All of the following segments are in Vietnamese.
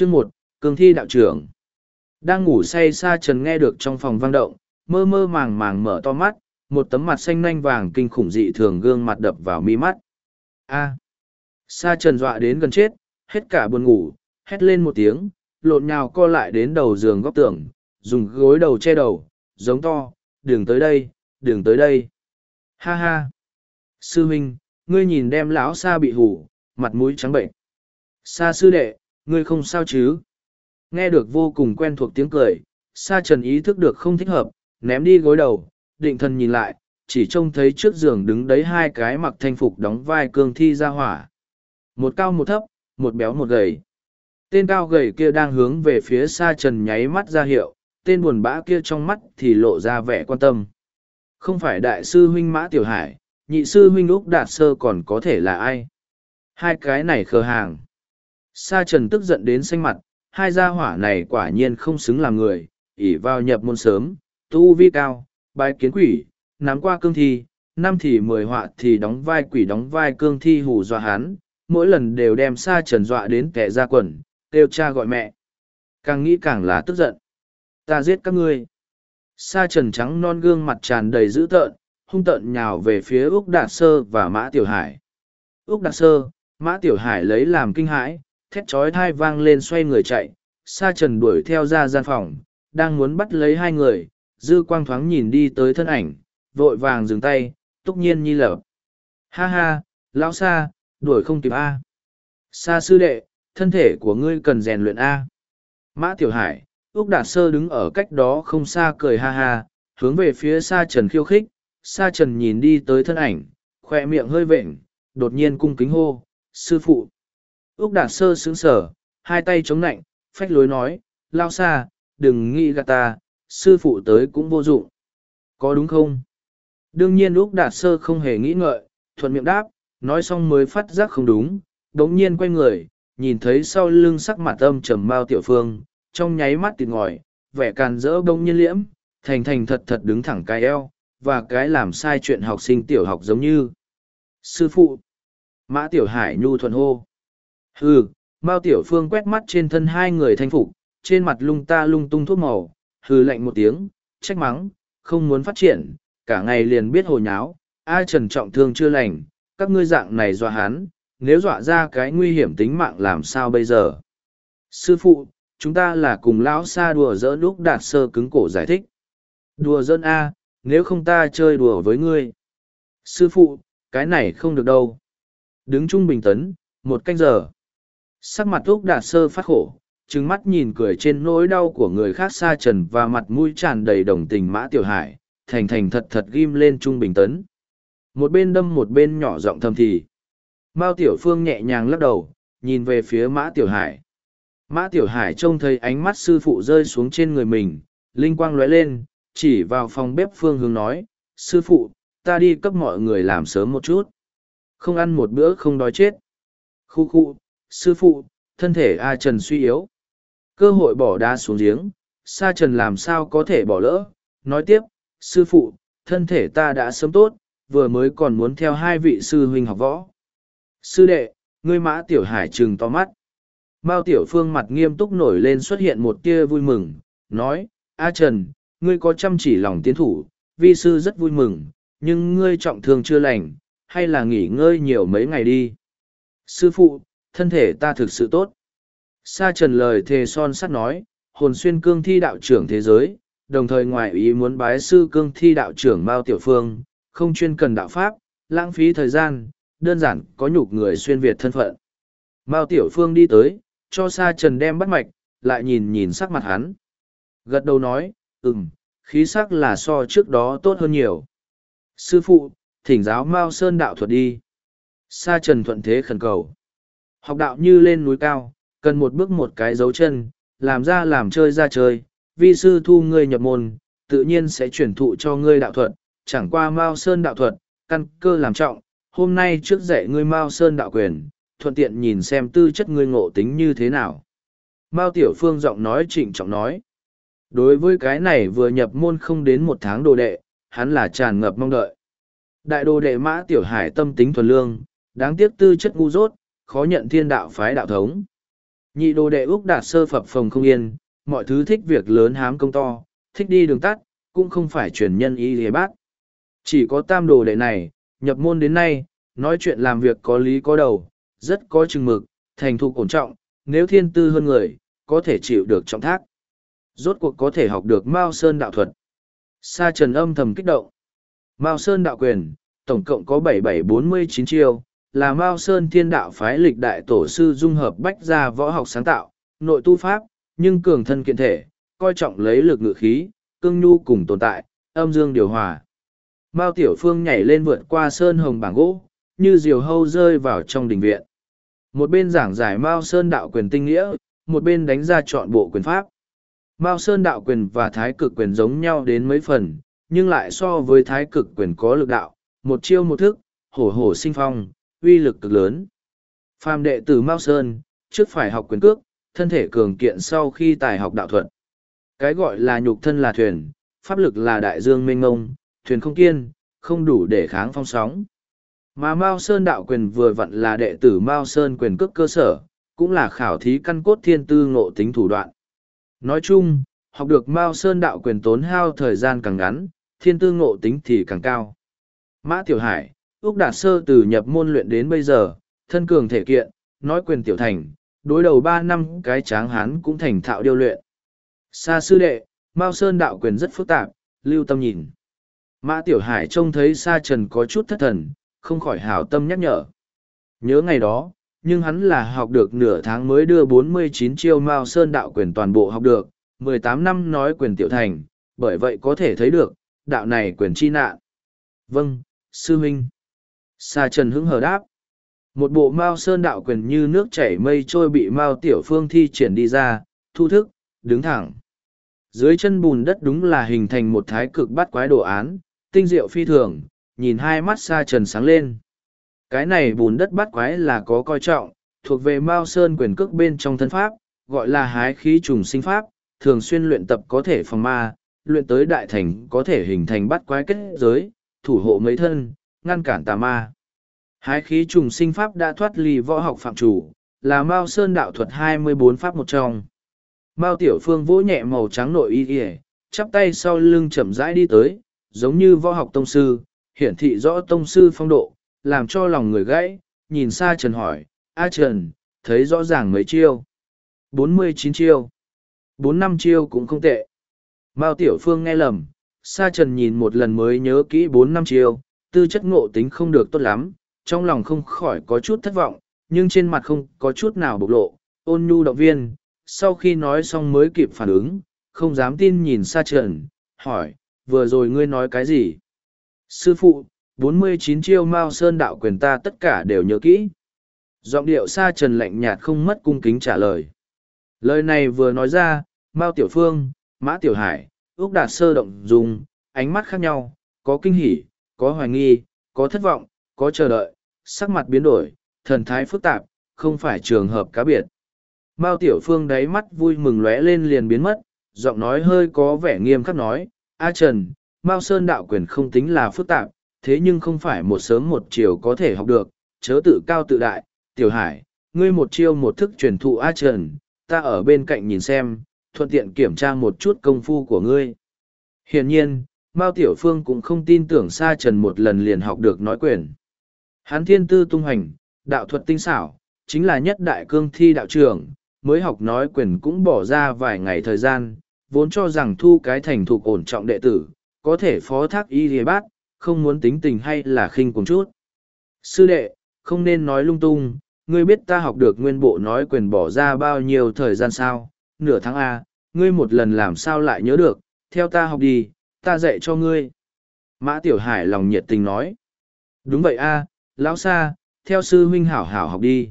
Chương một Cương thi đạo trưởng. Đang ngủ say xa trần nghe được trong phòng vang động, mơ mơ màng màng mở to mắt, một tấm mặt xanh nanh vàng kinh khủng dị thường gương mặt đập vào mi mắt. A. Sa trần dọa đến gần chết, hết cả buồn ngủ, hét lên một tiếng, lộn nhào co lại đến đầu giường góc tường, dùng gối đầu che đầu, giống to, đừng tới đây, đừng tới đây. Ha ha. Sư huynh, ngươi nhìn đem lão sa bị hủ, mặt mũi trắng bệnh. Sa sư đệ, ngươi không sao chứ? Nghe được vô cùng quen thuộc tiếng cười, Sa Trần ý thức được không thích hợp, ném đi gối đầu, định thần nhìn lại, chỉ trông thấy trước giường đứng đấy hai cái mặc thanh phục đóng vai cương thi ra hỏa. Một cao một thấp, một béo một gầy. Tên cao gầy kia đang hướng về phía Sa Trần nháy mắt ra hiệu, tên buồn bã kia trong mắt thì lộ ra vẻ quan tâm. Không phải đại sư huynh Mã Tiểu Hải, nhị sư huynh Úc Đạt Sơ còn có thể là ai? Hai cái này khờ hàng. Sa Trần tức giận đến xanh mặt, hai gia hỏa này quả nhiên không xứng làm người, ỉ vào nhập môn sớm, tu vi cao, bái kiến quỷ, nắm qua cương thi, năm thì mười họa thì đóng vai quỷ đóng vai cương thi hù dọa hắn, mỗi lần đều đem Sa Trần dọa đến kẻ ra quần, kêu cha gọi mẹ. Càng nghĩ càng là tức giận. Ta giết các ngươi. Sa Trần trắng non gương mặt tràn đầy dữ tợn, hung tợn nhào về phía Úc Đạt Sơ và Mã Tiểu Hải. Úc Đạt Sơ, Mã Tiểu Hải lấy làm kinh hãi, thét chói thai vang lên xoay người chạy, sa trần đuổi theo ra gian phòng, đang muốn bắt lấy hai người, dư quang thoáng nhìn đi tới thân ảnh, vội vàng dừng tay, túc nhiên nhi lở. Ha ha, lão sa, đuổi không kịp A. Sa sư đệ, thân thể của ngươi cần rèn luyện A. Mã Tiểu Hải, Úc Đạt Sơ đứng ở cách đó không xa cười ha ha, hướng về phía sa trần khiêu khích, sa trần nhìn đi tới thân ảnh, khoe miệng hơi vệnh, đột nhiên cung kính hô, sư phụ. Úc Đạt Sơ sướng sở, hai tay chống nạnh, phách lối nói, lao xa, đừng nghĩ gạt ta, sư phụ tới cũng vô dụng. Có đúng không? Đương nhiên Úc Đạt Sơ không hề nghĩ ngợi, thuận miệng đáp, nói xong mới phát giác không đúng, đống nhiên quay người, nhìn thấy sau lưng sắc mặt âm trầm bao tiểu phương, trong nháy mắt tịt ngòi, vẻ càn rỡ đông nhiên liễm, thành thành thật thật đứng thẳng cái eo, và cái làm sai chuyện học sinh tiểu học giống như. Sư phụ! Mã Tiểu Hải nhu thuận hô. Hừ, Mao Tiểu Phương quét mắt trên thân hai người thanh phục, trên mặt lung ta lung tung thuốc màu, hừ lạnh một tiếng, trách mắng, không muốn phát triển, cả ngày liền biết hồ nháo, ai trần trọng thương chưa lành, các ngươi dạng này dọa hắn, nếu dọa ra cái nguy hiểm tính mạng làm sao bây giờ? Sư phụ, chúng ta là cùng lão xa đùa dỡ lúc đạt sơ cứng cổ giải thích. Đùa dân A, nếu không ta chơi đùa với ngươi. Sư phụ, cái này không được đâu. Đứng trung bình tấn, một canh giờ. Sắc mặt Úc Đạt Sơ phát khổ, trừng mắt nhìn cười trên nỗi đau của người khác xa trần và mặt mũi tràn đầy đồng tình Mã Tiểu Hải, thành thành thật thật ghim lên trung bình tấn. Một bên đâm một bên nhỏ giọng thầm thì. Mao Tiểu Phương nhẹ nhàng lắc đầu, nhìn về phía Mã Tiểu Hải. Mã Tiểu Hải trông thấy ánh mắt sư phụ rơi xuống trên người mình, linh quang lóe lên, chỉ vào phòng bếp phương hướng nói, sư phụ, ta đi cấp mọi người làm sớm một chút. Không ăn một bữa không đói chết. Khu khu, sư phụ, thân thể A Trần suy yếu. Cơ hội bỏ đá xuống giếng, Sa Trần làm sao có thể bỏ lỡ. Nói tiếp, sư phụ, thân thể ta đã sớm tốt, vừa mới còn muốn theo hai vị sư huynh học võ. Sư đệ, ngươi mã tiểu hải trừng to mắt. Mao tiểu phương mặt nghiêm túc nổi lên xuất hiện một tia vui mừng, nói, A Trần, ngươi có chăm chỉ lòng tiến thủ, vi sư rất vui mừng, nhưng ngươi trọng thương chưa lành, hay là nghỉ ngơi nhiều mấy ngày đi. Sư phụ, thân thể ta thực sự tốt. Sa trần lời thề son sắt nói, hồn xuyên cương thi đạo trưởng thế giới, đồng thời ngoại ý muốn bái sư cương thi đạo trưởng Mao Tiểu Phương, không chuyên cần đạo pháp, lãng phí thời gian, đơn giản có nhục người xuyên Việt thân phận. Mao Tiểu Phương đi tới, cho Sa Trần đem bắt mạch, lại nhìn nhìn sắc mặt hắn. Gật đầu nói, ừm, khí sắc là so trước đó tốt hơn nhiều. Sư phụ, thỉnh giáo Mao Sơn đạo thuật đi. Sa Trần thuận thế khẩn cầu. Học đạo như lên núi cao, cần một bước một cái dấu chân, làm ra làm chơi ra chơi, vi sư thu ngươi nhập môn, tự nhiên sẽ chuyển thụ cho ngươi đạo thuật, chẳng qua Mao Sơn đạo thuật, căn cơ làm trọng, hôm nay trước dạy ngươi Mao Sơn đạo quyền, thuận tiện nhìn xem tư chất ngươi ngộ tính như thế nào. Mao Tiểu Phương giọng nói trịnh trọng nói. Đối với cái này vừa nhập môn không đến một tháng đồ đệ, hắn là tràn ngập mong đợi. Đại đồ đệ mã Tiểu Hải tâm tính thuần lương, đáng tiếc tư chất ngu dốt, khó nhận thiên đạo phái đạo thống. Nhị đồ đệ Úc đạt sơ phập phòng không yên, mọi thứ thích việc lớn hám công to, thích đi đường tắt, cũng không phải truyền nhân y ghế bác. Chỉ có tam đồ đệ này, nhập môn đến nay, nói chuyện làm việc có lý có đầu, rất có chừng mực, thành thục ổn trọng, nếu thiên tư hơn người, có thể chịu được trọng thác. Rốt cuộc có thể học được Mao Sơn đạo thuật. Sa trần âm thầm kích động. Mao Sơn đạo quyền, tổng cộng có 7749 chiêu, là Mao Sơn thiên đạo phái lịch đại tổ sư dung hợp bách gia võ học sáng tạo, nội tu pháp, nhưng cường thân kiện thể, coi trọng lấy lực ngự khí, cương nhu cùng tồn tại, âm dương điều hòa. Mao Tiểu Phương nhảy lên vượt qua sơn hồng bảng gỗ, như diều hâu rơi vào trong đình viện. Một bên giảng giải Mao Sơn đạo quyền tinh nghĩa, một bên đánh ra chọn bộ quyền pháp. Mao Sơn đạo quyền và thái cực quyền giống nhau đến mấy phần, nhưng lại so với thái cực quyền có lực đạo, một chiêu một thức, hổ hổ sinh phong, uy lực cực lớn. Phàm đệ tử Mao Sơn, trước phải học quyền cước, thân thể cường kiện sau khi tài học đạo thuật. Cái gọi là nhục thân là thuyền, pháp lực là đại dương mênh ngông, thuyền không kiên, không đủ để kháng phong sóng. Mà Mao Sơn đạo quyền vừa vặn là đệ tử Mao Sơn quyền cước cơ sở, cũng là khảo thí căn cốt thiên tư ngộ tính thủ đoạn. Nói chung, học được Mao Sơn đạo quyền tốn hao thời gian càng ngắn, thiên tư ngộ tính thì càng cao. Mã Tiểu Hải, Úc Đạt Sơ từ nhập môn luyện đến bây giờ, thân cường thể kiện, nói quyền tiểu thành, đối đầu ba năm cái tráng hán cũng thành thạo điêu luyện. Sa sư đệ, Mao Sơn đạo quyền rất phức tạp, lưu tâm nhìn. Mã Tiểu Hải trông thấy Sa Trần có chút thất thần, không khỏi hảo tâm nhắc nhở. Nhớ ngày đó, nhưng hắn là học được nửa tháng mới đưa 49 chiêu Mao Sơn đạo quyền toàn bộ học được, 18 năm nói quyền tiểu thành, bởi vậy có thể thấy được, đạo này quyền chi nạn. Vâng, sư huynh. Sa Trần hứng hờ đáp. Một bộ Mao Sơn đạo quyền như nước chảy mây trôi bị Mao Tiểu Phương thi triển đi ra, thu thức, đứng thẳng. Dưới chân bùn đất đúng là hình thành một thái cực bắt quái đồ án, tinh diệu phi thường, nhìn hai mắt Sa Trần sáng lên. Cái này bùn đất bắt quái là có coi trọng, thuộc về Mao Sơn quyền cước bên trong thân pháp, gọi là hái khí trùng sinh pháp, thường xuyên luyện tập có thể phòng ma, luyện tới đại thành có thể hình thành bắt quái kết giới, thủ hộ mấy thân, ngăn cản tà ma. Hái khí trùng sinh pháp đã thoát ly võ học phạm chủ, là Mao Sơn đạo thuật hai mươi bốn pháp một trong. Mao Tiểu Phương vỗ nhẹ màu trắng nội y y, chắp tay sau lưng chậm rãi đi tới, giống như võ học tông sư, hiển thị rõ tông sư phong độ, làm cho lòng người gãy, nhìn xa Trần hỏi, A Trần, thấy rõ ràng mấy chiêu. bốn mươi chín chiêu. bốn năm chiêu cũng không tệ. Mao Tiểu Phương nghe lầm, Sa Trần nhìn một lần mới nhớ kỹ bốn năm chiêu, tư chất ngộ tính không được tốt lắm, trong lòng không khỏi có chút thất vọng, nhưng trên mặt không có chút nào bộc lộ, ôn nhu động viên, sau khi nói xong mới kịp phản ứng, không dám tin nhìn xa Trần, hỏi, vừa rồi ngươi nói cái gì? Sư phụ, bốn mươi chín chiêu Mao Sơn đạo quyền ta tất cả đều nhớ kỹ. Giọng điệu xa Trần lạnh nhạt không mất cung kính trả lời. Lời này vừa nói ra, Mao Tiểu Phương, Mã Tiểu Hải, Úc Đạt Sơ động dùng, ánh mắt khác nhau, có kinh hỉ, có hoài nghi, có thất vọng, có chờ đợi, sắc mặt biến đổi, thần thái phức tạp, không phải trường hợp cá biệt. Mao Tiểu Phương đáy mắt vui mừng lóe lên liền biến mất, giọng nói hơi có vẻ nghiêm khắc nói, A Trần, Mao Sơn đạo quyền không tính là phức tạp, thế nhưng không phải một sớm một chiều có thể học được, chớ tự cao tự đại, Tiểu Hải, ngươi một chiêu một thức truyền thụ A Trần, ta ở bên cạnh nhìn xem, thuận tiện kiểm tra một chút công phu của ngươi. Hiển nhiên, Mao Tiểu Phương cũng không tin tưởng Sa Trần một lần liền học được nói quyền. Hán thiên tư tung hành, đạo thuật tinh xảo, chính là nhất đại cương thi đạo trưởng, mới học nói quyền cũng bỏ ra vài ngày thời gian, vốn cho rằng thu cái thành thục ổn trọng đệ tử, có thể phó thác y lìa bát, không muốn tính tình hay là khinh cùng chút. Sư đệ, không nên nói lung tung, ngươi biết ta học được nguyên bộ nói quyền bỏ ra bao nhiêu thời gian sao, nửa tháng A, ngươi một lần làm sao lại nhớ được, theo ta học đi, ta dạy cho ngươi. Mã Tiểu Hải lòng nhiệt tình nói. Đúng vậy A, lão sa, theo sư huynh hảo hảo học đi.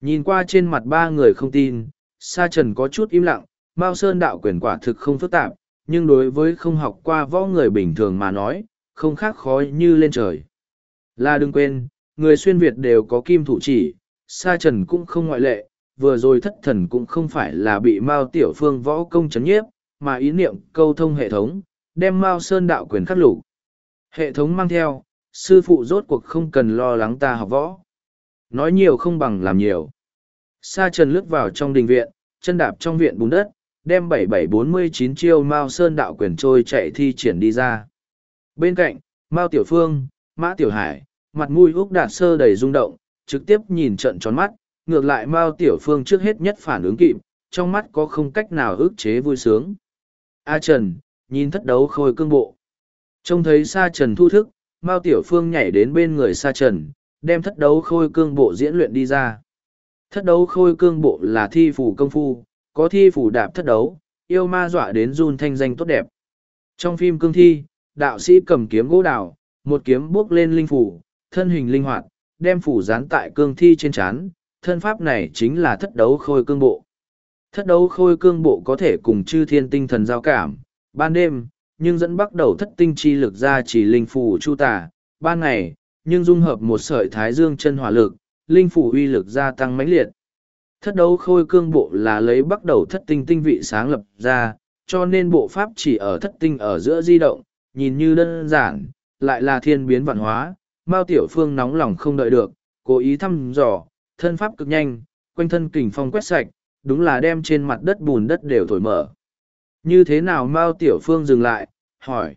Nhìn qua trên mặt ba người không tin, Sa Trần có chút im lặng, Mao Sơn đạo quyền quả thực không phức tạp, nhưng đối với không học qua võ người bình thường mà nói, không khác khó như lên trời. Là đừng quên, người xuyên Việt đều có kim thủ chỉ, Sa Trần cũng không ngoại lệ, vừa rồi thất thần cũng không phải là bị Mao Tiểu Phương võ công chấn nhiếp, mà ý niệm câu thông hệ thống, đem Mao Sơn đạo quyền khắc lục. Hệ thống mang theo, sư phụ rốt cuộc không cần lo lắng ta học võ. Nói nhiều không bằng làm nhiều. Sa trần lướt vào trong đình viện, chân đạp trong viện bùn đất, đem 7749 chiêu Mao Sơn đạo quyền trôi chạy thi triển đi ra. Bên cạnh, Mao Tiểu Phương, Mã Tiểu Hải, mặt mũi Úc Đạt Sơ đầy rung động, trực tiếp nhìn trận tròn mắt, ngược lại Mao Tiểu Phương trước hết nhất phản ứng kịp, trong mắt có không cách nào ức chế vui sướng. A Trần, nhìn thất đấu khôi cương bộ. Trông thấy Sa Trần thu thức, Mao Tiểu Phương nhảy đến bên người Sa Trần, đem thất đấu khôi cương bộ diễn luyện đi ra. Thất đấu khôi cương bộ là thi phủ công phu, có thi phủ đạp thất đấu, yêu ma dọa đến run thanh danh tốt đẹp. Trong phim cương thi, đạo sĩ cầm kiếm gỗ đào, một kiếm bước lên linh phủ, thân hình linh hoạt, đem phủ dán tại cương thi trên chán, thân pháp này chính là thất đấu khôi cương bộ. Thất đấu khôi cương bộ có thể cùng chư thiên tinh thần giao cảm, ban đêm, nhưng dẫn bắt đầu thất tinh chi lực ra chỉ linh phủ chu tả ban ngày, nhưng dung hợp một sợi thái dương chân hỏa lực, linh phủ uy lực gia tăng mãnh liệt. Thất đấu khôi cương bộ là lấy bắt đầu thất tinh tinh vị sáng lập ra, cho nên bộ pháp chỉ ở thất tinh ở giữa di động, nhìn như đơn giản, lại là thiên biến vạn hóa. Mao Tiểu Phương nóng lòng không đợi được, cố ý thăm dò, thân pháp cực nhanh, quanh thân kình phong quét sạch, đúng là đem trên mặt đất bùn đất đều thổi mở. Như thế nào Mao Tiểu Phương dừng lại, hỏi.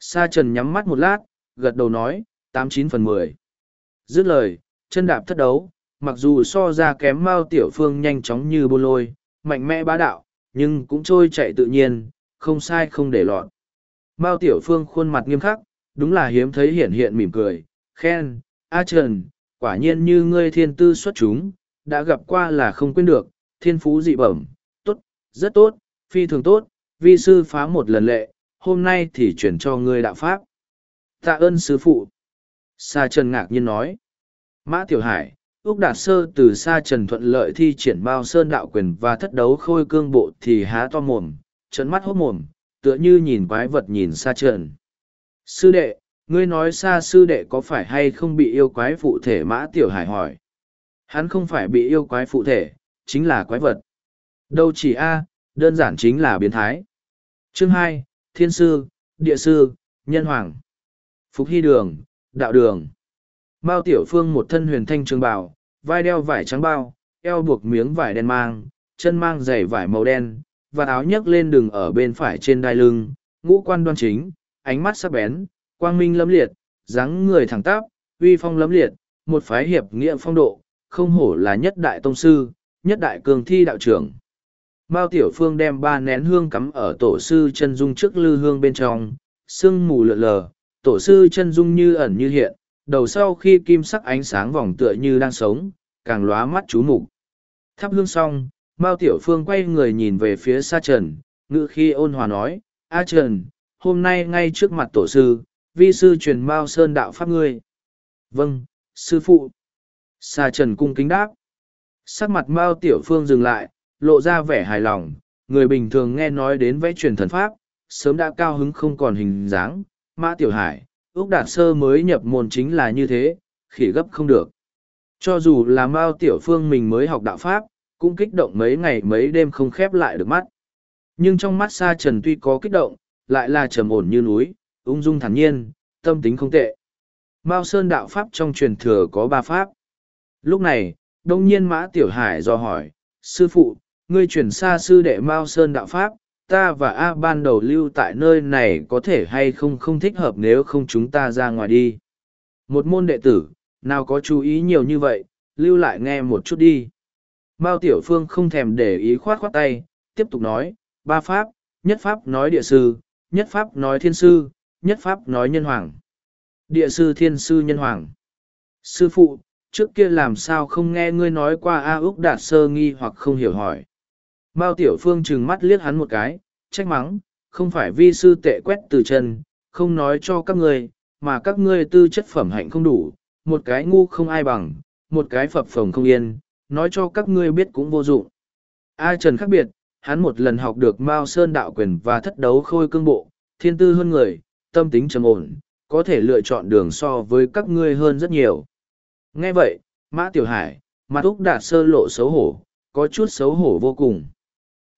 Sa Trần nhắm mắt một lát, gật đầu nói, tám chín phần mười. Dứt lời, chân đạp thất đấu, mặc dù so ra kém Mao Tiểu Phương nhanh chóng như bô lôi, mạnh mẽ bá đạo, nhưng cũng trôi chạy tự nhiên, không sai không để lọt. Mao Tiểu Phương khuôn mặt nghiêm khắc, đúng là hiếm thấy hiện hiện mỉm cười, khen, A Trần, quả nhiên như ngươi thiên tư xuất chúng, đã gặp qua là không quên được, thiên phú dị bẩm, tốt, rất tốt, phi thường tốt, vi sư phá một lần lệ, hôm nay thì chuyển cho ngươi đạo pháp. Tạ ơn sư phụ. Sa Trần ngạc nhiên nói. Mã Tiểu Hải, ước Đạt Sơ từ Sa Trần thuận lợi thi triển bao sơn đạo quyền và thất đấu khôi cương bộ thì há to mồm, trận mắt hốt mồm, tựa như nhìn quái vật nhìn Sa Trần. Sư đệ, ngươi nói Sa sư đệ có phải hay không bị yêu quái phụ thể Mã Tiểu Hải hỏi. Hắn không phải bị yêu quái phụ thể, chính là quái vật. Đâu chỉ A, đơn giản chính là biến thái. Chương hai, Thiên Sư, Địa Sư, Nhân Hoàng. Phục Hy Đường, Đạo Đường. Mao Tiểu Phương một thân huyền thanh trường bào, vai đeo vải trắng bao, eo buộc miếng vải đen mang, chân mang giày vải màu đen, và áo nhấc lên đường ở bên phải trên đai lưng, ngũ quan đoan chính, ánh mắt sắc bén, quang minh lấm liệt, dáng người thẳng tắp, uy phong lấm liệt, một phái hiệp nghĩa phong độ, không hổ là nhất đại tông sư, nhất đại cường thi đạo trưởng. Mao Tiểu Phương đem ba nén hương cắm ở tổ sư chân dung trước lư hương bên trong, sương mù lượn lờ, tổ sư chân dung như ẩn như hiện, đầu sau khi kim sắc ánh sáng vòng tựa như đang sống, càng lóa mắt chú mục. Thắp hương xong, Mao Tiểu Phương quay người nhìn về phía Sa Trần, ngự khi ôn hòa nói, A Trần, hôm nay ngay trước mặt tổ sư, vi sư truyền Mao Sơn đạo pháp ngươi. Vâng, sư phụ. Sa Trần cung kính đáp. Sắc mặt Mao Tiểu Phương dừng lại, lộ ra vẻ hài lòng, người bình thường nghe nói đến vẽ truyền thần pháp, sớm đã cao hứng không còn hình dáng, Mã Tiểu Hải, Úc Đạt Sơ mới nhập môn chính là như thế, khỉ gấp không được. Cho dù là Mao Tiểu Phương mình mới học đạo Pháp, cũng kích động mấy ngày mấy đêm không khép lại được mắt. Nhưng trong mắt Sa Trần tuy có kích động, lại là trầm ổn như núi, ung dung thản nhiên, tâm tính không tệ. Mao Sơn đạo Pháp trong truyền thừa có ba Pháp. Lúc này, đông nhiên Mã Tiểu Hải do hỏi, Sư phụ, ngươi chuyển xa sư đệ Mao Sơn đạo Pháp, ta và A ban đầu lưu tại nơi này có thể hay không không thích hợp nếu không chúng ta ra ngoài đi. Một môn đệ tử, nào có chú ý nhiều như vậy, lưu lại nghe một chút đi. Mao Tiểu Phương không thèm để ý khoát khoát tay, tiếp tục nói, ba pháp, nhất pháp nói địa sư, nhất pháp nói thiên sư, nhất pháp nói nhân hoàng. Địa sư thiên sư nhân hoàng. Sư phụ, trước kia làm sao không nghe ngươi nói qua A Úc Đạt sơ nghi hoặc không hiểu hỏi. Mao Tiểu Phương trừng mắt liếc hắn một cái, trách mắng, không phải vi sư tệ quét từ chân, không nói cho các ngươi, mà các ngươi tư chất phẩm hạnh không đủ, một cái ngu không ai bằng, một cái phập phồng không yên, nói cho các ngươi biết cũng vô dụng. A Trần khác biệt, hắn một lần học được Mao Sơn đạo quyền và thất đấu khôi cương bộ, thiên tư hơn người, tâm tính trầm ổn, có thể lựa chọn đường so với các ngươi hơn rất nhiều. Nghe vậy, Mã Tiểu Hải, mặt Úc Đạt Sơ lộ xấu hổ, có chút xấu hổ vô cùng.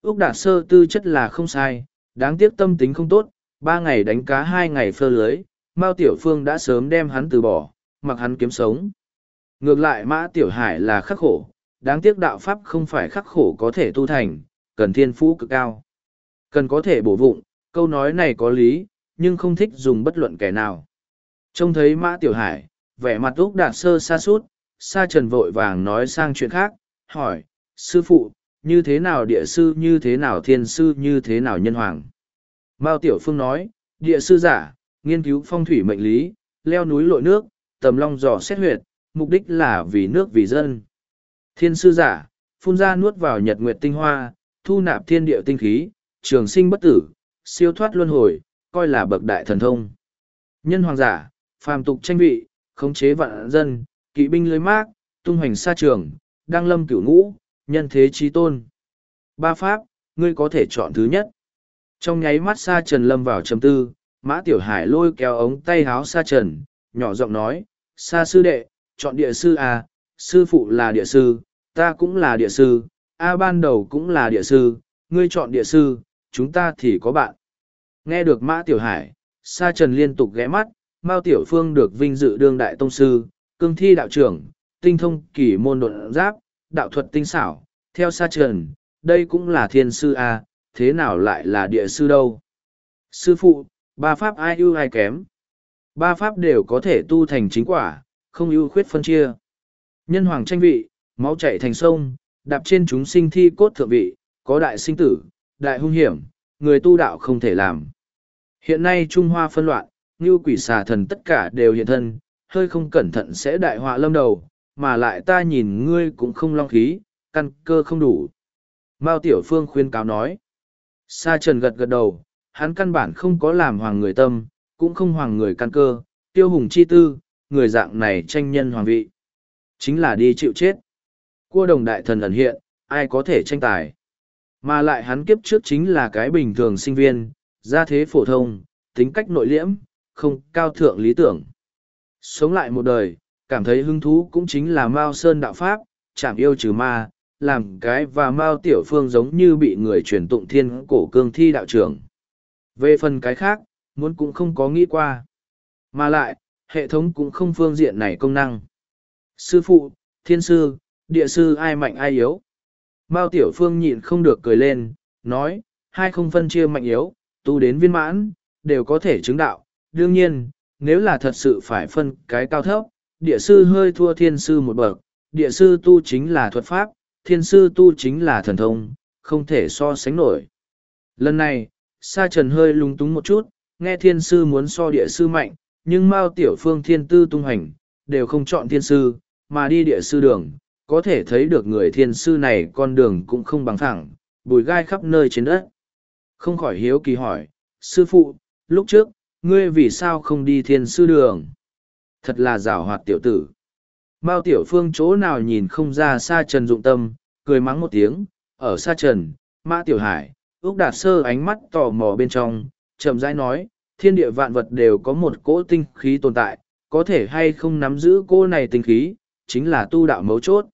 Úc Đạt Sơ tư chất là không sai, đáng tiếc tâm tính không tốt, ba ngày đánh cá hai ngày phơ lưới, Mao Tiểu Phương đã sớm đem hắn từ bỏ, mặc hắn kiếm sống. Ngược lại Mã Tiểu Hải là khắc khổ, đáng tiếc đạo pháp không phải khắc khổ có thể tu thành, cần thiên phú cực cao. Cần có thể bổ vụng, câu nói này có lý, nhưng không thích dùng bất luận kẻ nào. Trông thấy Mã Tiểu Hải, vẻ mặt Úc Đạt Sơ xa sút Sa Trần vội vàng nói sang chuyện khác, hỏi, sư phụ, như thế nào địa sư như thế nào thiên sư như thế nào nhân hoàng? Mao Tiểu Phương nói, địa sư giả, nghiên cứu phong thủy mệnh lý, leo núi lội nước, tầm long dò xét huyệt, mục đích là vì nước vì dân. Thiên sư giả, phun ra nuốt vào nhật nguyệt tinh hoa, thu nạp thiên địa tinh khí, trường sinh bất tử, siêu thoát luân hồi, coi là bậc đại thần thông. Nhân hoàng giả, phàm tục tranh vị, khống chế vạn dân, kỵ binh lưới mác, tung hoành xa trường, đăng lâm cửu ngũ, nhân thế trí tôn. Ba pháp, ngươi có thể chọn thứ nhất. Trong nháy mắt Sa trần lâm vào trầm tư, mã tiểu hải lôi kéo ống tay háo Sa trần, nhỏ giọng nói, Sa sư đệ, chọn địa sư à, sư phụ là địa sư, ta cũng là địa sư, A ban đầu cũng là địa sư, ngươi chọn địa sư, chúng ta thì có bạn. Nghe được Mã Tiểu Hải, Sa Trần liên tục ghé mắt, Mao Tiểu Phương được vinh dự đương đại tông sư, cương thi đạo trưởng, tinh thông kỳ môn độn giáp, đạo thuật tinh xảo, theo Sa Trần, đây cũng là thiên sư A, thế nào lại là địa sư đâu? Sư phụ, ba pháp ai ưu ai kém? Ba pháp đều có thể tu thành chính quả, không ưu khuyết phân chia. Nhân hoàng tranh vị, máu chảy thành sông, đạp trên chúng sinh thi cốt thượng vị, có đại sinh tử, đại hung hiểm, người tu đạo không thể làm. Hiện nay Trung Hoa phân loạn, như quỷ xà thần tất cả đều hiện thân, hơi không cẩn thận sẽ đại họa lâm đầu, mà lại ta nhìn ngươi cũng không long khí, căn cơ không đủ. Mao Tiểu Phương khuyên cáo nói. Sa Trần gật gật đầu, hắn căn bản không có làm hoàng người tâm, cũng không hoàng người căn cơ, tiêu hùng chi tư, người dạng này tranh nhân hoàng vị. Chính là đi chịu chết. Cua đồng đại thần ẩn hiện, ai có thể tranh tài. Mà lại hắn kiếp trước chính là cái bình thường sinh viên, gia thế phổ thông, tính cách nội liễm, không cao thượng lý tưởng. Sống lại một đời, cảm thấy hứng thú cũng chính là Mao Sơn đạo Pháp, chạm yêu trừ ma, làm cái và Mao Tiểu Phương giống như bị người truyền tụng thiên cổ cương thi đạo trưởng. Về phần cái khác, muốn cũng không có nghĩ qua. Mà lại, hệ thống cũng không phương diện này công năng. Sư phụ, thiên sư, địa sư ai mạnh ai yếu. Mao Tiểu Phương nhịn không được cười lên, nói, hai không phân chia mạnh yếu, tu đến viên mãn, đều có thể chứng đạo. Đương nhiên, nếu là thật sự phải phân cái cao thấp, địa sư hơi thua thiên sư một bậc, địa sư tu chính là thuật pháp, thiên sư tu chính là thần thông, không thể so sánh nổi. Lần này, Sa Trần hơi lung túng một chút, nghe thiên sư muốn so địa sư mạnh, nhưng Mao Tiểu Phương thiên tư tung hành, đều không chọn thiên sư, mà đi địa sư đường, có thể thấy được người thiên sư này con đường cũng không bằng thẳng, bùi gai khắp nơi trên đất. Không khỏi hiếu kỳ hỏi, sư phụ, lúc trước, ngươi vì sao không đi thiên sư đường? Thật là rào hoạt tiểu tử. Mao tiểu phương chỗ nào nhìn không ra xa trần dụng tâm, cười mắng một tiếng, ở xa trần, mã tiểu hải, ước đạt sơ ánh mắt tò mò bên trong, chậm rãi nói, thiên địa vạn vật đều có một cỗ tinh khí tồn tại, có thể hay không nắm giữ cô này tinh khí, chính là tu đạo mấu chốt.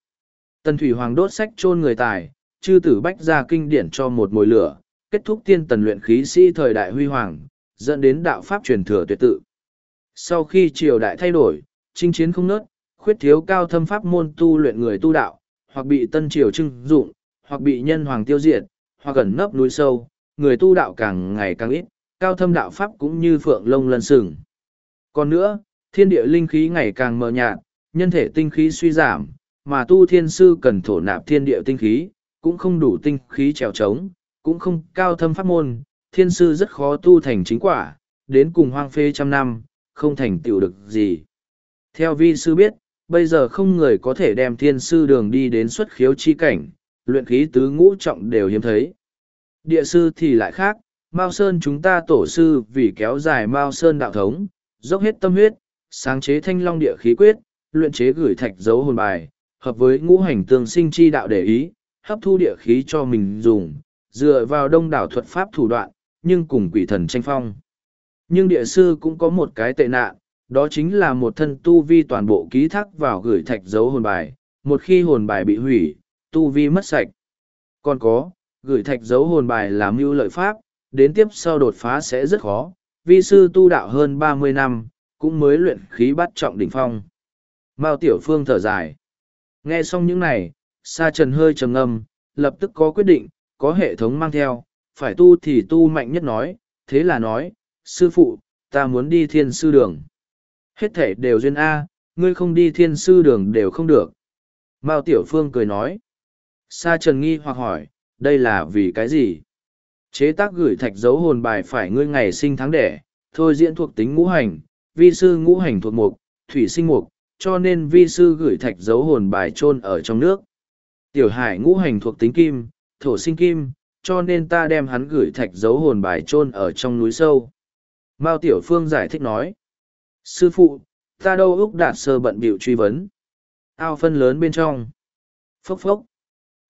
Tần Thủy Hoàng đốt sách chôn người tài, chư tử bách ra kinh điển cho một mồi lửa, kết thúc tiên tần luyện khí sĩ thời đại huy hoàng, dẫn đến đạo pháp truyền thừa tuyệt tự. Sau khi triều đại thay đổi, chinh chiến không nớt, khuyết thiếu cao thâm pháp môn tu luyện người tu đạo, hoặc bị tân triều trưng dụng, hoặc bị nhân hoàng tiêu diệt, hoặc ẩn nấp núi sâu, người tu đạo càng ngày càng ít, cao thâm đạo pháp cũng như phượng lông lân sừng. Còn nữa, thiên địa linh khí ngày càng mờ nhạt, nhân thể tinh khí suy giảm, mà tu thiên sư cần thổ nạp thiên địa tinh khí, cũng không đủ tinh khí trèo trống, cũng không cao thâm pháp môn, thiên sư rất khó tu thành chính quả, đến cùng hoang phê trăm năm, không thành tựu được gì. Theo vi sư biết, bây giờ không người có thể đem thiên sư đường đi đến xuất khiếu chi cảnh, luyện khí tứ ngũ trọng đều hiếm thấy. Địa sư thì lại khác, Mao Sơn chúng ta tổ sư vì kéo dài Mao Sơn đạo thống, dốc hết tâm huyết, sáng chế thanh long địa khí quyết, luyện chế gửi thạch dấu hồn bài, hợp với ngũ hành tương sinh chi đạo để ý, hấp thu địa khí cho mình dùng, dựa vào đông đảo thuật pháp thủ đoạn, nhưng cùng quỷ thần tranh phong. Nhưng địa sư cũng có một cái tệ nạn, đó chính là một thân tu vi toàn bộ ký thác vào gửi thạch dấu hồn bài, một khi hồn bài bị hủy, tu vi mất sạch. Còn có, gửi thạch dấu hồn bài làm mưu lợi pháp, đến tiếp sau đột phá sẽ rất khó, vi sư tu đạo hơn ba mươi năm, cũng mới luyện khí bắt trọng đỉnh phong. Mao Tiểu Phương thở dài. Nghe xong những này, Sa trần hơi trầm ngâm, lập tức có quyết định, có hệ thống mang theo, phải tu thì tu mạnh nhất nói, thế là nói, sư phụ, ta muốn đi thiên sư đường. Hết thể đều duyên A, ngươi không đi thiên sư đường đều không được. Mao Tiểu Phương cười nói. Sa Trần nghi hoặc hỏi, đây là vì cái gì? Chế tác gửi thạch dấu hồn bài phải ngươi ngày sinh tháng đẻ, thôi diễn thuộc tính ngũ hành, vi sư ngũ hành thuộc mục, thủy sinh mục, cho nên vi sư gửi thạch dấu hồn bài chôn ở trong nước. Tiểu hải ngũ hành thuộc tính kim, thổ sinh kim, cho nên ta đem hắn gửi thạch dấu hồn bài chôn ở trong núi sâu. Mao Tiểu Phương giải thích nói. Sư phụ, ta đâu Úc Đạt Sơ bận bịu truy vấn. Ao phân lớn bên trong. Phốc phốc.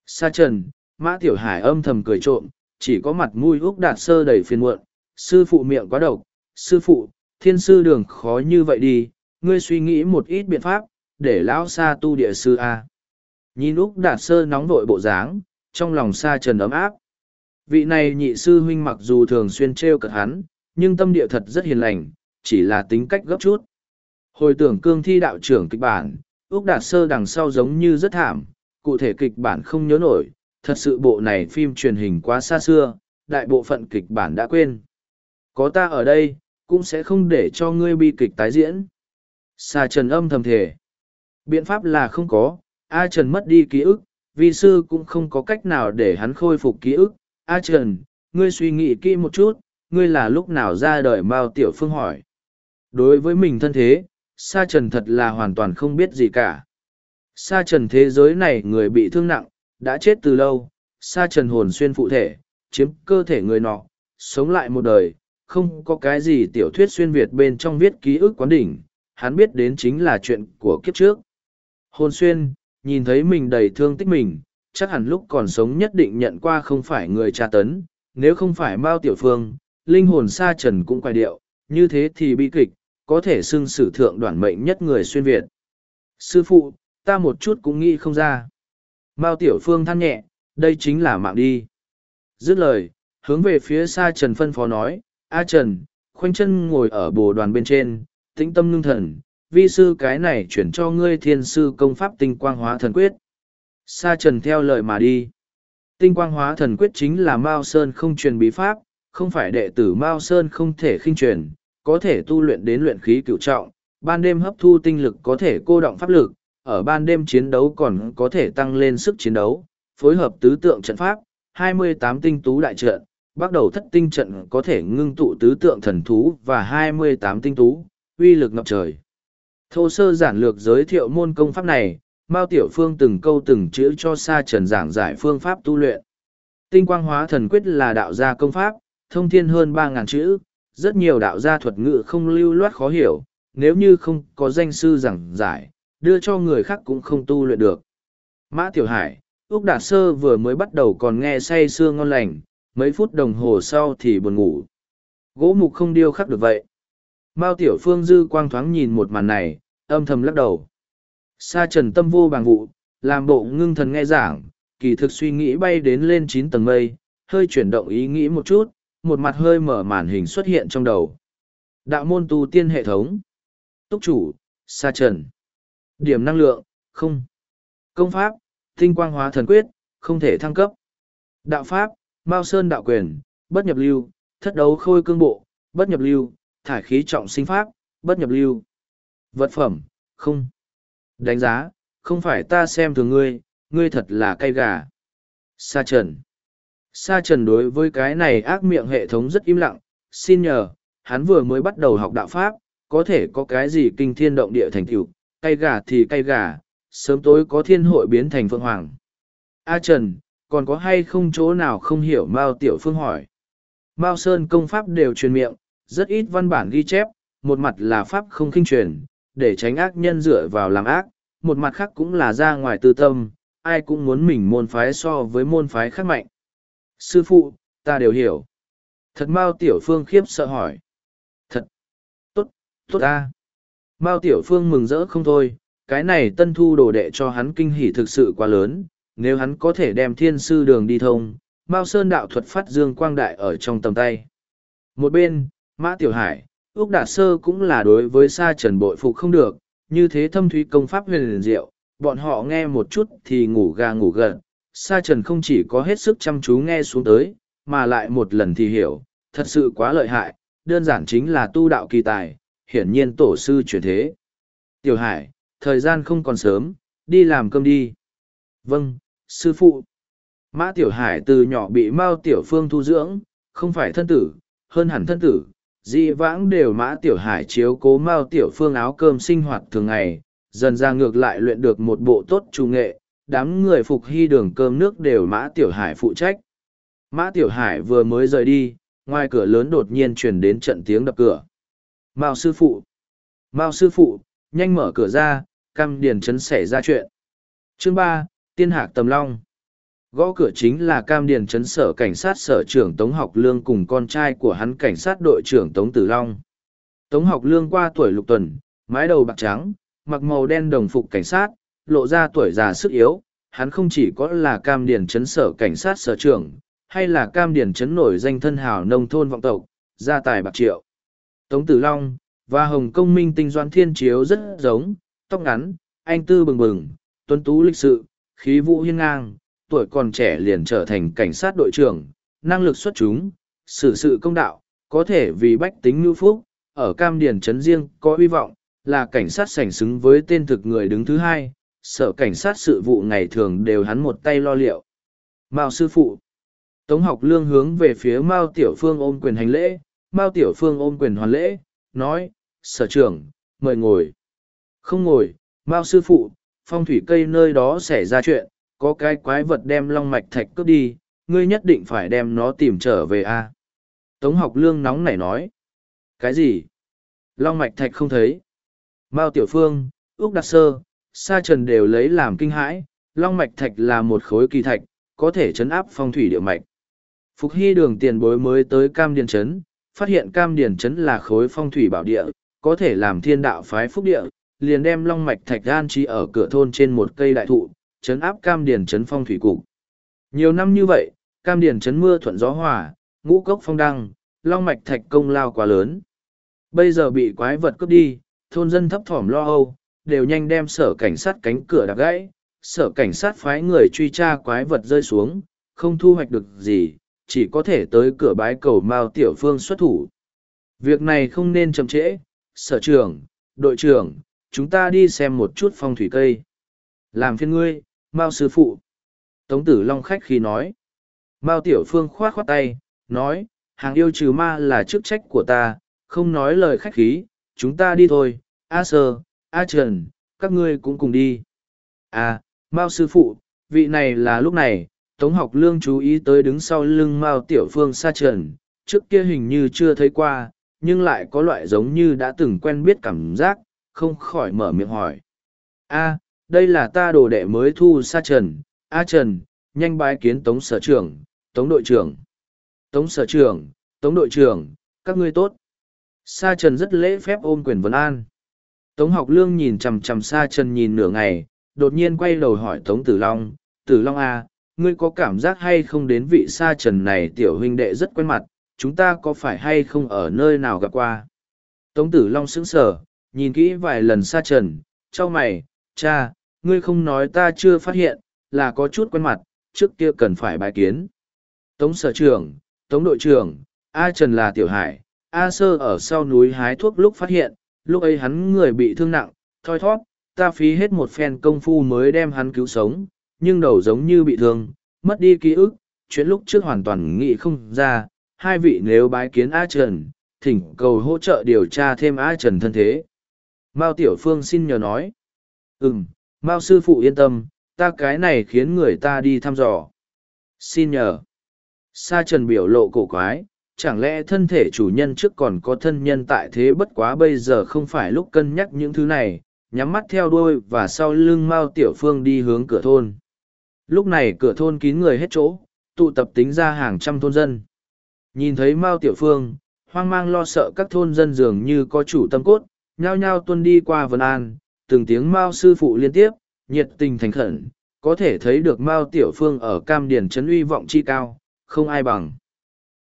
Sa trần, Mã Tiểu Hải âm thầm cười trộm, chỉ có mặt mũi Úc Đạt Sơ đầy phiền muộn. Sư phụ miệng quá độc. Sư phụ, thiên sư đường khó như vậy đi, ngươi suy nghĩ một ít biện pháp, để lão Sa tu địa sư A. Nhìn Úc Đạt Sơ nóng vội bộ dáng, trong lòng Sa trần ấm áp. Vị này nhị sư huynh mặc dù thường xuyên treo cợt hắn, nhưng tâm địa thật rất hiền lành, chỉ là tính cách gấp chút. Hồi tưởng cương thi đạo trưởng kịch bản, Úc Đạt Sơ đằng sau giống như rất thảm, cụ thể kịch bản không nhớ nổi, thật sự bộ này phim truyền hình quá xa xưa, đại bộ phận kịch bản đã quên. Có ta ở đây, cũng sẽ không để cho ngươi bi kịch tái diễn. Xà Trần âm thầm thể. Biện pháp là không có, A Trần mất đi ký ức, vi sư cũng không có cách nào để hắn khôi phục ký ức. A Trần, ngươi suy nghĩ kỹ một chút, ngươi là lúc nào ra đời Mao Tiểu Phương hỏi. Đối với mình thân thế, Sa Trần thật là hoàn toàn không biết gì cả. Sa Trần thế giới này người bị thương nặng, đã chết từ lâu, Sa Trần hồn xuyên phụ thể, chiếm cơ thể người nọ, sống lại một đời, không có cái gì tiểu thuyết xuyên Việt bên trong viết ký ức quán đỉnh, hắn biết đến chính là chuyện của kiếp trước. Hồn xuyên, nhìn thấy mình đầy thương tích mình, chắc hẳn lúc còn sống nhất định nhận qua không phải người tra tấn, nếu không phải Mao Tiểu Phương, linh hồn Sa Trần cũng quay điệu, như thế thì bi kịch, có thể xưng sử thượng đoạn mệnh nhất người xuyên Việt. Sư phụ, ta một chút cũng nghĩ không ra. Mao Tiểu Phương than nhẹ, đây chính là mạng đi. Dứt lời, hướng về phía xa Trần phân phó nói, A Trần, khoanh chân ngồi ở bồ đoàn bên trên, tĩnh tâm ngưng thần, vi sư cái này chuyển cho ngươi thiên sư công pháp tinh quang hóa thần quyết. Sa Trần theo lời mà đi. Tinh quang hóa thần quyết chính là Mao Sơn không truyền bí pháp, không phải đệ tử Mao Sơn không thể khinh truyền, có thể tu luyện đến luyện khí cựu trọng, ban đêm hấp thu tinh lực có thể cô động pháp lực, ở ban đêm chiến đấu còn có thể tăng lên sức chiến đấu, phối hợp tứ tượng trận pháp, 28 tinh tú đại trận, bắt đầu thất tinh trận có thể ngưng tụ tứ tượng thần thú và 28 tinh tú, uy lực ngập trời. Thô sơ giản lược giới thiệu môn công pháp này, Mao Tiểu Phương từng câu từng chữ cho Sa Trần giảng giải phương pháp tu luyện. Tinh quang hóa thần quyết là đạo gia công pháp, thông thiên hơn 3.000 chữ, rất nhiều đạo gia thuật ngữ không lưu loát khó hiểu, nếu như không có danh sư giảng giải, đưa cho người khác cũng không tu luyện được. Mã Tiểu Hải, Úc Đạt Sơ vừa mới bắt đầu còn nghe say sưa ngon lành, mấy phút đồng hồ sau thì buồn ngủ. Gỗ mục không điêu khắc được vậy. Mao Tiểu Phương dư quang thoáng nhìn một màn này, âm thầm lắc đầu. Sa trần tâm vô bằng vụ, làm bộ ngưng thần nghe giảng, kỳ thực suy nghĩ bay đến lên chín tầng mây, hơi chuyển động ý nghĩ một chút, một mặt hơi mở màn hình xuất hiện trong đầu. Đạo môn tu tiên hệ thống. Túc chủ, Sa Trần. Điểm năng lượng, không. Công pháp, tinh quang hóa thần quyết, không thể thăng cấp. Đạo pháp, Mao Sơn đạo quyền, bất nhập lưu, thất đấu khôi cương bộ, bất nhập lưu, thải khí trọng sinh pháp, bất nhập lưu. Vật phẩm, không. Đánh giá, không phải ta xem thường ngươi, ngươi thật là cay gà. Sa Trần. Sa trần đối với cái này ác miệng hệ thống rất im lặng, xin nhờ, hắn vừa mới bắt đầu học đạo Pháp, có thể có cái gì kinh thiên động địa thành tựu, cay gà thì cay gà, sớm tối có thiên hội biến thành phượng hoàng. A Trần, còn có hay không chỗ nào không hiểu Mao Tiểu Phương hỏi. Mao Sơn công pháp đều truyền miệng, rất ít văn bản ghi chép, một mặt là pháp không kinh truyền, để tránh ác nhân dựa vào làm ác, một mặt khác cũng là ra ngoài tư tâm, ai cũng muốn mình môn phái so với môn phái khác mạnh. Sư phụ, ta đều hiểu. Thật Mao Tiểu Phương khiếp sợ hỏi. Thật. Tốt, tốt ta. Mao Tiểu Phương mừng rỡ không thôi, cái này tân thu đồ đệ cho hắn kinh hỉ thực sự quá lớn, nếu hắn có thể đem thiên sư đường đi thông, Mao Sơn đạo thuật phát dương quang đại ở trong tầm tay. Một bên, Mã Tiểu Hải, ước Đạt Sơ cũng là đối với Sa Trần bội phục không được, như thế thâm thúy công pháp huyền liền diệu, bọn họ nghe một chút thì ngủ gà ngủ gật. Sa trần không chỉ có hết sức chăm chú nghe xuống tới, mà lại một lần thì hiểu, thật sự quá lợi hại, đơn giản chính là tu đạo kỳ tài, hiển nhiên tổ sư chuyển thế. Tiểu Hải, thời gian không còn sớm, đi làm cơm đi. Vâng, sư phụ. Mã Tiểu Hải từ nhỏ bị Mao Tiểu Phương thu dưỡng, không phải thân tử, hơn hẳn thân tử. Dị vãng đều Mã Tiểu Hải chiếu cố Mao Tiểu Phương áo cơm sinh hoạt thường ngày, dần ra ngược lại luyện được một bộ tốt trù nghệ, đám người phục hy đường cơm nước đều Mã Tiểu Hải phụ trách. Mã Tiểu Hải vừa mới rời đi, ngoài cửa lớn đột nhiên truyền đến trận tiếng đập cửa. Mao sư phụ! Mao sư phụ, nhanh mở cửa ra, cam điền chấn xảy ra chuyện. Chương ba Tiên Hạc Tầm Long Gõ cửa chính là cam điền chấn sở cảnh sát sở trưởng Tống Học Lương cùng con trai của hắn cảnh sát đội trưởng Tống Tử Long. Tống Học Lương qua tuổi lục tuần, mái đầu bạc trắng, mặc màu đen đồng phục cảnh sát, lộ ra tuổi già sức yếu. Hắn không chỉ có là cam điển chấn sở cảnh sát sở trưởng, hay là cam điển chấn nổi danh thân hào nông thôn vọng tộc, gia tài bạc triệu. Tống Tử Long, và Hồng Công Minh tinh doan thiên chiếu rất giống, tóc ngắn, anh tư bừng bừng, tuấn tú lịch sự, khí vũ hiên ngang, tuổi còn trẻ liền trở thành cảnh sát đội trưởng, năng lực xuất chúng, xử sự công đạo, có thể vì bách tính nữ phúc, ở Cam điển Trấn riêng có hy vọng, là cảnh sát sảnh xứng với tên thực người đứng thứ hai, sở cảnh sát sự vụ ngày thường đều hắn một tay lo liệu. Mao sư phụ Tống học lương hướng về phía Mao Tiểu Phương ôm quyền hành lễ, Mao Tiểu Phương ôm quyền hoàn lễ, nói, sở trưởng, mời ngồi. Không ngồi, Mao sư phụ, phong thủy cây nơi đó xảy ra chuyện, có cái quái vật đem long mạch thạch cướp đi, ngươi nhất định phải đem nó tìm trở về a. Tống học lương nóng nảy nói. Cái gì? Long mạch thạch không thấy. Mao Tiểu Phương, Úc Đặc Sơ, Sa Trần đều lấy làm kinh hãi, long mạch thạch là một khối kỳ thạch, có thể chấn áp phong thủy địa mạch. Phục Hy đường tiền bối mới tới Cam Điền Trấn, phát hiện Cam Điền Trấn là khối phong thủy bảo địa, có thể làm thiên đạo phái phúc địa, liền đem long mạch thạch an trí ở cửa thôn trên một cây đại thụ, chấn áp cam điền Trấn phong thủy cục. Nhiều năm như vậy, cam điền Trấn mưa thuận gió hòa, ngũ cốc phong đăng, long mạch thạch công lao quá lớn. Bây giờ bị quái vật cướp đi, thôn dân thấp thỏm lo âu, đều nhanh đem sở cảnh sát cánh cửa đạp gãy, sở cảnh sát phái người truy tra quái vật rơi xuống, không thu hoạch được gì, chỉ có thể tới cửa bái cầu Mao Tiểu Phương xuất thủ. Việc này không nên chậm trễ, sở trưởng, đội trưởng, chúng ta đi xem một chút phong thủy cây. Làm phiên ngươi, Mao sư phụ. Tống tử Long khách khi nói. Mao Tiểu Phương khoát khoát tay, nói, hàng yêu trừ ma là chức trách của ta, không nói lời khách khí, chúng ta đi thôi, A Sơ, A Trần, các ngươi cũng cùng đi. À, Mao sư phụ, vị này là lúc này, Tống học lương chú ý tới đứng sau lưng Mao Tiểu Phương Sa Trần, trước kia hình như chưa thấy qua, nhưng lại có loại giống như đã từng quen biết cảm giác, không khỏi mở miệng hỏi. A, đây là ta đồ đệ mới thu Sa Trần, A Trần, nhanh bái kiến Tống Sở trưởng, Tống đội trưởng. Tống Sở trưởng, Tống đội trưởng, các ngươi tốt. Sa Trần rất lễ phép ôm quyền vấn an. Tống học lương nhìn chằm chằm xa chân nhìn nửa ngày, đột nhiên quay đầu hỏi Tống Tử Long, Tử Long A, ngươi có cảm giác hay không đến vị Sa Trần này tiểu huynh đệ rất quen mặt, chúng ta có phải hay không ở nơi nào gặp qua? Tống Tử Long sững sờ, nhìn kỹ vài lần Sa Trần, cho mày, cha, ngươi không nói ta chưa phát hiện, là có chút quen mặt, trước kia cần phải bài kiến. Tống sở trưởng, tống đội trưởng, A Trần là tiểu hải, A Sơ ở sau núi hái thuốc lúc phát hiện, lúc ấy hắn người bị thương nặng, thoi thoát, ta phí hết một phen công phu mới đem hắn cứu sống, nhưng đầu giống như bị thương, mất đi ký ức, chuyện lúc trước hoàn toàn nghĩ không ra, hai vị nếu bái kiến A Trần, thỉnh cầu hỗ trợ điều tra thêm A Trần thân thế. Mao Tiểu Phương xin nhờ nói. Ừm, Mao sư phụ yên tâm, ta cái này khiến người ta đi thăm dò. Xin nhờ. Sa trần biểu lộ cổ quái, chẳng lẽ thân thể chủ nhân trước còn có thân nhân tại thế bất quá bây giờ không phải lúc cân nhắc những thứ này, nhắm mắt theo đuôi và sau lưng Mao Tiểu Phương đi hướng cửa thôn. Lúc này cửa thôn kín người hết chỗ, tụ tập tính ra hàng trăm thôn dân. Nhìn thấy Mao Tiểu Phương, hoang mang lo sợ các thôn dân dường như có chủ tâm cốt, nhao nhao tuân đi qua Vân An, từng tiếng Mao sư phụ liên tiếp, nhiệt tình thành khẩn, có thể thấy được Mao Tiểu Phương ở Cam Điền trấn uy vọng chi cao, không ai bằng.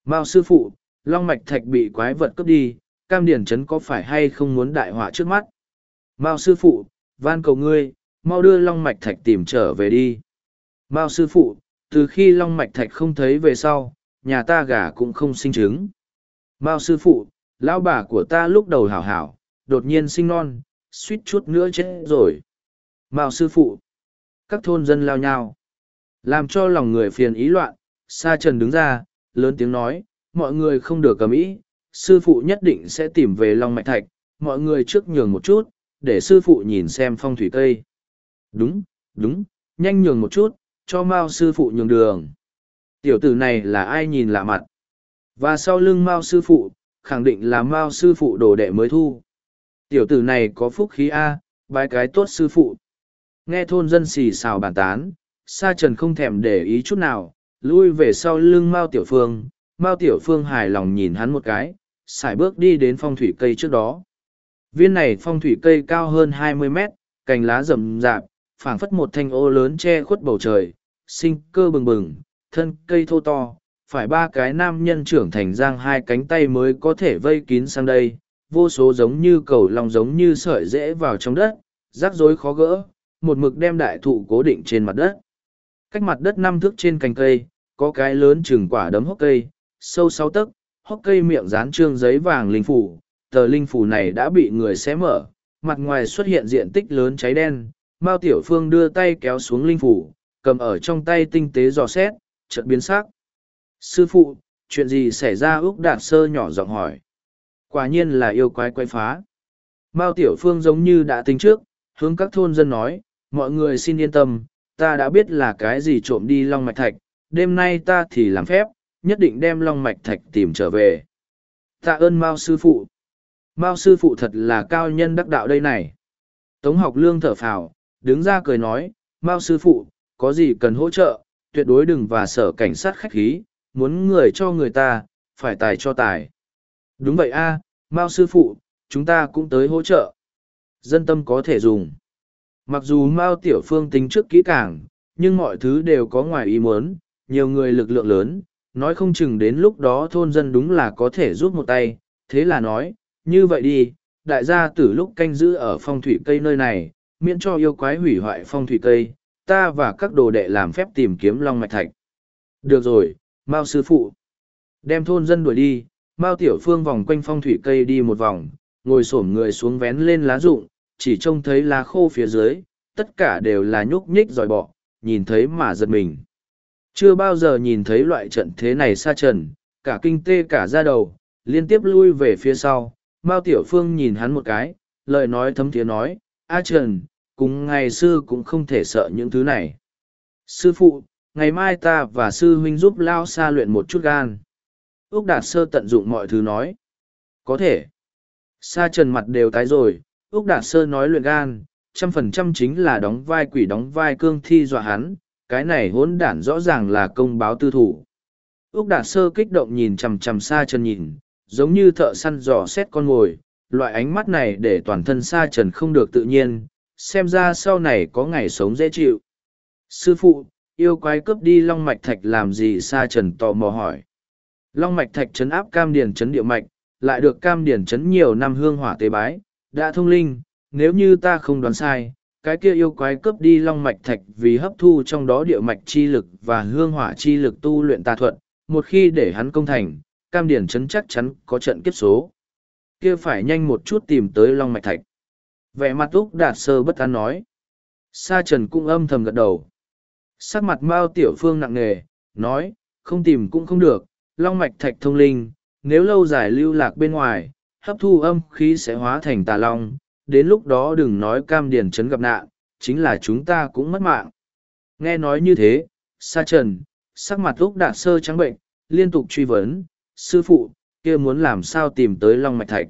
Mao sư phụ, Long Mạch Thạch bị quái vật cướp đi, Cam Điền trấn có phải hay không muốn đại họa trước mắt? Mao sư phụ, van cầu ngươi, mau đưa long mạch thạch tìm trở về đi. Mao sư phụ từ khi long mạch thạch không thấy về sau nhà ta gà cũng không sinh trứng. Mao sư phụ lão bà của ta lúc đầu hảo hảo đột nhiên sinh non suýt chút nữa chết rồi. Mao sư phụ các thôn dân lao nhau làm cho lòng người phiền ý loạn sa trần đứng ra lớn tiếng nói, mọi người không được cầm ý, sư phụ nhất định sẽ tìm về long mạch thạch, mọi người trước nhường một chút, để sư phụ nhìn xem phong thủy cây. Đúng đúng, nhanh nhường một chút, cho mao sư phụ nhường đường. Tiểu tử này là ai nhìn lạ mặt? Và sau lưng mao sư phụ, khẳng định là mao sư phụ đồ đệ mới thu. Tiểu tử này có phúc khí a, bái cái tốt sư phụ. Nghe thôn dân xì xào bàn tán, sa trần không thèm để ý chút nào lui về sau lưng mao tiểu phương. Mao tiểu phương hài lòng nhìn hắn một cái sải bước đi đến phong thủy cây trước đó. Viên này phong thủy cây cao hơn hai mươi mét, cành lá rậm rạp, phảng phất một thanh ô lớn che khuất bầu trời, sinh cơ bừng bừng, thân cây thô to, phải ba cái nam nhân trưởng thành giang hai cánh tay mới có thể vây kín sang đây, vô số giống như cầu lòng giống như sợi rễ vào trong đất, rắc rối khó gỡ, một mực đem đại thụ cố định trên mặt đất cách mặt đất năm thước trên cành cây, có cái lớn chừng quả đấm hốc cây, sâu sáu tấc, hốc cây miệng dán trương giấy vàng linh phủ, tờ linh phủ này đã bị người xé mở, mặt ngoài xuất hiện diện tích lớn cháy đen, mao tiểu phương đưa tay kéo xuống linh phủ, cầm ở trong tay tinh tế dò xét, chợt biến sắc. Sư phụ, chuyện gì xảy ra? Úc đạt sơ nhỏ giọng hỏi. Quả nhiên là yêu quái quay phá. Mao tiểu phương giống như đã tính trước, hướng các thôn dân nói, mọi người xin yên tâm ta đã biết là cái gì trộm đi long mạch thạch, đêm nay ta thì làm phép, nhất định đem long mạch thạch tìm trở về. Tạ ơn mao sư phụ. Mao sư phụ thật là cao nhân đắc đạo đây này. Tống học lương thở phào, đứng ra cười nói, mao sư phụ, có gì cần hỗ trợ, tuyệt đối đừng và sở cảnh sát khách khí, muốn người cho người ta, phải tài cho tài. Đúng vậy a, mao sư phụ, chúng ta cũng tới hỗ trợ. Dân tâm có thể dùng mặc dù mao tiểu phương tính trước kỹ càng, nhưng mọi thứ đều có ngoài ý muốn, nhiều người lực lượng lớn, nói không chừng đến lúc đó thôn dân đúng là có thể giúp một tay. Thế là nói, như vậy đi, đại gia từ lúc canh giữ ở phong thủy cây nơi này, miễn cho yêu quái hủy hoại phong thủy cây, ta và các đồ đệ làm phép tìm kiếm long mạch thạch. Được rồi, mao sư phụ. Đem thôn dân đuổi đi, mao tiểu phương vòng quanh phong thủy cây đi một vòng, ngồi s ổ m người xuống vén lên lá rụng chỉ trông thấy lá khô phía dưới, tất cả đều là nhúc nhích dòi bọ, nhìn thấy mà giật mình. Chưa bao giờ nhìn thấy loại trận thế này xa trần, cả kinh tê cả ra đầu, liên tiếp lui về phía sau. Mao tiểu phương nhìn hắn một cái, lời nói thấm thiế nói, a trần, cùng ngày sư cũng không thể sợ những thứ này. Sư phụ, ngày mai ta và sư huynh giúp lao Sa luyện một chút gan. Úc đạt sơ tận dụng mọi thứ nói, có thể. Sa trần mặt đều tái rồi Úc đạt sơ nói luyện gan, trăm phần trăm chính là đóng vai quỷ đóng vai cương thi dọa hắn, cái này hỗn đản rõ ràng là công báo tư thủ. Úc đạt sơ kích động nhìn chằm chằm xa chân nhìn, giống như thợ săn dò xét con mồi loại ánh mắt này để toàn thân xa trần không được tự nhiên, xem ra sau này có ngày sống dễ chịu. Sư phụ, yêu quái cướp đi long mạch thạch làm gì? Xa trần tò mò hỏi. Long mạch thạch chấn áp cam điền chấn địa mạch, lại được cam điền chấn nhiều năm hương hỏa tế bái đã thông linh, nếu như ta không đoán sai, cái kia yêu quái cướp đi long mạch thạch vì hấp thu trong đó địa mạch chi lực và hương hỏa chi lực tu luyện tà thuật, một khi để hắn công thành, cam điển chấn chắc chắn có trận kiếp số. Kia phải nhanh một chút tìm tới long mạch thạch. Vẻ mặt úc đạt sơ bất an nói. Sa trần cũng âm thầm gật đầu. Sắc mặt mao tiểu phương nặng nề, nói, không tìm cũng không được, long mạch thạch thông linh, nếu lâu dài lưu lạc bên ngoài hấp thu âm khí sẽ hóa thành tà long, đến lúc đó đừng nói cam điền chấn gặp nạn, chính là chúng ta cũng mất mạng. Nghe nói như thế, sa trần, sắc mặt úc đạt sơ trắng bệnh, liên tục truy vấn, sư phụ, kia muốn làm sao tìm tới long mạch thạch?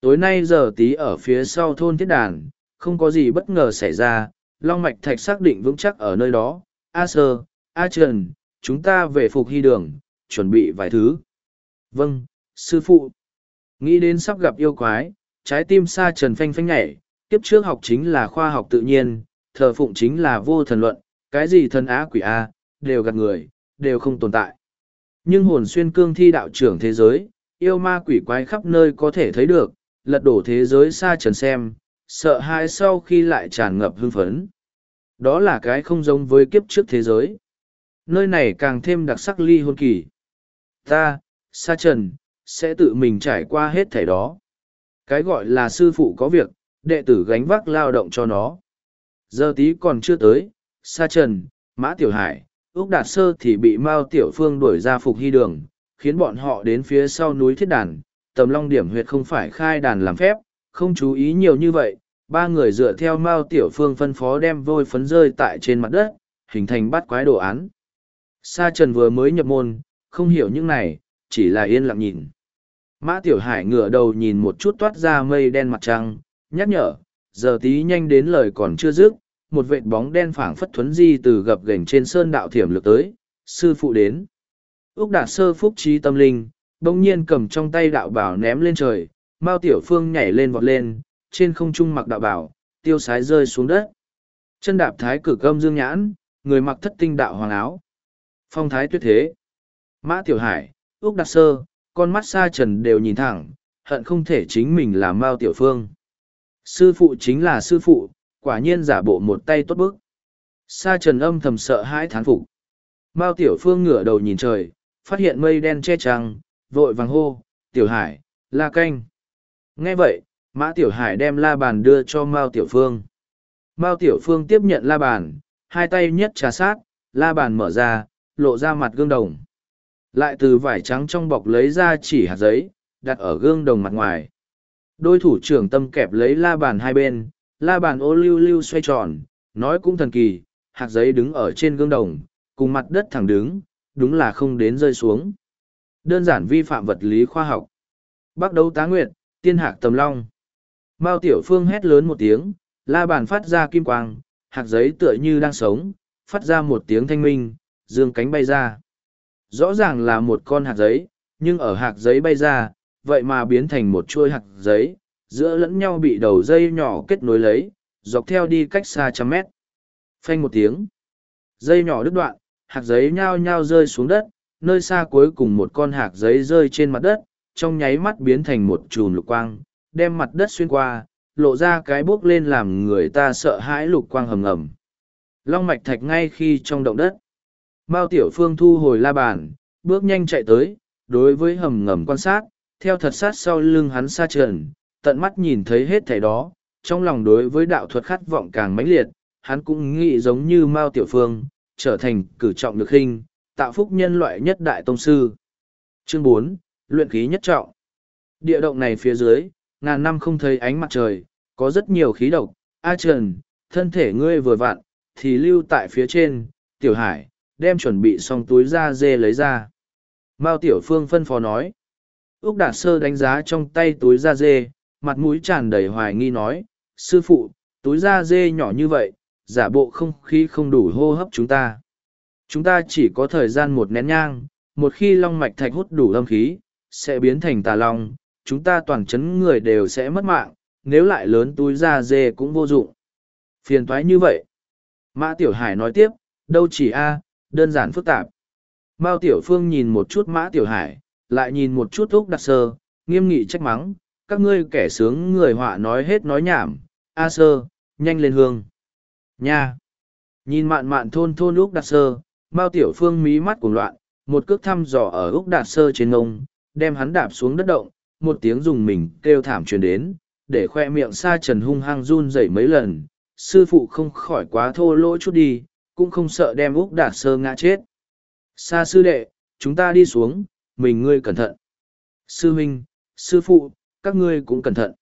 Tối nay giờ tí ở phía sau thôn thiết đàn, không có gì bất ngờ xảy ra, long mạch thạch xác định vững chắc ở nơi đó. A sơ, a trần, chúng ta về phục hy đường, chuẩn bị vài thứ. Vâng sư phụ nghĩ đến sắp gặp yêu quái trái tim sa trần phanh phanh nhảy Kiếp trước học chính là khoa học tự nhiên thờ phụng chính là vô thần luận cái gì thần á quỷ a đều gạt người đều không tồn tại nhưng hồn xuyên cương thi đạo trưởng thế giới yêu ma quỷ quái khắp nơi có thể thấy được lật đổ thế giới Sa trần xem sợ hãi sau khi lại tràn ngập hưng phấn Đó là cái không giống với kiếp trước thế giới. Nơi này càng thêm đặc sắc ly hôn kỳ. Ta, Sa Trần, sẽ tự mình trải qua hết thảy đó. Cái gọi là sư phụ có việc, đệ tử gánh vác lao động cho nó. Giờ tí còn chưa tới, Sa Trần, Mã Tiểu Hải, Úc Đạt Sơ thì bị Mao Tiểu Phương đuổi ra phục hy đường, khiến bọn họ đến phía sau núi thiết đàn. Tầm Long Điểm huyệt không phải khai đàn làm phép, không chú ý nhiều như vậy. Ba người dựa theo Mao Tiểu Phương phân phó đem vôi phấn rơi tại trên mặt đất, hình thành bắt quái đồ án. Sa Trần vừa mới nhập môn, không hiểu những này, chỉ là yên lặng nhìn. Mã Tiểu Hải ngửa đầu nhìn một chút toát ra mây đen mặt trăng, nhắc nhở, giờ tí nhanh đến lời còn chưa dứt, một vệt bóng đen phảng phất thuấn di từ gập gành trên sơn đạo thiểm lược tới, sư phụ đến. Úc Đạt Sơ phúc trí tâm linh, bỗng nhiên cầm trong tay đạo bảo ném lên trời, Mao Tiểu Phương nhảy lên vọt lên, trên không trung mặc đạo bảo, tiêu sái rơi xuống đất. Chân đạp thái cực âm dương nhãn, người mặc thất tinh đạo hoàng áo. Phong thái tuyệt thế. Mã Tiểu Hải, Úc Đạt Sơ, con mắt xa trần đều nhìn thẳng, hận không thể chính mình là Mao Tiểu Phương. Sư phụ chính là sư phụ, quả nhiên giả bộ một tay tốt bức. Sa trần âm thầm sợ hãi thán phục. Mao Tiểu Phương ngửa đầu nhìn trời, phát hiện mây đen che trăng, vội vàng hô, Tiểu Hải, la canh. Nghe vậy, Mã Tiểu Hải đem la bàn đưa cho Mao Tiểu Phương. Mao Tiểu Phương tiếp nhận la bàn, hai tay nhất trà sát, la bàn mở ra, lộ ra mặt gương đồng. Lại từ vải trắng trong bọc lấy ra chỉ hạt giấy, đặt ở gương đồng mặt ngoài. Đôi thủ trưởng tâm kẹp lấy la bàn hai bên, la bàn ô lưu lưu xoay tròn, nói cũng thần kỳ, hạt giấy đứng ở trên gương đồng, cùng mặt đất thẳng đứng, đúng là không đến rơi xuống. Đơn giản vi phạm vật lý khoa học. Bắt đầu tá nguyện, tiên hạc tầm long. Mao Tiểu Phương hét lớn một tiếng, la bàn phát ra kim quang, hạt giấy tựa như đang sống, phát ra một tiếng thanh minh, dương cánh bay ra. Rõ ràng là một con hạt giấy, nhưng ở hạt giấy bay ra, vậy mà biến thành một chuôi hạt giấy, giữa lẫn nhau bị đầu dây nhỏ kết nối lấy, dọc theo đi cách xa trăm mét. Phanh một tiếng. Dây nhỏ đứt đoạn, hạt giấy nhao nhao rơi xuống đất, nơi xa cuối cùng một con hạt giấy rơi trên mặt đất, trong nháy mắt biến thành một chùm lục quang, đem mặt đất xuyên qua, lộ ra cái bốc lên làm người ta sợ hãi lục quang hầm ngầm. Long mạch thạch ngay khi trong động đất. Mao Tiểu Phương thu hồi la bàn, bước nhanh chạy tới, đối với hầm ngầm quan sát, theo thật sát sau lưng hắn xa trần, tận mắt nhìn thấy hết thảy đó, trong lòng đối với đạo thuật khát vọng càng mãnh liệt, hắn cũng nghĩ giống như Mao Tiểu Phương, trở thành cử trọng được hình, tạo phúc nhân loại nhất đại tông sư. Chương bốn Luyện khí nhất trọng. Địa động này phía dưới, ngàn năm không thấy ánh mặt trời, có rất nhiều khí độc. A Trần, thân thể ngươi vừa vặn, thì lưu tại phía trên, Tiểu Hải, đem chuẩn bị xong túi da dê lấy ra. Mao Tiểu Phương phân phó nói. Úc Đạt Sơ đánh giá trong tay túi da dê, mặt mũi tràn đầy hoài nghi nói, sư phụ, túi da dê nhỏ như vậy, giả bộ không khí không đủ hô hấp chúng ta. Chúng ta chỉ có thời gian một nén nhang, một khi long mạch thạch hút đủ âm khí, sẽ biến thành tà long, chúng ta toàn chấn người đều sẽ mất mạng, nếu lại lớn túi da dê cũng vô dụng. Phiền toái như vậy. Mã Tiểu Hải nói tiếp, đâu chỉ A, đơn giản phức tạp. Mao Tiểu Phương nhìn một chút Mã Tiểu Hải, lại nhìn một chút Úc Đặc Sơ, nghiêm nghị trách mắng, các ngươi kẻ sướng người họa nói hết nói nhảm, A Sơ, nhanh lên hương. Nha! Nhìn mạn mạn thôn thôn Úc Đặc Sơ, Mao Tiểu Phương mí mắt cuồng loạn, một cước thăm dò ở Úc Đạt Sơ trên ngông, đem hắn đạp xuống đất động, một tiếng dùng mình kêu thảm truyền đến, để khoe miệng sa trần hung hăng run rẩy mấy lần, sư phụ không khỏi quá thô lỗ chút đi, cũng không sợ đem Úc Đạt Sơ ngã chết. Sa sư đệ, chúng ta đi xuống, mình ngươi cẩn thận. Sư huynh, sư phụ, các ngươi cũng cẩn thận.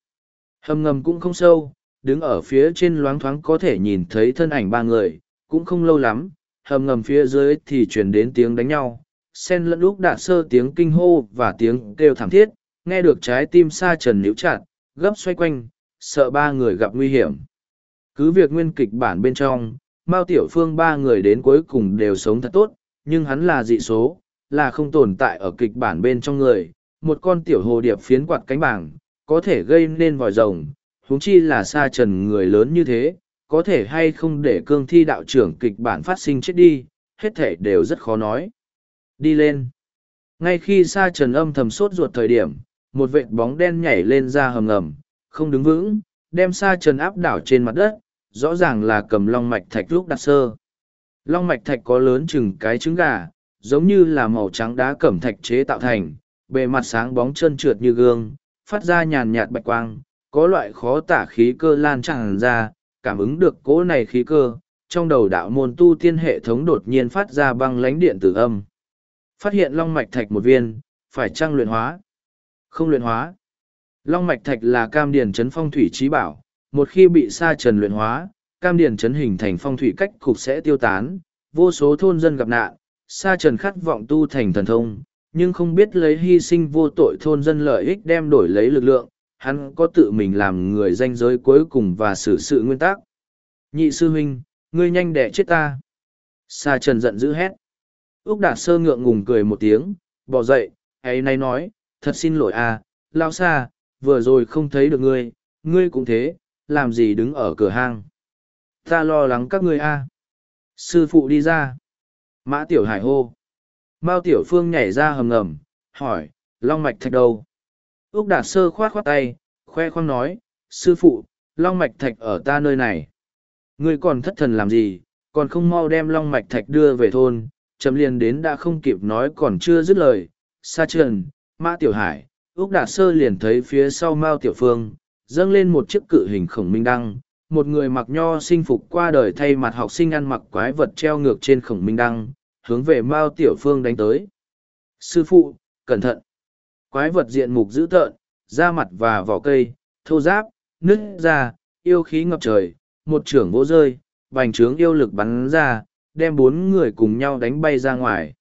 Hầm ngầm cũng không sâu, đứng ở phía trên loáng thoáng có thể nhìn thấy thân ảnh ba người, cũng không lâu lắm, hầm ngầm phía dưới thì truyền đến tiếng đánh nhau, sen lẫn lúc đạt sơ tiếng kinh hô và tiếng kêu thảm thiết, nghe được trái tim sa trần níu chặt, gấp xoay quanh, sợ ba người gặp nguy hiểm. Cứ việc nguyên kịch bản bên trong, Mao Tiểu Phương ba người đến cuối cùng đều sống thật tốt, nhưng hắn là dị số, là không tồn tại ở kịch bản bên trong người. Một con tiểu hồ điệp phiến quạt cánh bảng, có thể gây nên vòi rồng, huống chi là sa trần người lớn như thế, có thể hay không để cương thi đạo trưởng kịch bản phát sinh chết đi, hết thể đều rất khó nói. Đi lên. Ngay khi sa trần âm thầm sốt ruột thời điểm, một vệt bóng đen nhảy lên ra hầm ngầm, không đứng vững, đem sa trần áp đảo trên mặt đất, rõ ràng là cầm long mạch thạch lúc đặt sơ. Long mạch thạch có lớn chừng cái trứng gà, giống như là màu trắng đá cẩm thạch chế tạo thành, bề mặt sáng bóng trơn trượt như gương, phát ra nhàn nhạt bạch quang, có loại khó tả khí cơ lan tràn ra, cảm ứng được cỗ này khí cơ, trong đầu đạo môn tu tiên hệ thống đột nhiên phát ra băng lánh điện tử âm. Phát hiện long mạch thạch một viên, phải trang luyện hóa? Không luyện hóa. Long mạch thạch là cam điển trấn phong thủy trí bảo, một khi bị sa trần luyện hóa, cam điển chấn hình thành phong thủy cách cục sẽ tiêu tán, vô số thôn dân gặp nạn, sa trần khát vọng tu thành thần thông, nhưng không biết lấy hy sinh vô tội thôn dân lợi ích đem đổi lấy lực lượng, hắn có tự mình làm người danh giới cuối cùng và xử sự nguyên tắc. Nhị sư huynh, ngươi nhanh đẻ chết ta. Sa trần giận dữ hét. Úc Đạt Sơ ngượng ngùng cười một tiếng, bỏ dậy, ấy nay nói, thật xin lỗi à, lao xa, vừa rồi không thấy được ngươi, ngươi cũng thế, làm gì đứng ở cửa hang. Ta lo lắng các ngươi a. À. Sư phụ đi ra. Mã Tiểu Hải hô. Mao Tiểu Phương nhảy ra hầm ngầm, hỏi, Long Mạch Thạch đâu? Úc Đạt Sơ khoát khoát tay, khoe khoang nói, sư phụ, Long Mạch Thạch ở ta nơi này. Ngươi còn thất thần làm gì, còn không mau đem Long Mạch Thạch đưa về thôn, chấm liền đến đã không kịp nói còn chưa dứt lời. Sa trần, Mã Tiểu Hải, Úc Đạt Sơ liền thấy phía sau Mao Tiểu Phương, dâng lên một chiếc cự hình khổng minh đăng, một người mặc nho sinh phục qua đời thay mặt học sinh ăn mặc quái vật treo ngược trên khổng minh đăng, hướng về Mao Tiểu Phương đánh tới. Sư phụ, cẩn thận! Quái vật diện mục dữ tợn, da mặt và vỏ cây, thô giáp, nứt ra, yêu khí ngập trời, một trưởng vỗ rơi, bành trướng yêu lực bắn ra, đem bốn người cùng nhau đánh bay ra ngoài.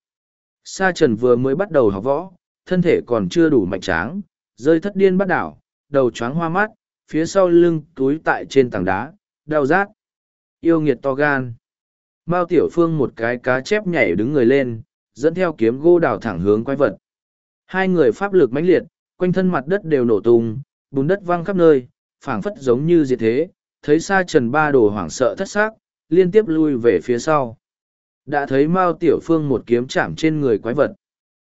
Sa Trần vừa mới bắt đầu học võ, thân thể còn chưa đủ mạnh tráng, rơi thất điên bắt đảo, đầu choáng hoa mắt, phía sau lưng túi tại trên tảng đá, đau rát. Yêu nghiệt to gan. Mao Tiểu Phương một cái cá chép nhảy đứng người lên, dẫn theo kiếm gô đào thẳng hướng quái vật. Hai người pháp lực mãnh liệt, quanh thân mặt đất đều nổ tung, bùn đất văng khắp nơi, phảng phất giống như diệt thế, thấy xa trần ba đồ hoảng sợ thất xác, liên tiếp lui về phía sau. Đã thấy Mao Tiểu Phương một kiếm chạm trên người quái vật.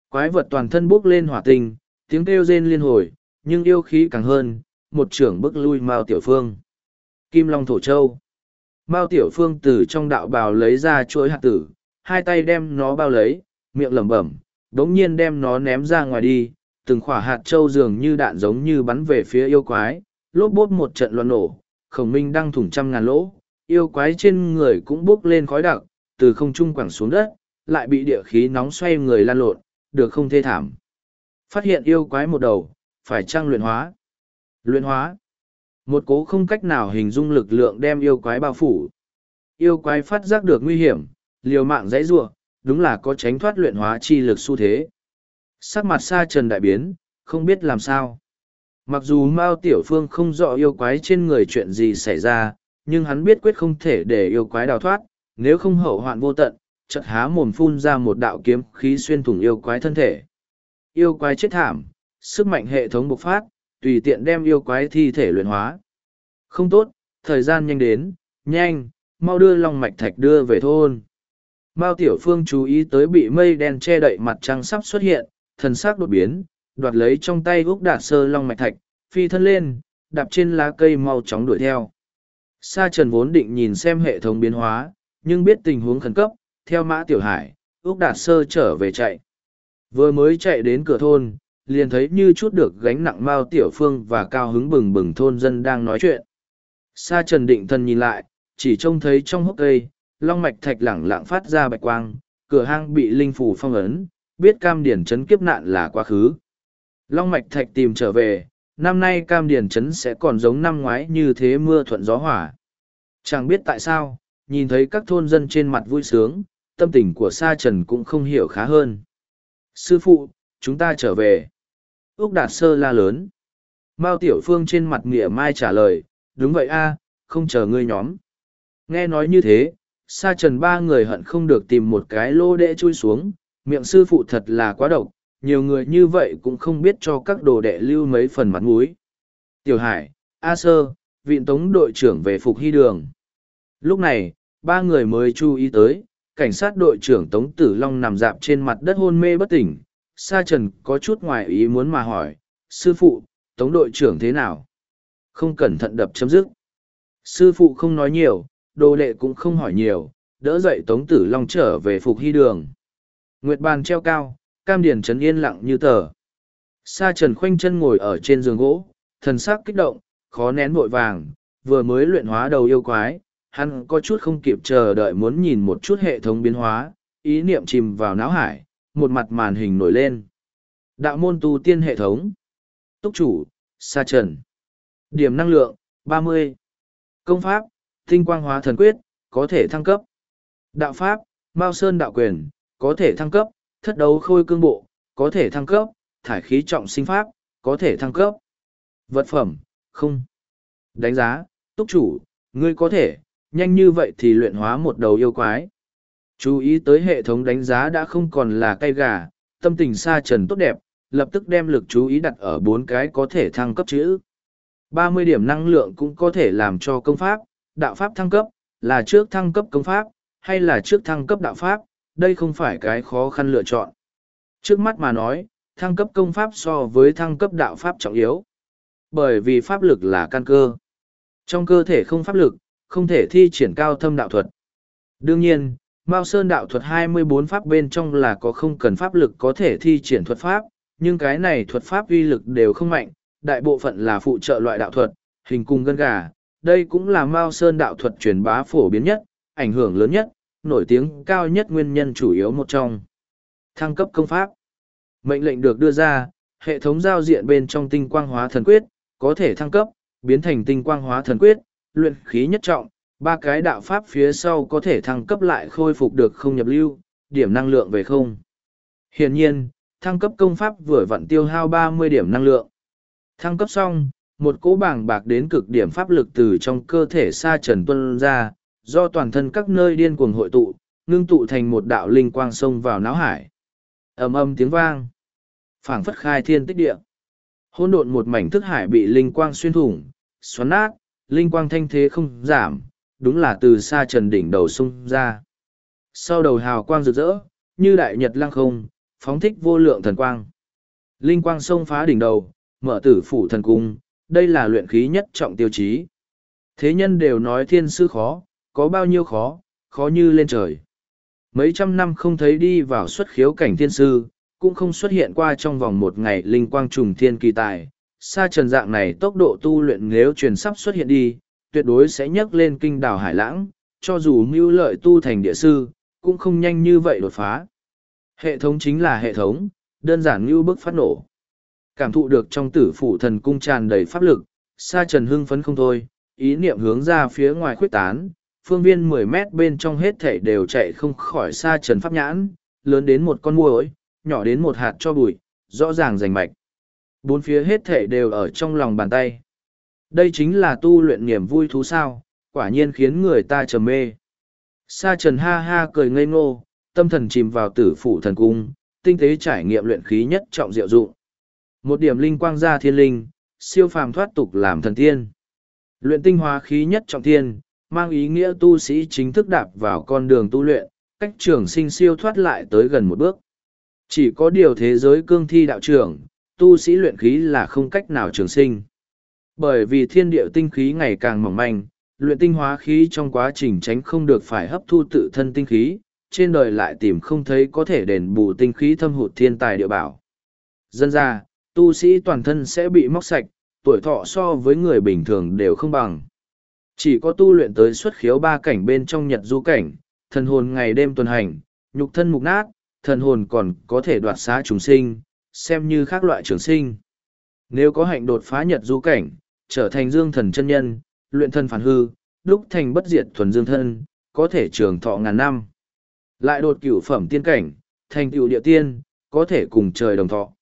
Quái vật toàn thân bốc lên hỏa tinh, tiếng kêu rên liên hồi, nhưng yêu khí càng hơn, một trưởng bức lui Mao Tiểu Phương. Kim Long Thổ Châu Mao Tiểu Phương từ trong đạo bào lấy ra chuỗi hạt tử, hai tay đem nó bao lấy, miệng lẩm bẩm, đống nhiên đem nó ném ra ngoài đi, từng khỏa hạt châu dường như đạn giống như bắn về phía yêu quái, lốp bốt một trận loạn nổ, khổng minh đang thủng trăm ngàn lỗ, yêu quái trên người cũng bốc lên khói đặc, từ không trung quẳng xuống đất, lại bị địa khí nóng xoay người lan lộn, được không thê thảm. Phát hiện yêu quái một đầu, phải trang luyện hóa. Luyện hóa. Một cố không cách nào hình dung lực lượng đem yêu quái bao phủ. Yêu quái phát giác được nguy hiểm, liều mạng dãy rua, đúng là có tránh thoát luyện hóa chi lực xu thế. Sắc mặt xa trần đại biến, không biết làm sao. Mặc dù Mao Tiểu Phương không rõ yêu quái trên người chuyện gì xảy ra, nhưng hắn biết quyết không thể để yêu quái đào thoát, nếu không hậu hoạn vô tận, chợt há mồm phun ra một đạo kiếm khí xuyên thủng yêu quái thân thể. Yêu quái chết thảm, sức mạnh hệ thống bộc phát, tùy tiện đem yêu quái thi thể luyện hóa. Không tốt, thời gian nhanh đến, nhanh, mau đưa long mạch thạch đưa về thôn. Mao Tiểu Phương chú ý tới bị mây đen che đậy mặt trăng sắp xuất hiện, thần sắc đột biến, đoạt lấy trong tay úc đạt sơ long mạch thạch, phi thân lên, đạp trên lá cây mau chóng đuổi theo. Sa Trần vốn định nhìn xem hệ thống biến hóa, nhưng biết tình huống khẩn cấp, theo mã tiểu hải, úc đạt sơ trở về chạy. Vừa mới chạy đến cửa thôn, liền thấy như chút được gánh nặng mao tiểu phương và cao hứng bừng bừng thôn dân đang nói chuyện. Sa Trần định thần nhìn lại, chỉ trông thấy trong hốc cây, long mạch thạch lẳng lặng phát ra bạch quang, cửa hang bị linh phủ phong ấn, biết cam điển chấn kiếp nạn là quá khứ. Long mạch thạch tìm trở về, năm nay cam điển chấn sẽ còn giống năm ngoái như thế mưa thuận gió hỏa. Chẳng biết tại sao, nhìn thấy các thôn dân trên mặt vui sướng, tâm tình của Sa Trần cũng không hiểu khá hơn. Sư phụ, chúng ta trở về. Úc Đạt Sơ la lớn. Mao Tiểu Phương trên mặt nghĩa mai trả lời, đúng vậy a, không chờ ngươi nhóm. Nghe nói như thế, Sa Trần ba người hận không được tìm một cái lô đệ chui xuống, miệng sư phụ thật là quá độc, nhiều người như vậy cũng không biết cho các đồ đệ lưu mấy phần mặt mũi. Tiểu Hải, A Sơ, viện tống đội trưởng về phục hy đường. Lúc này, ba người mới chú ý tới, cảnh sát đội trưởng Tống Tử Long nằm dạp trên mặt đất hôn mê bất tỉnh. Sa Trần có chút ngoài ý muốn mà hỏi, sư phụ, Tống đội trưởng thế nào? Không cẩn thận đập chấm dứt. Sư phụ không nói nhiều, đồ đệ cũng không hỏi nhiều, đỡ dậy Tống Tử Long trở về phục hy đường. Nguyệt bàn treo cao, cam điển trấn yên lặng như tờ. Sa trần khoanh chân ngồi ở trên giường gỗ, thần sắc kích động, khó nén vội vàng, vừa mới luyện hóa đầu yêu quái, hắn có chút không kịp chờ đợi muốn nhìn một chút hệ thống biến hóa, ý niệm chìm vào não hải, một mặt màn hình nổi lên. Đạo môn tu tiên hệ thống. Túc chủ, Sa Trần. Điểm năng lượng, 30. Công pháp, tinh quang hóa thần quyết, có thể thăng cấp. Đạo pháp, Mao Sơn đạo quyền, có thể thăng cấp, thất đấu khôi cương bộ, có thể thăng cấp, thải khí trọng sinh pháp, có thể thăng cấp. Vật phẩm, không. Đánh giá, túc chủ, ngươi có thể, nhanh như vậy thì luyện hóa một đầu yêu quái. Chú ý tới hệ thống đánh giá đã không còn là cây gà, tâm tình xa trần tốt đẹp, lập tức đem lực chú ý đặt ở bốn cái có thể thăng cấp chữ. 30 điểm năng lượng cũng có thể làm cho công pháp, đạo pháp thăng cấp, là trước thăng cấp công pháp, hay là trước thăng cấp đạo pháp, đây không phải cái khó khăn lựa chọn. Trước mắt mà nói, thăng cấp công pháp so với thăng cấp đạo pháp trọng yếu. Bởi vì pháp lực là căn cơ. Trong cơ thể không pháp lực, không thể thi triển cao thâm đạo thuật. Đương nhiên, Mao Sơn đạo thuật 24 pháp bên trong là có không cần pháp lực có thể thi triển thuật pháp, nhưng cái này thuật pháp uy lực đều không mạnh, đại bộ phận là phụ trợ loại đạo thuật, hình cung gân gà. Đây cũng là Mao Sơn đạo thuật truyền bá phổ biến nhất, ảnh hưởng lớn nhất, nổi tiếng cao nhất nguyên nhân chủ yếu một trong. Thăng cấp công pháp. Mệnh lệnh được đưa ra, hệ thống giao diện bên trong tinh quang hóa thần quyết, có thể thăng cấp, biến thành tinh quang hóa thần quyết, luyện khí nhất trọng, ba cái đạo pháp phía sau có thể thăng cấp lại khôi phục được không nhập lưu, điểm năng lượng về không. Hiển nhiên, thăng cấp công pháp vừa vặn tiêu hao ba mươi điểm năng lượng. Thăng cấp xong, một cỗ bảng bạc đến cực điểm pháp lực từ trong cơ thể sa trần tuân ra, do toàn thân các nơi điên cuồng hội tụ, ngưng tụ thành một đạo linh quang sông vào não hải. ầm ầm tiếng vang, phảng phất khai thiên tích địa. Hỗn độn một mảnh thức hải bị linh quang xuyên thủng, xoắn nát, linh quang thanh thế không giảm, đúng là từ xa trần đỉnh đầu sung ra. Sau đầu hào quang rực rỡ, như đại nhật lăng không, phóng thích vô lượng thần quang. Linh quang sông phá đỉnh đầu, mở tử phủ thần cung, đây là luyện khí nhất trọng tiêu chí. Thế nhân đều nói thiên sư khó, có bao nhiêu khó, khó như lên trời. Mấy trăm năm không thấy đi vào xuất khiếu cảnh thiên sư, cũng không xuất hiện qua trong vòng một ngày linh quang trùng thiên kỳ tài. Sa trần dạng này tốc độ tu luyện nếu truyền sắp xuất hiện đi, tuyệt đối sẽ nhấc lên kinh đảo hải lãng, cho dù mưu lợi tu thành địa sư, cũng không nhanh như vậy đột phá. Hệ thống chính là hệ thống, đơn giản như bức phát nổ. Cảm thụ được trong tử phủ thần cung tràn đầy pháp lực, sa trần hưng phấn không thôi, ý niệm hướng ra phía ngoài khuyết tán, phương viên mười mét bên trong hết thảy đều chạy không khỏi sa trần pháp nhãn, lớn đến một con muỗi, nhỏ đến một hạt cho bụi, rõ ràng rành mạch. Bốn phía hết thảy đều ở trong lòng bàn tay. Đây chính là tu luyện niềm vui thú sao, quả nhiên khiến người ta trầm mê. Sa trần ha ha cười ngây ngô, tâm thần chìm vào tử phủ thần cung, tinh tế trải nghiệm luyện khí nhất trọng diệu dụng. Một điểm linh quang ra thiên linh, siêu phàm thoát tục làm thần tiên. Luyện tinh hóa khí nhất trọng thiên, mang ý nghĩa tu sĩ chính thức đạp vào con đường tu luyện, cách trường sinh siêu thoát lại tới gần một bước. Chỉ có điều thế giới cương thi đạo trưởng, tu sĩ luyện khí là không cách nào trường sinh. Bởi vì thiên địa tinh khí ngày càng mỏng manh, luyện tinh hóa khí trong quá trình tránh không được phải hấp thu tự thân tinh khí, trên đời lại tìm không thấy có thể đền bù tinh khí thâm hụt thiên tài địa bảo. Dân ra, tu sĩ toàn thân sẽ bị móc sạch, tuổi thọ so với người bình thường đều không bằng. Chỉ có tu luyện tới xuất khiếu ba cảnh bên trong nhật du cảnh, thần hồn ngày đêm tuần hành, nhục thân mục nát, thần hồn còn có thể đoạt xá chúng sinh, xem như khác loại trường sinh. Nếu có hạnh đột phá nhật du cảnh, trở thành dương thần chân nhân, luyện thân phản hư, đúc thành bất diệt thuần dương thân, có thể trường thọ ngàn năm. Lại đột cửu phẩm tiên cảnh, thành tựu địa tiên, có thể cùng trời đồng thọ.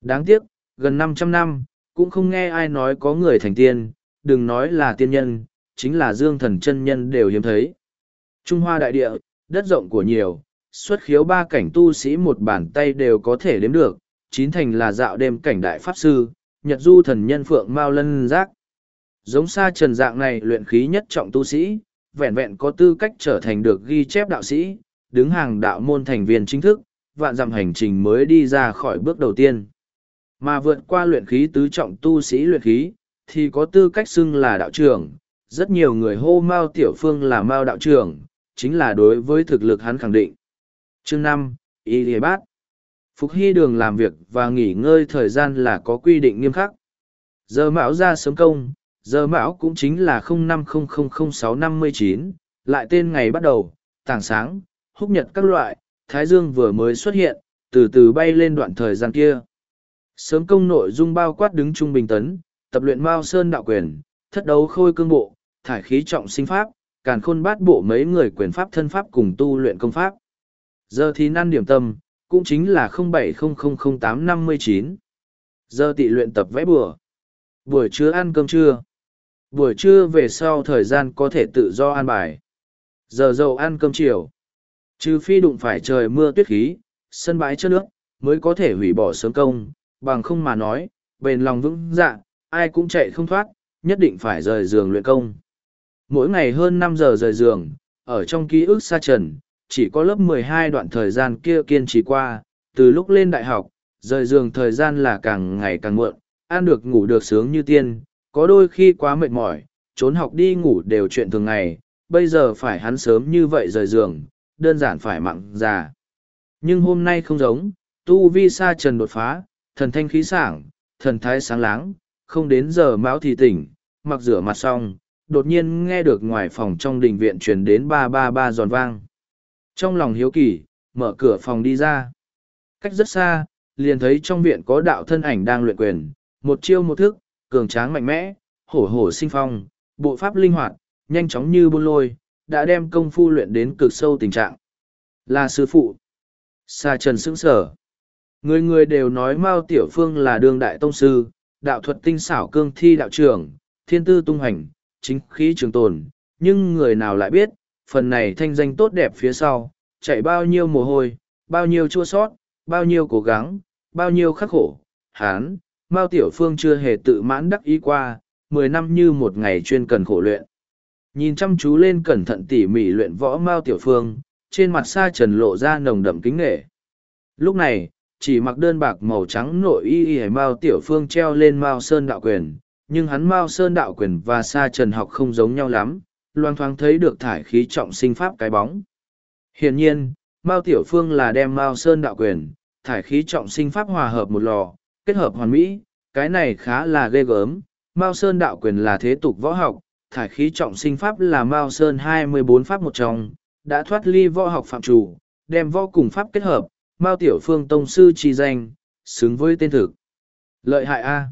Đáng tiếc, gần 500 năm, cũng không nghe ai nói có người thành tiên, đừng nói là tiên nhân, chính là dương thần chân nhân đều hiếm thấy. Trung Hoa đại địa, đất rộng của nhiều, xuất khiếu ba cảnh tu sĩ một bàn tay đều có thể đếm được, chín thành là dạo đêm cảnh đại pháp sư, nhật du thần nhân phượng mao lân giác. Giống sa trần dạng này luyện khí nhất trọng tu sĩ, vẹn vẹn có tư cách trở thành được ghi chép đạo sĩ, đứng hàng đạo môn thành viên chính thức, vạn dặm hành trình mới đi ra khỏi bước đầu tiên. Mà vượt qua luyện khí tứ trọng tu sĩ luyện khí, thì có tư cách xưng là đạo trưởng, rất nhiều người hô Mao Tiểu Phương là Mao đạo trưởng, chính là đối với thực lực hắn khẳng định. Chương năm Y Lê Bát Phục Hy đường làm việc và nghỉ ngơi thời gian là có quy định nghiêm khắc. Giờ mão ra sớm công, giờ mão cũng chính là 05000659, lại tên ngày bắt đầu, tảng sáng, húc nhật các loại, Thái Dương vừa mới xuất hiện, từ từ bay lên đoạn thời gian kia. Sớm công nội dung bao quát đứng trung bình tấn, tập luyện Mao Sơn đạo quyền, thất đấu khôi cương bộ, thải khí trọng sinh pháp, càn khôn bát bộ mấy người quyền pháp thân pháp cùng tu luyện công pháp. Giờ thì năn điểm tâm, cũng chính là 07000859. Giờ tị luyện tập vẽ bừa. Buổi trưa ăn cơm trưa. Buổi trưa về sau thời gian có thể tự do ăn bài. Giờ dậu ăn cơm chiều. Trừ phi đụng phải trời mưa tuyết khí, sân bãi chất nước, mới có thể hủy bỏ sớm công, bằng không mà nói, bền lòng vững dạ, ai cũng chạy không thoát, nhất định phải rời giường luyện công. Mỗi ngày hơn năm giờ rời giường, ở trong ký ức xa trần, chỉ có lớp mười hai đoạn thời gian kia kiên trì qua, từ lúc lên đại học, rời giường thời gian là càng ngày càng muộn, ăn được ngủ được sướng như tiên, có đôi khi quá mệt mỏi, trốn học đi ngủ đều chuyện thường ngày, bây giờ phải hắn sớm như vậy rời giường, đơn giản phải mặn già. Nhưng hôm nay không giống, tu vi sa trần đột phá, thần thanh khí sảng, thần thái sáng láng, không đến giờ máu thì tỉnh, mặc rửa mặt xong, đột nhiên nghe được ngoài phòng trong đình viện truyền đến ba ba ba giòn vang. Trong lòng hiếu kỳ, mở cửa phòng đi ra. Cách rất xa, liền thấy trong viện có đạo thân ảnh đang luyện quyền, một chiêu một thức, cường tráng mạnh mẽ, hổ hổ sinh phong, bộ pháp linh hoạt, nhanh chóng như buôn lôi, đã đem công phu luyện đến cực sâu tình trạng. Là sư phụ. Sa trần sững sở. Người người đều nói Mao Tiểu Phương là đương đại tông sư, đạo thuật tinh xảo cương thi đạo trưởng, thiên tư tung hành, chính khí trường tồn, nhưng người nào lại biết, phần này thanh danh tốt đẹp phía sau, chạy bao nhiêu mồ hôi, bao nhiêu chua sót, bao nhiêu cố gắng, bao nhiêu khắc khổ. Hán, Mao Tiểu Phương chưa hề tự mãn đắc ý qua, mười năm như một ngày chuyên cần khổ luyện. Nhìn chăm chú lên cẩn thận tỉ mỉ luyện võ Mao Tiểu Phương, trên mặt sa trần lộ ra nồng đậm kính nghệ. Lúc này, chỉ mặc đơn bạc màu trắng nội y y Mao Tiểu Phương treo lên Mao Sơn đạo quyền, nhưng hắn Mao Sơn đạo quyền và sa trần học không giống nhau lắm, loang thoáng thấy được thải khí trọng sinh pháp cái bóng. Hiển nhiên, Mao Tiểu Phương là đem Mao Sơn đạo quyền, thải khí trọng sinh pháp hòa hợp một lò, kết hợp hoàn mỹ, cái này khá là ghê gớm. Mao Sơn đạo quyền là thế tục võ học, thải khí trọng sinh pháp là Mao Sơn hai mươi bốn pháp một trong, đã thoát ly võ học phạm chủ, đem võ cùng pháp kết hợp, Mao Tiểu Phương Tông Sư chi danh, xứng với tên thực. Lợi hại A.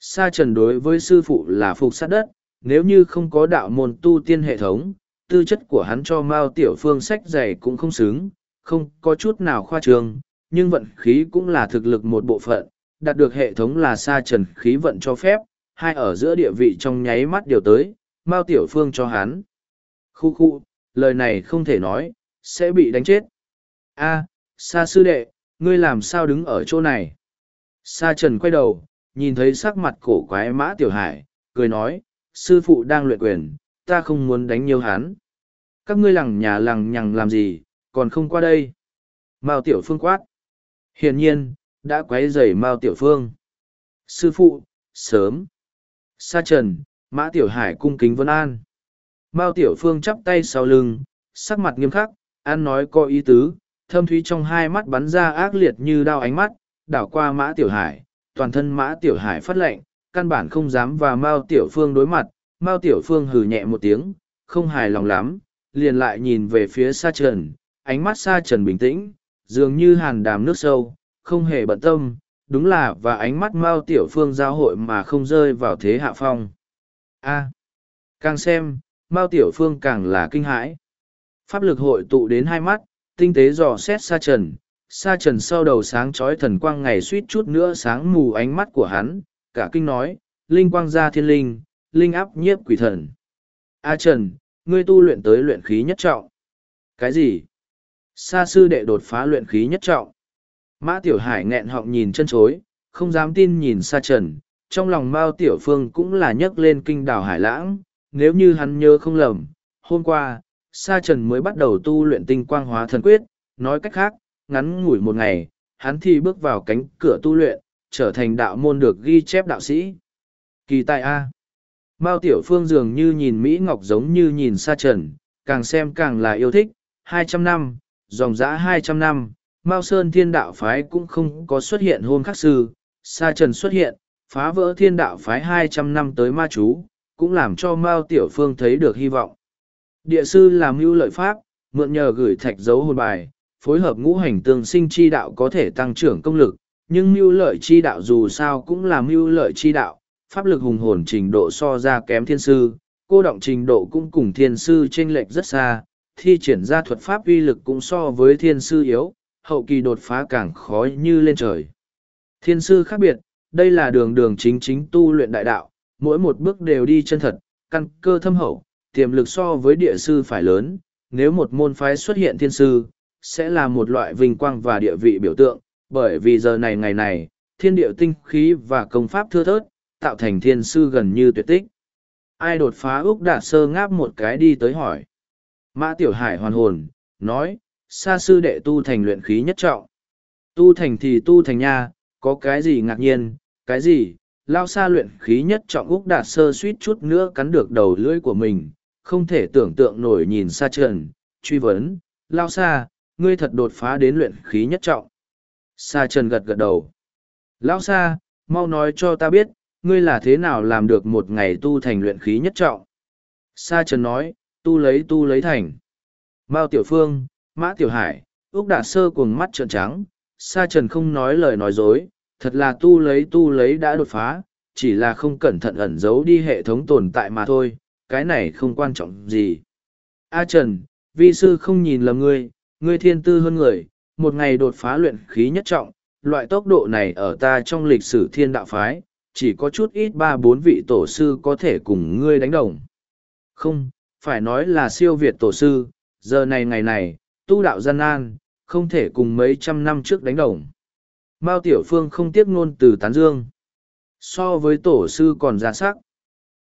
Sa trần đối với sư phụ là phục sát đất, nếu như không có đạo môn tu tiên hệ thống, tư chất của hắn cho Mao Tiểu Phương sách dày cũng không xứng, không có chút nào khoa trương, nhưng vận khí cũng là thực lực một bộ phận, đạt được hệ thống là sa trần khí vận cho phép, hai ở giữa địa vị trong nháy mắt điều tới, Mao Tiểu Phương cho hắn. Khu khu, lời này không thể nói, sẽ bị đánh chết. A, Sa sư đệ, ngươi làm sao đứng ở chỗ này? Sa trần quay đầu, nhìn thấy sắc mặt cổ quái mã tiểu hải, cười nói, sư phụ đang luyện quyền, ta không muốn đánh nhiều hắn. Các ngươi lằng nhà lằng nhằng làm gì, còn không qua đây. Mao tiểu phương quát. Hiển nhiên, đã quấy rầy Mao tiểu phương. Sư phụ, sớm. Sa trần, mã tiểu hải cung kính vân an. Mao tiểu phương chắp tay sau lưng, sắc mặt nghiêm khắc, an nói có ý tứ, thâm thúy trong hai mắt bắn ra ác liệt như đao ánh mắt, đảo qua mã tiểu hải, toàn thân mã tiểu hải phát lệnh, căn bản không dám và Mao tiểu phương đối mặt, Mao tiểu phương hừ nhẹ một tiếng, không hài lòng lắm, liền lại nhìn về phía sa trần, ánh mắt sa trần bình tĩnh, dường như hàn đàm nước sâu, không hề bận tâm, đúng là và ánh mắt Mao tiểu phương giao hội mà không rơi vào thế hạ phong. A. càng xem, Mao tiểu phương càng là kinh hãi. Pháp lực hội tụ đến hai mắt, tinh tế dò xét sa trần, sa trần sau đầu sáng chói thần quang ngày suýt chút nữa sáng mù ánh mắt của hắn, cả kinh nói, linh quang ra thiên linh, linh áp nhiếp quỷ thần. A trần, ngươi tu luyện tới luyện khí nhất trọng. Cái gì? Sa sư đệ đột phá luyện khí nhất trọng. Mã tiểu hải nghẹn họng nhìn chân chối, không dám tin nhìn sa trần, trong lòng Mao Tiểu Phương cũng là nhấc lên kinh đảo Hải Lãng, nếu như hắn nhớ không lầm, hôm qua, Sa Trần mới bắt đầu tu luyện tinh quang hóa thần quyết, nói cách khác, ngắn ngủi một ngày, hắn thì bước vào cánh cửa tu luyện, trở thành đạo môn được ghi chép đạo sĩ. Kỳ tài A. Mao Tiểu Phương dường như nhìn Mỹ Ngọc giống như nhìn Sa Trần, càng xem càng là yêu thích, hai trăm năm, dòng dã hai trăm năm, Mao Sơn Thiên Đạo Phái cũng không có xuất hiện hôn khắc sư, Sa Trần xuất hiện, phá vỡ Thiên Đạo Phái hai trăm năm tới ma chú, cũng làm cho Mao Tiểu Phương thấy được hy vọng. Địa sư làm mưu lợi pháp, mượn nhờ gửi thạch dấu hồn bài, phối hợp ngũ hành tương sinh chi đạo có thể tăng trưởng công lực, nhưng mưu lợi chi đạo dù sao cũng là mưu lợi chi đạo, pháp lực hùng hồn trình độ so ra kém thiên sư, cô động trình độ cũng cùng thiên sư chênh lệch rất xa, thi triển ra thuật pháp uy lực cũng so với thiên sư yếu, hậu kỳ đột phá càng khó như lên trời. Thiên sư khác biệt, đây là đường đường chính chính tu luyện đại đạo, mỗi một bước đều đi chân thật, căn cơ thâm hậu, tiềm lực so với địa sư phải lớn, nếu một môn phái xuất hiện thiên sư, sẽ là một loại vinh quang và địa vị biểu tượng, bởi vì giờ này ngày này, thiên địa tinh khí và công pháp thưa thớt, tạo thành thiên sư gần như tuyệt tích. Ai đột phá Úc Đạt Sơ ngáp một cái đi tới hỏi. Mã Tiểu Hải hoàn hồn, nói, xa sư đệ tu thành luyện khí nhất trọng. Tu thành thì tu thành nha, có cái gì ngạc nhiên, cái gì, lao xa luyện khí nhất trọng Úc Đạt Sơ suýt chút nữa cắn được đầu lưỡi của mình, không thể tưởng tượng nổi nhìn xa trần, truy vấn, lao xa, ngươi thật đột phá đến luyện khí nhất trọng. Sa trần gật gật đầu. Lão Sa, mau nói cho ta biết, ngươi là thế nào làm được một ngày tu thành luyện khí nhất trọng. Sa trần nói, tu lấy tu lấy thành. Mao Tiểu Phương, Mã Tiểu Hải, Úc Đạt Sơ cuồng mắt trợn trắng, Sa trần không nói lời nói dối, thật là tu lấy tu lấy đã đột phá, chỉ là không cẩn thận ẩn giấu đi hệ thống tồn tại mà thôi, cái này không quan trọng gì. A Trần, vi sư không nhìn lầm ngươi, ngươi thiên tư hơn người, một ngày đột phá luyện khí nhất trọng, loại tốc độ này ở ta trong lịch sử thiên đạo phái, chỉ có chút ít ba bốn vị tổ sư có thể cùng ngươi đánh đồng. Không, phải nói là siêu việt tổ sư, giờ này ngày này, tu đạo gian nan, không thể cùng mấy trăm năm trước đánh đồng. Mao Tiểu Phương không tiếc ngôn từ tán dương. So với tổ sư còn ra sắc.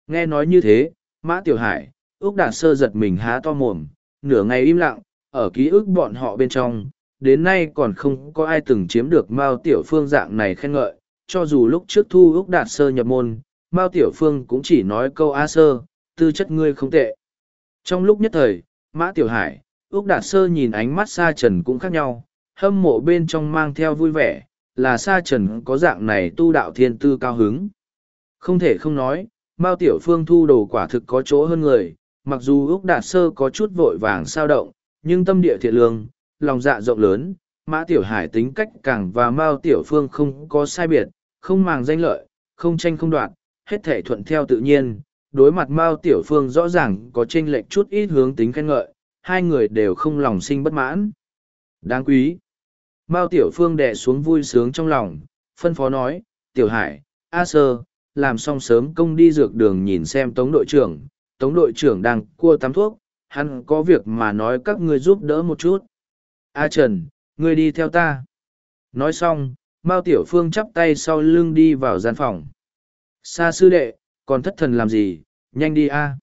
Nghe nói như thế, Mã Tiểu Hải, Úc Đạt Sơ giật mình há to mồm, nửa ngày im lặng, ở ký ức bọn họ bên trong, đến nay còn không có ai từng chiếm được Mao Tiểu Phương dạng này khen ngợi, cho dù lúc trước thu Úc Đạt Sơ nhập môn, Mao Tiểu Phương cũng chỉ nói câu A Sơ, tư chất ngươi không tệ. Trong lúc nhất thời, Mã Tiểu Hải, Úc Đạt Sơ nhìn ánh mắt Sa Trần cũng khác nhau, hâm mộ bên trong mang theo vui vẻ, là Sa Trần có dạng này tu đạo thiên tư cao hứng. Không thể không nói, Mao Tiểu Phương thu đồ quả thực có chỗ hơn người, mặc dù Úc Đạt Sơ có chút vội vàng sao động, nhưng tâm địa thiện lương, lòng dạ rộng lớn, Mã Tiểu Hải tính cách càng và Mao Tiểu Phương không có sai biệt, không màng danh lợi, không tranh không đoạn, hết thể thuận theo tự nhiên. Đối mặt Mao Tiểu Phương rõ ràng có chênh lệch chút ít hướng tính khen ngợi, hai người đều không lòng sinh bất mãn. Đáng quý. Mao Tiểu Phương đè xuống vui sướng trong lòng, phân phó nói, Tiểu Hải, A Sơ, làm xong sớm công đi dược đường nhìn xem Tống đội trưởng. Tống đội trưởng đang cua tắm thuốc, hắn có việc mà nói các ngươi giúp đỡ một chút. A Trần, ngươi đi theo ta. Nói xong, Mao Tiểu Phương chắp tay sau lưng đi vào gian phòng. Sa sư đệ, còn thất thần làm gì, nhanh đi a.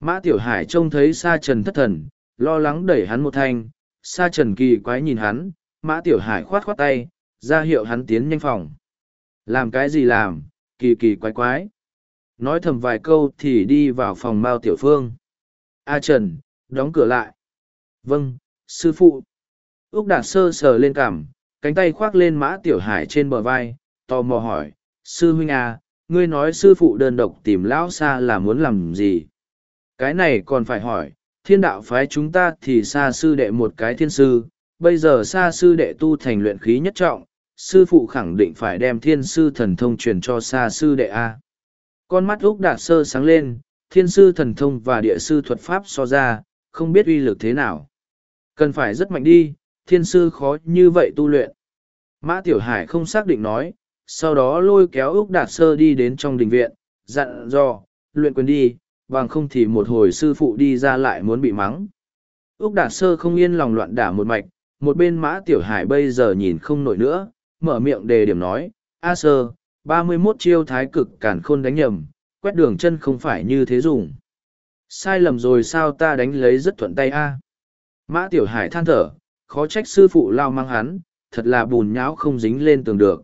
Mã Tiểu Hải trông thấy Sa Trần thất thần, lo lắng đẩy hắn một thanh. Sa Trần kỳ quái nhìn hắn, Mã Tiểu Hải khoát khoát tay, ra hiệu hắn tiến nhanh phòng. Làm cái gì làm, kỳ kỳ quái quái. Nói thầm vài câu thì đi vào phòng Mao Tiểu Phương. A Trần, đóng cửa lại. Vâng, sư phụ. Úc Đạt sơ sờ lên cằm, cánh tay khoác lên mã tiểu hải trên bờ vai, tò mò hỏi, sư huynh à, ngươi nói sư phụ đơn độc tìm lão xa là muốn làm gì? Cái này còn phải hỏi, thiên đạo phái chúng ta thì xa sư đệ một cái thiên sư, bây giờ xa sư đệ tu thành luyện khí nhất trọng, sư phụ khẳng định phải đem thiên sư thần thông truyền cho xa sư đệ A. Con mắt Úc Đạt sơ sáng lên, thiên sư thần thông và địa sư thuật pháp so ra, không biết uy lực thế nào. Cần phải rất mạnh đi, thiên sư khó như vậy tu luyện. Mã Tiểu Hải không xác định nói, sau đó lôi kéo Úc Đạt Sơ đi đến trong đình viện, dặn dò, luyện quyền đi, bằng không thì một hồi sư phụ đi ra lại muốn bị mắng. Úc Đạt Sơ không yên lòng loạn đả một mạch, một bên Mã Tiểu Hải bây giờ nhìn không nổi nữa, mở miệng đề điểm nói, A Sơ, ba mươi 31 chiêu thái cực cản khôn đánh nhầm, quét đường chân không phải như thế dùng. Sai lầm rồi sao ta đánh lấy rất thuận tay a Mã Tiểu Hải than thở, khó trách sư phụ lao mang hắn, thật là bùn nhão không dính lên tường được.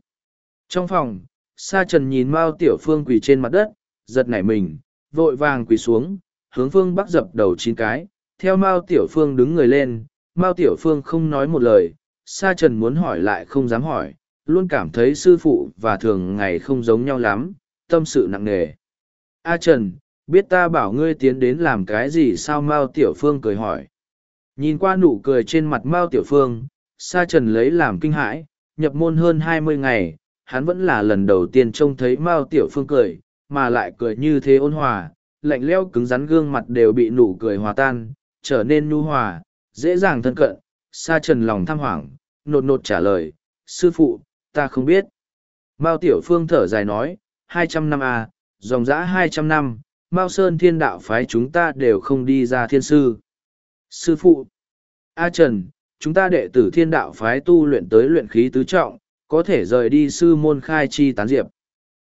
Trong phòng, Sa Trần nhìn Mao Tiểu Phương quỳ trên mặt đất, giật nảy mình, vội vàng quỳ xuống, hướng phương bắc dập đầu chín cái, theo Mao Tiểu Phương đứng người lên, Mao Tiểu Phương không nói một lời, Sa Trần muốn hỏi lại không dám hỏi, luôn cảm thấy sư phụ và thường ngày không giống nhau lắm, tâm sự nặng nề. A Trần, biết ta bảo ngươi tiến đến làm cái gì sao Mao Tiểu Phương cười hỏi. Nhìn qua nụ cười trên mặt Mao Tiểu Phương, Sa Trần lấy làm kinh hãi, nhập môn hơn hai mươi ngày, hắn vẫn là lần đầu tiên trông thấy Mao Tiểu Phương cười, mà lại cười như thế ôn hòa, lạnh lẽo cứng rắn gương mặt đều bị nụ cười hòa tan, trở nên nhu hòa, dễ dàng thân cận. Sa Trần lòng tham hoảng, nột nột trả lời, sư phụ, ta không biết. Mao Tiểu Phương thở dài nói, hai trăm năm à, dòng dã hai trăm năm, Mao Sơn thiên đạo phái chúng ta đều không đi ra thiên sư. Sư phụ, A Trần, chúng ta đệ tử thiên đạo phái tu luyện tới luyện khí tứ trọng, có thể rời đi sư môn khai chi tán diệp.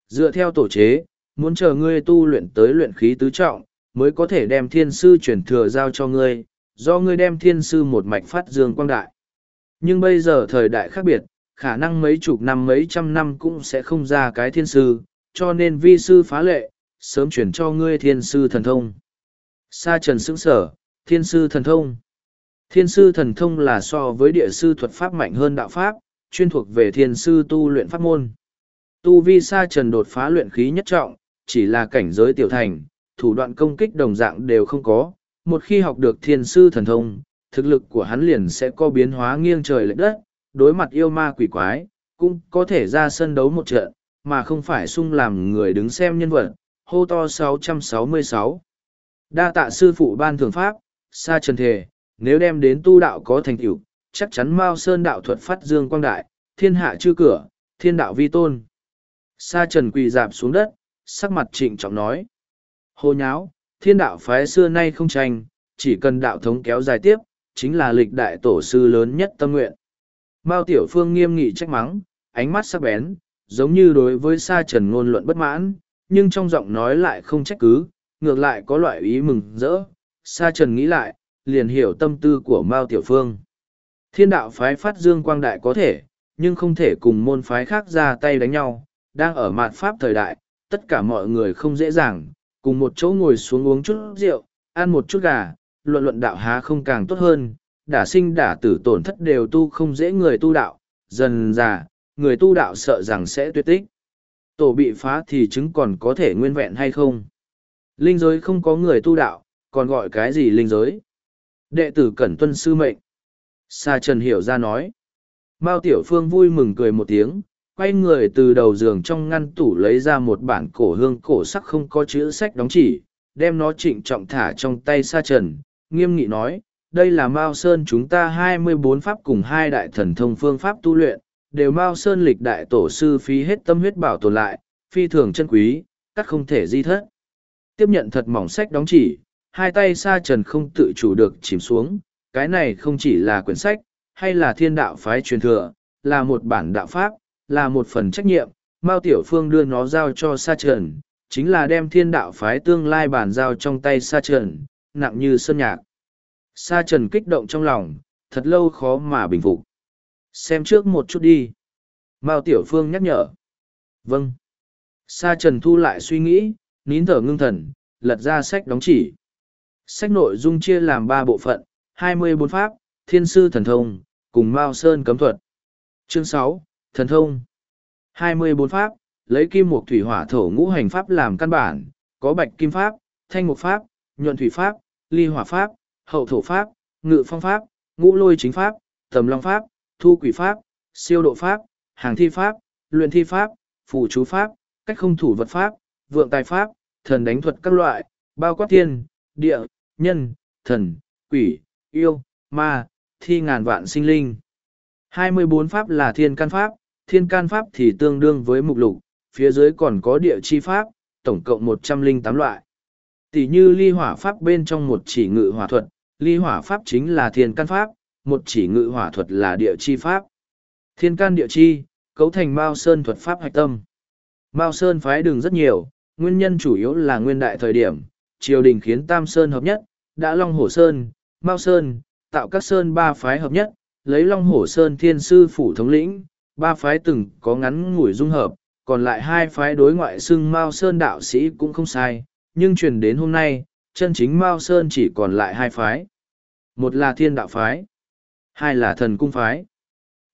Dựa theo tổ chế, muốn chờ ngươi tu luyện tới luyện khí tứ trọng, mới có thể đem thiên sư chuyển thừa giao cho ngươi, do ngươi đem thiên sư một mạch phát dương quang đại. Nhưng bây giờ thời đại khác biệt, khả năng mấy chục năm mấy trăm năm cũng sẽ không ra cái thiên sư, cho nên vi sư phá lệ, sớm chuyển cho ngươi thiên sư thần thông. Sa trần sững sở, thiên sư thần thông. Thiên sư thần thông là so với địa sư thuật pháp mạnh hơn đạo pháp, chuyên thuộc về thiên sư tu luyện pháp môn. Tu vi sa trần đột phá luyện khí nhất trọng, chỉ là cảnh giới tiểu thành, thủ đoạn công kích đồng dạng đều không có. Một khi học được thiên sư thần thông, thực lực của hắn liền sẽ có biến hóa nghiêng trời lệch đất, đối mặt yêu ma quỷ quái, cũng có thể ra sân đấu một trận, mà không phải sung làm người đứng xem nhân vật. Hô to 666 Đa tạ sư phụ ban thường pháp, sa trần thề, nếu đem đến tu đạo có thành tựu, chắc chắn Mao Sơn đạo thuật phát dương quang đại, thiên hạ chư cửa, thiên đạo vi tôn. Sa trần quỳ dạp xuống đất, sắc mặt trịnh trọng nói. Hồ nháo, thiên đạo phái xưa nay không tranh, chỉ cần đạo thống kéo dài tiếp, chính là lịch đại tổ sư lớn nhất tâm nguyện. Mao Tiểu Phương nghiêm nghị trách mắng, ánh mắt sắc bén, giống như đối với Sa Trần ngôn luận bất mãn, nhưng trong giọng nói lại không trách cứ, ngược lại có loại ý mừng rỡ. Sa Trần nghĩ lại, liền hiểu tâm tư của Mao Tiểu Phương. Thiên đạo phái phát dương quang đại có thể, nhưng không thể cùng môn phái khác ra tay đánh nhau, đang ở mạt pháp thời đại, tất cả mọi người không dễ dàng, cùng một chỗ ngồi xuống uống chút rượu, ăn một chút gà, luận luận đạo há không càng tốt hơn, đả sinh đả tử tổn thất đều tu không dễ người tu đạo, dần già, người tu đạo sợ rằng sẽ tuyệt tích. Tổ bị phá thì chứng còn có thể nguyên vẹn hay không? Linh giới không có người tu đạo, còn gọi cái gì linh giới? Đệ tử Cẩn Tuân Sư Mệnh. Sa Trần hiểu ra nói. Mao Tiểu Phương vui mừng cười một tiếng, quay người từ đầu giường trong ngăn tủ lấy ra một bản cổ hương cổ sắc không có chữ sách đóng chỉ, đem nó trịnh trọng thả trong tay Sa Trần, nghiêm nghị nói, đây là Mao Sơn chúng ta hai mươi bốn pháp cùng hai đại thần thông phương pháp tu luyện, đều Mao Sơn lịch đại tổ sư phí hết tâm huyết bảo tồn lại, phi thường chân quý, cắt không thể di thất. Tiếp nhận thật mỏng sách đóng chỉ, hai tay Sa Trần không tự chủ được chìm xuống, cái này không chỉ là quyển sách, hay là thiên đạo phái truyền thừa, là một bản đạo pháp, là một phần trách nhiệm, Mao Tiểu Phương đưa nó giao cho Sa Trần, chính là đem thiên đạo phái tương lai bản giao trong tay Sa Trần, nặng như sơn nhạc. Sa Trần kích động trong lòng, thật lâu khó mà bình phục. Xem trước một chút đi. Mao Tiểu Phương nhắc nhở. Vâng. Sa Trần thu lại suy nghĩ, nín thở ngưng thần, lật ra sách đóng chỉ. Sách nội dung chia làm ba bộ phận, hai mươi bốn pháp, thiên sư thần thông, cùng Mao Sơn cấm thuật. Chương sáu Thần thông. hai mươi bốn pháp, lấy kim mục thủy hỏa thổ ngũ hành pháp làm căn bản, có bạch kim pháp, thanh mục pháp, nhuận thủy pháp, ly hỏa pháp, hậu thổ pháp, ngự phong pháp, ngũ lôi chính pháp, tầm long pháp, thu quỷ pháp, siêu độ pháp, hàng thi pháp, luyện thi pháp, phù chú pháp, cách không thủ vật pháp, vượng tài pháp, thần đánh thuật các loại, bao quát thiên, địa, nhân, thần, quỷ, yêu, ma, thi ngàn vạn sinh linh. 24 pháp là thiên can pháp, thiên can pháp thì tương đương với mục lục, phía dưới còn có địa chi pháp, tổng cộng 108 loại. Tỷ như ly hỏa pháp bên trong một chỉ ngự hỏa thuật, ly hỏa pháp chính là thiên can pháp, một chỉ ngự hỏa thuật là địa chi pháp. Thiên can địa chi, cấu thành Mao Sơn thuật pháp hạch tâm. Mao Sơn phái đường rất nhiều, nguyên nhân chủ yếu là nguyên đại thời điểm, triều đình khiến Tam Sơn hợp nhất, đã Long Hổ Sơn, Mao Sơn, tạo các Sơn ba phái hợp nhất, lấy Long Hổ Sơn thiên sư phủ thống lĩnh, ba phái từng có ngắn ngủi dung hợp, còn lại hai phái đối ngoại xưng Mao Sơn đạo sĩ cũng không sai, nhưng truyền đến hôm nay, chân chính Mao Sơn chỉ còn lại hai phái. Một là thiên đạo phái, hai là thần cung phái.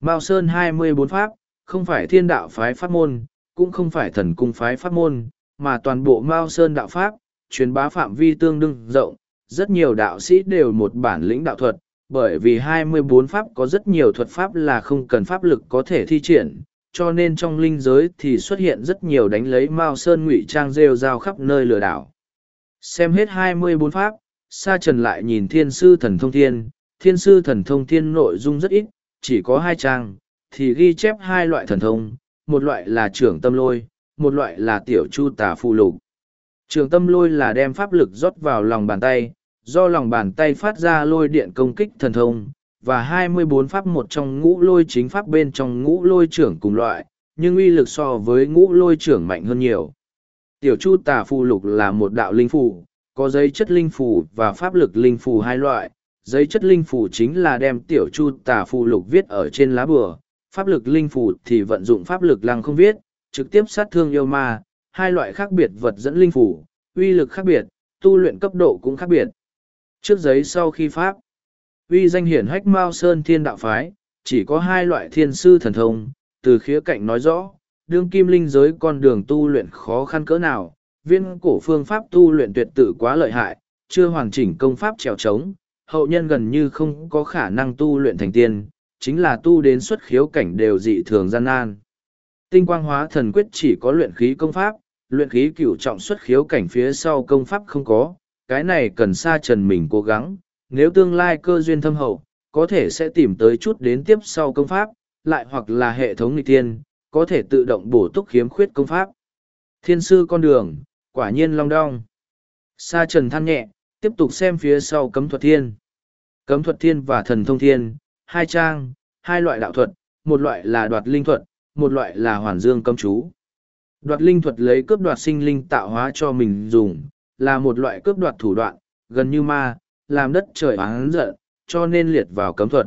Mao Sơn hai mươi bốn pháp, không phải thiên đạo phái pháp môn, cũng không phải thần cung phái pháp môn, mà toàn bộ Mao Sơn đạo pháp, truyền bá phạm vi tương đương rộng, rất nhiều đạo sĩ đều một bản lĩnh đạo thuật, bởi vì hai mươi bốn pháp có rất nhiều thuật pháp là không cần pháp lực có thể thi triển, cho nên trong linh giới thì xuất hiện rất nhiều đánh lấy Mao Sơn ngụy trang rêu rao khắp nơi lừa đảo. Xem hết hai mươi bốn pháp, Sa Trần lại nhìn Thiên Sư Thần Thông Thiên, Thiên Sư Thần Thông Thiên nội dung rất ít, chỉ có hai trang, thì ghi chép hai loại thần thông, một loại là trưởng tâm lôi, một loại là tiểu chu tà phù lục. Trường tâm lôi là đem pháp lực rót vào lòng bàn tay, do lòng bàn tay phát ra lôi điện công kích thần thông, và 24 pháp một trong ngũ lôi chính pháp bên trong ngũ lôi trưởng cùng loại, nhưng uy lực so với ngũ lôi trưởng mạnh hơn nhiều. Tiểu chu tà phù lục là một đạo linh phù, có giấy chất linh phù và pháp lực linh phù hai loại. Giấy chất linh phù chính là đem tiểu chu tà phù lục viết ở trên lá bừa, pháp lực linh phù thì vận dụng pháp lực lăng không viết, trực tiếp sát thương yêu ma, hai loại khác biệt vật dẫn linh phù, uy lực khác biệt, tu luyện cấp độ cũng khác biệt. Trước giấy sau khi pháp, uy danh hiển hách Mao Sơn Thiên Đạo Phái, chỉ có hai loại thiên sư thần thông, từ khía cạnh nói rõ, đương kim linh giới con đường tu luyện khó khăn cỡ nào, viên cổ phương pháp tu luyện tuyệt tự quá lợi hại, chưa hoàn chỉnh công pháp trèo trống, hậu nhân gần như không có khả năng tu luyện thành tiên, chính là tu đến xuất khiếu cảnh đều dị thường gian nan. Tinh quang hóa thần quyết chỉ có luyện khí công pháp, luyện khí cửu trọng xuất khiếu cảnh phía sau công pháp không có, cái này cần xa trần mình cố gắng, nếu tương lai cơ duyên thâm hậu, có thể sẽ tìm tới chút đến tiếp sau công pháp, lại hoặc là hệ thống nghịch tiên, có thể tự động bổ túc khiếm khuyết công pháp. Thiên sư con đường, quả nhiên long đong. Sa trần than nhẹ, tiếp tục xem phía sau cấm thuật thiên. Cấm thuật thiên và thần thông thiên, hai trang, hai loại đạo thuật, một loại là đoạt linh thuật, một loại là hoàn dương cấm chú. Đoạt linh thuật lấy cướp đoạt sinh linh tạo hóa cho mình dùng, là một loại cướp đoạt thủ đoạn, gần như ma, làm đất trời oán giận, cho nên liệt vào cấm thuật.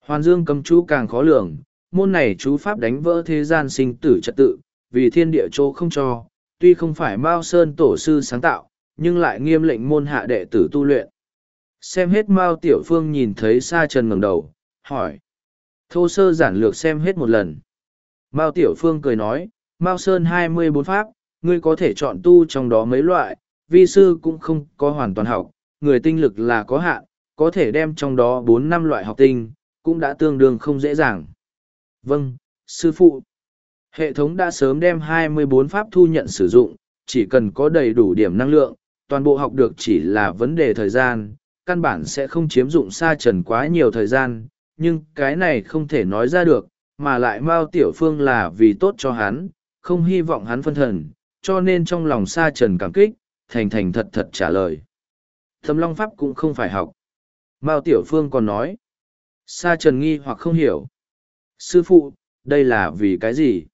Hoàn dương cấm chú càng khó lường, môn này chú pháp đánh vỡ thế gian sinh tử trật tự, vì thiên địa chỗ không cho, tuy không phải Mao Sơn tổ sư sáng tạo, nhưng lại nghiêm lệnh môn hạ đệ tử tu luyện. Xem hết Mao Tiểu Phương nhìn thấy Sa Trần ngẩng đầu, hỏi. Thô sơ giản lược xem hết một lần. Mao Tiểu Phương cười nói, Mao Sơn hai mươi bốn pháp, ngươi có thể chọn tu trong đó mấy loại, vi sư cũng không có hoàn toàn học, người tinh lực là có hạn, có thể đem trong đó bốn năm loại học tinh, cũng đã tương đương không dễ dàng. Vâng, sư phụ. Hệ thống đã sớm đem 24 pháp thu nhận sử dụng, chỉ cần có đầy đủ điểm năng lượng, toàn bộ học được chỉ là vấn đề thời gian, căn bản sẽ không chiếm dụng xa trần quá nhiều thời gian, nhưng cái này không thể nói ra được, mà lại Mao Tiểu Phương là vì tốt cho hắn, không hy vọng hắn phân thần, cho nên trong lòng xa trần cảm kích, thành thành thật thật trả lời. Thâm Long Pháp cũng không phải học. Mao Tiểu Phương còn nói, Sa Trần nghi hoặc không hiểu. Sư phụ, đây là vì cái gì?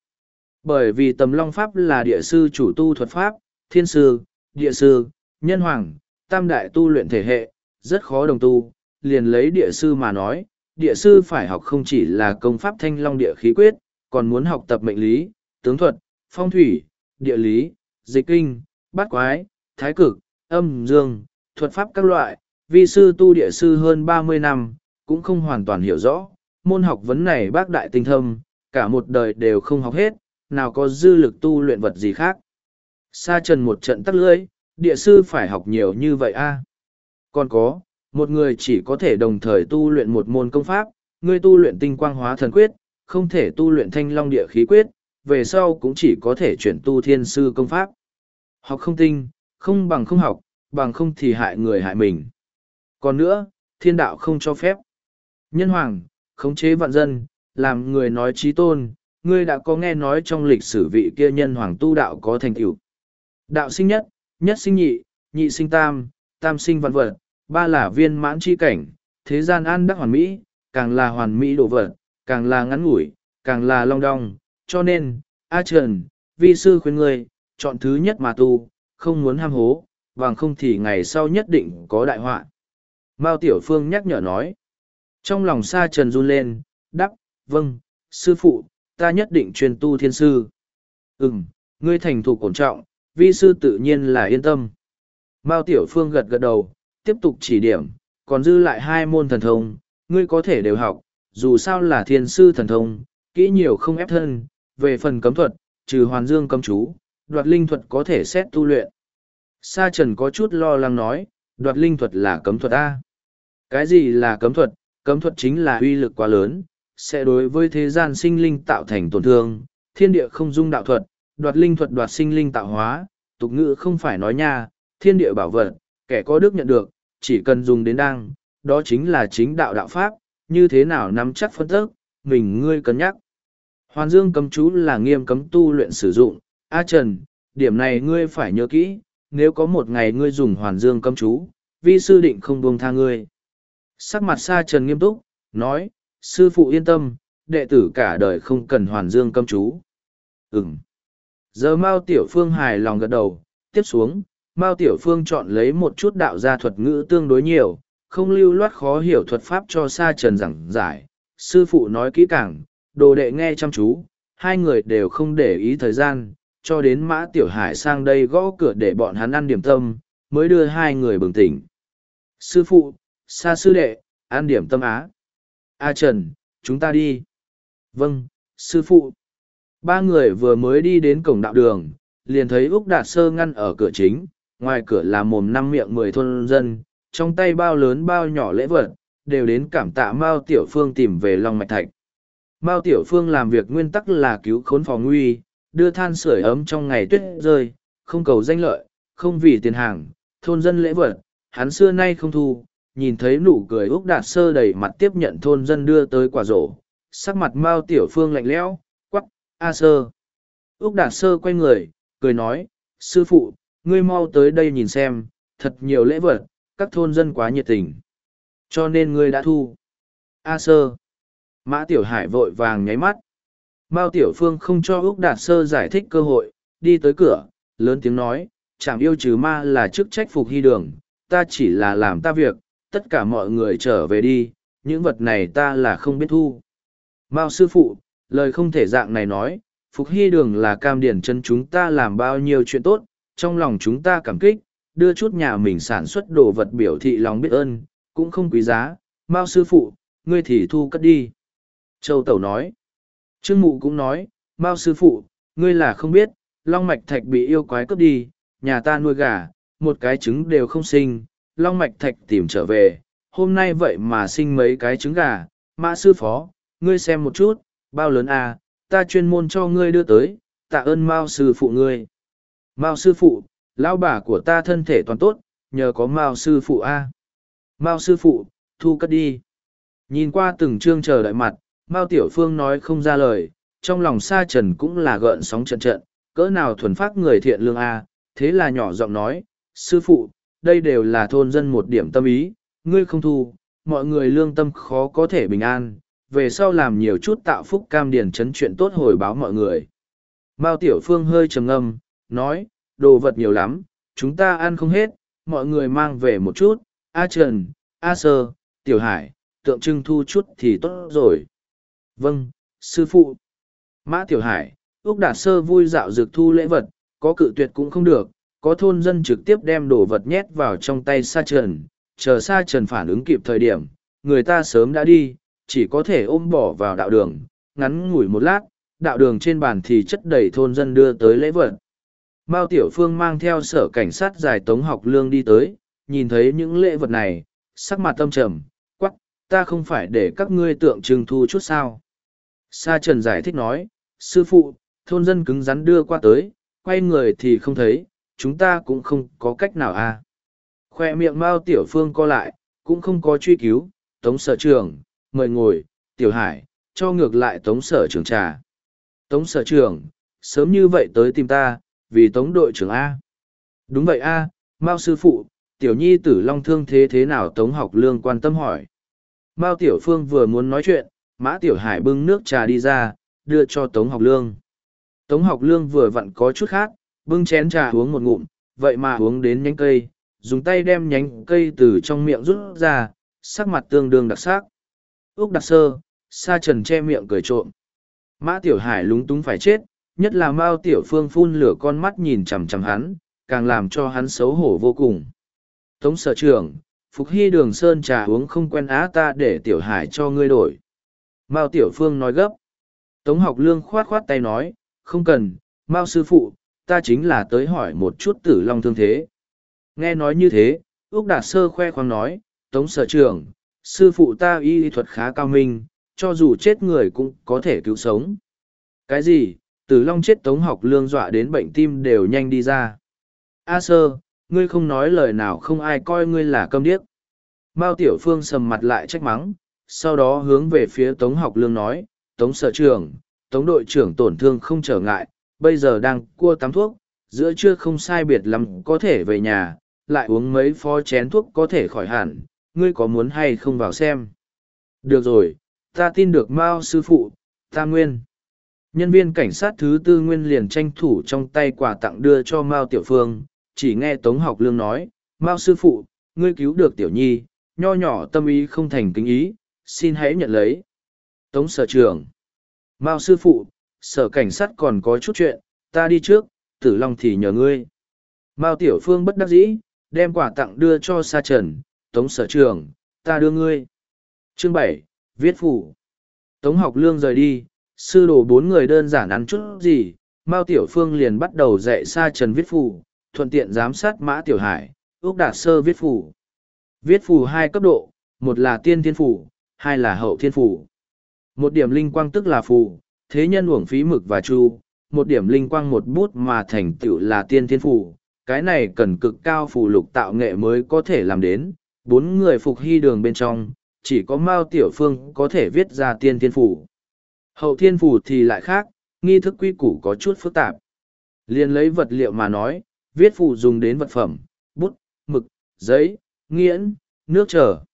Bởi vì tầm long pháp là địa sư chủ tu thuật pháp, thiên sư, địa sư, nhân hoàng, tam đại tu luyện thể hệ, rất khó đồng tu, liền lấy địa sư mà nói, địa sư phải học không chỉ là công pháp thanh long địa khí quyết, còn muốn học tập mệnh lý, tướng thuật, phong thủy, địa lý, dịch kinh, bát quái, thái cực, âm dương, thuật pháp các loại, vi sư tu địa sư hơn ba mươi năm, cũng không hoàn toàn hiểu rõ, môn học vấn này bác đại tinh thâm, cả một đời đều không học hết, nào có dư lực tu luyện vật gì khác. Sa trần một trận tắt lưỡi, địa sư phải học nhiều như vậy a. Còn có, một người chỉ có thể đồng thời tu luyện một môn công pháp, người tu luyện tinh quang hóa thần quyết, không thể tu luyện thanh long địa khí quyết, về sau cũng chỉ có thể chuyển tu thiên sư công pháp. Học không tinh, không bằng không học, bằng không thì hại người hại mình. Còn nữa, thiên đạo không cho phép. Nhân hoàng, khống chế vạn dân, làm người nói trí tôn, ngươi đã có nghe nói trong lịch sử vị kia nhân hoàng tu đạo có thành tựu. Đạo sinh nhất, nhất sinh nhị, nhị sinh tam, tam sinh vạn vật, ba là viên mãn chi cảnh, thế gian an đắc hoàn mỹ, càng là hoàn mỹ độ vật, càng là ngắn ngủi, càng là long đong, cho nên, A Trần, vi sư khuyên ngươi, chọn thứ nhất mà tu, không muốn ham hố, bằng không thì ngày sau nhất định có đại họa. Mao Tiểu Phương nhắc nhở nói. Trong lòng Sa Trần run lên, đắp, vâng, sư phụ, ta nhất định truyền tu thiên sư. Ừm, ngươi thành thục ổn trọng, vi sư tự nhiên là yên tâm. Mao Tiểu Phương gật gật đầu, tiếp tục chỉ điểm, còn dư lại hai môn thần thông, ngươi có thể đều học, dù sao là thiên sư thần thông, kỹ nhiều không ép thân, về phần cấm thuật, trừ hoàn dương cấm chú, đoạt linh thuật có thể xét tu luyện. Sa Trần có chút lo lắng nói, đoạt linh thuật là cấm thuật A. Cái gì là cấm thuật? Cấm thuật chính là uy lực quá lớn, sẽ đối với thế gian sinh linh tạo thành tổn thương, thiên địa không dung đạo thuật, đoạt linh thuật đoạt sinh linh tạo hóa, tục ngữ không phải nói nha, thiên địa bảo vật, kẻ có đức nhận được, chỉ cần dùng đến đang đó chính là chính đạo đạo pháp, như thế nào nắm chắc phân tức, mình ngươi cân nhắc. Hoàn dương cấm chú là nghiêm cấm tu luyện sử dụng, A Trần, điểm này ngươi phải nhớ kỹ, nếu có một ngày ngươi dùng hoàn dương cấm chú, vi sư định không buông tha ngươi. Sắc mặt Sa Trần nghiêm túc, nói, sư phụ yên tâm, đệ tử cả đời không cần hoàn dương cấm chú. Ừm. Giờ Mao Tiểu Phương hài lòng gật đầu, tiếp xuống, Mao Tiểu Phương chọn lấy một chút đạo gia thuật ngữ tương đối nhiều, không lưu loát khó hiểu thuật pháp cho Sa Trần giảng giải. Sư phụ nói kỹ càng, đồ đệ nghe chăm chú, hai người đều không để ý thời gian, cho đến Mã Tiểu Hải sang đây gõ cửa để bọn hắn ăn điểm tâm, mới đưa hai người bừng tỉnh. Sư phụ, Sa sư đệ, ăn điểm tâm á. A Trần, chúng ta đi. Vâng, sư phụ. Ba người vừa mới đi đến cổng đạo đường, liền thấy Úc Đạt Sơ ngăn ở cửa chính, ngoài cửa là mồm năm miệng mười thôn dân, trong tay bao lớn bao nhỏ lễ vật, đều đến cảm tạ Mao Tiểu Phương tìm về Long Mạch Thạch. Mao Tiểu Phương làm việc nguyên tắc là cứu khốn phòng nguy, đưa than sưởi ấm trong ngày tuyết rơi, không cầu danh lợi, không vì tiền hàng, thôn dân lễ vật, hắn xưa nay không thu, nhìn thấy nụ cười Úc Đạt Sơ đầy mặt tiếp nhận thôn dân đưa tới quả rổ, sắc mặt Mao Tiểu Phương lạnh lẽo, quắc, A Sơ. Úc Đạt Sơ quay người, cười nói, sư phụ, ngươi mau tới đây nhìn xem, thật nhiều lễ vật, các thôn dân quá nhiệt tình. Cho nên ngươi đã thu. A Sơ. Mã Tiểu Hải vội vàng nháy mắt. Mao Tiểu Phương không cho Úc Đạt Sơ giải thích cơ hội, đi tới cửa, lớn tiếng nói, chẳng yêu trừ ma là chức trách phục hy đường, ta chỉ là làm ta việc, tất cả mọi người trở về đi, những vật này ta là không biết thu. Mao sư phụ, lời không thể dạng này nói, phục hy đường là cam điển chân chúng ta làm bao nhiêu chuyện tốt, trong lòng chúng ta cảm kích, đưa chút nhà mình sản xuất đồ vật biểu thị lòng biết ơn, cũng không quý giá, Mao sư phụ, ngươi thì thu cất đi. Châu Tẩu nói, Trương Mụ cũng nói, Mao sư phụ, ngươi là không biết, Long Mạch Thạch bị yêu quái cướp đi, nhà ta nuôi gà, một cái trứng đều không sinh, Long Mạch Thạch tìm trở về, hôm nay vậy mà sinh mấy cái trứng gà, Mã sư phó, ngươi xem một chút, bao lớn à, ta chuyên môn cho ngươi đưa tới, tạ ơn Mao sư phụ ngươi. Mao sư phụ, lão bà của ta thân thể toàn tốt, nhờ có Mao sư phụ a. Mao sư phụ, thu cất đi. Nhìn qua từng chương chờ đợi mặt, Mao Tiểu Phương nói không ra lời, trong lòng Sa Trần cũng là gợn sóng trận trận, cỡ nào thuần phát người thiện lương a, thế là nhỏ giọng nói, sư phụ, đây đều là thôn dân một điểm tâm ý, ngươi không thu, mọi người lương tâm khó có thể bình an, về sau làm nhiều chút tạo phúc cam điển chấn chuyện tốt hồi báo mọi người. Mao Tiểu Phương hơi trầm ngâm, nói, đồ vật nhiều lắm, chúng ta ăn không hết, mọi người mang về một chút, A Trần, A Sơ, Tiểu Hải, tượng trưng thu chút thì tốt rồi. Vâng, sư phụ. Mã Tiểu Hải, Úc Đạt Sơ vui dạo dược thu lễ vật, có cự tuyệt cũng không được, có thôn dân trực tiếp đem đồ vật nhét vào trong tay Sa Trần, chờ Sa Trần phản ứng kịp thời điểm, người ta sớm đã đi, chỉ có thể ôm bỏ vào đạo đường, ngắn ngủi một lát, đạo đường trên bàn thì chất đầy thôn dân đưa tới lễ vật. Mao Tiểu Phương mang theo sở cảnh sát giải tống học lương đi tới, nhìn thấy những lễ vật này, sắc mặt tâm trầm, quắc, ta không phải để các ngươi tượng trưng thu chút sao. Sa Trần giải thích nói, sư phụ, thôn dân cứng rắn đưa qua tới, quay người thì không thấy, chúng ta cũng không có cách nào a. À. Khoe miệng Mao Tiểu Phương co lại, cũng không có truy cứu, tống sở trưởng mời ngồi, Tiểu Hải, cho ngược lại tống sở trưởng trà. Tống sở trưởng sớm như vậy tới tìm ta, vì tống đội trưởng A. Đúng vậy A, Mao sư phụ, tiểu nhi tử long thương thế thế nào tống học lương quan tâm hỏi. Mao tiểu phương vừa muốn nói chuyện, mã tiểu hải bưng nước trà đi ra, đưa cho tống học lương. Tống học lương vừa vặn có chút khác, bưng chén trà uống một ngụm, vậy mà uống đến nhánh cây, dùng tay đem nhánh cây từ trong miệng rút ra, sắc mặt tương đương đặc sắc. Úc đặc sơ, sa trần che miệng cười trộm. Mã tiểu hải lúng túng phải chết, nhất là mao tiểu phương phun lửa con mắt nhìn chằm chằm hắn càng làm cho hắn xấu hổ vô cùng. Tống sở trưởng, Phục Hy đường sơn trà uống không quen á ta để tiểu hải cho ngươi đổi. Mao Tiểu Phương nói gấp. Tống học lương khoát khoát tay nói, không cần, Mao sư phụ, ta chính là tới hỏi một chút tử long thương thế. Nghe nói như thế, ước Đạt Sơ khoe khoang nói, Tống sở trưởng, sư phụ ta y thuật khá cao minh, cho dù chết người cũng có thể cứu sống. Cái gì, tử long chết Tống học lương dọa đến bệnh tim đều nhanh đi ra. A sơ, ngươi không nói lời nào không ai coi ngươi là câm điếc. Mao Tiểu Phương sầm mặt lại trách mắng, sau đó hướng về phía Tống học lương nói, Tống sở trưởng, Tống đội trưởng tổn thương không trở ngại, bây giờ đang cua tắm thuốc, giữa trưa không sai biệt lắm có thể về nhà, lại uống mấy phó chén thuốc có thể khỏi hẳn, ngươi có muốn hay không vào xem. Được rồi, ta tin được Mao sư phụ, ta nguyên. Nhân viên cảnh sát thứ tư nguyên liền tranh thủ trong tay quà tặng đưa cho Mao Tiểu Phương, chỉ nghe Tống học lương nói, Mao sư phụ, ngươi cứu được Tiểu Nhi, nho nhỏ tâm ý không thành kính ý, xin hãy nhận lấy. Tống sở trưởng. Mao sư phụ, sở cảnh sát còn có chút chuyện, ta đi trước, tử long thì nhờ ngươi. Mao tiểu phương bất đắc dĩ, đem quà tặng đưa cho sa trần, tống sở trường, ta đưa ngươi. Chương bảy, viết phủ. Tống học lương rời đi, sư đồ bốn người đơn giản ăn chút gì, Mao tiểu phương liền bắt đầu dạy sa trần viết phủ, thuận tiện giám sát mã tiểu hải, ước đạt sơ viết phủ. Viết phủ hai cấp độ, một là tiên thiên phủ, hai là hậu thiên phủ. Một điểm linh quang tức là phù, thế nhân uổng phí mực và chu, một điểm linh quang một bút mà thành tựu là tiên thiên phù. Cái này cần cực cao phù lục tạo nghệ mới có thể làm đến. Bốn người phục hy đường bên trong, chỉ có Mao Tiểu Phương có thể viết ra tiên thiên phủ. Hậu thiên phủ thì lại khác, nghi thức quy củ có chút phức tạp. Liên lấy vật liệu mà nói, viết phù dùng đến vật phẩm, bút, mực, giấy, nghiễn, nước trở.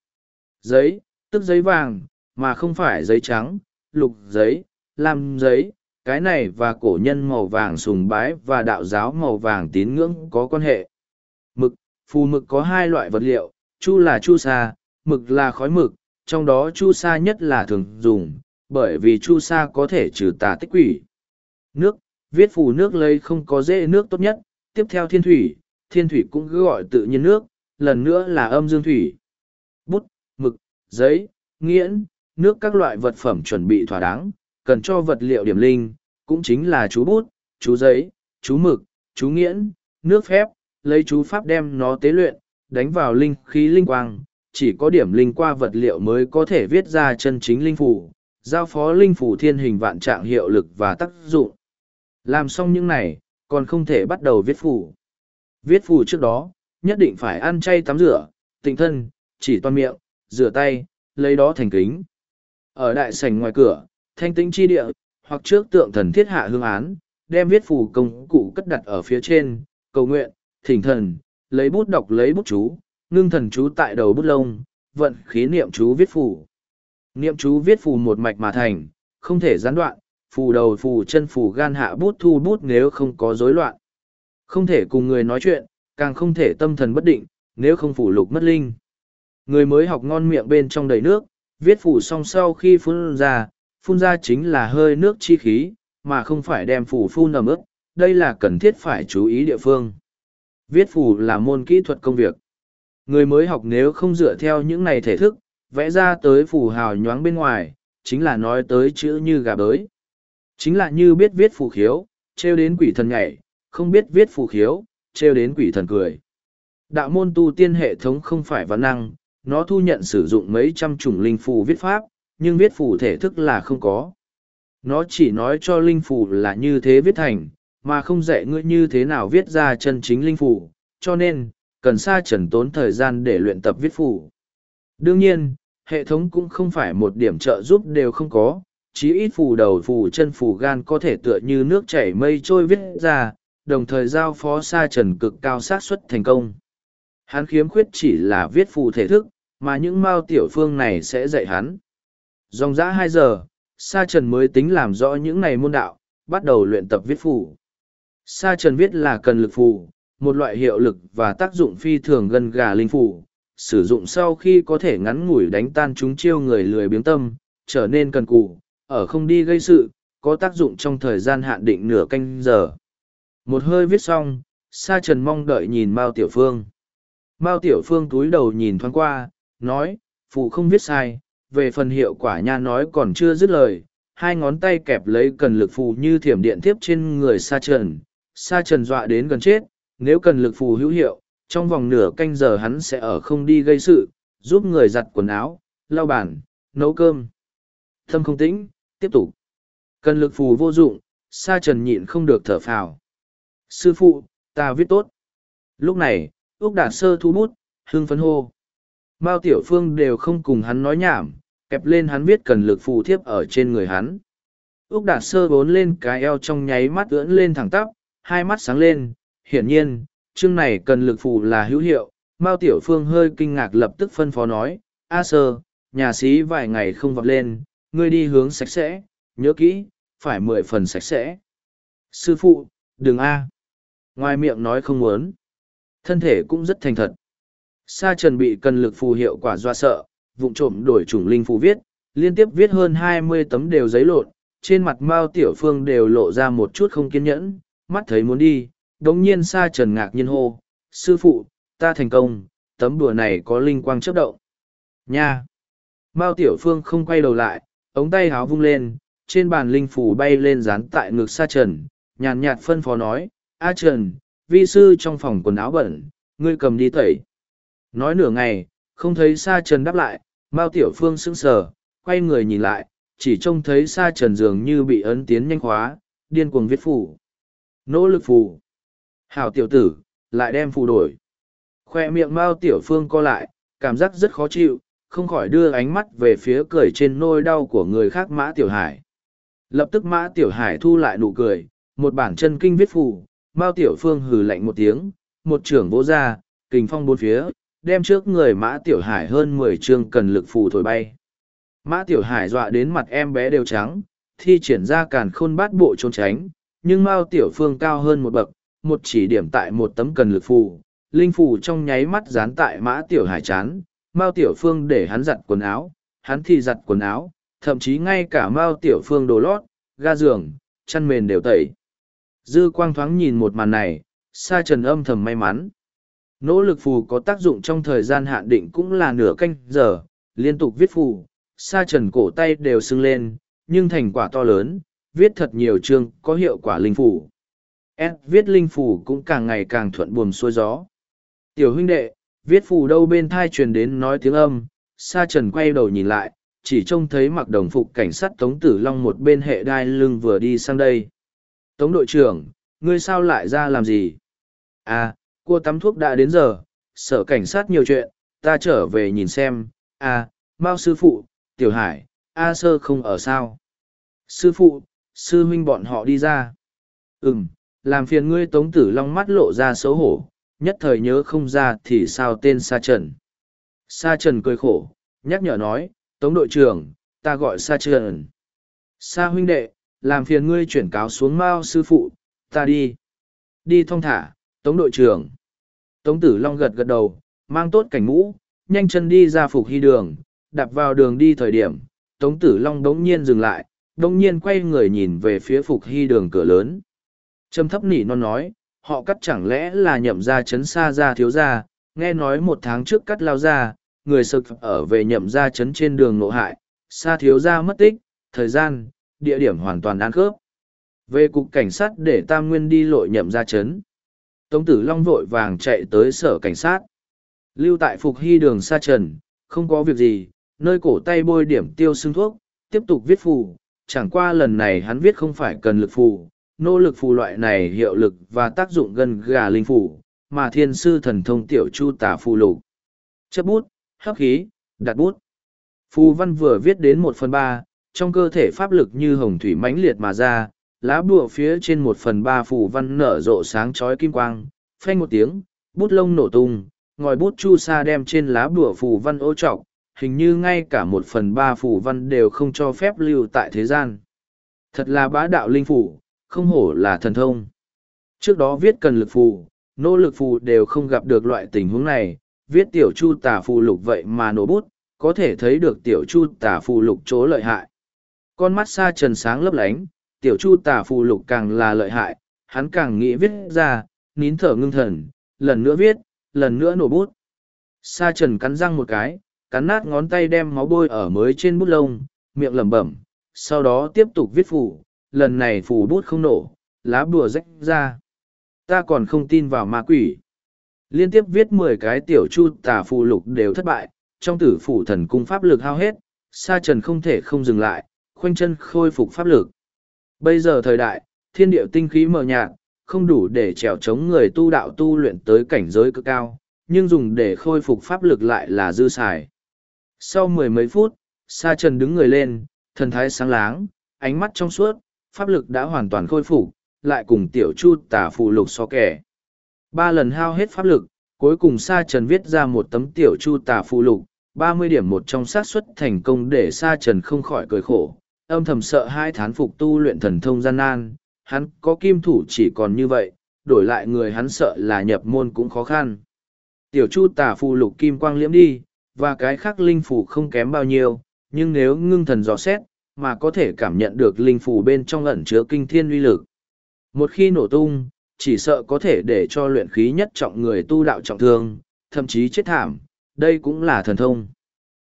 Giấy, tức giấy vàng, mà không phải giấy trắng, lục giấy, lam giấy, cái này và cổ nhân màu vàng sùng bái và đạo giáo màu vàng tín ngưỡng có quan hệ. Mực, phù mực có hai loại vật liệu, chu là chu sa, mực là khói mực, trong đó chu sa nhất là thường dùng, bởi vì chu sa có thể trừ tà tích quỷ. Nước, viết phù nước lấy không có dễ nước tốt nhất, tiếp theo thiên thủy, thiên thủy cũng cứ gọi tự nhiên nước, lần nữa là âm dương thủy. Bút, mực, giấy, nghiễn, nước các loại vật phẩm chuẩn bị thỏa đáng, cần cho vật liệu điểm linh, cũng chính là chú bút, chú giấy, chú mực, chú nghiễn, nước phép, lấy chú pháp đem nó tế luyện, đánh vào linh khí linh quang, chỉ có điểm linh qua vật liệu mới có thể viết ra chân chính linh phủ, giao phó linh phủ thiên hình vạn trạng hiệu lực và tác dụng. Làm xong những này, còn không thể bắt đầu viết phủ. Viết phủ trước đó, nhất định phải ăn chay tắm rửa, tịnh thân, chỉ toàn miệng, rửa tay, lấy đó thành kính. Ở đại sảnh ngoài cửa, thanh tĩnh chi địa, hoặc trước tượng thần thiết hạ hương án, đem viết phủ công cụ cất đặt ở phía trên, cầu nguyện, thỉnh thần, lấy bút đọc lấy bút chú, ngưng thần chú tại đầu bút lông, vận khí niệm chú viết phủ Niệm chú viết phù một mạch mà thành, không thể gián đoạn, phù đầu phù chân phù gan hạ bút thu bút nếu không có rối loạn. Không thể cùng người nói chuyện, càng không thể tâm thần bất định, nếu không phủ lục mất linh. Người mới học ngon miệng bên trong đầy nước, viết phủ xong sau khi phun ra, phun ra chính là hơi nước chi khí, mà không phải đem phủ phun ẩm ướt, đây là cần thiết phải chú ý địa phương. Viết phủ là môn kỹ thuật công việc. Người mới học nếu không dựa theo những này thể thức, vẽ ra tới phù hào nhoáng bên ngoài, chính là nói tới chữ như gà bới. Chính là như biết viết phù khiếu, treo đến quỷ thần nhảy, không biết viết phù khiếu, treo đến quỷ thần cười. Đạo môn tu tiên hệ thống không phải văn năng, nó thu nhận sử dụng mấy trăm chủng linh phù viết pháp, nhưng viết phù thể thức là không có. Nó chỉ nói cho linh phù là như thế viết thành, mà không dạy ngươi như thế nào viết ra chân chính linh phù, cho nên, cần xa trần tốn thời gian để luyện tập viết phù. Đương nhiên, hệ thống cũng không phải một điểm trợ giúp đều không có, chí ít phù đầu phù chân phù gan có thể tựa như nước chảy mây trôi viết ra, đồng thời giao phó Sa trần cực cao xác suất thành công. Hắn khiếm khuyết chỉ là viết phù thể thức, mà những mao tiểu phương này sẽ dạy hắn. Dòng dã hai giờ, Sa Trần mới tính làm rõ những này môn đạo, bắt đầu luyện tập viết phù. Sa Trần viết là cần lực phù, một loại hiệu lực và tác dụng phi thường gần gà linh phù, sử dụng sau khi có thể ngắn ngủi đánh tan chúng chiêu người lười biếng tâm, trở nên cần cù, ở không đi gây sự, có tác dụng trong thời gian hạn định nửa canh giờ. Một hơi viết xong, sa trần mong đợi nhìn mao tiểu phương mao tiểu phương túi đầu nhìn thoáng qua nói phụ không viết sai về phần hiệu quả nha nói còn chưa dứt lời hai ngón tay kẹp lấy cần lực phù như thiểm điện tiếp trên người sa trần sa trần dọa đến gần chết nếu cần lực phù hữu hiệu trong vòng nửa canh giờ hắn sẽ ở không đi gây sự, giúp người giặt quần áo, lau bàn, nấu cơm. Thâm không tĩnh, tiếp tục. Cần lực phù vô dụng, sa trần nhịn không được thở phào. Sư phụ, ta viết tốt. Lúc này, úc đạt sơ thu bút, hưng phấn hô. Mao tiểu phương đều không cùng hắn nói nhảm, kẹp lên hắn viết cần lực phù thiếp ở trên người hắn. Úc đạt sơ bốn lên cái eo trong nháy mắt ưỡn lên thẳng tắp, hai mắt sáng lên, hiển nhiên chương này cần lực phù là hữu hiệu, mao tiểu phương hơi kinh ngạc lập tức phân phó nói, a sơ, nhà sĩ vài ngày không vọt lên, ngươi đi hướng sạch sẽ, nhớ kỹ, phải mười phần sạch sẽ. Sư phụ, đừng a. Ngoài miệng nói không muốn. Thân thể cũng rất thành thật. Sa trần bị cần lực phù hiệu quả do sợ, vụng trộm đổi chủng linh phù viết, liên tiếp viết hơn hai mươi tấm đều giấy lộn, trên mặt mao tiểu phương đều lộ ra một chút không kiên nhẫn, mắt thấy muốn đi đống nhiên sa trần ngạc nhiên hô, sư phụ, ta thành công, tấm đùa này có linh quang chớp động. Nha. Mao tiểu phương không quay đầu lại, ống tay háo vung lên, trên bàn linh phủ bay lên dán tại ngực sa trần, nhàn nhạt phân phó nói, a trần, vi sư trong phòng quần áo bẩn, ngươi cầm đi tẩy. Nói nửa ngày, không thấy sa trần đáp lại, mao tiểu phương sững sờ, quay người nhìn lại, chỉ trông thấy sa trần dường như bị ấn tiến nhanh khóa điên cuồng viết phủ nỗ lực phủ hảo tiểu tử, lại đem phù đổi. Khoe miệng mao tiểu phương co lại, cảm giác rất khó chịu, không khỏi đưa ánh mắt về phía cười trên nôi đau của người khác mã tiểu hải. Lập tức mã tiểu hải thu lại nụ cười, một bản chân kinh viết phù, mao tiểu phương hừ lạnh một tiếng, một trưởng vỗ ra, kình phong bốn phía, đem trước người mã tiểu hải hơn mười chương cần lực phù thổi bay. Mã tiểu hải dọa đến mặt em bé đều trắng, thi triển ra càn khôn bát bộ trốn tránh, nhưng mao tiểu phương cao hơn một bậc một chỉ điểm tại một tấm cần lực phù. Linh phù trong nháy mắt dán tại mã tiểu hải chán, mao tiểu phương để hắn giặt quần áo, hắn thì giặt quần áo, thậm chí ngay cả mao tiểu phương đồ lót, ga giường, chăn mền đều tẩy. Dư quang thoáng nhìn một màn này, sa trần âm thầm may mắn. Nỗ lực phù có tác dụng trong thời gian hạn định cũng là nửa canh giờ, liên tục viết phù, sa trần cổ tay đều sưng lên, nhưng thành quả to lớn, viết thật nhiều chương có hiệu quả linh phù s viết linh phủ cũng càng ngày càng thuận buồm xuôi gió. Tiểu huynh đệ, viết phù đâu bên thai truyền đến nói tiếng âm, sa trần quay đầu nhìn lại, chỉ trông thấy mặc đồng phục cảnh sát tống tử long một bên hệ đai lưng vừa đi sang đây. Tống đội trưởng, ngươi sao lại ra làm gì? À cua tắm thuốc đã đến giờ sở cảnh sát nhiều chuyện, ta trở về nhìn xem. À mao sư phụ, tiểu hải, a sơ không ở sao? Sư phụ, sư huynh bọn họ đi ra. Ừm làm phiền ngươi tống tử long mắt lộ ra xấu hổ, nhất thời nhớ không ra thì sao tên sa trần. Sa trần cười khổ, nhắc nhở nói, tống đội trưởng, ta gọi sa trần. Sa huynh đệ, làm phiền ngươi chuyển cáo xuống mao sư phụ, ta đi. Đi thong thả, tống đội trưởng. Tống tử long gật gật đầu, mang tốt cảnh mũ, nhanh chân đi ra phục hy đường, đạp vào đường đi thời điểm, tống tử long đống nhiên dừng lại, đống nhiên quay người nhìn về phía phục hy đường cửa lớn trầm thấp nỉ non nói, họ cắt chẳng lẽ là nhậm ra chấn xa ra thiếu ra nghe nói một tháng trước cắt lao ra người sực ở về nhậm ra chấn trên đường nộ hại, xa thiếu ra mất tích, thời gian, địa điểm hoàn toàn ăn khớp. Về cục cảnh sát để tam nguyên đi lội nhậm ra chấn. Tống tử long vội vàng chạy tới sở cảnh sát. Lưu tại phục hy đường xa trần, không có việc gì, nơi cổ tay bôi điểm tiêu xương thuốc, tiếp tục viết phù. Chẳng qua lần này hắn viết không phải cần lực phù nỗ lực phù loại này hiệu lực và tác dụng gần gà linh phủ, mà thiên sư thần thông tiểu chu tả phù lục. Chấp bút hấp khí đặt bút. Phù văn vừa viết đến một phần ba trong cơ thể pháp lực như hồng thủy mãnh liệt mà ra lá bùa phía trên một phần ba phù văn nở rộ sáng chói kim quang phanh một tiếng bút lông nổ tung ngòi bút chu sa đem trên lá bùa phù văn ô trọc hình như ngay cả một phần ba phù văn đều không cho phép lưu tại thế gian. Thật là bá đạo linh phủ không hổ là thần thông. Trước đó viết cần lực phù nỗ lực phù đều không gặp được loại tình huống này. Viết tiểu chu tả phù lục vậy mà nổ bút có thể thấy được tiểu chu tả phù lục chỗ lợi hại. Con mắt xa trần sáng lấp lánh tiểu chu tả phù lục càng là lợi hại. Hắn càng nghĩ viết ra nín thở ngưng thần, lần nữa viết, lần nữa nổ bút. Sa trần cắn răng một cái, cắn nát ngón tay đem máu bôi ở mới trên bút lông, miệng lẩm bẩm, sau đó tiếp tục viết phủ, lần này phủ bút không nổ, lá bùa rách ra. Ta còn không tin vào ma quỷ. Liên tiếp viết mười cái tiểu chu tà phù lục đều thất bại, trong tử phủ thần cung pháp lực hao hết, sa trần không thể không dừng lại, khoanh chân khôi phục pháp lực. Bây giờ thời đại, thiên điệu tinh khí mờ nhạt, không đủ để trèo chống người tu đạo tu luyện tới cảnh giới cực cao, nhưng dùng để khôi phục pháp lực lại là dư xài. Sau mười mấy phút, Sa Trần đứng người lên, thần thái sáng láng, ánh mắt trong suốt, pháp lực đã hoàn toàn khôi phục, lại cùng tiểu chu tả phụ lục so kẻ. Ba lần hao hết pháp lực, cuối cùng Sa Trần viết ra một tấm tiểu chu tả phụ lục, ba mươi điểm một trong xác suất thành công để Sa Trần không khỏi cười khổ, âm thầm sợ hai thán phục tu luyện thần thông gian nan, hắn có kim thủ chỉ còn như vậy, đổi lại người hắn sợ là nhập môn cũng khó khăn. Tiểu chu tả phụ lục kim quang liễm đi, và cái khác linh phủ không kém bao nhiêu, nhưng nếu ngưng thần dò xét, mà có thể cảm nhận được linh phủ bên trong ẩn chứa kinh thiên uy lực. Một khi nổ tung, chỉ sợ có thể để cho luyện khí nhất trọng người tu đạo trọng thương, thậm chí chết thảm, đây cũng là thần thông.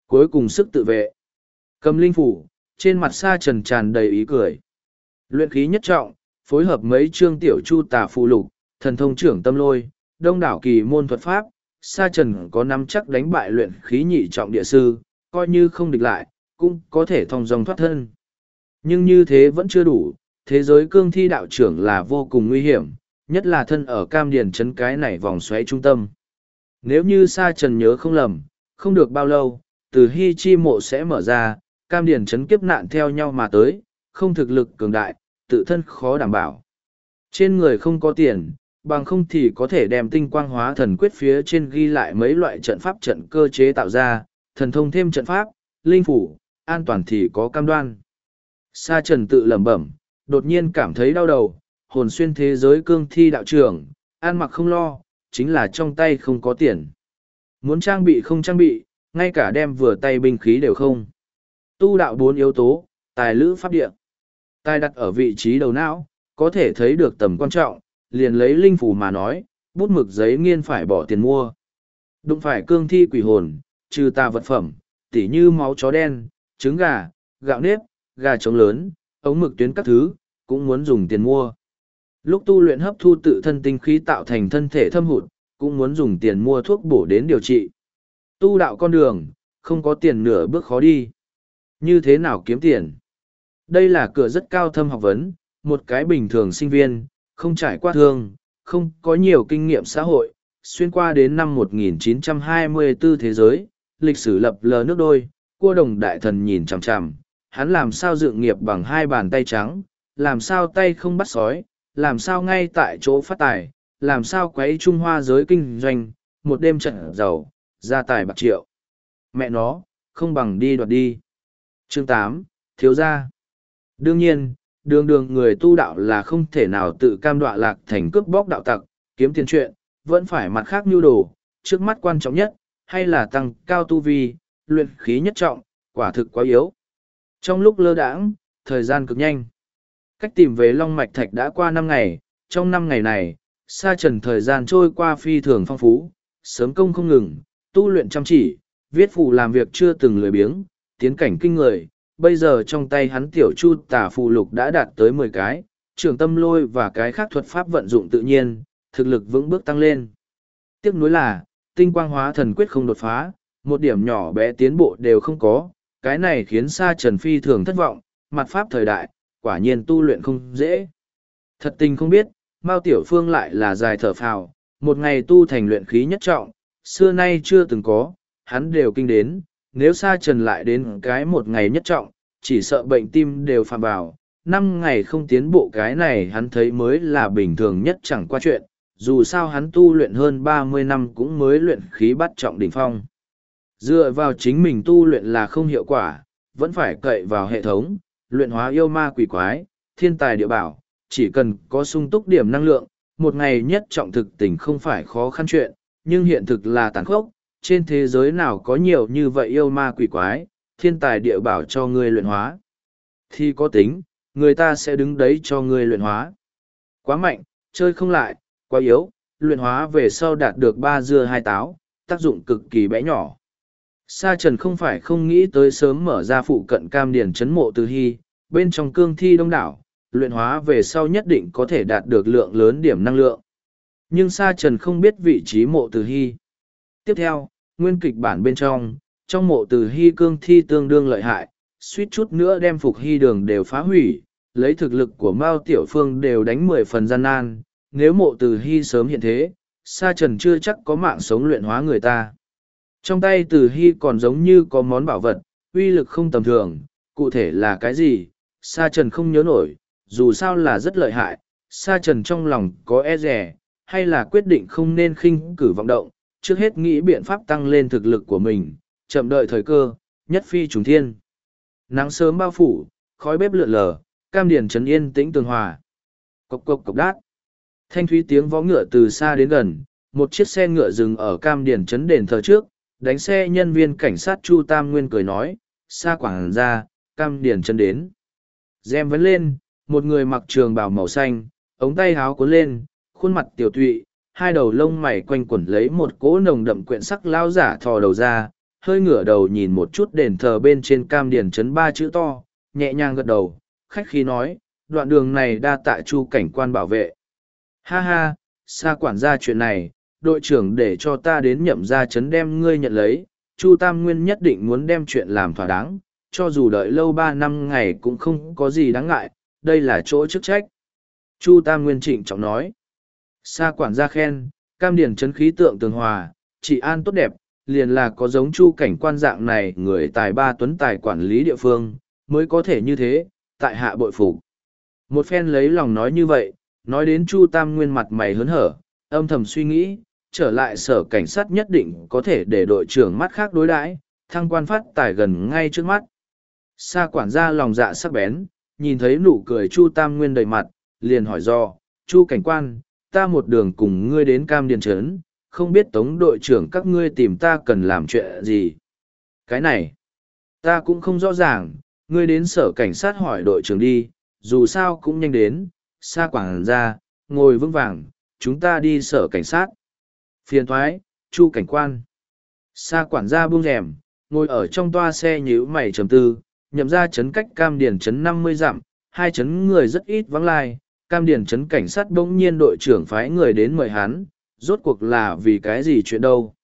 Cuối cùng sức tự vệ. Cầm linh phủ, trên mặt sa trần tràn đầy ý cười. Luyện khí nhất trọng, phối hợp mấy chương tiểu chu tà phù lục, thần thông trưởng tâm lôi, đông đảo kỳ môn thuật pháp, sa trần có nắm chắc đánh bại luyện khí nhị trọng địa sư, coi như không địch lại, cũng có thể thong dong thoát thân. Nhưng như thế vẫn chưa đủ, thế giới cương thi đạo trưởng là vô cùng nguy hiểm, nhất là thân ở cam điền chấn cái này vòng xoáy trung tâm. Nếu như sa trần nhớ không lầm, không được bao lâu, từ hy chi mộ sẽ mở ra, cam điền chấn kiếp nạn theo nhau mà tới, không thực lực cường đại, tự thân khó đảm bảo. Trên người không có tiền, bằng không thì có thể đem tinh quang hóa thần quyết phía trên ghi lại mấy loại trận pháp trận cơ chế tạo ra, thần thông thêm trận pháp, linh phủ, an toàn thì có cam đoan. Sa trần tự lẩm bẩm, đột nhiên cảm thấy đau đầu, hồn xuyên thế giới cương thi đạo trưởng, an mặc không lo, chính là trong tay không có tiền. Muốn trang bị không trang bị, ngay cả đem vừa tay binh khí đều không. Tu đạo bốn yếu tố, tài lữ pháp địa. Tài đặt ở vị trí đầu não, có thể thấy được tầm quan trọng, liền lấy linh phủ mà nói, bút mực giấy nghiên phải bỏ tiền mua. Đụng phải cương thi quỷ hồn, trừ tà vật phẩm, tỉ như máu chó đen, trứng gà, gạo nếp, gà trống lớn, ống mực tuyến các thứ, cũng muốn dùng tiền mua. Lúc tu luyện hấp thu tự thân tinh khí tạo thành thân thể thâm hụt, cũng muốn dùng tiền mua thuốc bổ đến điều trị. Tu đạo con đường, không có tiền nửa bước khó đi. Như thế nào kiếm tiền? Đây là cửa rất cao thâm học vấn, một cái bình thường sinh viên, không trải qua thương, không có nhiều kinh nghiệm xã hội, xuyên qua đến năm 1924 thế giới, lịch sử lập lờ nước đôi, cua đồng đại thần nhìn chằm chằm, hắn làm sao dự nghiệp bằng hai bàn tay trắng, làm sao tay không bắt sói, làm sao ngay tại chỗ phát tài, làm sao quấy Trung Hoa giới kinh doanh, một đêm trận giàu, gia tài bạc triệu. Mẹ nó, không bằng đi đoạt đi. Chương tám Thiếu gia. Đương nhiên, đường đường người tu đạo là không thể nào tự cam đoạ lạc thành cướp bóc đạo tặc, kiếm tiền chuyện, vẫn phải mặt khác nhu đồ, trước mắt quan trọng nhất, hay là tăng cao tu vi, luyện khí nhất trọng, quả thực quá yếu. Trong lúc lơ đãng, thời gian cực nhanh. Cách tìm về Long Mạch Thạch đã qua năm ngày, trong năm ngày này, sa trần thời gian trôi qua phi thường phong phú, sớm công không ngừng, tu luyện chăm chỉ, viết phù làm việc chưa từng lười biếng, tiến cảnh kinh người, bây giờ trong tay hắn tiểu chu tả phù lục đã đạt tới mười cái, trường tâm lôi và cái khác thuật pháp vận dụng tự nhiên, thực lực vững bước tăng lên. Tiếc nuối là, tinh quang hóa thần quyết không đột phá, một điểm nhỏ bé tiến bộ đều không có, cái này khiến Sa Trần Phi thường thất vọng, mặt pháp thời đại, quả nhiên tu luyện không dễ. Thật tình không biết, Mao Tiểu Phương lại là dài thở phào, một ngày tu thành luyện khí nhất trọng, xưa nay chưa từng có, hắn đều kinh đến, nếu Sa Trần lại đến cái một ngày nhất trọng, chỉ sợ bệnh tim đều phạm vào, năm ngày không tiến bộ cái này hắn thấy mới là bình thường nhất chẳng qua chuyện, dù sao hắn tu luyện hơn ba mươi năm cũng mới luyện khí bắt trọng đỉnh phong. Dựa vào chính mình tu luyện là không hiệu quả, vẫn phải cậy vào hệ thống, luyện hóa yêu ma quỷ quái, thiên tài địa bảo, chỉ cần có sung túc điểm năng lượng, một ngày nhất trọng thực tình không phải khó khăn chuyện, nhưng hiện thực là tàn khốc, trên thế giới nào có nhiều như vậy yêu ma quỷ quái, thiên tài địa bảo cho ngươi luyện hóa. Thì có tính, người ta sẽ đứng đấy cho ngươi luyện hóa. Quá mạnh, chơi không lại, quá yếu, luyện hóa về sau đạt được ba dưa hai táo, tác dụng cực kỳ bé nhỏ. Sa trần không phải không nghĩ tới sớm mở ra phụ cận cam điển chấn mộ từ hy, bên trong cương thi đông đảo, luyện hóa về sau nhất định có thể đạt được lượng lớn điểm năng lượng. Nhưng Sa trần không biết vị trí mộ từ hy. Tiếp theo, nguyên kịch bản bên trong, trong mộ từ hy cương thi tương đương lợi hại, suýt chút nữa đem phục hy đường đều phá hủy, lấy thực lực của Mao Tiểu Phương đều đánh mười phần gian nan, nếu mộ từ hy sớm hiện thế, Sa Trần chưa chắc có mạng sống luyện hóa người ta. Trong tay từ hy còn giống như có món bảo vật, uy lực không tầm thường, cụ thể là cái gì, Sa Trần không nhớ nổi, dù sao là rất lợi hại, Sa Trần trong lòng có e rẻ, hay là quyết định không nên khinh cử vọng động, trước hết nghĩ biện pháp tăng lên thực lực của mình, chậm đợi thời cơ, nhất phi trùng thiên. Nắng sớm bao phủ, khói bếp lượn lờ, cam điền trấn yên tĩnh tường hòa. Cộc cộc cộc đát. Thanh thúy tiếng vó ngựa từ xa đến gần, một chiếc xe ngựa dừng ở cam điền trấn đền thờ trước, đánh xe nhân viên cảnh sát Chu Tam Nguyên cười nói, xa quảng ra, cam điền chân đến. Dèm vấn lên, một người mặc trường bào màu xanh, ống tay háo cuốn lên, khuôn mặt tiểu tụy, hai đầu lông mày quanh quẩn lấy một cỗ nồng đậm quyện sắc lao giả thò đầu ra, hơi ngửa đầu nhìn một chút đền thờ bên trên cam điền chấn ba chữ to, nhẹ nhàng gật đầu, khách khí nói, đoạn đường này đa tạ chu cảnh quan bảo vệ. Ha ha, xa quản gia chuyện này, đội trưởng để cho ta đến nhậm ra chấn đem ngươi nhận lấy, chu tam nguyên nhất định muốn đem chuyện làm thỏa đáng, cho dù đợi lâu ba năm ngày cũng không có gì đáng ngại, đây là chỗ chức trách. Chu tam nguyên trịnh trọng nói. Sa quản gia khen, cam điển chấn khí tượng tường hòa, trị an tốt đẹp, liền là có giống chu cảnh quan dạng này người tài ba tuấn tài quản lý địa phương, mới có thể như thế, tại hạ bội phục. Một phen lấy lòng nói như vậy, nói đến chu tam nguyên mặt mày hớn hở, âm thầm suy nghĩ, trở lại sở cảnh sát nhất định có thể để đội trưởng mắt khác đối đãi thăng quan phát tài gần ngay trước mắt. Sa quản gia lòng dạ sắc bén, nhìn thấy nụ cười chu tam nguyên đầy mặt, liền hỏi do, chu cảnh quan, ta một đường cùng ngươi đến cam điền trấn, không biết tống đội trưởng các ngươi tìm ta cần làm chuyện gì. Cái này, ta cũng không rõ ràng, ngươi đến sở cảnh sát hỏi đội trưởng đi, dù sao cũng nhanh đến, xa quản gia ngồi vững vàng, chúng ta đi sở cảnh sát. Phiền thoái, chu cảnh quan. Xa quản gia buông rèm, ngồi ở trong toa xe nhíu mày trầm tư, nhậm ra chấn cách cam điền chấn năm mươi dặm, hai chấn người rất ít vắng lai, cam điền chấn cảnh sát bỗng nhiên đội trưởng phái người đến mời hắn, rốt cuộc là vì cái gì chuyện đâu.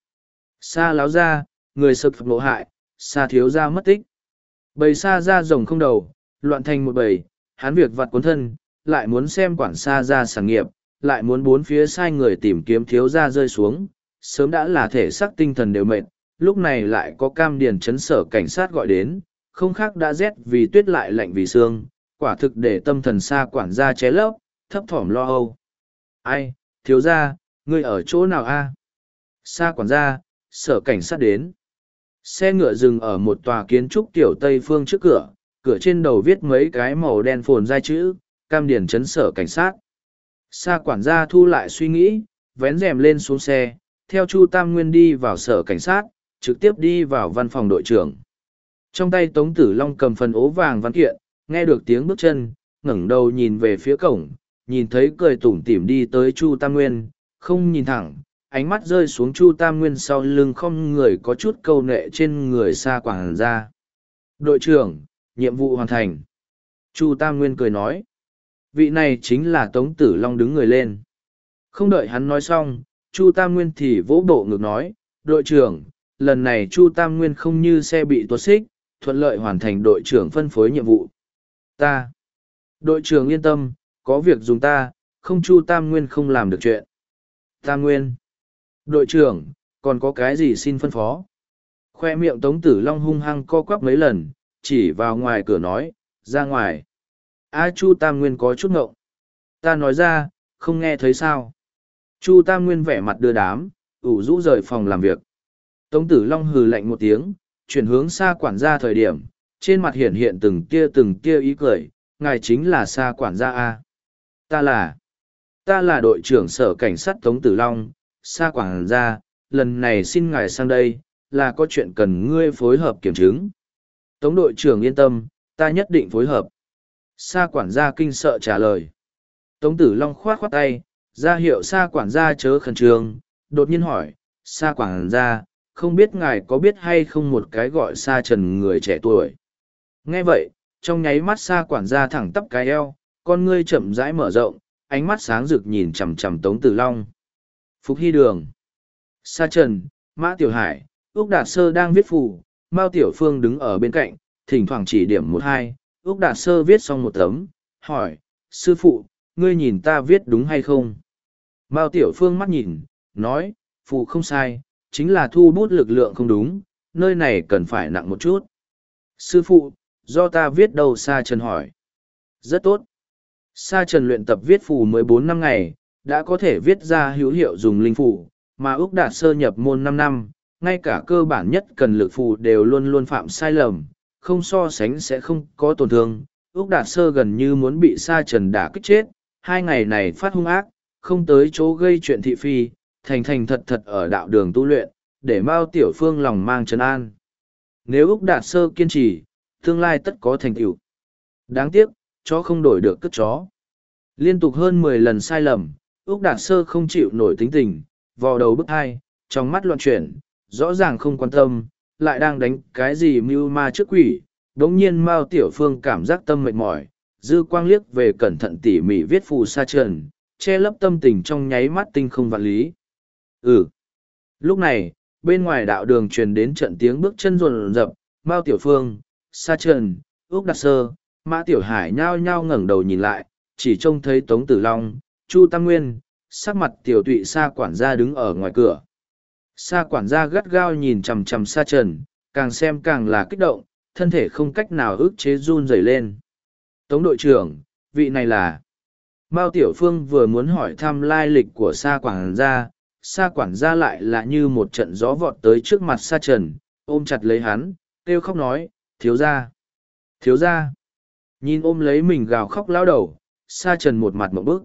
Sa láo ra, người sực lộ hại, sa thiếu ra mất tích. Bầy sa ra rồng không đầu, loạn thành một bầy, hắn việc vặt cuốn thân, lại muốn xem quản sa ra sản nghiệp, lại muốn bốn phía sai người tìm kiếm thiếu gia rơi xuống, sớm đã là thể xác tinh thần đều mệt, lúc này lại có cam điền chấn sở cảnh sát gọi đến, không khác đã rét vì tuyết lại lạnh vì sương quả thực để tâm thần xa quản gia ché lấp, thấp thỏm lo âu. Ai, thiếu gia ngươi ở chỗ nào a? À? Xa quản gia, sở cảnh sát đến. Xe ngựa dừng ở một tòa kiến trúc tiểu Tây Phương trước cửa, cửa trên đầu viết mấy cái màu đen phồn dai chữ, cam điển chấn sở cảnh sát. Sa quản gia thu lại suy nghĩ, vén rèm lên xuống xe, theo Chu Tam Nguyên đi vào sở cảnh sát, trực tiếp đi vào văn phòng đội trưởng. Trong tay Tống Tử Long cầm phần ố vàng văn kiện, nghe được tiếng bước chân, ngẩng đầu nhìn về phía cổng, nhìn thấy cười tủm tỉm đi tới Chu Tam Nguyên, không nhìn thẳng, ánh mắt rơi xuống Chu Tam Nguyên sau lưng không người có chút câu nệ trên người xa quảng ra. Đội trưởng, nhiệm vụ hoàn thành. Chu Tam Nguyên cười nói. Vị này chính là Tống Tử Long đứng người lên. Không đợi hắn nói xong, Chu Tam Nguyên thì vỗ bộ ngực nói, đội trưởng, lần này Chu Tam Nguyên không như xe bị tuột xích, thuận lợi hoàn thành đội trưởng phân phối nhiệm vụ. Ta. Đội trưởng yên tâm, có việc dùng ta, không Chu Tam Nguyên không làm được chuyện. Tam Nguyên. Đội trưởng, còn có cái gì xin phân phó? Khoe miệng Tống Tử Long hung hăng co quắp mấy lần, chỉ vào ngoài cửa nói, ra ngoài. A Chu Tam Nguyên có chút ngộng. Ta nói ra, không nghe thấy sao. Chu Tam Nguyên vẻ mặt đưa đám, ủ rũ rời phòng làm việc. Tống Tử Long hừ lạnh một tiếng, chuyển hướng xa quản gia thời điểm, trên mặt hiện hiện từng tia từng tia ý cười, ngài chính là xa quản gia A. Ta là, ta là đội trưởng sở cảnh sát Tống Tử Long, xa quản gia, lần này xin ngài sang đây, là có chuyện cần ngươi phối hợp kiểm chứng. Tống đội trưởng yên tâm, ta nhất định phối hợp. Sa quản gia kinh sợ trả lời. Tống tử long khoát khoát tay, ra hiệu Sa quản gia chớ khẩn trương đột nhiên hỏi Sa quản gia không biết ngài có biết hay không một cái gọi Sa trần người trẻ tuổi? Nghe vậy trong nháy mắt Sa quản gia thẳng tắp cái eo con ngươi chậm rãi mở rộng ánh mắt sáng rực nhìn chằm chằm tống tử long. Phục hy đường. Sa trần mã tiểu hải Úc đạt sơ đang viết phù mao tiểu phương đứng ở bên cạnh thỉnh thoảng chỉ điểm một hai Úc đạt sơ viết xong một tấm, hỏi, sư phụ, ngươi nhìn ta viết đúng hay không? Mao tiểu phương mắt nhìn, nói phụ không sai, chính là thu bút lực lượng không đúng, nơi này cần phải nặng một chút. Sư phụ, do ta viết đâu? Sa trần hỏi. Rất tốt. Sa trần luyện tập viết phù mới bốn năm ngày, đã có thể viết ra hữu hiệu dùng linh phù, mà úc đạt sơ nhập môn năm năm, ngay cả cơ bản nhất cần lực phù đều luôn luôn phạm sai lầm không so sánh sẽ không có tổn thương. Úc đạt sơ gần như muốn bị sa trần đả kích chết. Hai ngày này phát hung ác, không tới chỗ gây chuyện thị phi, thành thành thật thật ở đạo đường tu luyện, để mao tiểu phương lòng mang trấn an. Nếu úc đạt sơ kiên trì, tương lai tất có thành tựu. Đáng tiếc, chó không đổi được cất chó. Liên tục hơn mười lần sai lầm, úc đạt sơ không chịu nổi tính tình, vò đầu bức hai trong mắt loạn chuyển, rõ ràng không quan tâm lại đang đánh cái gì mưu ma trước quỷ đ ỗ n g nhiên mao tiểu phương cảm giác tâm mệt mỏi, dư quang liếc về cẩn thận tỉ mỉ viết phù sa trần, che lấp tâm tình trong nháy mắt tinh không vạn lý ừ lúc này, bên ngoài đạo đường truyền đến trận tiếng bước chân rồn rập, mao tiểu phương, sa trần ước đặt sơ, mã tiểu hải nhao nhao ngẩng đầu nhìn lại, chỉ trông thấy tống tử long, chu tam nguyên, sắc mặt tiểu tụy sa quản gia đứng ở ngoài cửa. Sa quản gia gắt gao nhìn chằm chằm sa trần, càng xem càng là kích động, thân thể không cách nào ức chế run rẩy lên. Tống đội trưởng, vị này là... Mao Tiểu Phương vừa muốn hỏi thăm lai lịch của sa quản gia, sa quản gia lại là như một trận gió vọt tới trước mặt sa trần, ôm chặt lấy hắn, kêu khóc nói, thiếu gia, thiếu gia. Nhìn ôm lấy mình gào khóc lao đầu, sa trần một mặt một bước.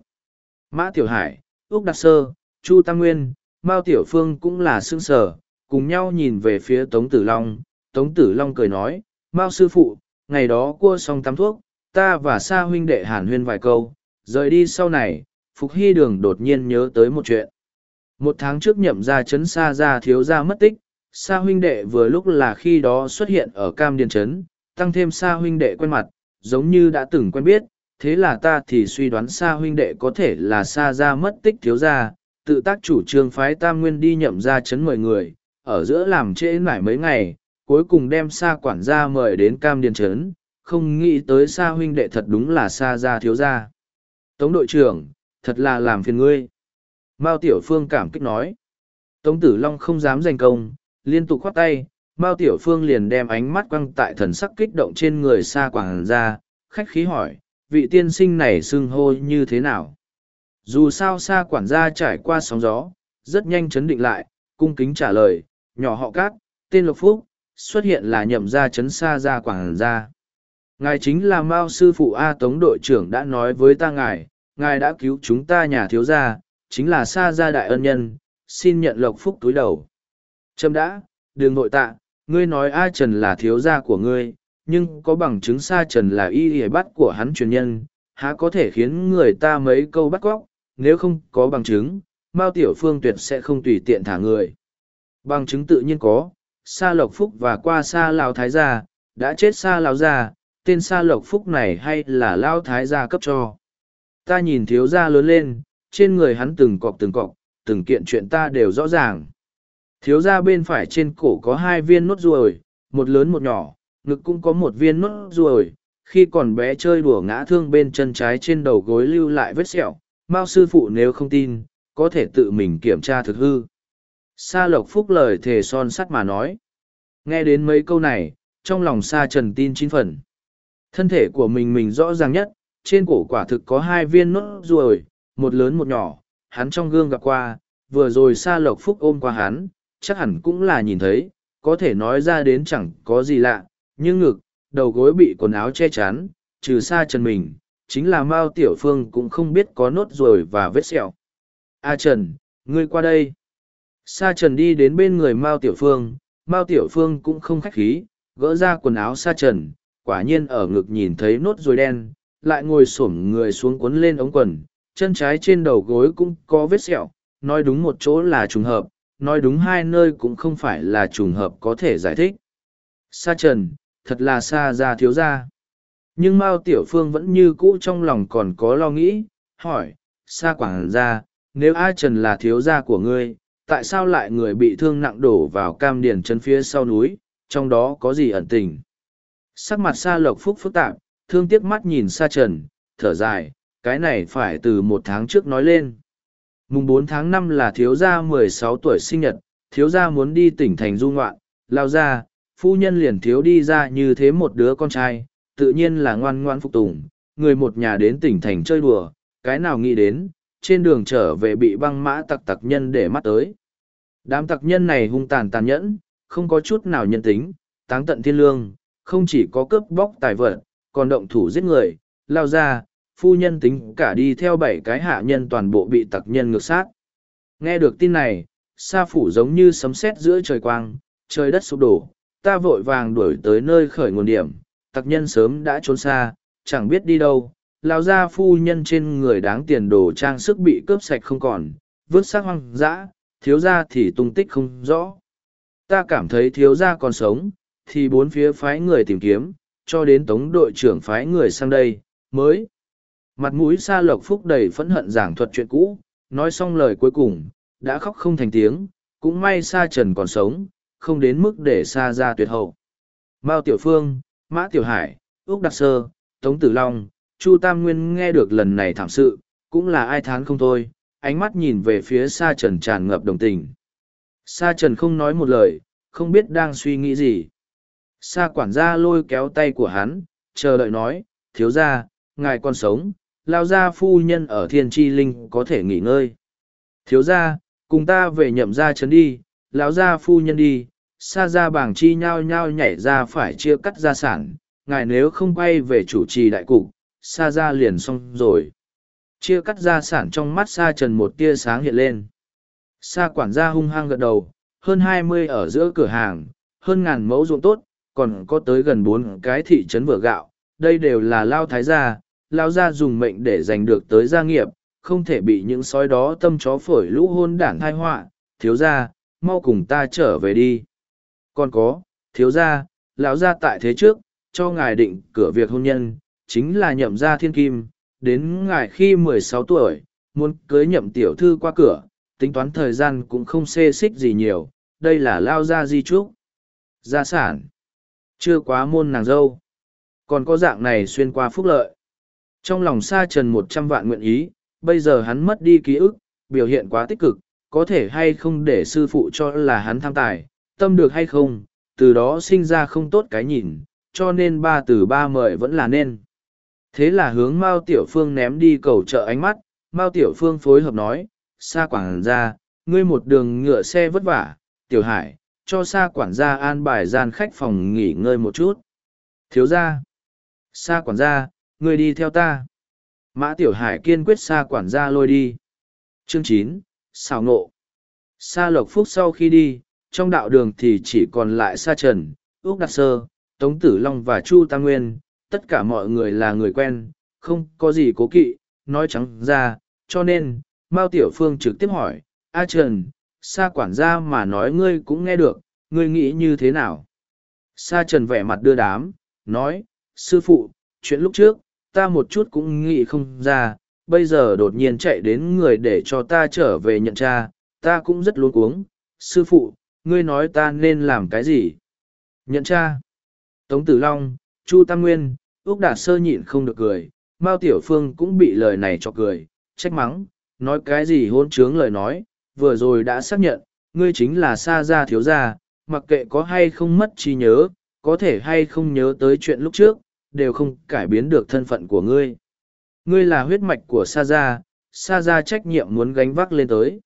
Mã Tiểu Hải, Úc Đặc Sơ, Chu Tăng Nguyên, Mao Tiểu Phương cũng là sương sở, cùng nhau nhìn về phía Tống Tử Long. Tống Tử Long cười nói, Mao sư phụ, ngày đó cua xong tắm thuốc, ta và Sa huynh đệ hàn huyên vài câu, rời đi sau này, Phục Hy Đường đột nhiên nhớ tới một chuyện. Một tháng trước nhậm ra chấn Sa ra thiếu ra mất tích, Sa huynh đệ vừa lúc là khi đó xuất hiện ở Cam Điền Trấn, tăng thêm Sa huynh đệ quen mặt, giống như đã từng quen biết, thế là ta thì suy đoán Sa huynh đệ có thể là Sa ra mất tích thiếu gia, tự tác chủ trương phái tam nguyên đi nhậm ra chấn mời người, ở giữa làm trễ mãi mấy ngày, cuối cùng đem xa quản gia mời đến cam điền trấn, không nghĩ tới xa huynh đệ thật đúng là xa ra thiếu gia. Tống đội trưởng, thật là làm phiền ngươi. Mao Tiểu Phương cảm kích nói. Tống Tử Long không dám giành công, liên tục khoát tay, Mao Tiểu Phương liền đem ánh mắt quăng tại thần sắc kích động trên người xa quảng ra, khách khí hỏi, vị tiên sinh này xưng hô như thế nào. Dù sao xa quản gia trải qua sóng gió, rất nhanh chấn định lại, cung kính trả lời, nhỏ họ cát, tên lộc phúc, xuất hiện là nhậm gia chấn xa gia quản gia. Ngài chính là Mao sư phụ A Tống đội trưởng đã nói với ta ngài, ngài đã cứu chúng ta nhà thiếu gia, chính là xa gia đại ân nhân, xin nhận lộc phúc túi đầu. Trâm đã, đường nội tạ, ngươi nói A Trần là thiếu gia của ngươi, nhưng có bằng chứng sa trần là y y bắt của hắn truyền nhân, há có thể khiến người ta mấy câu bắt cóc, nếu không có bằng chứng, Mao Tiểu Phương tuyệt sẽ không tùy tiện thả người. Bằng chứng tự nhiên có, Sa Lộc Phúc và qua Sa Lào Thái Gia, đã chết Sa Lào Gia, tên Sa Lộc Phúc này hay là Lao Thái Gia cấp cho. Ta nhìn thiếu gia lớn lên, trên người hắn từng cọc từng cọc, từng kiện chuyện ta đều rõ ràng. Thiếu gia bên phải trên cổ có hai viên nốt ruồi, một lớn một nhỏ, ngực cũng có một viên nốt ruồi, khi còn bé chơi đùa ngã thương bên chân trái trên đầu gối lưu lại vết sẹo, Mao sư phụ nếu không tin, có thể tự mình kiểm tra thực hư. Sa lộc phúc lời thề son sắt mà nói. Nghe đến mấy câu này, trong lòng Sa trần tin chín phần. Thân thể của mình mình rõ ràng nhất, trên cổ quả thực có hai viên nốt ruồi, một lớn một nhỏ, hắn trong gương gặp qua, vừa rồi Sa lộc phúc ôm qua hắn, chắc hẳn cũng là nhìn thấy, có thể nói ra đến chẳng có gì lạ, nhưng ngực, đầu gối bị quần áo che chắn, trừ Sa Trần mình, chính là Mao Tiểu Phương cũng không biết có nốt ruồi và vết sẹo. A Trần, ngươi qua đây. Sa Trần đi đến bên người Mao Tiểu Phương, Mao Tiểu Phương cũng không khách khí, gỡ ra quần áo Sa Trần, quả nhiên ở ngực nhìn thấy nốt ruồi đen, lại ngồi xổm người xuống cuốn lên ống quần, chân trái trên đầu gối cũng có vết sẹo, nói đúng một chỗ là trùng hợp, nói đúng hai nơi cũng không phải là trùng hợp có thể giải thích. Sa trần, thật là xa ra thiếu gia. Nhưng Mao Tiểu Phương vẫn như cũ trong lòng còn có lo nghĩ, hỏi, Sa quảng ra, nếu A Trần là thiếu gia của ngươi, tại sao lại người bị thương nặng đổ vào cam điền chân phía sau núi, trong đó có gì ẩn tình? Sắc mặt Sa Lộc Phúc phức tạp, thương tiếc mắt nhìn Sa Trần, thở dài, cái này phải từ một tháng trước nói lên. Mùng bốn tháng năm là thiếu gia mười sáu tuổi sinh nhật, thiếu gia muốn đi tỉnh thành du ngoạn, lao ra, phu nhân liền thiếu đi ra như thế một đứa con trai, tự nhiên là ngoan ngoan phục tùng, người một nhà đến tỉnh thành chơi đùa, cái nào nghĩ đến, trên đường trở về bị băng mã tặc tặc nhân để mắt tới. Đám tặc nhân này hung tàn tàn nhẫn, không có chút nào nhân tính, táng tận thiên lương, không chỉ có cướp bóc tài vật, còn động thủ giết người, lao ra, phu nhân tính cả đi theo bảy cái hạ nhân toàn bộ bị tặc nhân ngược sát. Nghe được tin này, sa phủ giống như sấm sét giữa trời quang, trời đất sụp đổ, ta vội vàng đuổi tới nơi khởi nguồn điểm, tặc nhân sớm đã trốn xa, chẳng biết đi đâu, lao ra phu nhân trên người đáng tiền đồ trang sức bị cướp sạch không còn, vứt xác hoang dã, thiếu ra thì tung tích không rõ. Ta cảm thấy thiếu ra còn sống, thì bốn phía phái người tìm kiếm, cho đến tống đội trưởng phái người sang đây, mới. Mặt mũi xa lộc phúc đầy phẫn hận giảng thuật chuyện cũ, nói xong lời cuối cùng, đã khóc không thành tiếng, cũng may xa trần còn sống, không đến mức để xa ra tuyệt hậu. Mao Tiểu Phương, Mã Tiểu Hải, Úc Đặc Sơ, Tống Tử Long, Chu Tam Nguyên nghe được lần này thảm sự, cũng là ai thán không thôi, ánh mắt nhìn về phía Sa Trần tràn ngập đồng tình. Sa Trần không nói một lời, không biết đang suy nghĩ gì. Sa quản gia lôi kéo tay của hắn, chờ đợi nói, thiếu gia, ngài còn sống, lao gia phu nhân ở thiên tri linh có thể nghỉ ngơi. Thiếu gia, cùng ta về nhậm gia trấn đi, lão gia phu nhân đi, Sa gia bảng chi nhao nhao nhảy ra phải chia cắt gia sản, ngài nếu không quay về chủ trì đại cục, Sa gia liền xong rồi. Chia cắt gia sản trong mắt Sa trần một tia sáng hiện lên. Sa quản gia hung hăng gật đầu, hơn hai mươi ở giữa cửa hàng, hơn ngàn mẫu ruộng tốt, còn có tới gần bốn cái thị trấn vừa gạo, đây đều là lao thái gia, lao gia dùng mệnh để giành được tới gia nghiệp, không thể bị những sói đó tâm chó phổi lũ hôn đản thai họa, thiếu gia, mau cùng ta trở về đi. Còn có, thiếu gia, lão gia tại thế trước, cho ngài định cửa việc hôn nhân, chính là nhậm gia thiên kim, đến ngài khi mười sáu tuổi, muốn cưới nhậm tiểu thư qua cửa, tính toán thời gian cũng không xê xích gì nhiều, đây là lao gia di trúc. Gia sản. Chưa quá môn nàng dâu. Còn có dạng này xuyên qua phúc lợi. Trong lòng sa trần một trăm vạn nguyện ý, bây giờ hắn mất đi ký ức, biểu hiện quá tích cực, có thể hay không để sư phụ cho là hắn tham tài, tâm được hay không, từ đó sinh ra không tốt cái nhìn, cho nên ba từ ba mời vẫn là nên. Thế là hướng Mao Tiểu Phương ném đi cầu trợ ánh mắt, Mao Tiểu Phương phối hợp nói, xa quảng ra, ngươi một đường ngựa xe vất vả, Tiểu Hải, cho xa quản gia an bài gian khách phòng nghỉ ngơi một chút. Thiếu ra, xa quản gia, ngươi đi theo ta. Mã Tiểu Hải kiên quyết xa quản gia lôi đi. Chương chín xào ngộ. Sa Lộc Phúc sau khi đi, trong đạo đường thì chỉ còn lại Sa Trần, Úc Đạt Sơ, Tống Tử Long và Chu Tam Nguyên, tất cả mọi người là người quen, không có gì cố kỵ, nói trắng ra, cho nên, Mao Tiểu Phương trực tiếp hỏi, A Trần, Sa quản gia mà nói ngươi cũng nghe được, ngươi nghĩ như thế nào? Sa Trần vẻ mặt đưa đám, nói, sư phụ, chuyện lúc trước, ta một chút cũng nghĩ không ra, bây giờ đột nhiên chạy đến người để cho ta trở về nhận cha, ta cũng rất luống cuống. Sư phụ, ngươi nói ta nên làm cái gì? Nhận cha. Tống Tử Long, Chu Tam Nguyên, Úc Đạt Sơ nhịn không được cười, Mao Tiểu Phương cũng bị lời này cho cười, trách mắng, nói cái gì hôn trướng lời nói, vừa rồi đã xác nhận, ngươi chính là Sa Gia thiếu gia, mặc kệ có hay không mất trí nhớ, có thể hay không nhớ tới chuyện lúc trước, đều không cải biến được thân phận của ngươi. Ngươi là huyết mạch của Sa Gia, Sa Gia trách nhiệm muốn gánh vác lên tới.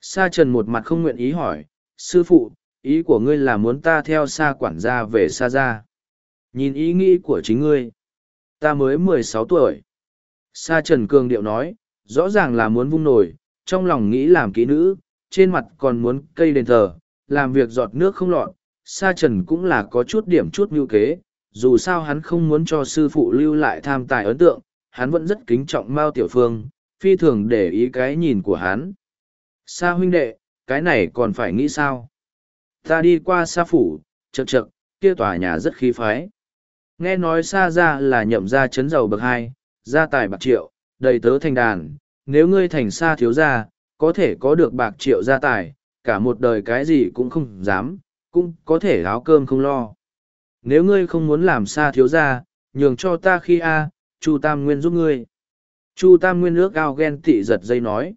Sa Trần một mặt không nguyện ý hỏi, sư phụ, ý của ngươi là muốn ta theo xa quản gia về xa Gia. Nhìn ý nghĩ của chính ngươi. Ta mới mười sáu tuổi. Sa Trần Cường Điệu nói, rõ ràng là muốn vung nổi, trong lòng nghĩ làm kỹ nữ, trên mặt còn muốn cây đền thờ, làm việc giọt nước không lọt. Sa Trần cũng là có chút điểm chút ngưu kế, dù sao hắn không muốn cho sư phụ lưu lại tham tài ấn tượng, hắn vẫn rất kính trọng Mao Tiểu Phương, phi thường để ý cái nhìn của hắn. Sa huynh đệ, cái này còn phải nghĩ sao? Ta đi qua sa phủ, chật chật, kia tòa nhà rất khí phái. Nghe nói xa ra là nhậm ra chấn dầu bậc hai, gia tài bạc triệu, đầy tớ thành đàn, nếu ngươi thành xa thiếu gia, có thể có được bạc triệu gia tài, cả một đời cái gì cũng không dám, cũng có thể áo cơm không lo. Nếu ngươi không muốn làm xa thiếu gia, nhường cho ta khi a, Chu Tam Nguyên giúp ngươi. Chu Tam Nguyên ước ao ghen tị giật dây nói.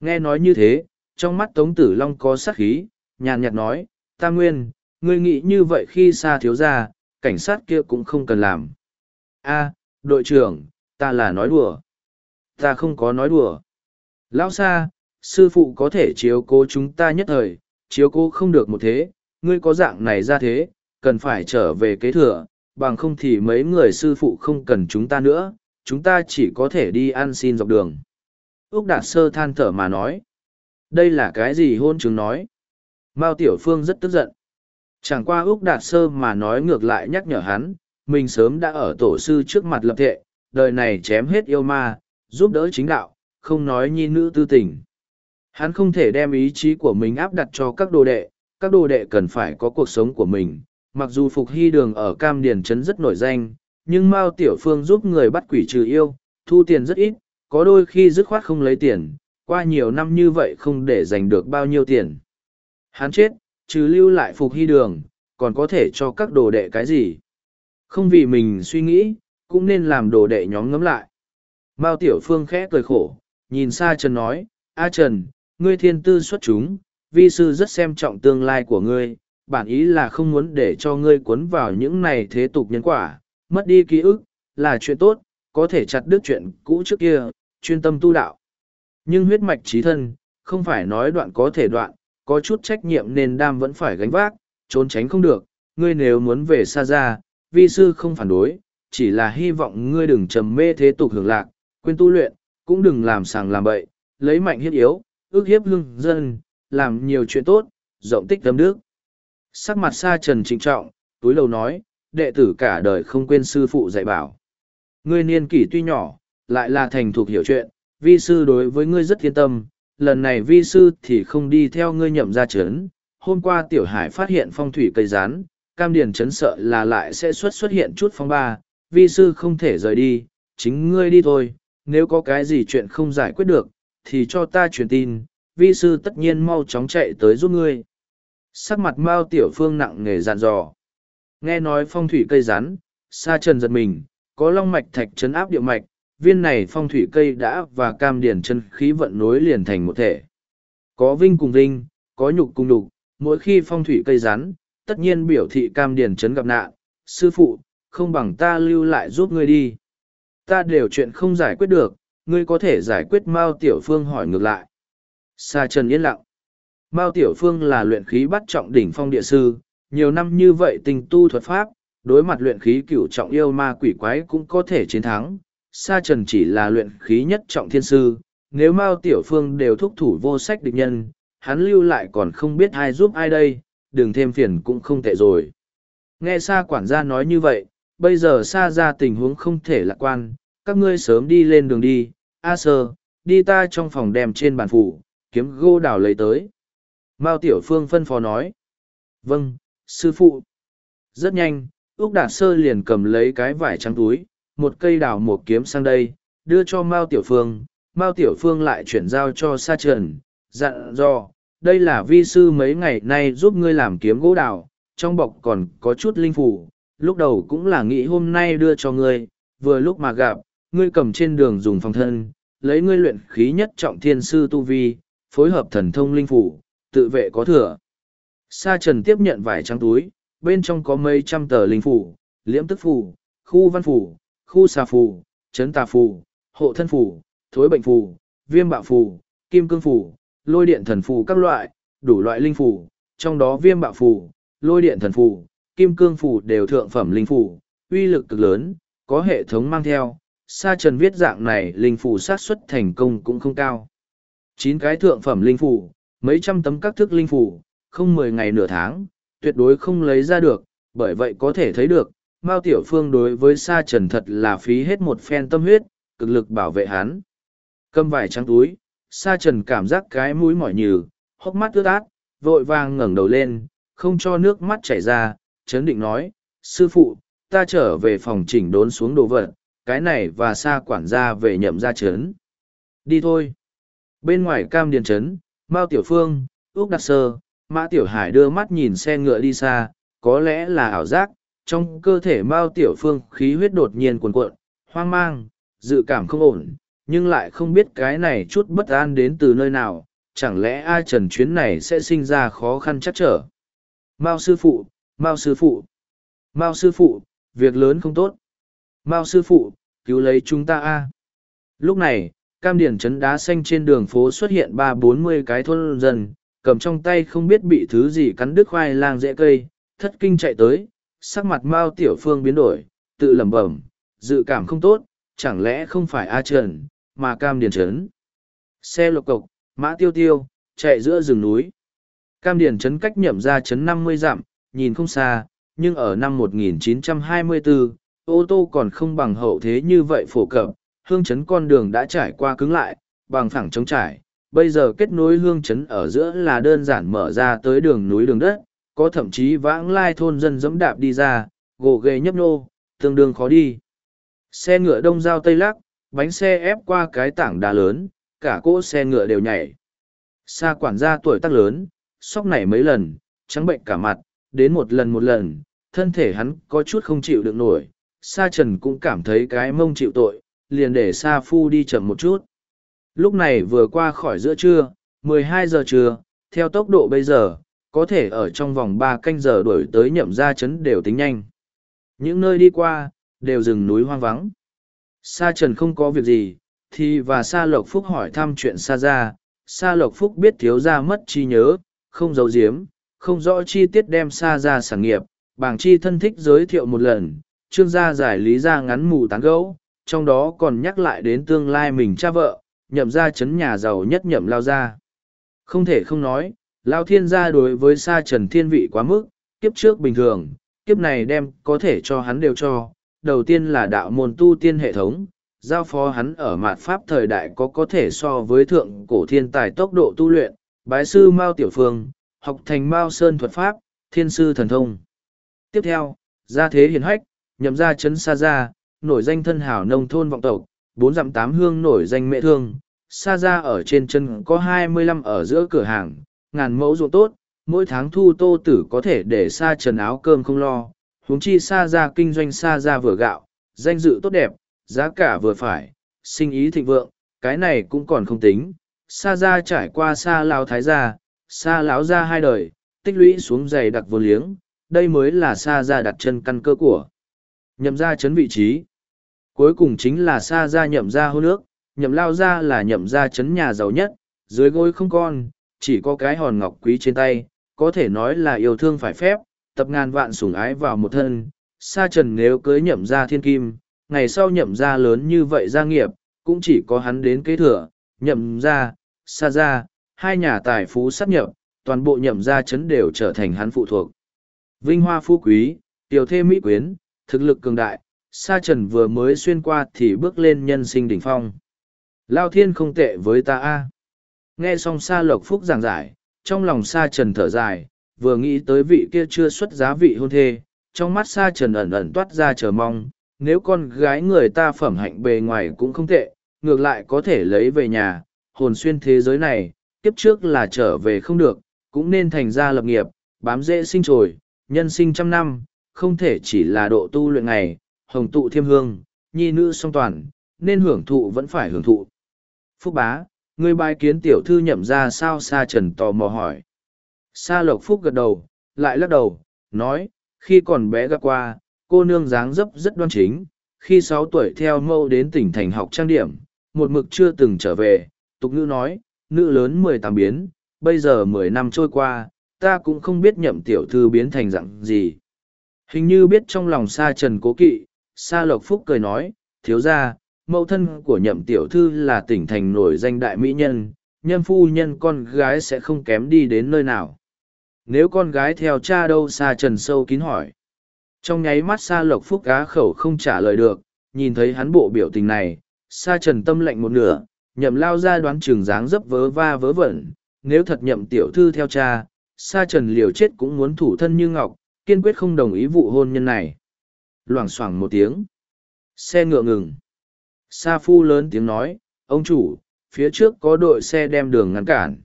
Nghe nói như thế, trong mắt Tống Tử Long có sát khí, nhàn nhạt nói, ta Nguyên, ngươi nghĩ như vậy khi xa thiếu gia, cảnh sát kia cũng không cần làm. A, đội trưởng, ta là nói đùa. Ta không có nói đùa. Lão xa, sư phụ có thể chiếu cố chúng ta nhất thời, chiếu cố không được một thế, ngươi có dạng này ra thế, cần phải trở về kế thừa, bằng không thì mấy người sư phụ không cần chúng ta nữa, chúng ta chỉ có thể đi ăn xin dọc đường. Úc Đạt Sơ than thở mà nói. Đây là cái gì hôn chứng nói? Mao Tiểu Phương rất tức giận. Chẳng qua Úc Đạt Sơ mà nói ngược lại nhắc nhở hắn, mình sớm đã ở tổ sư trước mặt lập thệ, đời này chém hết yêu ma, giúp đỡ chính đạo, không nói nhi nữ tư tình. Hắn không thể đem ý chí của mình áp đặt cho các đồ đệ, các đồ đệ cần phải có cuộc sống của mình. Mặc dù Phục Hy Đường ở Cam Điền Trấn rất nổi danh, nhưng Mao Tiểu Phương giúp người bắt quỷ trừ yêu, thu tiền rất ít, có đôi khi dứt khoát không lấy tiền, qua nhiều năm như vậy không để giành được bao nhiêu tiền. Hắn chết, trừ lưu lại Phục Hy Đường, còn có thể cho các đồ đệ cái gì? Không vì mình suy nghĩ, cũng nên làm đồ đệ nhóm ngấm lại. Mao Tiểu Phương khẽ cười khổ, nhìn xa Trần nói, A Trần, ngươi thiên tư xuất chúng, vi sư rất xem trọng tương lai của ngươi, bản ý là không muốn để cho ngươi cuốn vào những này thế tục nhân quả, mất đi ký ức, là chuyện tốt, có thể chặt đứt chuyện cũ trước kia, chuyên tâm tu đạo. Nhưng huyết mạch trí thân, không phải nói đoạn có thể đoạn, có chút trách nhiệm nên đam vẫn phải gánh vác, trốn tránh không được, ngươi nếu muốn về xa ra, vi sư không phản đối, chỉ là hy vọng ngươi đừng trầm mê thế tục hưởng lạc, quên tu luyện, cũng đừng làm sàng làm bậy, lấy mạnh hiếp yếu, ước hiếp hương dân, làm nhiều chuyện tốt, rộng tích tâm đức. Sắc mặt xa trần trịnh trọng, túi lầu nói, đệ tử cả đời không quên sư phụ dạy bảo. Ngươi niên kỷ tuy nhỏ, lại là thành thục hiểu chuyện, vi sư đối với ngươi rất yên tâm, lần này vi sư thì không đi theo ngươi nhậm ra chấn. Hôm qua tiểu hải phát hiện phong thủy cây rán, cam điền chấn sợ là lại sẽ xuất xuất hiện chút phong ba, vi sư không thể rời đi, chính ngươi đi thôi, nếu có cái gì chuyện không giải quyết được, thì cho ta truyền tin, vi sư tất nhiên mau chóng chạy tới giúp ngươi. Sắc mặt Mao Tiểu Phương nặng nề dàn dò. Nghe nói phong thủy cây rắn, sa trần giật mình, có long mạch thạch chấn áp địa mạch, viên này phong thủy cây đã và cam điển chân khí vận nối liền thành một thể. Có vinh cùng vinh, có nhục cùng nhục, mỗi khi phong thủy cây rắn, tất nhiên biểu thị cam điển chấn gặp nạn, sư phụ, không bằng ta lưu lại giúp ngươi đi. Ta đều chuyện không giải quyết được, ngươi có thể giải quyết Mao Tiểu Phương hỏi ngược lại. Sa Trần yên lặng. Mao Tiểu Phương là luyện khí bắt trọng đỉnh phong địa sư, nhiều năm như vậy tình tu thuật pháp, đối mặt luyện khí cửu trọng yêu ma quỷ quái cũng có thể chiến thắng. Sa Trần chỉ là luyện khí nhất trọng thiên sư, nếu Mao Tiểu Phương đều thúc thủ vô sách địch nhân, hắn lưu lại còn không biết ai giúp ai đây, đừng thêm phiền cũng không tệ rồi. Nghe Sa quản gia nói như vậy, bây giờ Sa ra tình huống không thể lạc quan, các ngươi sớm đi lên đường đi, A sơ, đi ta trong phòng đem trên bàn phủ, kiếm gô đào lấy tới. Mao Tiểu Phương phân phó nói. Vâng, sư phụ. Rất nhanh, Úc Đạt Sơ liền cầm lấy cái vải trắng túi, một cây đào một kiếm sang đây, đưa cho Mao Tiểu Phương. Mao Tiểu Phương lại chuyển giao cho Sa Trần, dặn dò, đây là vi sư mấy ngày nay giúp ngươi làm kiếm gỗ đào, trong bọc còn có chút linh phủ, lúc đầu cũng là nghĩ hôm nay đưa cho ngươi, vừa lúc mà gặp, ngươi cầm trên đường dùng phòng thân, lấy ngươi luyện khí nhất trọng thiên sư tu vi, phối hợp thần thông linh phủ, tự vệ có thừa. Sa trần tiếp nhận vài trang túi, bên trong có mấy trăm tờ linh phủ, liễm tức phủ, khu văn phủ, khu xà phù, chấn tà phù, hộ thân phù, thối bệnh phù, viêm bạo phù, kim cương phù, lôi điện thần phù các loại, đủ loại linh phù. trong đó viêm bạo phù, lôi điện thần phù, kim cương phù đều thượng phẩm linh phù, uy lực cực lớn, có hệ thống mang theo, sa trần viết dạng này linh phù sát xuất thành công cũng không cao. Chín cái thượng phẩm linh phù, mấy trăm tấm các thức linh phù, không mười ngày nửa tháng, tuyệt đối không lấy ra được, bởi vậy có thể thấy được, Mao Tiểu Phương đối với sa trần thật là phí hết một phen tâm huyết, cực lực bảo vệ hắn. Cầm vải trắng túi, sa trần cảm giác cái mũi mỏi nhừ, hốc mắt ướt át, vội vàng ngẩng đầu lên, không cho nước mắt chảy ra, chấn định nói, sư phụ, ta trở về phòng chỉnh đốn xuống đồ vật, cái này và sa quản gia về nhậm ra trấn. Đi thôi. Bên ngoài cam điền trấn, Mao Tiểu Phương, Úc Đặc Sơ, Mã Tiểu Hải đưa mắt nhìn xe ngựa đi xa, có lẽ là ảo giác, trong cơ thể Mao Tiểu Phương khí huyết đột nhiên cuồn cuộn, hoang mang, dự cảm không ổn, nhưng lại không biết cái này chút bất an đến từ nơi nào, chẳng lẽ ai trần chuyến này sẽ sinh ra khó khăn chắc trở. Mao sư phụ, Mao sư phụ, Mao sư phụ, việc lớn không tốt. Mao sư phụ, cứu lấy chúng ta a. Lúc này, cam điển trấn đá xanh trên đường phố xuất hiện ba bốn mươi cái thôn dân, cầm trong tay không biết bị thứ gì cắn đứt khoai lang dễ cây, thất kinh chạy tới, sắc mặt Mao Tiểu Phương biến đổi, tự lẩm bẩm, dự cảm không tốt, chẳng lẽ không phải A Trần, mà Cam Điền Trấn. Xe lộc cộc, mã tiêu tiêu, chạy giữa rừng núi. Cam Điền Trấn cách nhậm ra trấn năm mươi dặm, nhìn không xa, nhưng ở năm 1924, ô tô còn không bằng hậu thế như vậy phổ cập, hương chấn con đường đã trải qua cứng lại, bằng phẳng trống trải. Bây giờ kết nối hương chấn ở giữa là đơn giản mở ra tới đường núi đường đất, có thậm chí vãng lai thôn dân dẫm đạp đi ra, gồ ghề nhấp nô, tương đương khó đi. Xe ngựa đông giao tây lắc, bánh xe ép qua cái tảng đá lớn, cả cỗ xe ngựa đều nhảy. Sa quản gia tuổi tác lớn, sóc nảy mấy lần, trắng bệnh cả mặt, đến một lần một lần, thân thể hắn có chút không chịu được nổi. Sa Trần cũng cảm thấy cái mông chịu tội, liền để Sa Phu đi chậm một chút. Lúc này vừa qua khỏi giữa trưa, 12 giờ trưa, theo tốc độ bây giờ, có thể ở trong vòng ba canh giờ đuổi tới nhậm gia chấn đều tính nhanh. Những nơi đi qua, đều rừng núi hoang vắng. Sa Trần không có việc gì, thì và Sa Lộc Phúc hỏi thăm chuyện Sa Gia. Sa Lộc Phúc biết thiếu gia mất trí nhớ, không giấu giếm, không rõ chi tiết đem Sa Gia sản nghiệp, bảng chi thân thích giới thiệu một lần, trương gia giải lý ra ngắn mù tán gấu, trong đó còn nhắc lại đến tương lai mình cha vợ, nhậm gia chấn nhà giàu nhất nhậm lao ra Không thể không nói, lao thiên gia đối với Sa Trần thiên vị quá mức, kiếp trước bình thường, kiếp này đem có thể cho hắn đều cho. Đầu tiên là đạo môn tu tiên hệ thống, giao phó hắn ở mạt pháp thời đại có có thể so với thượng cổ thiên tài tốc độ tu luyện, bái sư Mao Tiểu Phương, học thành Mao Sơn thuật pháp, thiên sư thần thông. Tiếp theo, gia thế hiền hách, nhậm gia chấn sa gia, nổi danh thân hảo nông thôn vọng tộc, bốn dặm tám hương nổi danh mẹ thương, sa gia ở trên chân có hai mươi lăm ở giữa cửa hàng, ngàn mẫu ruộng tốt, mỗi tháng thu tô tử có thể để xa trần áo cơm không lo, huống chi xa gia kinh doanh xa gia vừa gạo, danh dự tốt đẹp, giá cả vừa phải, sinh ý thịnh vượng, cái này cũng còn không tính. xa gia trải qua xa lao thái gia, xa lão gia hai đời, tích lũy xuống dày đặc vô liếng, đây mới là xa gia đặt chân căn cơ của. Nhậm gia chấn vị trí. Cuối cùng chính là xa gia nhậm gia hôn nước, nhậm lao gia là nhậm gia chấn nhà giàu nhất, dưới gối không con, chỉ có cái hòn ngọc quý trên tay, có thể nói là yêu thương phải phép, tập ngàn vạn sủng ái vào một thân. Sa trần nếu cưới nhậm gia thiên kim, ngày sau nhậm gia lớn như vậy gia nghiệp, cũng chỉ có hắn đến kế thừa, nhậm gia, sa gia, hai nhà tài phú sát nhập, toàn bộ nhậm gia chấn đều trở thành hắn phụ thuộc. Vinh hoa phú quý, tiểu thê mỹ quyến, thực lực cường đại, sa trần vừa mới xuyên qua thì bước lên nhân sinh đỉnh phong. Lao thiên không tệ với ta a. Nghe xong sa lộc phúc giảng giải, trong lòng sa trần thở dài, vừa nghĩ tới vị kia chưa xuất giá vị hôn thê, trong mắt sa trần ẩn ẩn toát ra chờ mong, nếu con gái người ta phẩm hạnh bề ngoài cũng không tệ, ngược lại có thể lấy về nhà, hồn xuyên thế giới này, kiếp trước là trở về không được, cũng nên thành ra lập nghiệp, bám dễ sinh trồi, nhân sinh trăm năm, không thể chỉ là độ tu luyện ngày, hồng tụ thiêm hương, nhi nữ song toàn, nên hưởng thụ vẫn phải hưởng thụ. Phúc bá, người bài kiến tiểu thư nhậm ra sao Sa Trần tò mò hỏi. Sa Lộc Phúc gật đầu, lại lắc đầu, nói, khi còn bé gặp qua, cô nương dáng dấp rất đoan chính, khi sáu tuổi theo mâu đến tỉnh thành học trang điểm, một mực chưa từng trở về, tục ngữ nói, nữ lớn mười tám biến, bây giờ mười năm trôi qua, ta cũng không biết nhậm tiểu thư biến thành dạng gì. Hình như biết trong lòng Sa Trần cố kỵ, Sa Lộc Phúc cười nói, thiếu ra, mẫu thân của nhậm tiểu thư là tỉnh thành nổi danh đại mỹ nhân, nhân phu nhân con gái sẽ không kém đi đến nơi nào. Nếu con gái theo cha đâu xa Trần sâu kín hỏi. Trong nháy mắt Sa Lộc Phúc cá khẩu không trả lời được, nhìn thấy hắn bộ biểu tình này, Sa Trần tâm lạnh một nửa, nhậm lao ra đoán trường dáng dấp vớ va vớ vẩn, nếu thật nhậm tiểu thư theo cha, sa trần liều chết cũng muốn thủ thân như ngọc, kiên quyết không đồng ý vụ hôn nhân này. Loảng xoảng một tiếng. Xe ngựa ngừng. Sa phu lớn tiếng nói, ông chủ, phía trước có đội xe đem đường ngăn cản.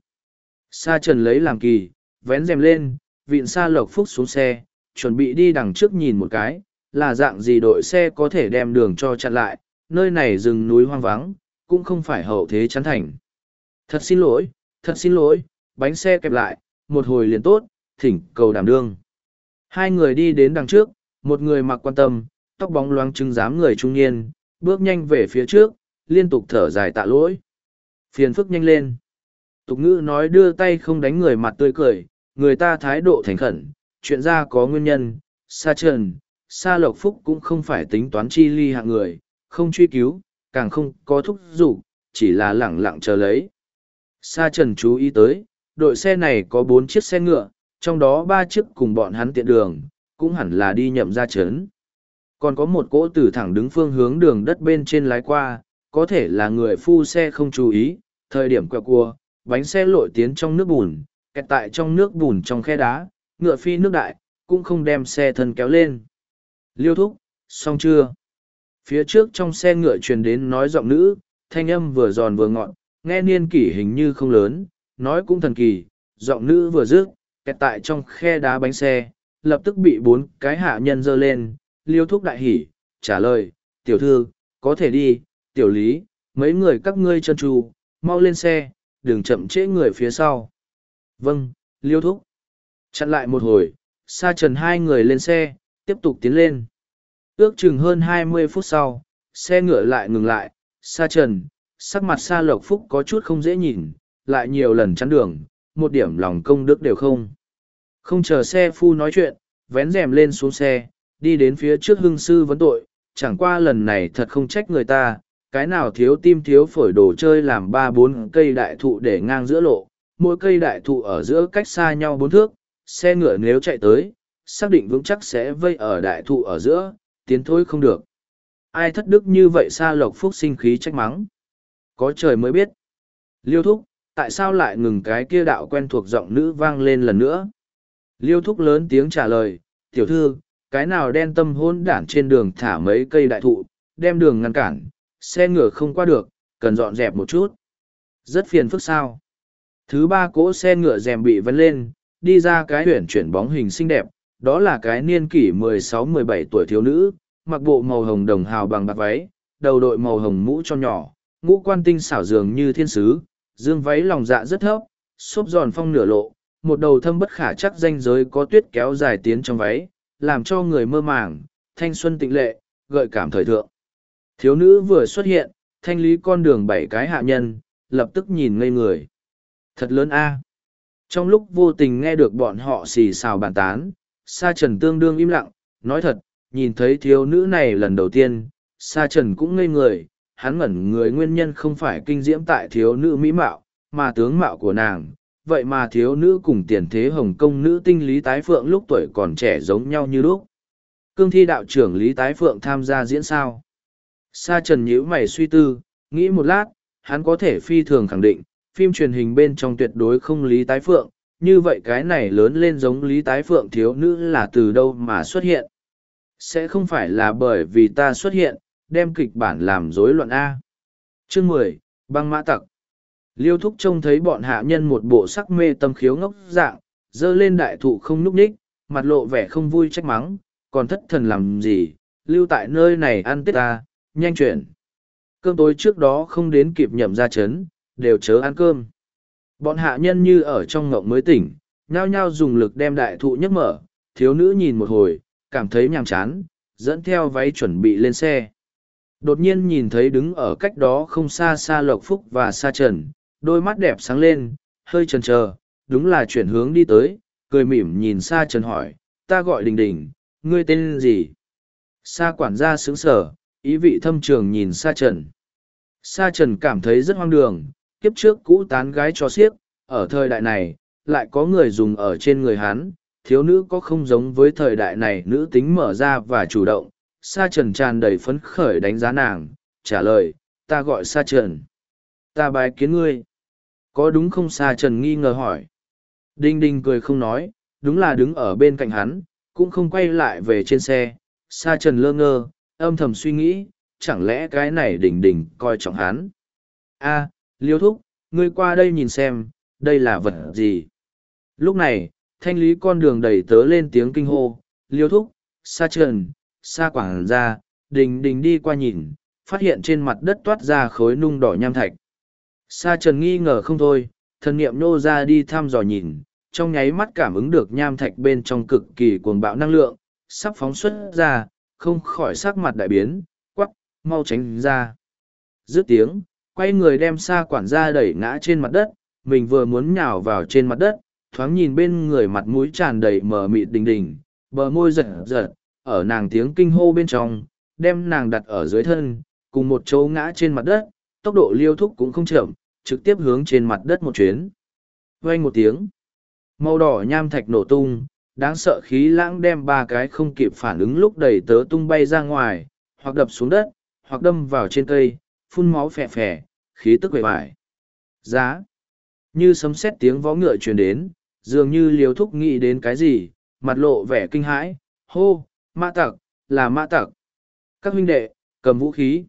Sa trần lấy làm kỳ, vén rèm lên, vịn sa lộc phúc xuống xe, chuẩn bị đi đằng trước nhìn một cái, là dạng gì đội xe có thể đem đường cho chặn lại, nơi này rừng núi hoang vắng, cũng không phải hậu thế chắn thành. Thật xin lỗi, thật xin lỗi, bánh xe kẹp lại, một hồi liền tốt, thỉnh cầu đảm đương. Hai người đi đến đằng trước, một người mặc quan tâm, tóc bóng loáng trưng dám người trung niên, bước nhanh về phía trước, liên tục thở dài tạ lỗi. Phiền phức nhanh lên. Tục ngữ nói đưa tay không đánh người mặt tươi cười, người ta thái độ thành khẩn, chuyện ra có nguyên nhân, xa trần, xa lộc phúc cũng không phải tính toán chi ly hạng người, không truy cứu, càng không có thúc giục, chỉ là lẳng lặng chờ lấy. Sa trần chú ý tới, đội xe này có bốn chiếc xe ngựa, trong đó ba chiếc cùng bọn hắn tiện đường, cũng hẳn là đi nhậm ra chấn. Còn có một cỗ tử thẳng đứng phương hướng đường đất bên trên lái qua, có thể là người phu xe không chú ý, thời điểm quẹo cua, bánh xe lội tiến trong nước bùn, kẹt tại trong nước bùn trong khe đá, ngựa phi nước đại, cũng không đem xe thân kéo lên. Liêu thúc, xong chưa? Phía trước trong xe ngựa truyền đến nói giọng nữ, thanh âm vừa giòn vừa ngọn, nghe niên kỷ hình như không lớn, nói cũng thần kỳ, giọng nữ vừa dứt, kẹt tại trong khe đá bánh xe, lập tức bị bốn cái hạ nhân dơ lên, liêu thúc đại hỉ, trả lời, tiểu thư, có thể đi, tiểu lý, mấy người các ngươi chân tru, mau lên xe, đừng chậm trễ người phía sau. Vâng, liêu thúc. Chặn lại một hồi, sa trần hai người lên xe, tiếp tục tiến lên. Ước chừng hơn hai mươi phút sau, xe ngựa lại ngừng lại, sa trần, sắc mặt sa lộc phúc có chút không dễ nhìn, lại nhiều lần chắn đường, một điểm lòng công đức đều không. Không chờ xe phu nói chuyện, vén rèm lên xuống xe, đi đến phía trước hưng sư vấn tội, chẳng qua lần này thật không trách người ta, cái nào thiếu tim thiếu phổi đồ chơi làm ba bốn cây đại thụ để ngang giữa lộ, mỗi cây đại thụ ở giữa cách xa nhau bốn thước, xe ngựa nếu chạy tới, xác định vững chắc sẽ vây ở đại thụ ở giữa, tiến thối không được. Ai thất đức như vậy xa lộc phúc sinh khí trách mắng. Có trời mới biết. Liêu thúc, tại sao lại ngừng cái kia đạo quen thuộc giọng nữ vang lên lần nữa? Liêu thúc lớn tiếng trả lời, tiểu thư, cái nào đen tâm hôn đản trên đường thả mấy cây đại thụ, đem đường ngăn cản, xe ngựa không qua được, cần dọn dẹp một chút. Rất phiền phức sao. Thứ ba cỗ xe ngựa rèm bị vấn lên, đi ra cái huyển chuyển bóng hình xinh đẹp, đó là cái niên kỷ 16-17 tuổi thiếu nữ, mặc bộ màu hồng đồng hào bằng bạc váy, đầu đội màu hồng mũ cho nhỏ, ngũ quan tinh xảo dường như thiên sứ, dương váy lòng dạ rất thấp, xốp giòn phong nửa lộ, một đầu thâm bất khả chắc danh giới có tuyết kéo dài tiến trong váy, làm cho người mơ màng, thanh xuân tịnh lệ, gợi cảm thời thượng. Thiếu nữ vừa xuất hiện, thanh lý con đường bảy cái hạ nhân, lập tức nhìn ngây người. Thật lớn a. Trong lúc vô tình nghe được bọn họ xì xào bàn tán, Sa Trần tương đương im lặng, nói thật, nhìn thấy thiếu nữ này lần đầu tiên, Sa Trần cũng ngây người, hắn ngẩn người nguyên nhân không phải kinh diễm tại thiếu nữ mỹ mạo, mà tướng mạo của nàng. Vậy mà thiếu nữ cùng tiền thế Hồng Kông nữ tinh Lý Tái Phượng lúc tuổi còn trẻ giống nhau như lúc. Cương thi đạo trưởng Lý Tái Phượng tham gia diễn sao. Sa trần nhíu mày suy tư, nghĩ một lát, hắn có thể phi thường khẳng định, phim truyền hình bên trong tuyệt đối không Lý Tái Phượng, như vậy cái này lớn lên giống Lý Tái Phượng thiếu nữ là từ đâu mà xuất hiện. Sẽ không phải là bởi vì ta xuất hiện, đem kịch bản làm rối loạn A. Chương mười băng mã tặc. Liêu thúc trông thấy bọn hạ nhân một bộ sắc mê tâm khiếu ngốc dạng, dơ lên đại thụ không núp ních, mặt lộ vẻ không vui trách mắng, còn thất thần làm gì, lưu tại nơi này ăn tết ta, nhanh chuyển. Cơm tối trước đó không đến kịp nhậm ra chấn, đều chớ ăn cơm. Bọn hạ nhân như ở trong ngộng mới tỉnh, nhao nhao dùng lực đem đại thụ nhấc mở, thiếu nữ nhìn một hồi, cảm thấy nhàm chán, dẫn theo váy chuẩn bị lên xe. Đột nhiên nhìn thấy đứng ở cách đó không xa xa Lộc Phúc và Sa Trần, đôi mắt đẹp sáng lên, hơi chần chờ, đúng là chuyển hướng đi tới, cười mỉm nhìn xa Trần hỏi, ta gọi Đình Đình, ngươi tên gì? Sa quản gia xứng sở, ý vị thâm trường nhìn xa Trần. Sa Trần cảm thấy rất hoang đường, kiếp trước cũ tán gái cho xiếc, ở thời đại này, lại có người dùng ở trên người hắn, thiếu nữ có không giống với thời đại này nữ tính mở ra và chủ động. Sa Trần tràn đầy phấn khởi đánh giá nàng, trả lời, ta gọi Sa Trần. Ta bài kiến ngươi. Có đúng không Sa Trần nghi ngờ hỏi. Đinh Đinh cười không nói, đúng là đứng ở bên cạnh hắn, cũng không quay lại về trên xe. Sa Trần lơ ngơ, âm thầm suy nghĩ, chẳng lẽ cái này Đinh Đinh coi trọng hắn. a liêu thúc, ngươi qua đây nhìn xem, đây là vật gì? Lúc này, thanh lý con đường đầy tớ lên tiếng kinh hô, liêu thúc, Sa Trần, Sa Quảng ra, Đình Đình đi qua nhìn, phát hiện trên mặt đất toát ra khối nung đỏ nham thạch. Sa trần nghi ngờ không thôi, thần niệm nô ra đi thăm dò nhìn, trong nháy mắt cảm ứng được nham thạch bên trong cực kỳ cuồng bạo năng lượng, sắp phóng xuất ra, không khỏi sắc mặt đại biến, quắc, mau tránh ra. Dứt tiếng, quay người đem sa quản gia đẩy ngã trên mặt đất, mình vừa muốn nhào vào trên mặt đất, thoáng nhìn bên người mặt mũi tràn đầy mờ mịt đình đình, bờ môi giật giật, ở nàng tiếng kinh hô bên trong, đem nàng đặt ở dưới thân, cùng một chỗ ngã trên mặt đất, tốc độ liêu thúc cũng không chậm, trực tiếp hướng trên mặt đất một chuyến. Vang một tiếng, màu đỏ nham thạch nổ tung, đáng sợ khí lãng đem ba cái không kịp phản ứng lúc đầy tớ tung bay ra ngoài, hoặc đập xuống đất, hoặc đâm vào trên cây, phun máu phè phè, khí tức quệ vải. Giá. Như sấm sét tiếng vó ngựa truyền đến, dường như liều thúc nghĩ đến cái gì, mặt lộ vẻ kinh hãi, hô, mã tặc, là mã tặc. Các huynh đệ, cầm vũ khí.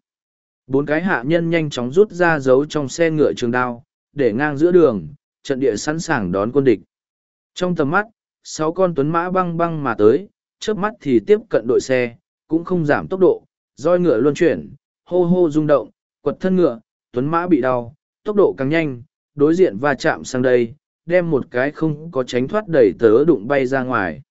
Bốn cái hạ nhân nhanh chóng rút ra giấu trong xe ngựa trường đao, để ngang giữa đường, trận địa sẵn sàng đón quân địch. Trong tầm mắt, sáu con tuấn mã băng băng mà tới, trước mắt thì tiếp cận đội xe, cũng không giảm tốc độ, roi ngựa luân chuyển, hô hô rung động, quật thân ngựa, tuấn mã bị đau, tốc độ càng nhanh, đối diện va chạm sang đây, đem một cái không có tránh thoát đẩy tớ đụng bay ra ngoài.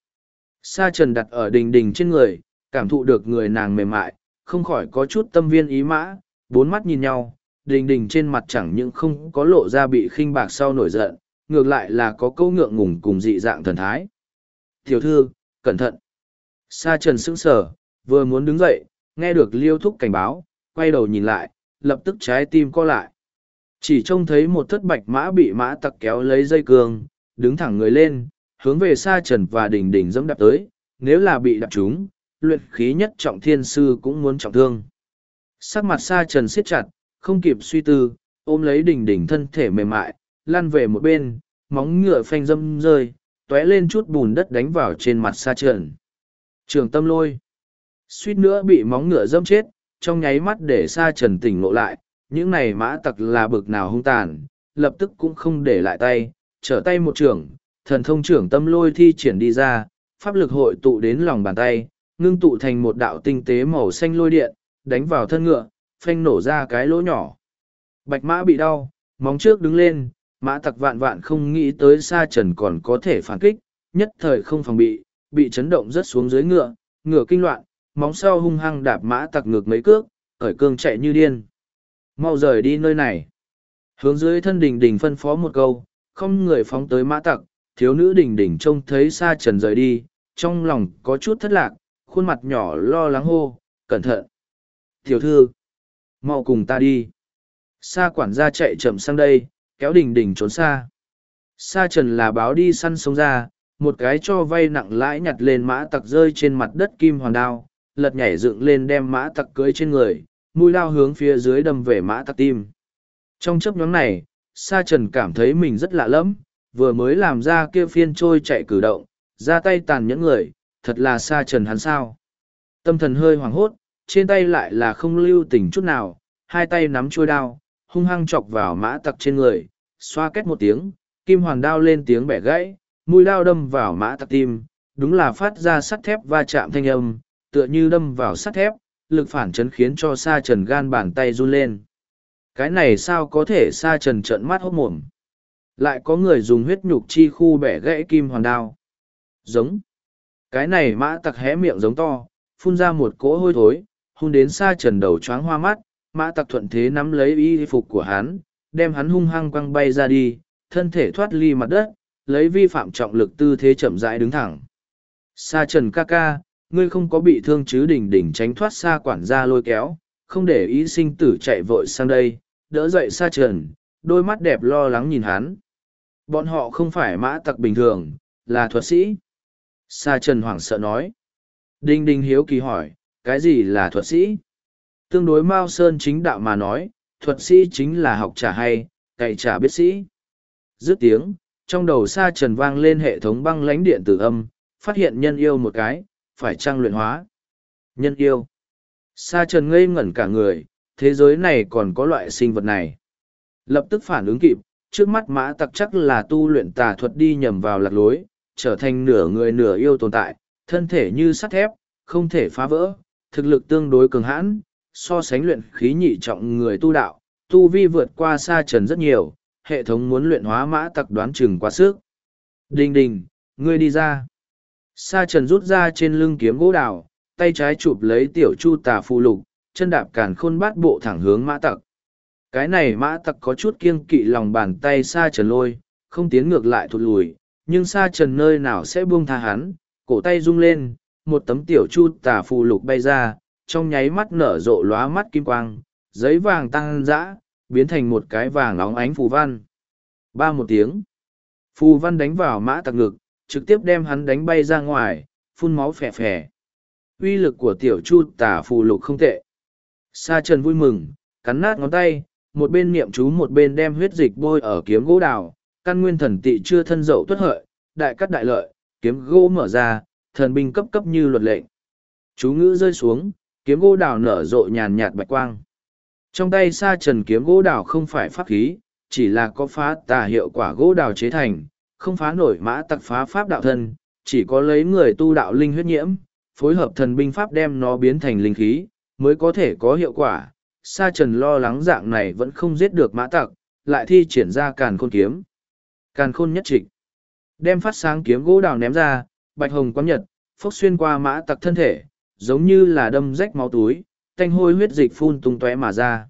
Sa trần đặt ở đình đình trên người, cảm thụ được người nàng mềm mại, không khỏi có chút tâm viên ý mã, bốn mắt nhìn nhau, đình đình trên mặt chẳng những không có lộ ra bị khinh bạc sau nổi giận, ngược lại là có câu ngượng ngùng cùng dị dạng thần thái. Tiểu thư, cẩn thận. Sa trần sững sờ, vừa muốn đứng dậy, nghe được liêu thúc cảnh báo, quay đầu nhìn lại, lập tức trái tim co lại. Chỉ trông thấy một thất bạch mã bị mã tặc kéo lấy dây cương, đứng thẳng người lên, hướng về sa trần và đình đình dẫm đạp tới, nếu là bị đạp trúng, luyện khí nhất trọng thiên sư cũng muốn trọng thương. Sắc mặt sa trần siết chặt, không kịp suy tư, ôm lấy đỉnh đỉnh thân thể mềm mại, lăn về một bên, móng ngựa phanh dâm rơi, tóe lên chút bùn đất đánh vào trên mặt sa trần. Trường tâm lôi. Suýt nữa bị móng ngựa dâm chết, trong nháy mắt để sa trần tỉnh ngộ lại, những này mã tặc là bực nào hung tàn, lập tức cũng không để lại tay, trở tay một trưởng, thần thông trưởng tâm lôi thi triển đi ra, pháp lực hội tụ đến lòng bàn tay, ngưng tụ thành một đạo tinh tế màu xanh lôi điện, đánh vào thân ngựa, phanh nổ ra cái lỗ nhỏ. Bạch mã bị đau, móng trước đứng lên, mã tặc vạn vạn không nghĩ tới xa trần còn có thể phản kích, nhất thời không phòng bị, bị chấn động rất xuống dưới ngựa, ngựa kinh loạn, móng sau hung hăng đạp mã tặc ngược mấy cước, khởi cương chạy như điên. Mau rời đi nơi này. Hướng dưới thân đình đình phân phó một câu, không người phóng tới mã tặc, thiếu nữ đình đình trông thấy xa trần rời đi, trong lòng có chút thất lạc, khuôn mặt nhỏ lo lắng hô, cẩn thận. Tiểu thư, mau cùng ta đi. Sa quản gia chạy chậm sang đây, kéo đình đình trốn xa. Sa trần là báo đi săn sống ra, một cái cho vay nặng lãi nhặt lên mã tặc rơi trên mặt đất kim hoàn đao, lật nhảy dựng lên đem mã tặc cưới trên người, mũi lao hướng phía dưới đâm về mã tặc tim. Trong chấp nhóm này, Sa Trần cảm thấy mình rất lạ lẫm, vừa mới làm ra kia phiên trôi chạy cử động, ra tay tàn nhẫn người, thật là Sa Trần hắn sao. Tâm thần hơi hoảng hốt, trên tay lại là không lưu tình chút nào, hai tay nắm chuôi đao, hung hăng chọc vào mã tặc trên người, xoa kết một tiếng, kim hoàn đao lên tiếng bẻ gãy, mũi đao đâm vào mã tặc tim, đúng là phát ra sắt thép va chạm thanh âm, tựa như đâm vào sắt thép, lực phản chấn khiến cho sa trần gan bàn tay run lên. Cái này sao có thể sa trần trợn mắt hốt mồm. Lại có người dùng huyết nhục chi khu bẻ gãy kim hoàn đao. Giống. Cái này mã tặc hé miệng giống to, phun ra một cỗ hôi thối, hung đến xa trần đầu choáng hoa mắt, mã tặc thuận thế nắm lấy y phục của hắn, đem hắn hung hăng quăng bay ra đi, thân thể thoát ly mặt đất, lấy vi phạm trọng lực tư thế chậm rãi đứng thẳng. Sa trần ca ca, ngươi không có bị thương chứ đỉnh đỉnh tránh thoát xa quản gia lôi kéo, không để ý sinh tử chạy vội sang đây, đỡ dậy sa trần, đôi mắt đẹp lo lắng nhìn hắn. Bọn họ không phải mã tặc bình thường, là thuật sĩ. Sa trần hoảng sợ nói. Đinh đinh hiếu kỳ hỏi, cái gì là thuật sĩ? Tương đối Mao Sơn chính đạo mà nói, thuật sĩ chính là học trả hay, cậy trả biết sĩ. Dứt tiếng, trong đầu sa trần vang lên hệ thống băng lãnh điện tử âm, phát hiện nhân yêu một cái, phải trang luyện hóa. Nhân yêu. Sa trần ngây ngẩn cả người, thế giới này còn có loại sinh vật này. Lập tức phản ứng kịp, trước mắt mã tặc chắc là tu luyện tà thuật đi nhầm vào lạc lối, trở thành nửa người nửa yêu tồn tại, thân thể như sắt thép, không thể phá vỡ, thực lực tương đối cường hãn, so sánh luyện khí nhị trọng người tu đạo, tu vi vượt qua sa trần rất nhiều, hệ thống muốn luyện hóa mã tặc đoán chừng quá sức. Đình đình, ngươi đi ra. Sa trần rút ra trên lưng kiếm gỗ đào, tay trái chụp lấy tiểu chu tà phù lục, chân đạp càn khôn bát bộ thẳng hướng mã tặc. Cái này mã tặc có chút kiêng kỵ lòng bàn tay sa trần lôi, không tiến ngược lại thụt lùi, nhưng sa trần nơi nào sẽ buông tha hắn, cổ tay rung lên, một tấm tiểu chu tà phù lục bay ra, trong nháy mắt nở rộ lóa mắt kim quang, giấy vàng tăng dã, biến thành một cái vàng óng ánh phù văn. Ba một tiếng. Phù văn đánh vào mã tặc ngực, trực tiếp đem hắn đánh bay ra ngoài, phun máu phè phè. Uy lực của tiểu chu tả phù lục không tệ. Sa trần vui mừng, cắn nát ngón tay, một bên niệm chú một bên đem huyết dịch bôi ở kiếm gỗ đào, căn nguyên thần tị chưa thân dậu tuất hợi, đại cắt đại lợi, kiếm gỗ mở ra, thần binh cấp cấp như luật lệnh. Chú ngữ rơi xuống, kiếm gỗ đào nở rộ nhàn nhạt bạch quang. Trong tay sa trần kiếm gỗ đào không phải pháp khí, chỉ là có phá tà hiệu quả gỗ đào chế thành, không phá nổi mã tặc phá pháp đạo thân, chỉ có lấy người tu đạo linh huyết nhiễm, phối hợp thần binh pháp đem nó biến thành linh khí, mới có thể có hiệu quả. Sa trần lo lắng dạng này vẫn không giết được mã tặc, lại thi triển ra càn khôn kiếm. Càn khôn nhất trịch. Đem phát sáng kiếm gỗ đào ném ra, bạch hồng quang nhật, phốc xuyên qua mã tặc thân thể, giống như là đâm rách máu túi, tanh hôi huyết dịch phun tung tóe mà ra.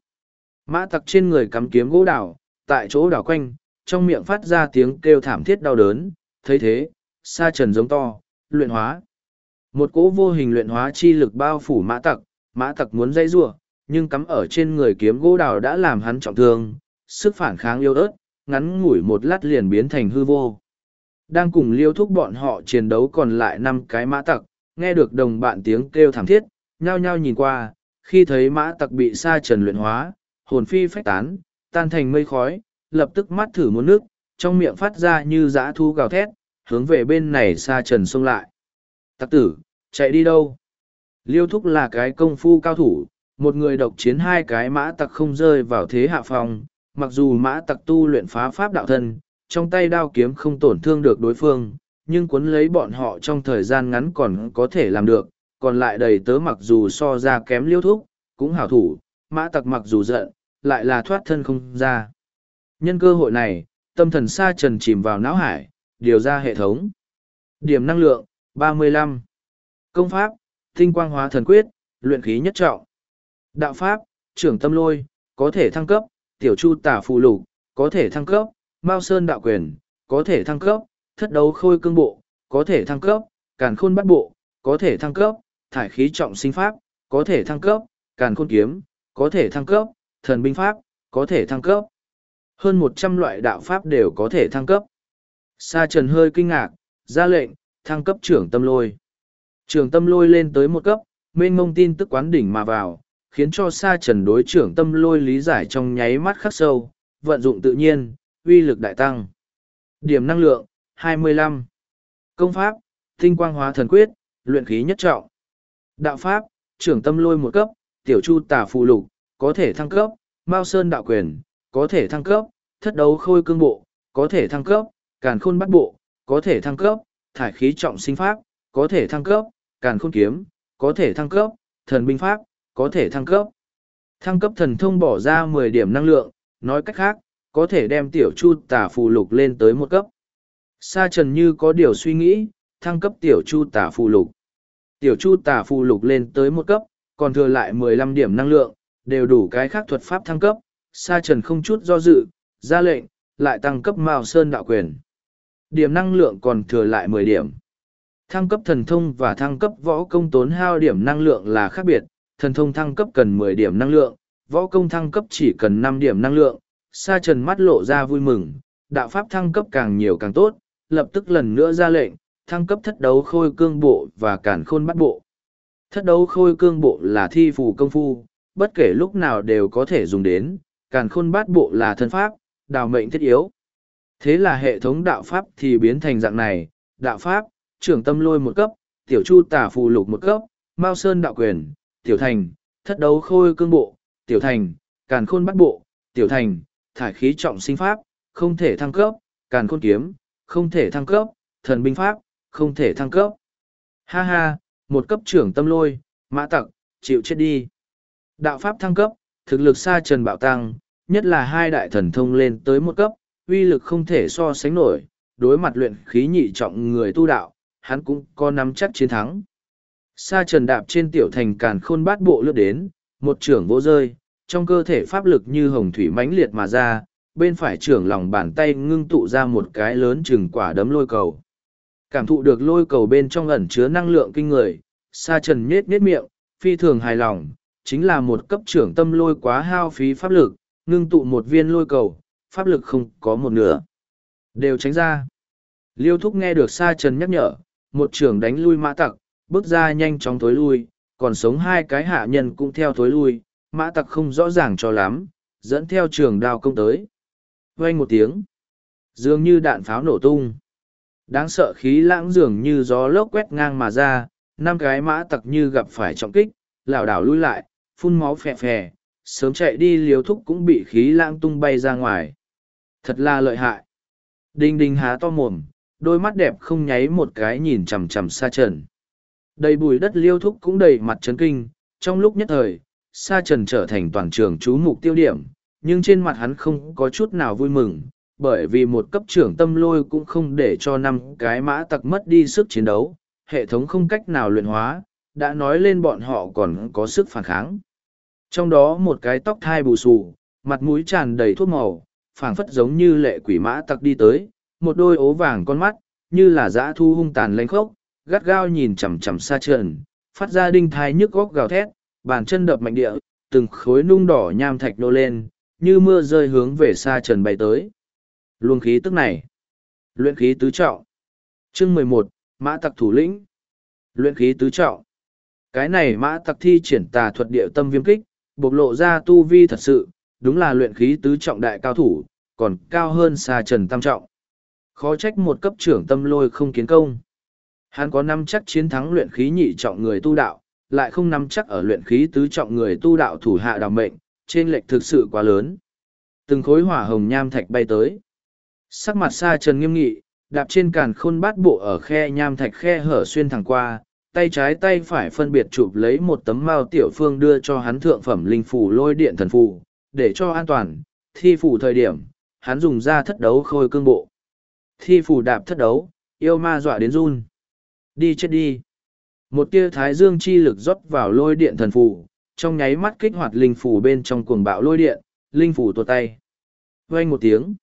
Mã tặc trên người cắm kiếm gỗ đào, tại chỗ đảo quanh, trong miệng phát ra tiếng kêu thảm thiết đau đớn, thấy thế, sa trần giống to, luyện hóa. Một cỗ vô hình luyện hóa chi lực bao phủ mã tặc, mã tặc muốn dây rua, nhưng cắm ở trên người kiếm gỗ đào đã làm hắn trọng thương, sức phản kháng yếu ớt, ngắn ngủi một lát liền biến thành hư vô. Đang cùng liêu thúc bọn họ chiến đấu còn lại năm cái mã tặc, nghe được đồng bạn tiếng kêu thảm thiết, nhao nhao nhìn qua, khi thấy mã tặc bị sa trần luyện hóa, hồn phi phách tán, tan thành mây khói, lập tức mắt thử muốn nước, trong miệng phát ra như dã thu gào thét, hướng về bên này sa trần xông lại. Tặc tử, chạy đi đâu? Liêu thúc là cái công phu cao thủ, một người độc chiến hai cái mã tặc không rơi vào thế hạ phòng mặc dù mã tặc tu luyện phá pháp đạo thân, trong tay đao kiếm không tổn thương được đối phương, nhưng cuốn lấy bọn họ trong thời gian ngắn còn có thể làm được, còn lại đầy tớ mặc dù so ra kém liêu thúc, cũng hảo thủ, mã tặc mặc dù giận, lại là thoát thân không ra. Nhân cơ hội này, tâm thần sa trần chìm vào não hải, điều ra hệ thống. Điểm năng lượng, 35. Công pháp, tinh quang hóa thần quyết, luyện khí nhất trọng. Đạo pháp, trưởng tâm lôi, có thể thăng cấp, tiểu chu tả phù lục, có thể thăng cấp, mao sơn đạo quyền, có thể thăng cấp, thất đấu khôi cương bộ, có thể thăng cấp, càn khôn bắt bộ, có thể thăng cấp, thải khí trọng sinh pháp, có thể thăng cấp, càn khôn kiếm, có thể thăng cấp, thần binh pháp, có thể thăng cấp. Hơn một trăm loại đạo pháp đều có thể thăng cấp. Sa trần hơi kinh ngạc, ra lệnh, thăng cấp trưởng tâm lôi. Trưởng tâm lôi lên tới một cấp, mênh mông tin tức quán đỉnh mà vào, khiến cho sa trần đối trưởng tâm lôi lý giải trong nháy mắt khắc sâu, vận dụng tự nhiên, uy lực đại tăng. Điểm năng lượng, 25. Công pháp, tinh quang hóa thần quyết, luyện khí nhất trọng. Đạo pháp, trưởng tâm lôi một cấp, tiểu chu tả phụ lục, có thể thăng cấp, Mao Sơn đạo quyền, có thể thăng cấp, thất đấu khôi cương bộ, có thể thăng cấp, càn khôn bắt bộ, có thể thăng cấp, thải khí trọng sinh pháp, có thể thăng cấp, càn khôn kiếm, có thể thăng cấp, thần binh pháp, có thể thăng cấp. Thăng cấp thần thông bỏ ra mười điểm năng lượng, nói cách khác, có thể đem tiểu chu tả phù lục lên tới một cấp. Sa trần như có điều suy nghĩ, thăng cấp tiểu chu tả phù lục. Tiểu chu tả phù lục lên tới một cấp, còn thừa lại mười lăm điểm năng lượng, đều đủ cái khác thuật pháp thăng cấp, sa trần không chút do dự, ra lệnh, lại tăng cấp Mao Sơn đạo quyền. Điểm năng lượng còn thừa lại mười điểm. Thăng cấp thần thông và thăng cấp võ công tốn hao điểm năng lượng là khác biệt, thần thông thăng cấp cần mười điểm năng lượng, võ công thăng cấp chỉ cần năm điểm năng lượng. Sa trần mắt lộ ra vui mừng, đạo pháp thăng cấp càng nhiều càng tốt, lập tức lần nữa ra lệnh, thăng cấp thất đấu khôi cương bộ và cản khôn bắt bộ. Thất đấu khôi cương bộ là thi phù công phu, bất kể lúc nào đều có thể dùng đến, càn khôn bát bộ là thân pháp, đào mệnh thiết yếu. Thế là hệ thống đạo pháp thì biến thành dạng này, đạo pháp, trưởng tâm lôi một cấp, tiểu chu tả phù lục một cấp, mao sơn đạo quyền, tiểu thành, thất đấu khôi cương bộ, tiểu thành, càn khôn bát bộ, tiểu thành, thải khí trọng sinh pháp, không thể thăng cấp, càn khôn kiếm, không thể thăng cấp, thần binh pháp, không thể thăng cấp. Ha ha, một cấp trưởng tâm lôi, mã tặc, chịu chết đi. Đạo pháp thăng cấp, thực lực xa trần bạo tăng, nhất là hai đại thần thông lên tới một cấp, uy lực không thể so sánh nổi, đối mặt luyện khí nhị trọng người tu đạo, hắn cũng có nắm chắc chiến thắng. Sa trần đạp trên tiểu thành càn khôn bát bộ lướt đến, một trưởng vô rơi, trong cơ thể pháp lực như hồng thủy mãnh liệt mà ra, bên phải trưởng lòng bàn tay ngưng tụ ra một cái lớn chừng quả đấm lôi cầu. Cảm thụ được lôi cầu bên trong ẩn chứa năng lượng kinh người, sa trần nhết nhết miệng, phi thường hài lòng, chính là một cấp trưởng tâm lôi quá hao phí pháp lực, ngưng tụ một viên lôi cầu, pháp lực không có một nửa. Đều tránh ra. Liêu thúc nghe được sa trần nhắc nhở, một trưởng đánh lui mã tặc, bước ra nhanh chóng tối lui, còn sống hai cái hạ nhân cũng theo tối lui, mã tặc không rõ ràng cho lắm, dẫn theo trường đao công tới. Vang một tiếng, dường như đạn pháo nổ tung. Đáng sợ khí lãng dường như gió lốc quét ngang mà ra, năm cái mã tặc như gặp phải trọng kích, lảo đảo lui lại, phun máu phè phè, sớm chạy đi liều thúc cũng bị khí lãng tung bay ra ngoài. Thật là lợi hại. Đinh đinh há to mồm, đôi mắt đẹp không nháy một cái nhìn chằm chằm xa trần. Đầy bùi đất liêu thúc cũng đầy mặt trấn kinh, trong lúc nhất thời, sa trần trở thành toàn trường chú mục tiêu điểm, nhưng trên mặt hắn không có chút nào vui mừng, bởi vì một cấp trưởng tâm lôi cũng không để cho năm cái mã tặc mất đi sức chiến đấu, hệ thống không cách nào luyện hóa, đã nói lên bọn họ còn có sức phản kháng. Trong đó một cái tóc thai bù xù, mặt mũi tràn đầy thuốc màu, phảng phất giống như lệ quỷ mã tặc đi tới, một đôi ố vàng con mắt, như là dã thu hung tàn lênh khốc, gắt gao nhìn chằm chằm xa trần, phát ra đinh thai nhức góc gào thét, bàn chân đập mạnh địa, từng khối nung đỏ nham thạch nô lên, như mưa rơi hướng về xa trần bay tới. Luồng khí tức này. Luyện khí tứ trọng. Chương mười một Mã tặc thủ lĩnh. Luyện khí tứ trọng. Cái này mã tặc thi triển tà thuật địa tâm viêm kích, bộc lộ ra tu vi thật sự, đúng là luyện khí tứ trọng đại cao thủ, còn cao hơn xa trần tam trọng. Khó trách một cấp trưởng tâm lôi không kiến công. Hắn có năm chắc chiến thắng luyện khí nhị trọng người tu đạo, lại không nắm chắc ở luyện khí tứ trọng người tu đạo thủ hạ đào mệnh, trên lệch thực sự quá lớn. Từng khối hỏa hồng nham thạch bay tới. Sắc mặt xa trần nghiêm nghị, đạp trên càn khôn bát bộ ở khe nham thạch khe hở xuyên thẳng qua, tay trái tay phải phân biệt chụp lấy một tấm mao tiểu phương đưa cho hắn thượng phẩm linh phủ lôi điện thần phù, để cho an toàn, thi phủ thời điểm, hắn dùng ra thất đấu khôi cương bộ. Thi phủ đạp thất đấu, yêu ma dọa đến run. Đi chết đi. Một tia thái dương chi lực rót vào lôi điện thần phù, trong nháy mắt kích hoạt linh phủ bên trong cuồng bạo lôi điện, linh phủ tuột tay. Vang một tiếng.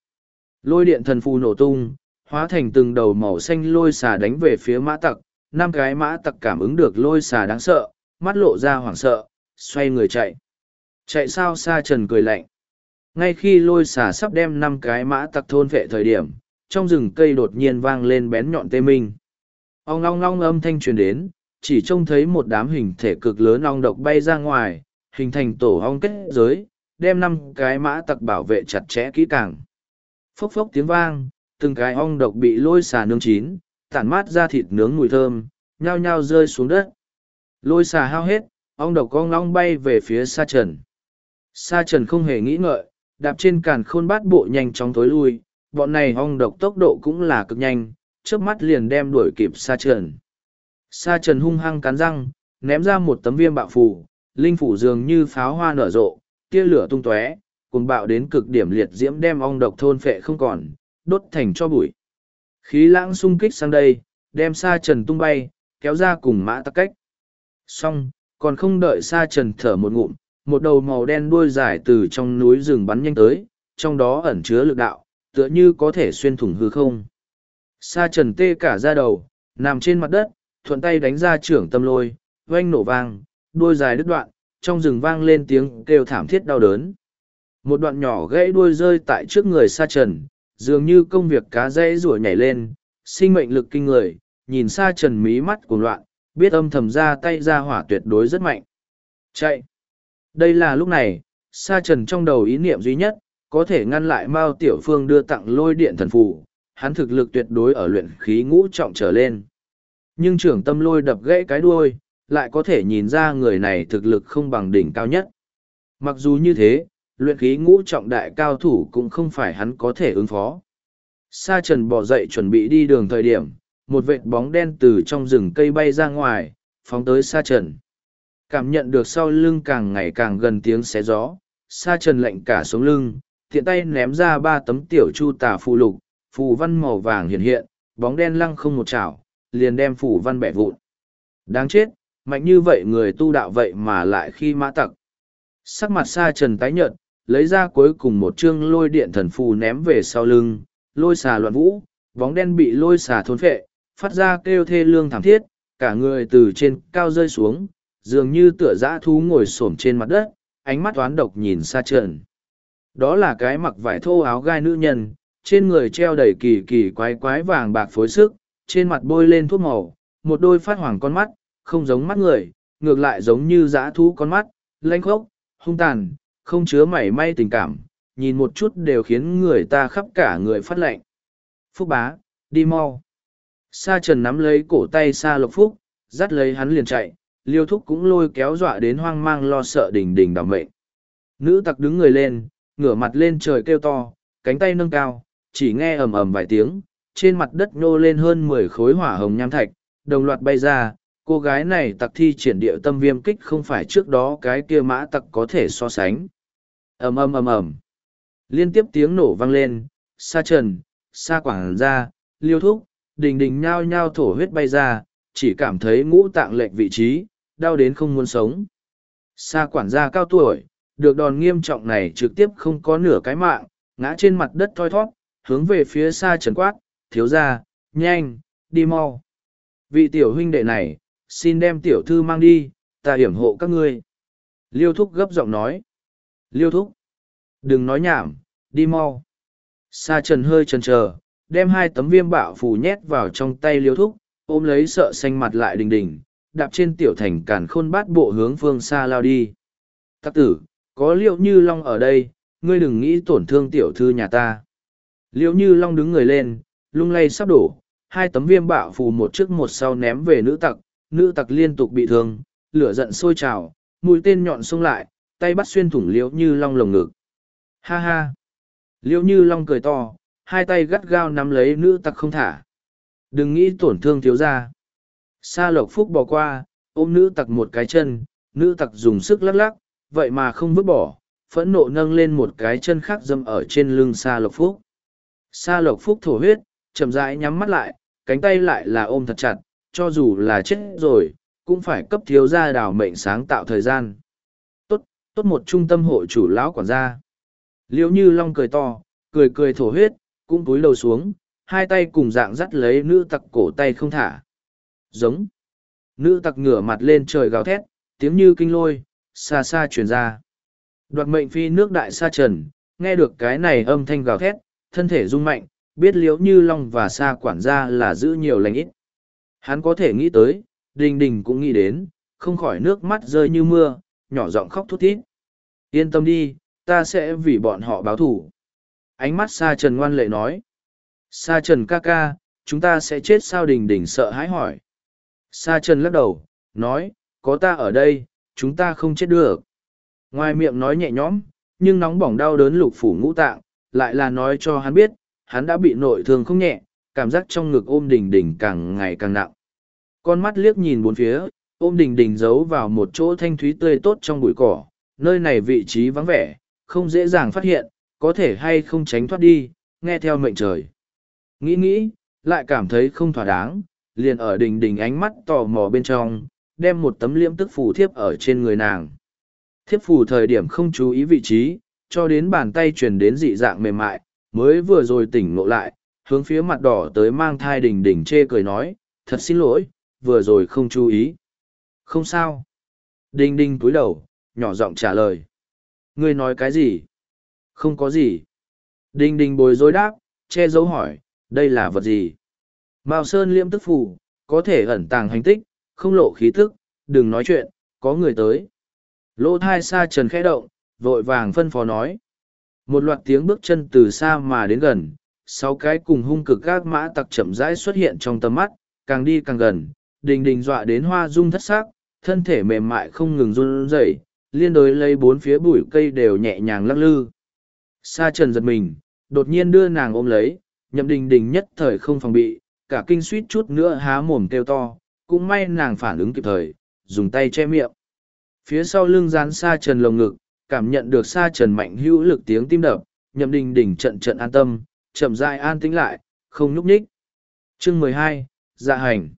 Lôi điện thần phù nổ tung, hóa thành từng đầu màu xanh lôi xà đánh về phía mã tặc. Năm cái mã tặc cảm ứng được lôi xà đáng sợ, mắt lộ ra hoảng sợ, xoay người chạy. Chạy sao xa trần cười lạnh. Ngay khi lôi xà sắp đem năm cái mã tặc thôn vệ thời điểm, trong rừng cây đột nhiên vang lên bén nhọn tê minh. Ong long long âm thanh truyền đến, chỉ trông thấy một đám hình thể cực lớn ong độc bay ra ngoài, hình thành tổ ong kết giới, đem năm cái mã tặc bảo vệ chặt chẽ kỹ càng. Phốc phốc tiếng vang, từng cái ong độc bị lôi xà nướng chín, tản mát ra thịt nướng mùi thơm, nhao nhao rơi xuống đất. Lôi xà hao hết, ong độc cong long bay về phía sa trần. Sa trần không hề nghĩ ngợi, đạp trên càn khôn bát bộ nhanh chóng tối lui, bọn này ong độc tốc độ cũng là cực nhanh, trước mắt liền đem đuổi kịp sa trần. Sa trần hung hăng cắn răng, ném ra một tấm viêm bạo phù, linh phủ dường như pháo hoa nở rộ, tia lửa tung tóe, cùng bạo đến cực điểm liệt diễm đem ong độc thôn phệ không còn, đốt thành cho bụi. Khí lãng xung kích sang đây, đem sa trần tung bay, kéo ra cùng mã tắc cách. Xong, còn không đợi sa trần thở một ngụm, một đầu màu đen đuôi dài từ trong núi rừng bắn nhanh tới, trong đó ẩn chứa lực đạo, tựa như có thể xuyên thủng hư không. Sa trần tê cả ra đầu, nằm trên mặt đất, thuận tay đánh ra trưởng tâm lôi, oanh nổ vang, đuôi dài đứt đoạn, trong rừng vang lên tiếng kêu thảm thiết đau đớn. Một đoạn nhỏ gãy đuôi rơi tại trước người sa trần, dường như công việc cá dãy rủa nhảy lên, sinh mệnh lực kinh người, nhìn sa trần mí mắt cuồng loạn, biết âm thầm ra tay ra hỏa tuyệt đối rất mạnh. Chạy! Đây là lúc này, Sa trần trong đầu ý niệm duy nhất, có thể ngăn lại Mao Tiểu Phương đưa tặng lôi điện thần phù, hắn thực lực tuyệt đối ở luyện khí ngũ trọng trở lên. Nhưng trưởng tâm lôi đập gãy cái đuôi, lại có thể nhìn ra người này thực lực không bằng đỉnh cao nhất. Mặc dù như thế, luyện khí ngũ trọng đại cao thủ cũng không phải hắn có thể ứng phó. Sa trần bỏ dậy chuẩn bị đi đường thời điểm, một vệt bóng đen từ trong rừng cây bay ra ngoài, phóng tới sa trần. Cảm nhận được sau lưng càng ngày càng gần tiếng xé gió, sa trần lạnh cả sống lưng, tiện tay ném ra ba tấm tiểu chu tà phù lục, phù văn màu vàng hiện hiện, bóng đen lăng không một chảo, liền đem phủ văn bẻ vụn. Đáng chết, mạnh như vậy người tu đạo vậy mà lại khi mã tặc. Sắc mặt sa trần tái nhợt, lấy ra cuối cùng một chương lôi điện thần phù ném về sau lưng, lôi xà loạn vũ, bóng đen bị lôi xà thôn phệ, phát ra kêu thê lương thảm thiết, cả người từ trên cao rơi xuống, dường như tựa dã thú ngồi xổm trên mặt đất, ánh mắt toán độc nhìn xa trần. Đó là cái mặc vải thô áo gai nữ nhân, trên người treo đầy kỳ kỳ quái quái vàng bạc phối sức, trên mặt bôi lên thuốc màu, một đôi phát hoàng con mắt, không giống mắt người, ngược lại giống như dã thú con mắt, lanh khốc, hung tàn, không chứa mảy may tình cảm, nhìn một chút đều khiến người ta khắp cả người phát lạnh. Phúc bá, đi mau. Sa trần nắm lấy cổ tay Sa lộc phúc, dắt lấy hắn liền chạy, liêu thúc cũng lôi kéo dọa đến hoang mang lo sợ đỉnh đỉnh đảm mệnh. Nữ tặc đứng người lên, ngửa mặt lên trời kêu to, cánh tay nâng cao, chỉ nghe ầm ầm vài tiếng, trên mặt đất nhô lên hơn mười khối hỏa hồng nham thạch, đồng loạt bay ra, cô gái này tặc thi triển địa tâm viêm kích không phải trước đó cái kia mã tặc có thể so sánh. ầm ầm ầm ầm Liên tiếp tiếng nổ vang lên, sa trần, sa quảng ra, liêu thúc, đình đình nhao nhao thổ huyết bay ra, chỉ cảm thấy ngũ tạng lệch vị trí, đau đến không muốn sống. Sa quản gia cao tuổi, được đòn nghiêm trọng này trực tiếp không có nửa cái mạng, ngã trên mặt đất thoi thoát, hướng về phía xa trần quát, thiếu ra, nhanh, đi mau. Vị tiểu huynh đệ này, xin đem tiểu thư mang đi, ta hiểm hộ các ngươi. Liêu thúc gấp giọng nói. Liêu thúc, đừng nói nhảm, đi mau. Sa trần hơi chần chờ, đem hai tấm viêm bạo phù nhét vào trong tay liêu thúc, ôm lấy sợ xanh mặt lại đình đình, đạp trên tiểu thành cản khôn bát bộ hướng phương xa lao đi. Tắc tử, có liệu như long ở đây, ngươi đừng nghĩ tổn thương tiểu thư nhà ta. Liệu như long đứng người lên, lung lay sắp đổ, hai tấm viêm bạo phù một trước một sau ném về nữ tặc, nữ tặc liên tục bị thương, lửa giận sôi trào, mũi tên nhọn xông lại, tay bắt xuyên thủng liễu như long lồng ngực. Ha ha! Liễu như long cười to, hai tay gắt gao nắm lấy nữ tặc không thả. Đừng nghĩ tổn thương thiếu gia. Sa lộc phúc bỏ qua, ôm nữ tặc một cái chân, nữ tặc dùng sức lắc lắc, vậy mà không vứt bỏ, phẫn nộ nâng lên một cái chân khác dâm ở trên lưng Sa lộc phúc. Sa lộc phúc thổ huyết, chậm rãi nhắm mắt lại, cánh tay lại là ôm thật chặt, cho dù là chết rồi, cũng phải cấp thiếu gia đào mệnh sáng tạo thời gian. Tốt, tốt một trung tâm hội chủ lão quản gia. Liễu như long cười to, cười cười thổ huyết, cũng cúi đầu xuống, hai tay cùng dạng dắt lấy nữ tặc cổ tay không thả. Giống. Nữ tặc ngửa mặt lên trời gào thét, tiếng như kinh lôi, xa xa truyền ra. Đoạt mệnh phi nước đại sa trần, nghe được cái này âm thanh gào thét, thân thể rung mạnh, biết liễu như long và sa quản gia là giữ nhiều lành ít. Hắn có thể nghĩ tới, đình đình cũng nghĩ đến, không khỏi nước mắt rơi như mưa, nhỏ giọng khóc thút thít. Yên tâm đi, ta sẽ vì bọn họ báo thù Ánh mắt sa trần ngoan lệ nói. Sa trần ca ca, chúng ta sẽ chết sao đình đình sợ hãi hỏi. Sa trần lắc đầu, nói, có ta ở đây, chúng ta không chết được. Ngoài miệng nói nhẹ nhõm, nhưng nóng bỏng đau đớn lục phủ ngũ tạng, lại là nói cho hắn biết, hắn đã bị nội thương không nhẹ, cảm giác trong ngực ôm đình đình càng ngày càng nặng. Con mắt liếc nhìn bốn phía, ôm đình đình giấu vào một chỗ thanh thúy tươi tốt trong bụi cỏ, nơi này vị trí vắng vẻ, không dễ dàng phát hiện, có thể hay không tránh thoát đi, nghe theo mệnh trời. Nghĩ nghĩ, lại cảm thấy không thỏa đáng, liền ở đình đình ánh mắt tò mò bên trong, đem một tấm liễm tức phù thiếp ở trên người nàng. Thiếp phù thời điểm không chú ý vị trí, cho đến bàn tay truyền đến dị dạng mềm mại, mới vừa rồi tỉnh ngộ lại, hướng phía mặt đỏ tới mang thai đình đình chê cười nói, thật xin lỗi, vừa rồi không chú ý. Không sao. Đình đình túi đầu, nhỏ giọng trả lời. Ngươi nói cái gì? Không có gì. Đình đình bồi rối đáp, che dấu hỏi, đây là vật gì? Mao Sơn liêm tức phủ có thể ẩn tàng hành tích, không lộ khí tức, đừng nói chuyện, có người tới. Lỗ thai xa trần khẽ động, vội vàng phân phó nói. Một loạt tiếng bước chân từ xa mà đến gần, sáu cái cùng hung cực gác mã tặc chậm rãi xuất hiện trong tầm mắt, càng đi càng gần, đình đình dọa đến hoa rung thất xác, thân thể mềm mại không ngừng run rẩy, liên đối lấy bốn phía bụi cây đều nhẹ nhàng lắc lư. Sa trần giật mình, đột nhiên đưa nàng ôm lấy, nhậm đình đình nhất thời không phòng bị, cả kinh suýt chút nữa há mồm kêu to, cũng may nàng phản ứng kịp thời, dùng tay che miệng. Phía sau lưng dán sa trần lồng ngực, cảm nhận được xa trần mạnh hữu lực tiếng tim đập, nhậm đình đình trận trận an tâm, chậm rãi an tĩnh lại, không nhúc nhích. Chương mười hai, Dạ hành.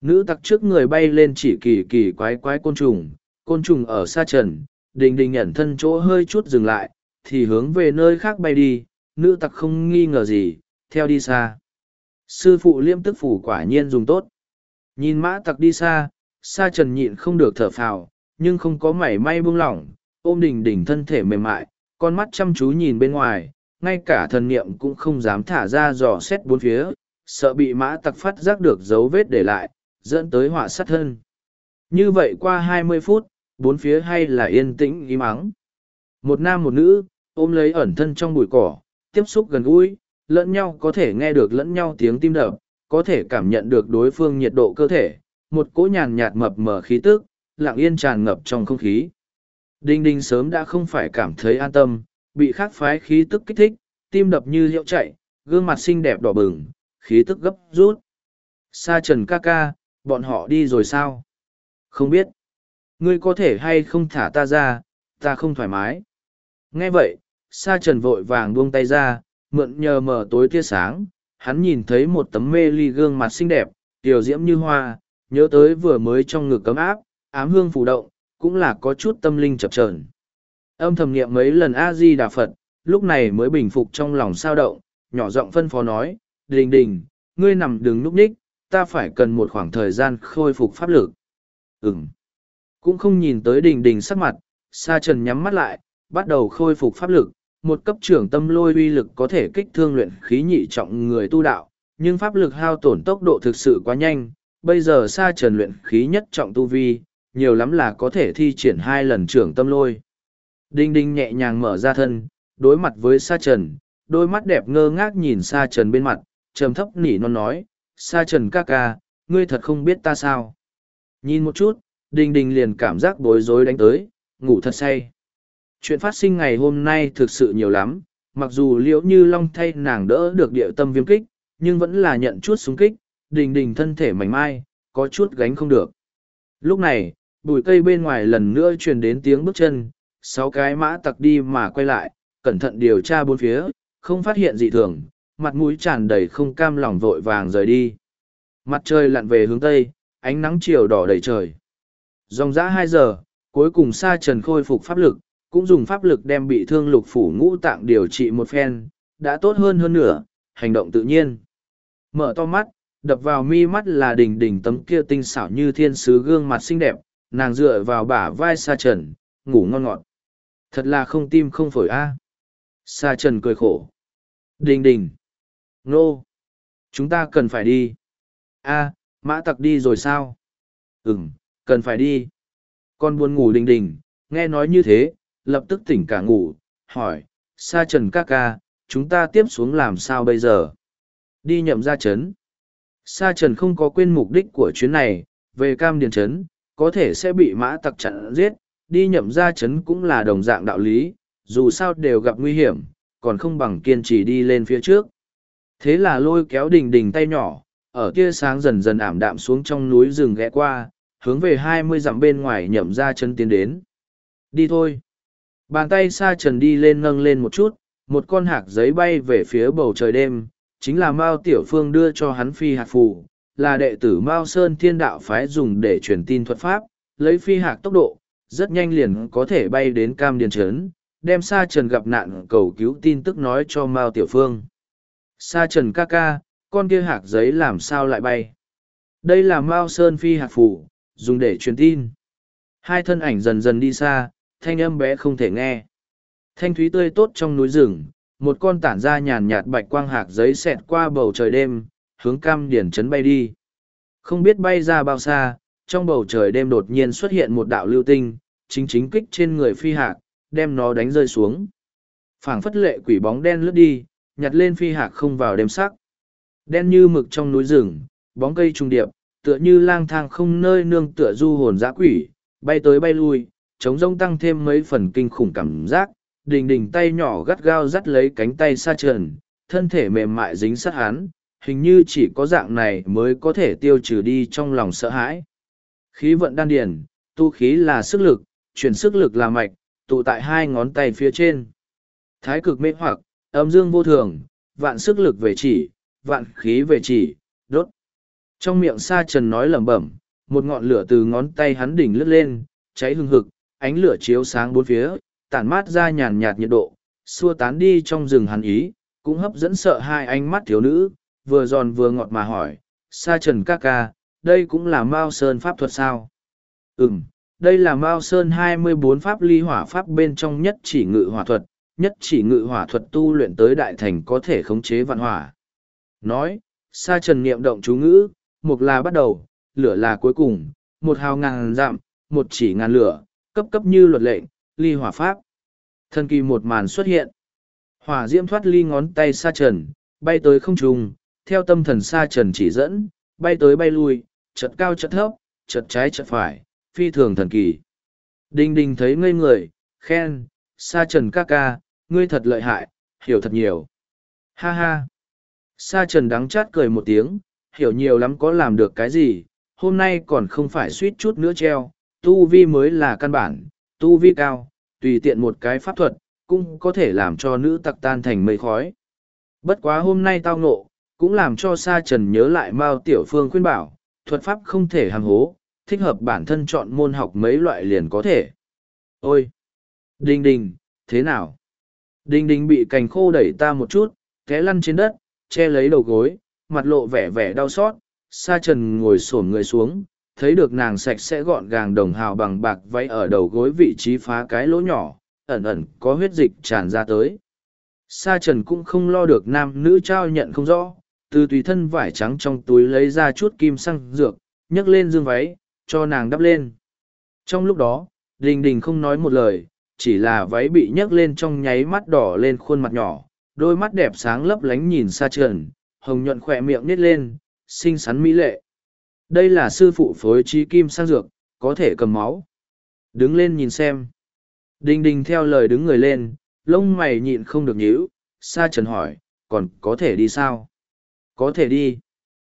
Nữ tặc trước người bay lên chỉ kỳ kỳ quái quái côn trùng, côn trùng ở xa trần, đình đình nhận thân chỗ hơi chút dừng lại, thì hướng về nơi khác bay đi, nữ tặc không nghi ngờ gì, theo đi xa. Sư phụ liêm tức phủ quả nhiên dùng tốt. Nhìn mã tặc đi xa, xa trần nhịn không được thở phào, nhưng không có mảy may buông lỏng, ôm đình đình thân thể mềm mại, con mắt chăm chú nhìn bên ngoài, ngay cả thần niệm cũng không dám thả ra dò xét bốn phía, sợ bị mã tặc phát giác được dấu vết để lại, dẫn tới họa sát thân. Như vậy qua hai mươi phút, bốn phía hay là yên tĩnh im ắng. Một nam một nữ, ôm lấy ẩn thân trong bụi cỏ, tiếp xúc gần gũi, lẫn nhau có thể nghe được lẫn nhau tiếng tim đập, có thể cảm nhận được đối phương nhiệt độ cơ thể, một cỗ nhàn nhạt mập mờ khí tức, lặng yên tràn ngập trong không khí. Đinh đinh sớm đã không phải cảm thấy an tâm, bị khắc phái khí tức kích thích, tim đập như hiệu chạy, gương mặt xinh đẹp đỏ bừng, khí tức gấp rút. Sa trần ca ca, bọn họ đi rồi sao? Không biết. Ngươi có thể hay không thả ta ra, ta không thoải mái. Nghe vậy, sa trần vội vàng buông tay ra, mượn nhờ mở tối tia sáng, hắn nhìn thấy một tấm mê ly gương mặt xinh đẹp, tiểu diễm như hoa, nhớ tới vừa mới trong ngực cấm áp, ám hương phù động, cũng là có chút tâm linh chập trờn. Âm thầm niệm mấy lần A-di Đà Phật, lúc này mới bình phục trong lòng sao động, nhỏ giọng phân phó nói, đình đình, ngươi nằm đừng núp ních, ta phải cần một khoảng thời gian khôi phục pháp lực. Ừm. Cũng không nhìn tới đình đình sắc mặt, sa trần nhắm mắt lại, bắt đầu khôi phục pháp lực. Một cấp trưởng tâm lôi uy lực có thể kích thương luyện khí nhị trọng người tu đạo, nhưng pháp lực hao tổn tốc độ thực sự quá nhanh. Bây giờ sa trần luyện khí nhất trọng tu vi, nhiều lắm là có thể thi triển hai lần trưởng tâm lôi. Đinh đinh nhẹ nhàng mở ra thân, đối mặt với sa trần, đôi mắt đẹp ngơ ngác nhìn sa trần bên mặt, trầm thấp nỉ non nói, sa trần ca ca, ngươi thật không biết ta sao. Nhìn một chút, Đinh Đinh liền cảm giác bối rối đánh tới, ngủ thật say. Chuyện phát sinh ngày hôm nay thực sự nhiều lắm, mặc dù liễu như long thay nàng đỡ được địa tâm viêm kích, nhưng vẫn là nhận chút súng kích, đình đình thân thể mảnh mai, có chút gánh không được. Lúc này, bụi cây bên ngoài lần nữa truyền đến tiếng bước chân, sáu cái mã tặc đi mà quay lại, cẩn thận điều tra bốn phía, không phát hiện gì thường, mặt mũi tràn đầy không cam lòng vội vàng rời đi. Mặt trời lặn về hướng tây, ánh nắng chiều đỏ đầy trời. Dòng dã hai giờ, cuối cùng Sa Trần khôi phục pháp lực, cũng dùng pháp lực đem bị thương lục phủ ngũ tạng điều trị một phen, đã tốt hơn hơn nữa, hành động tự nhiên. Mở to mắt, đập vào mi mắt là đỉnh đỉnh tấm kia tinh xảo như thiên sứ gương mặt xinh đẹp, nàng dựa vào bả vai Sa Trần, ngủ ngon ngọt. Thật là không tim không phổi a. Sa Trần cười khổ. Đình đình. Nô. Chúng ta cần phải đi. a mã tặc đi rồi sao? Ừm, cần phải đi. Con buồn ngủ đình đình, nghe nói như thế, lập tức tỉnh cả ngủ, hỏi, sa trần ca ca, chúng ta tiếp xuống làm sao bây giờ? Đi nhậm ra chấn. Sa trần không có quên mục đích của chuyến này, về cam điền chấn, có thể sẽ bị mã tặc chặn giết, đi nhậm ra chấn cũng là đồng dạng đạo lý, dù sao đều gặp nguy hiểm, còn không bằng kiên trì đi lên phía trước. Thế là lôi kéo đình đình tay nhỏ, ở tia sáng dần dần ảm đạm xuống trong núi rừng ghé qua, hướng về hai mươi dặm bên ngoài nhậm ra chân tiến đến. Đi thôi. Bàn tay xa trần đi lên nâng lên một chút, một con hạc giấy bay về phía bầu trời đêm, chính là Mao Tiểu Phương đưa cho hắn phi hạc phù, là đệ tử Mao Sơn Thiên Đạo phái dùng để truyền tin thuật pháp, lấy phi hạc tốc độ, rất nhanh liền có thể bay đến Cam Điền Trấn, đem Sa Trần gặp nạn cầu cứu tin tức nói cho Mao Tiểu Phương. Sa Trần ca ca, con kia hạc giấy làm sao lại bay? Đây là Mao Sơn phi hạc phủ, dùng để truyền tin. Hai thân ảnh dần dần đi xa, thanh âm bé không thể nghe. Thanh thúy tươi tốt trong núi rừng, một con tản ra nhàn nhạt bạch quang hạc giấy xẹt qua bầu trời đêm, hướng cam điển trấn bay đi. Không biết bay ra bao xa, trong bầu trời đêm đột nhiên xuất hiện một đạo lưu tinh, chính chính kích trên người phi hạc, đem nó đánh rơi xuống. phảng phất lệ quỷ bóng đen lướt đi, nhặt lên phi hạc không vào đêm sắc. Đen như mực trong núi rừng, bóng cây trung điệp, tựa như lang thang không nơi nương tựa du hồn dã quỷ, bay tới bay lui, chống rông tăng thêm mấy phần kinh khủng cảm giác, đình đình tay nhỏ gắt gao dắt lấy cánh tay xa trần, thân thể mềm mại dính sát hắn, hình như chỉ có dạng này mới có thể tiêu trừ đi trong lòng sợ hãi. Khí vận đan điền, tu khí là sức lực, chuyển sức lực là mạch, tụ tại hai ngón tay phía trên. Thái cực mê hoặc, âm dương vô thường, vạn sức lực về chỉ, vạn khí về chỉ, đốt. Trong miệng sa trần nói lẩm bẩm, một ngọn lửa từ ngón tay hắn đỉnh lướt lên, cháy hừng hực, ánh lửa chiếu sáng bốn phía, tản mát ra nhàn nhạt nhiệt độ, xua tán đi trong rừng hắn ý, cũng hấp dẫn sợ hai ánh mắt thiếu nữ, vừa giòn vừa ngọt mà hỏi, sa trần ca ca, đây cũng là Mao Sơn pháp thuật sao? Ừm, đây là Mao Sơn hai mươi bốn pháp ly hỏa pháp bên trong nhất chỉ ngự hỏa thuật, nhất chỉ ngự hỏa thuật tu luyện tới đại thành có thể khống chế vạn hỏa. Nói, sa trần niệm động chú ngữ, một là bắt đầu, lửa là cuối cùng, một hào ngàn dặm, một chỉ ngàn lửa, cấp cấp như luật lệnh, ly hỏa pháp. Thần kỳ một màn xuất hiện. Hỏa diễm thoát ly ngón tay sa trần, bay tới không trung, theo tâm thần sa trần chỉ dẫn, bay tới bay lui, chật cao chật thấp, chật trái chật phải, phi thường thần kỳ. Đinh đinh thấy ngây người, khen, sa trần ca ca, ngươi thật lợi hại, hiểu thật nhiều. Ha ha. Sa trần đắng chát cười một tiếng, hiểu nhiều lắm có làm được cái gì, hôm nay còn không phải suýt chút nữa treo, tu vi mới là căn bản, tu vi cao, tùy tiện một cái pháp thuật, cũng có thể làm cho nữ tặc tan thành mây khói. Bất quá hôm nay tao ngộ, cũng làm cho Sa Trần nhớ lại Mao Tiểu Phương khuyên bảo, thuật pháp không thể hàng hố, thích hợp bản thân chọn môn học mấy loại liền có thể. Ôi! Đinh đình, thế nào? Đinh đình bị cành khô đẩy ta một chút, té lăn trên đất, che lấy đầu gối, mặt lộ vẻ vẻ đau xót. Sa Trần ngồi xổm người xuống, thấy được nàng sạch sẽ gọn gàng đồng hào bằng bạc váy ở đầu gối vị trí phá cái lỗ nhỏ, ẩn ẩn có huyết dịch tràn ra tới. Sa trần cũng không lo được nam nữ trao nhận không rõ, từ tùy thân vải trắng trong túi lấy ra chút kim xăng dược, nhấc lên dương váy, cho nàng đắp lên. Trong lúc đó, đình đình không nói một lời, chỉ là váy bị nhấc lên trong nháy mắt đỏ lên khuôn mặt nhỏ, đôi mắt đẹp sáng lấp lánh nhìn xa trần, hồng nhuận khỏe miệng nít lên, xinh xắn mỹ lệ. Đây là sư phụ phối trí kim sang dược, có thể cầm máu. Đứng lên nhìn xem. Đình đình theo lời đứng người lên, lông mày nhịn không được nhíu, xa trần hỏi, còn có thể đi sao? Có thể đi.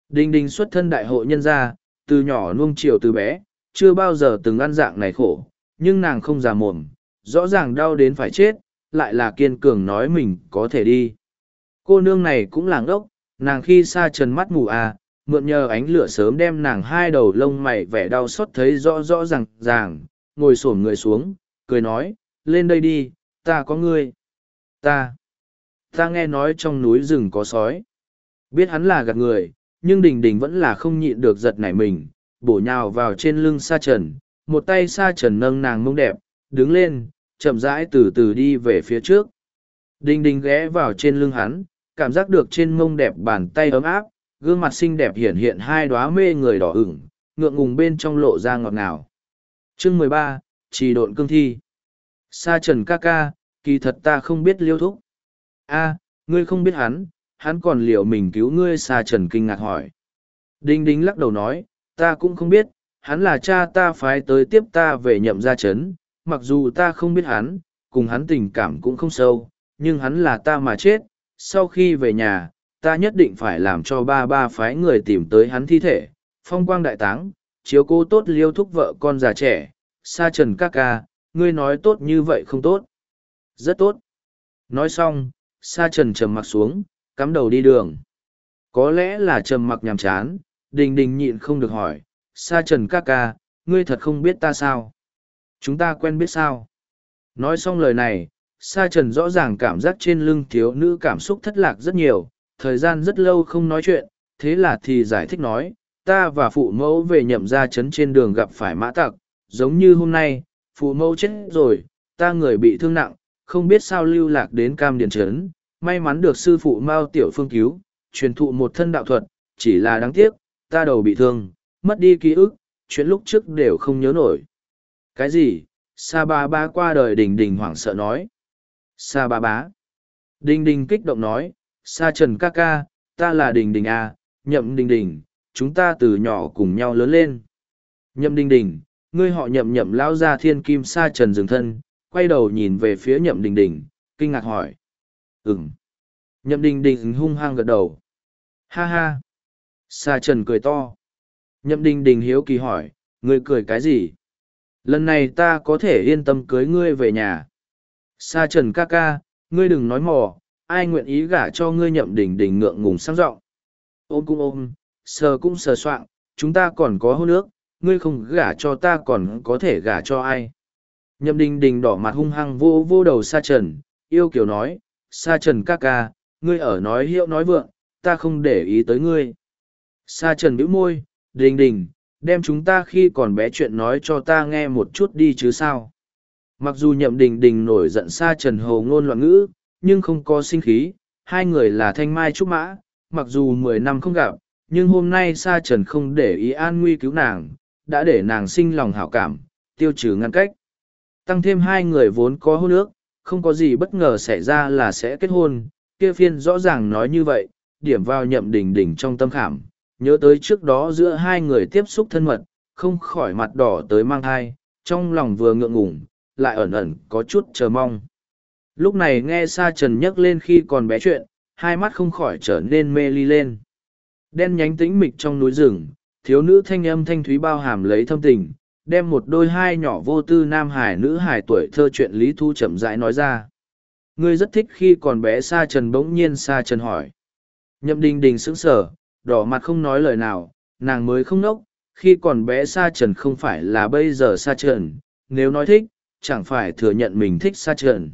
Đình đình xuất thân đại hộ nhân gia, từ nhỏ nuông chiều từ bé, chưa bao giờ từng ăn dạng này khổ, nhưng nàng không già mồm, rõ ràng đau đến phải chết, lại là kiên cường nói mình có thể đi. Cô nương này cũng làng ốc, nàng khi xa trần mắt mù à, mượn nhờ ánh lửa sớm đem nàng hai đầu lông mày vẻ đau xót thấy rõ rõ ràng ràng, ngồi xổm người xuống, cười nói, lên đây đi, ta có ngươi. Ta, ta nghe nói trong núi rừng có sói. Biết hắn là gạt người, nhưng đình đình vẫn là không nhịn được giật nảy mình, bổ nhào vào trên lưng sa trần, một tay sa trần nâng nàng mông đẹp, đứng lên, chậm rãi từ từ đi về phía trước. Đình đình ghé vào trên lưng hắn, cảm giác được trên mông đẹp bàn tay ấm áp, gương mặt xinh đẹp hiện hiện hai đóa mê người đỏ ửng, ngượng ngùng bên trong lộ ra ngọt ngào. Chương mười ba, Trì độn cương thi. Sa trần ca ca, kỳ thật ta không biết liêu thúc. a ngươi không biết hắn, hắn còn liệu mình cứu ngươi sa trần kinh ngạc hỏi. Đinh đinh lắc đầu nói, ta cũng không biết, hắn là cha ta phái tới tiếp ta về nhậm gia chấn, mặc dù ta không biết hắn, cùng hắn tình cảm cũng không sâu, nhưng hắn là ta mà chết, sau khi về nhà, ta nhất định phải làm cho ba ba phái người tìm tới hắn thi thể, phong quang đại táng, chiếu cố tốt liêu thúc vợ con già trẻ, sa trần ca ca, ngươi nói tốt như vậy không tốt. Rất tốt. Nói xong, sa trần trầm mặt xuống, cắm đầu đi đường. Có lẽ là trầm mặc nhàm chán, đình đình nhịn không được hỏi, sa trần ca ca, ngươi thật không biết ta sao? Chúng ta quen biết sao? Nói xong lời này, sa trần rõ ràng cảm giác trên lưng thiếu nữ cảm xúc thất lạc rất nhiều, thời gian rất lâu không nói chuyện, thế là thì giải thích nói, ta và phụ mẫu về nhậm ra chấn trên đường gặp phải mã tặc, giống như hôm nay, phụ mẫu chết rồi, ta người bị thương nặng, không biết sao lưu lạc đến cam điền trấn, may mắn được sư phụ Mao Tiểu Phương cứu, truyền thụ một thân đạo thuật, chỉ là đáng tiếc, ta đầu bị thương, mất đi ký ức, chuyện lúc trước đều không nhớ nổi. Cái gì? sa ba ba qua đời đình đình hoảng sợ nói sa ba bá đình đình kích động nói sa trần ca ca ta là đình đình a nhậm đình đình chúng ta từ nhỏ cùng nhau lớn lên nhậm đình đình ngươi họ nhậm nhậm lão gia thiên kim sa trần dừng thân quay đầu nhìn về phía nhậm đình đình kinh ngạc hỏi Ừm. nhậm đình đình hung hăng gật đầu. Ha ha. Sa trần cười to. Nhậm đình đình hiếu kỳ hỏi, ngươi cười cái gì? Lần này ta có thể yên tâm cưới ngươi về nhà. Sa trần ca ca, ngươi đừng nói mò, ai nguyện ý gả cho ngươi nhậm đình đình ngượng ngùng sang giọng? Ôm cũng ôm, sờ cũng sờ soạng, chúng ta còn có hôn nước ngươi không gả cho ta còn có thể gả cho ai? Nhậm đình đình đỏ mặt hung hăng vô vô đầu sa trần, yêu kiểu nói sa trần ca ca, ngươi ở nói hiệu nói vượng, ta không để ý tới ngươi. Sa trần bĩu môi, đình đình, đem chúng ta khi còn bé chuyện nói cho ta nghe một chút đi chứ sao. Mặc dù nhậm đình đình nổi giận sa trần Hồ ngôn loạn ngữ, nhưng không có sinh khí, hai người là thanh mai trúc mã, mặc dù mười năm không gặp, nhưng hôm nay sa trần không để ý an nguy cứu nàng, đã để nàng sinh lòng hảo cảm, tiêu trừ ngăn cách. Tăng thêm hai người vốn có hôn ước không có gì bất ngờ xảy ra là sẽ kết hôn. Kia phiên rõ ràng nói như vậy, điểm vào nhậm đình đình trong tâm khảm. Nhớ tới trước đó giữa hai người tiếp xúc thân mật, không khỏi mặt đỏ tới mang thai, trong lòng vừa ngượng ngủng lại ẩn ẩn có chút chờ mong. Lúc này nghe sa trần nhắc lên khi còn bé chuyện, hai mắt không khỏi trở nên mê ly lên. Đen nhánh tĩnh mịch trong núi rừng, thiếu nữ thanh âm thanh thúy bao hàm lấy thâm tình đem một đôi hai nhỏ vô tư nam hải nữ hải tuổi thơ chuyện lý thu chậm rãi nói ra. Ngươi rất thích khi còn bé sa trần bỗng nhiên sa trần hỏi. Nhậm đình đình sững sờ, đỏ mặt không nói lời nào, nàng mới không nốc, khi còn bé sa trần không phải là bây giờ sa trần, nếu nói thích, chẳng phải thừa nhận mình thích sa trần.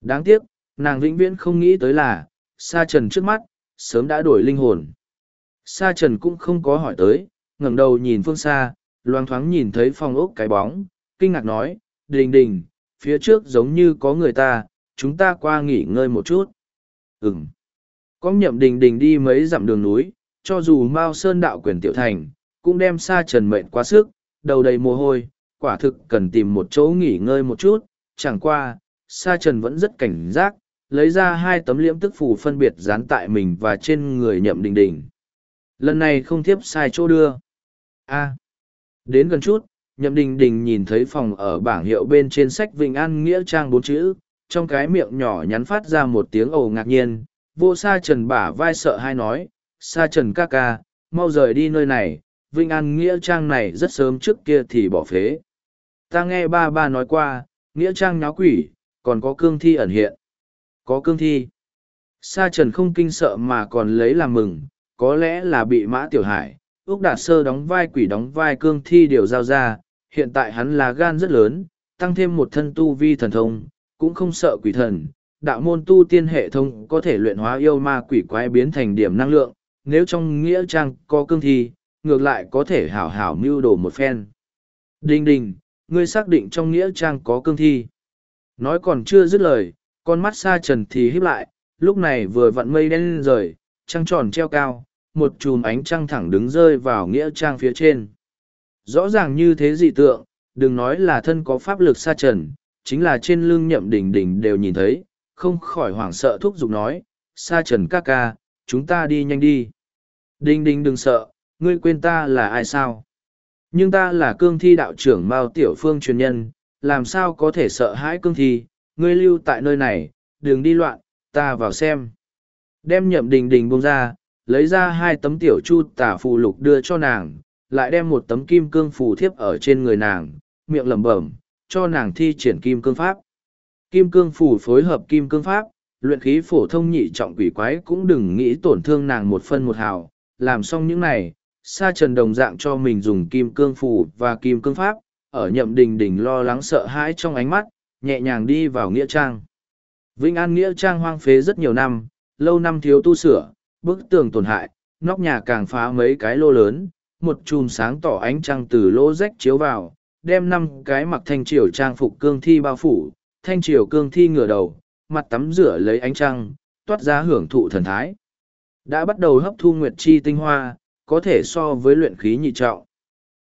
Đáng tiếc, nàng vĩnh viễn không nghĩ tới là, sa trần trước mắt, sớm đã đổi linh hồn. Sa trần cũng không có hỏi tới, ngẩng đầu nhìn phương xa loang thoáng nhìn thấy phong ốc cái bóng, kinh ngạc nói, đình đình, phía trước giống như có người ta, chúng ta qua nghỉ ngơi một chút. Ừm. có nhậm đình đình đi mấy dặm đường núi, cho dù mao sơn đạo quyền tiểu thành, cũng đem sa trần mệnh quá sức, đầu đầy mồ hôi, quả thực cần tìm một chỗ nghỉ ngơi một chút. Chẳng qua sa trần vẫn rất cảnh giác, lấy ra hai tấm liễm tức phù phân biệt dán tại mình và trên người nhậm đình đình. Lần này không thiếp sai chỗ đưa. A đến gần chút, nhậm đình đình nhìn thấy phòng ở bảng hiệu bên trên sách vịnh an nghĩa trang bốn chữ, trong cái miệng nhỏ nhắn phát ra một tiếng ồ ngạc nhiên. Vô sa trần bả vai sợ hai nói, sa trần ca ca, mau rời đi nơi này vinh an nghĩa trang này rất sớm trước kia thì bỏ phế. Ta nghe ba ba nói qua, nghĩa trang nháo quỷ, còn có cương thi ẩn hiện. Có cương thi? Sa trần không kinh sợ mà còn lấy làm mừng, có lẽ là bị mã tiểu hải ước đạt sơ đóng vai quỷ đóng vai cương thi đều giao ra, hiện tại hắn là gan rất lớn, tăng thêm một thân tu vi thần thông, cũng không sợ quỷ thần. Đạo môn tu tiên hệ thống có thể luyện hóa yêu ma quỷ quái biến thành điểm năng lượng, nếu trong nghĩa trang có cương thi, ngược lại có thể hảo hảo mưu đồ một phen. Đinh đình ngươi xác định trong nghĩa trang có cương thi. Nói còn chưa dứt lời, con mắt xa trần thì híp lại, lúc này vừa vặn mây đen rời, trăng tròn treo cao một chùm ánh trăng thẳng đứng rơi vào nghĩa trang phía trên. Rõ ràng như thế dị tượng, đừng nói là thân có pháp lực xa trần, chính là trên lưng nhậm đỉnh đỉnh đều nhìn thấy, không khỏi hoảng sợ thúc giục nói xa trần ca ca, chúng ta đi nhanh đi. Đinh đinh đừng sợ, ngươi quên ta là ai sao? Nhưng ta là cương thi đạo trưởng mao tiểu phương truyền nhân, làm sao có thể sợ hãi cương thi? Ngươi lưu tại nơi này, đừng đi loạn, ta vào xem. Đem nhậm đình đình bông ra lấy ra hai tấm tiểu chu tả phù lục đưa cho nàng, lại đem một tấm kim cương phù thiếp ở trên người nàng, miệng lẩm bẩm, cho nàng thi triển kim cương pháp. Kim cương phù phối hợp kim cương pháp, luyện khí phổ thông nhị trọng quỷ quái cũng đừng nghĩ tổn thương nàng một phân một hào. Làm xong những này, sa trần đồng dạng cho mình dùng kim cương phù và kim cương pháp, ở nhậm đình đình lo lắng sợ hãi trong ánh mắt, nhẹ nhàng đi vào nghĩa trang. Vĩnh an nghĩa trang hoang phế rất nhiều năm, lâu năm thiếu tu sửa bức tường tổn hại nóc nhà càng phá mấy cái lô lớn một chùm sáng tỏ ánh trăng từ lỗ rách chiếu vào đem năm cái mặc thanh triều trang phục cương thi bao phủ thanh triều cương thi ngửa đầu mặt tắm rửa lấy ánh trăng toát ra hưởng thụ thần thái. Đã bắt đầu hấp thu nguyệt chi tinh hoa có thể so với luyện khí nhị trọng.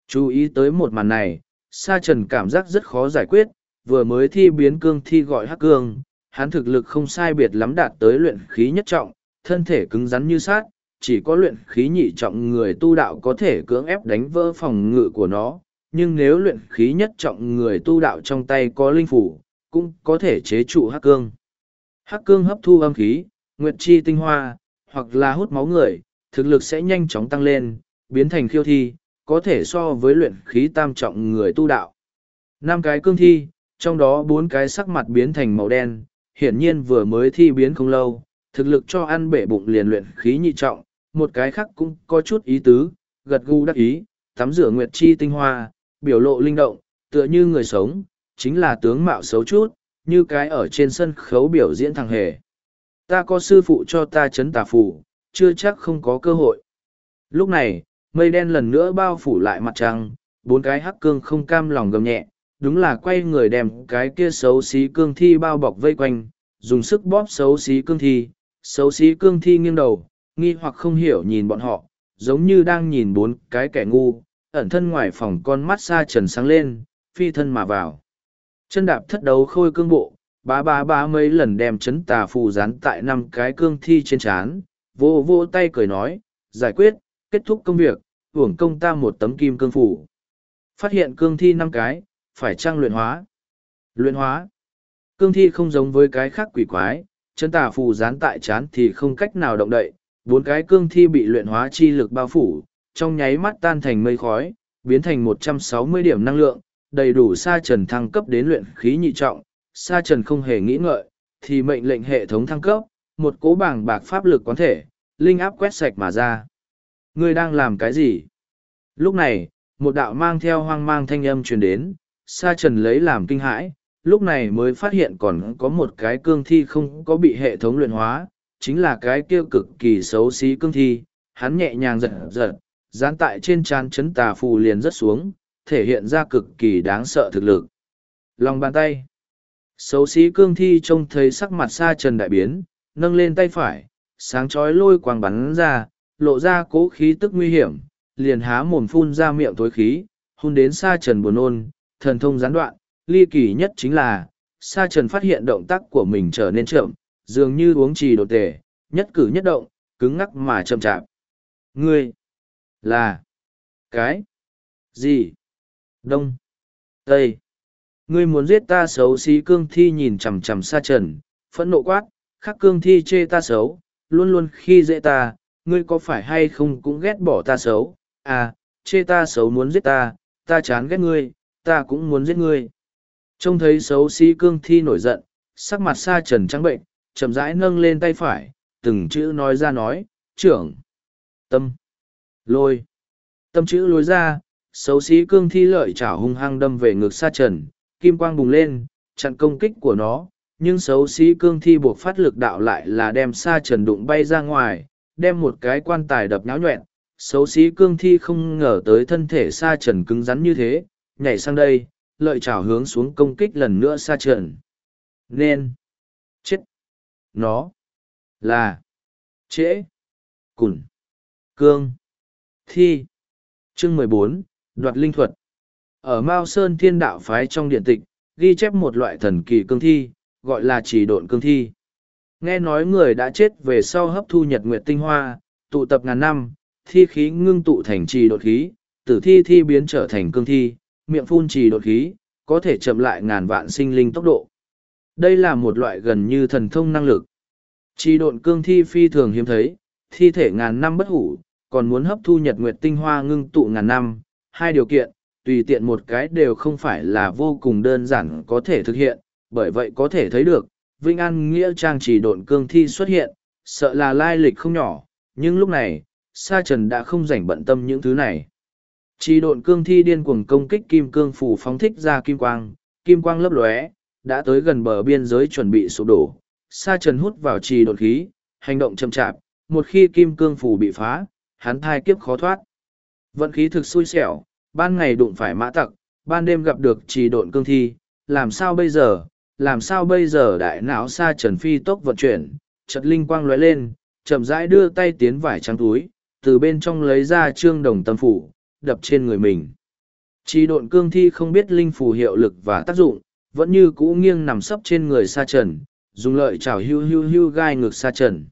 Chú ý tới một màn này sa trần cảm giác rất khó giải quyết vừa mới thi biến cương thi gọi hắc cương, hắn thực lực không sai biệt lắm đạt tới luyện khí nhất trọng, thân thể cứng rắn như sát, chỉ có luyện khí nhị trọng người tu đạo có thể cưỡng ép đánh vỡ phòng ngự của nó, nhưng nếu luyện khí nhất trọng người tu đạo trong tay có linh phủ, cũng có thể chế trụ hắc cương. Hắc cương hấp thu âm khí, nguyệt chi tinh hoa, hoặc là hút máu người, thực lực sẽ nhanh chóng tăng lên, biến thành khiêu thi, có thể so với luyện khí tam trọng người tu đạo. Năm cái cương thi, trong đó bốn cái sắc mặt biến thành màu đen, hiển nhiên vừa mới thi biến không lâu, thực lực cho ăn bể bụng liền luyện khí nhị trọng, một cái khác cũng có chút ý tứ, gật gù đắc ý, tắm rửa nguyệt chi tinh hoa, biểu lộ linh động, tựa như người sống, chính là tướng mạo xấu chút, như cái ở trên sân khấu biểu diễn thằng hề. Ta có sư phụ cho ta chấn tà phủ, chưa chắc không có cơ hội. Lúc này, mây đen lần nữa bao phủ lại mặt trăng, bốn cái hắc cương không cam lòng gầm nhẹ, đúng là quay người đem cái kia xấu xí cương thi bao bọc vây quanh, dùng sức bóp xấu xí cương thi, xấu xí cương thi nghiêng đầu, nghi hoặc không hiểu nhìn bọn họ, giống như đang nhìn bốn cái kẻ ngu, ẩn thân ngoài phòng con mắt xa trần sáng lên, phi thân mà vào. Chân đạp thất đấu khôi cương bộ, bá bá bá mấy lần đem chấn tà phù dán tại năm cái cương thi trên trán, vô vô tay cười nói, giải quyết, kết thúc công việc, hưởng công ta một tấm kim cương phủ. Phát hiện cương thi năm cái, phải trang luyện hóa. Luyện hóa. Cương thi không giống với cái khác quỷ quái, chân tà phù dán tại chán thì không cách nào động đậy, bốn cái cương thi bị luyện hóa chi lực bao phủ, trong nháy mắt tan thành mây khói, biến thành 160 điểm năng lượng, đầy đủ sa trần thăng cấp đến luyện khí nhị trọng. Sa trần không hề nghĩ ngợi, thì mệnh lệnh hệ thống thăng cấp, một cố bảng bạc pháp lực quán thể, linh áp quét sạch mà ra. Ngươi đang làm cái gì? Lúc này, một đạo mang theo hoang mang thanh âm truyền đến, sa trần lấy làm kinh hãi, lúc này mới phát hiện còn có một cái cương thi không có bị hệ thống luyện hóa, chính là cái kia cực kỳ xấu xí cương thi, hắn nhẹ nhàng giật giật, dán tại trên trán chấn tà phù liền rất xuống, thể hiện ra cực kỳ đáng sợ thực lực. Lòng bàn tay. Xấu xí cương thi trông thấy sắc mặt sa trần đại biến, nâng lên tay phải, sáng chói lôi quang bắn ra, lộ ra cố khí tức nguy hiểm, liền há mồm phun ra miệng tối khí, hôn đến sa trần buồn nôn, thần thông gián đoạn, ly kỳ nhất chính là, sa trần phát hiện động tác của mình trở nên chậm, dường như uống trì đột tề, nhất cử nhất động, cứng ngắc mà chậm chạp. Ngươi, là, cái, gì, đông, tây. Ngươi muốn giết ta xấu xí cương thi nhìn chằm chằm sa trần, phẫn nộ quát, khắc cương thi chê ta xấu, luôn luôn khi dễ ta, ngươi có phải hay không cũng ghét bỏ ta xấu, à, chê ta xấu muốn giết ta, ta chán ghét ngươi, ta cũng muốn giết ngươi. Trông thấy xấu xí cương thi nổi giận, sắc mặt sa trần trắng bệnh, chậm rãi nâng lên tay phải, từng chữ nói ra nói, trưởng, tâm, lôi. Tâm chữ lối ra, xấu xí cương thi lợi chảo hung hăng đâm về ngực sa trần, kim quang bùng lên, chặn công kích của nó, nhưng xấu xí cương thi buộc phát lực đạo lại là đem sa trần đụng bay ra ngoài, đem một cái quan tài đập nháo nhuẹn. Xấu xí cương thi không ngờ tới thân thể sa trần cứng rắn như thế, nhảy sang đây, lợi chảo hướng xuống công kích lần nữa xa trần. Nên, chết, nó, là, trễ, cùn, cương, thi. Chương mười bốn Đoạt linh thuật. Ở Mao Sơn Thiên Đạo phái trong điện tịch, ghi chép một loại thần kỳ cương thi, gọi là chỉ độn cương thi. Nghe nói người đã chết về sau hấp thu nhật nguyệt tinh hoa, tụ tập ngàn năm, thi khí ngưng tụ thành trì đột khí, tử thi thi biến trở thành cương thi, miệng phun trì đột khí, có thể chậm lại ngàn vạn sinh linh tốc độ. Đây là một loại gần như thần thông năng lực. Trì độn cương thi phi thường hiếm thấy, thi thể ngàn năm bất hủ, còn muốn hấp thu nhật nguyệt tinh hoa ngưng tụ ngàn năm, hai điều kiện, tùy tiện một cái đều không phải là vô cùng đơn giản có thể thực hiện, bởi vậy có thể thấy được, Vinh An Nghĩa Trang chỉ độn cương thi xuất hiện, sợ là lai lịch không nhỏ, nhưng lúc này, Sa Trần đã không rảnh bận tâm những thứ này. Chỉ độn cương thi điên cuồng công kích kim cương phủ phóng thích ra kim quang, kim quang lấp lóe, đã tới gần bờ biên giới chuẩn bị sụp đổ. Sa Trần hút vào trì đột khí, hành động chậm chạp, một khi kim cương phủ bị phá, hắn thai kiếp khó thoát. Vận khí thực xui xẻo, ban ngày đụng phải mã tặc, ban đêm gặp được trì độn cương thi, làm sao bây giờ, làm sao bây giờ đại não Sa trần phi tốc vận chuyển, chật linh quang lóe lên, chậm rãi đưa tay tiến vải trắng túi, từ bên trong lấy ra trương đồng tâm phủ, đập trên người mình. Chỉ độn cương thi không biết linh phù hiệu lực và tác dụng, vẫn như cũ nghiêng nằm sấp trên người sa trần, dùng lợi chảo hưu hưu hưu gai ngược sa trần.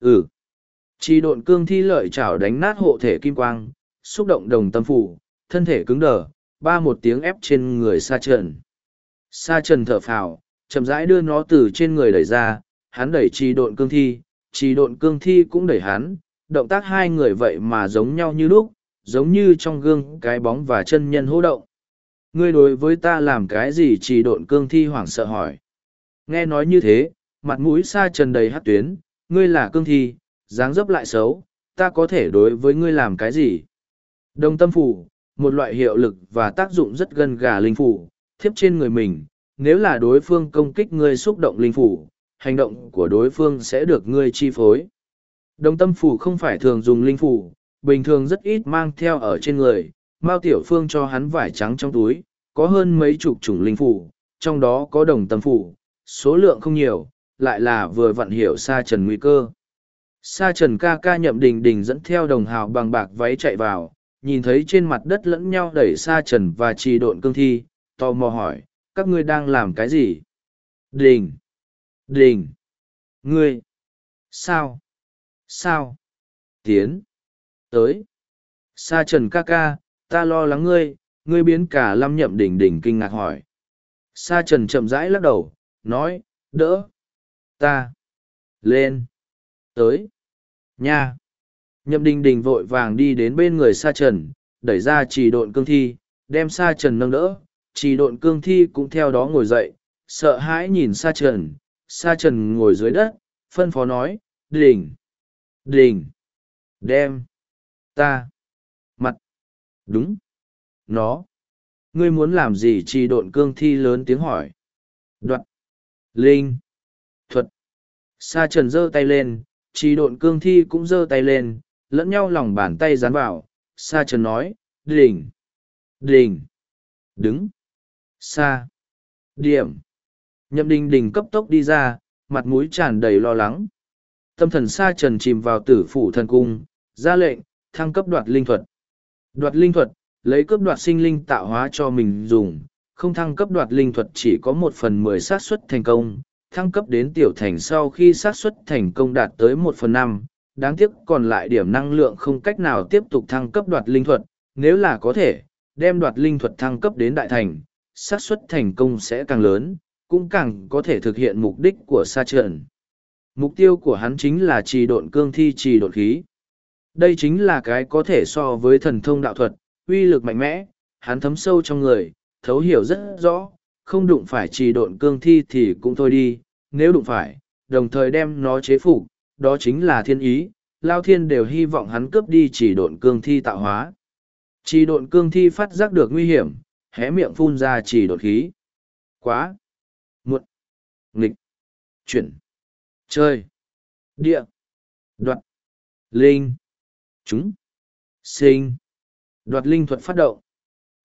Ừ. Chỉ độn cương thi lợi chảo đánh nát hộ thể kim quang, xúc động đồng tâm phủ, thân thể cứng đờ, ba một tiếng ép trên người sa trần. Sa trần thở phào, chậm rãi đưa nó từ trên người đẩy ra, hắn đẩy trì độn cương thi, trì độn cương thi cũng đẩy hắn, động tác hai người vậy mà giống nhau như lúc, giống như trong gương cái bóng và chân nhân hô động. Ngươi đối với ta làm cái gì trì độn cương thi hoảng sợ hỏi. Nghe nói như thế, mặt mũi xa trần đầy hát tuyến, ngươi là cương thi, dáng dấp lại xấu, ta có thể đối với ngươi làm cái gì? Đồng tâm phủ, một loại hiệu lực và tác dụng rất gần gà linh phủ, thiếp trên người mình, nếu là đối phương công kích ngươi xúc động linh phủ, hành động của đối phương sẽ được ngươi chi phối. Đồng tâm phủ không phải thường dùng linh phủ, bình thường rất ít mang theo ở trên người, Mao Tiểu Phương cho hắn vải trắng trong túi, có hơn mấy chục chủng linh phủ, trong đó có đồng tâm phủ, số lượng không nhiều, lại là vừa vặn hiểu Sa Trần nguy cơ. Sa Trần ca ca nhậm đình đình dẫn theo đồng hào bằng bạc váy chạy vào, nhìn thấy trên mặt đất lẫn nhau đẩy Sa Trần và trì độn cương thi, tò mò hỏi, các ngươi đang làm cái gì? Đình! Đình! Ngươi! Sao? Sao? Tiến! Tới! Sa Trần ca ca, ta lo lắng ngươi, ngươi biến cả lâm nhậm đỉnh đỉnh kinh ngạc hỏi. Sa Trần chậm rãi lắc đầu, nói, đỡ! Ta! Lên! Tới! Nha! Nhậm đình đình vội vàng đi đến bên người Sa Trần, đẩy ra chỉ độn cương thi, đem Sa Trần nâng đỡ, chỉ độn cương thi cũng theo đó ngồi dậy, sợ hãi nhìn Sa Trần, Sa Trần ngồi dưới đất, phân phó nói, đình! Đình! Đem! Ta! Mặt! Đúng! Nó! Ngươi muốn làm gì chỉ độn cương thi lớn tiếng hỏi. Đoạn! Linh! Thuật! Sa Trần giơ tay lên, chỉ độn cương thi cũng giơ tay lên, lẫn nhau lòng bàn tay dán vào. Sa Trần nói, đỉnh đỉnh Đứng! Sa! Điểm! Nhậm đình đình cấp tốc đi ra, mặt mũi tràn đầy lo lắng. Tâm thần Sa Trần chìm vào tử phủ thần cung, ra lệnh, thăng cấp đoạt linh thuật. Đoạt linh thuật, lấy cấp đoạt sinh linh tạo hóa cho mình dùng, không thăng cấp đoạt linh thuật chỉ có một phần mười xác suất thành công, thăng cấp đến tiểu thành sau khi xác suất thành công đạt tới một phần năm, đáng tiếc còn lại điểm năng lượng không cách nào tiếp tục thăng cấp đoạt linh thuật, nếu là có thể, đem đoạt linh thuật thăng cấp đến đại thành, xác suất thành công sẽ càng lớn, cũng càng có thể thực hiện mục đích của sa trận. Mục tiêu của hắn chính là trì độn cương thi trì độn khí. Đây chính là cái có thể so với thần thông đạo thuật, uy lực mạnh mẽ, hắn thấm sâu trong người, thấu hiểu rất rõ, không đụng phải trì độn cương thi thì cũng thôi đi, nếu đụng phải, đồng thời đem nó chế phục, đó chính là thiên ý, Lao Thiên đều hy vọng hắn cướp đi trì độn cương thi tạo hóa. Trì độn cương thi phát giác được nguy hiểm, hé miệng phun ra trì đột khí. Quá! Muộn! Nghịch! Chuyển! Chơi! Địa! Đoạn! Linh! Chúng! Sinh! Đoạt linh thuật phát động.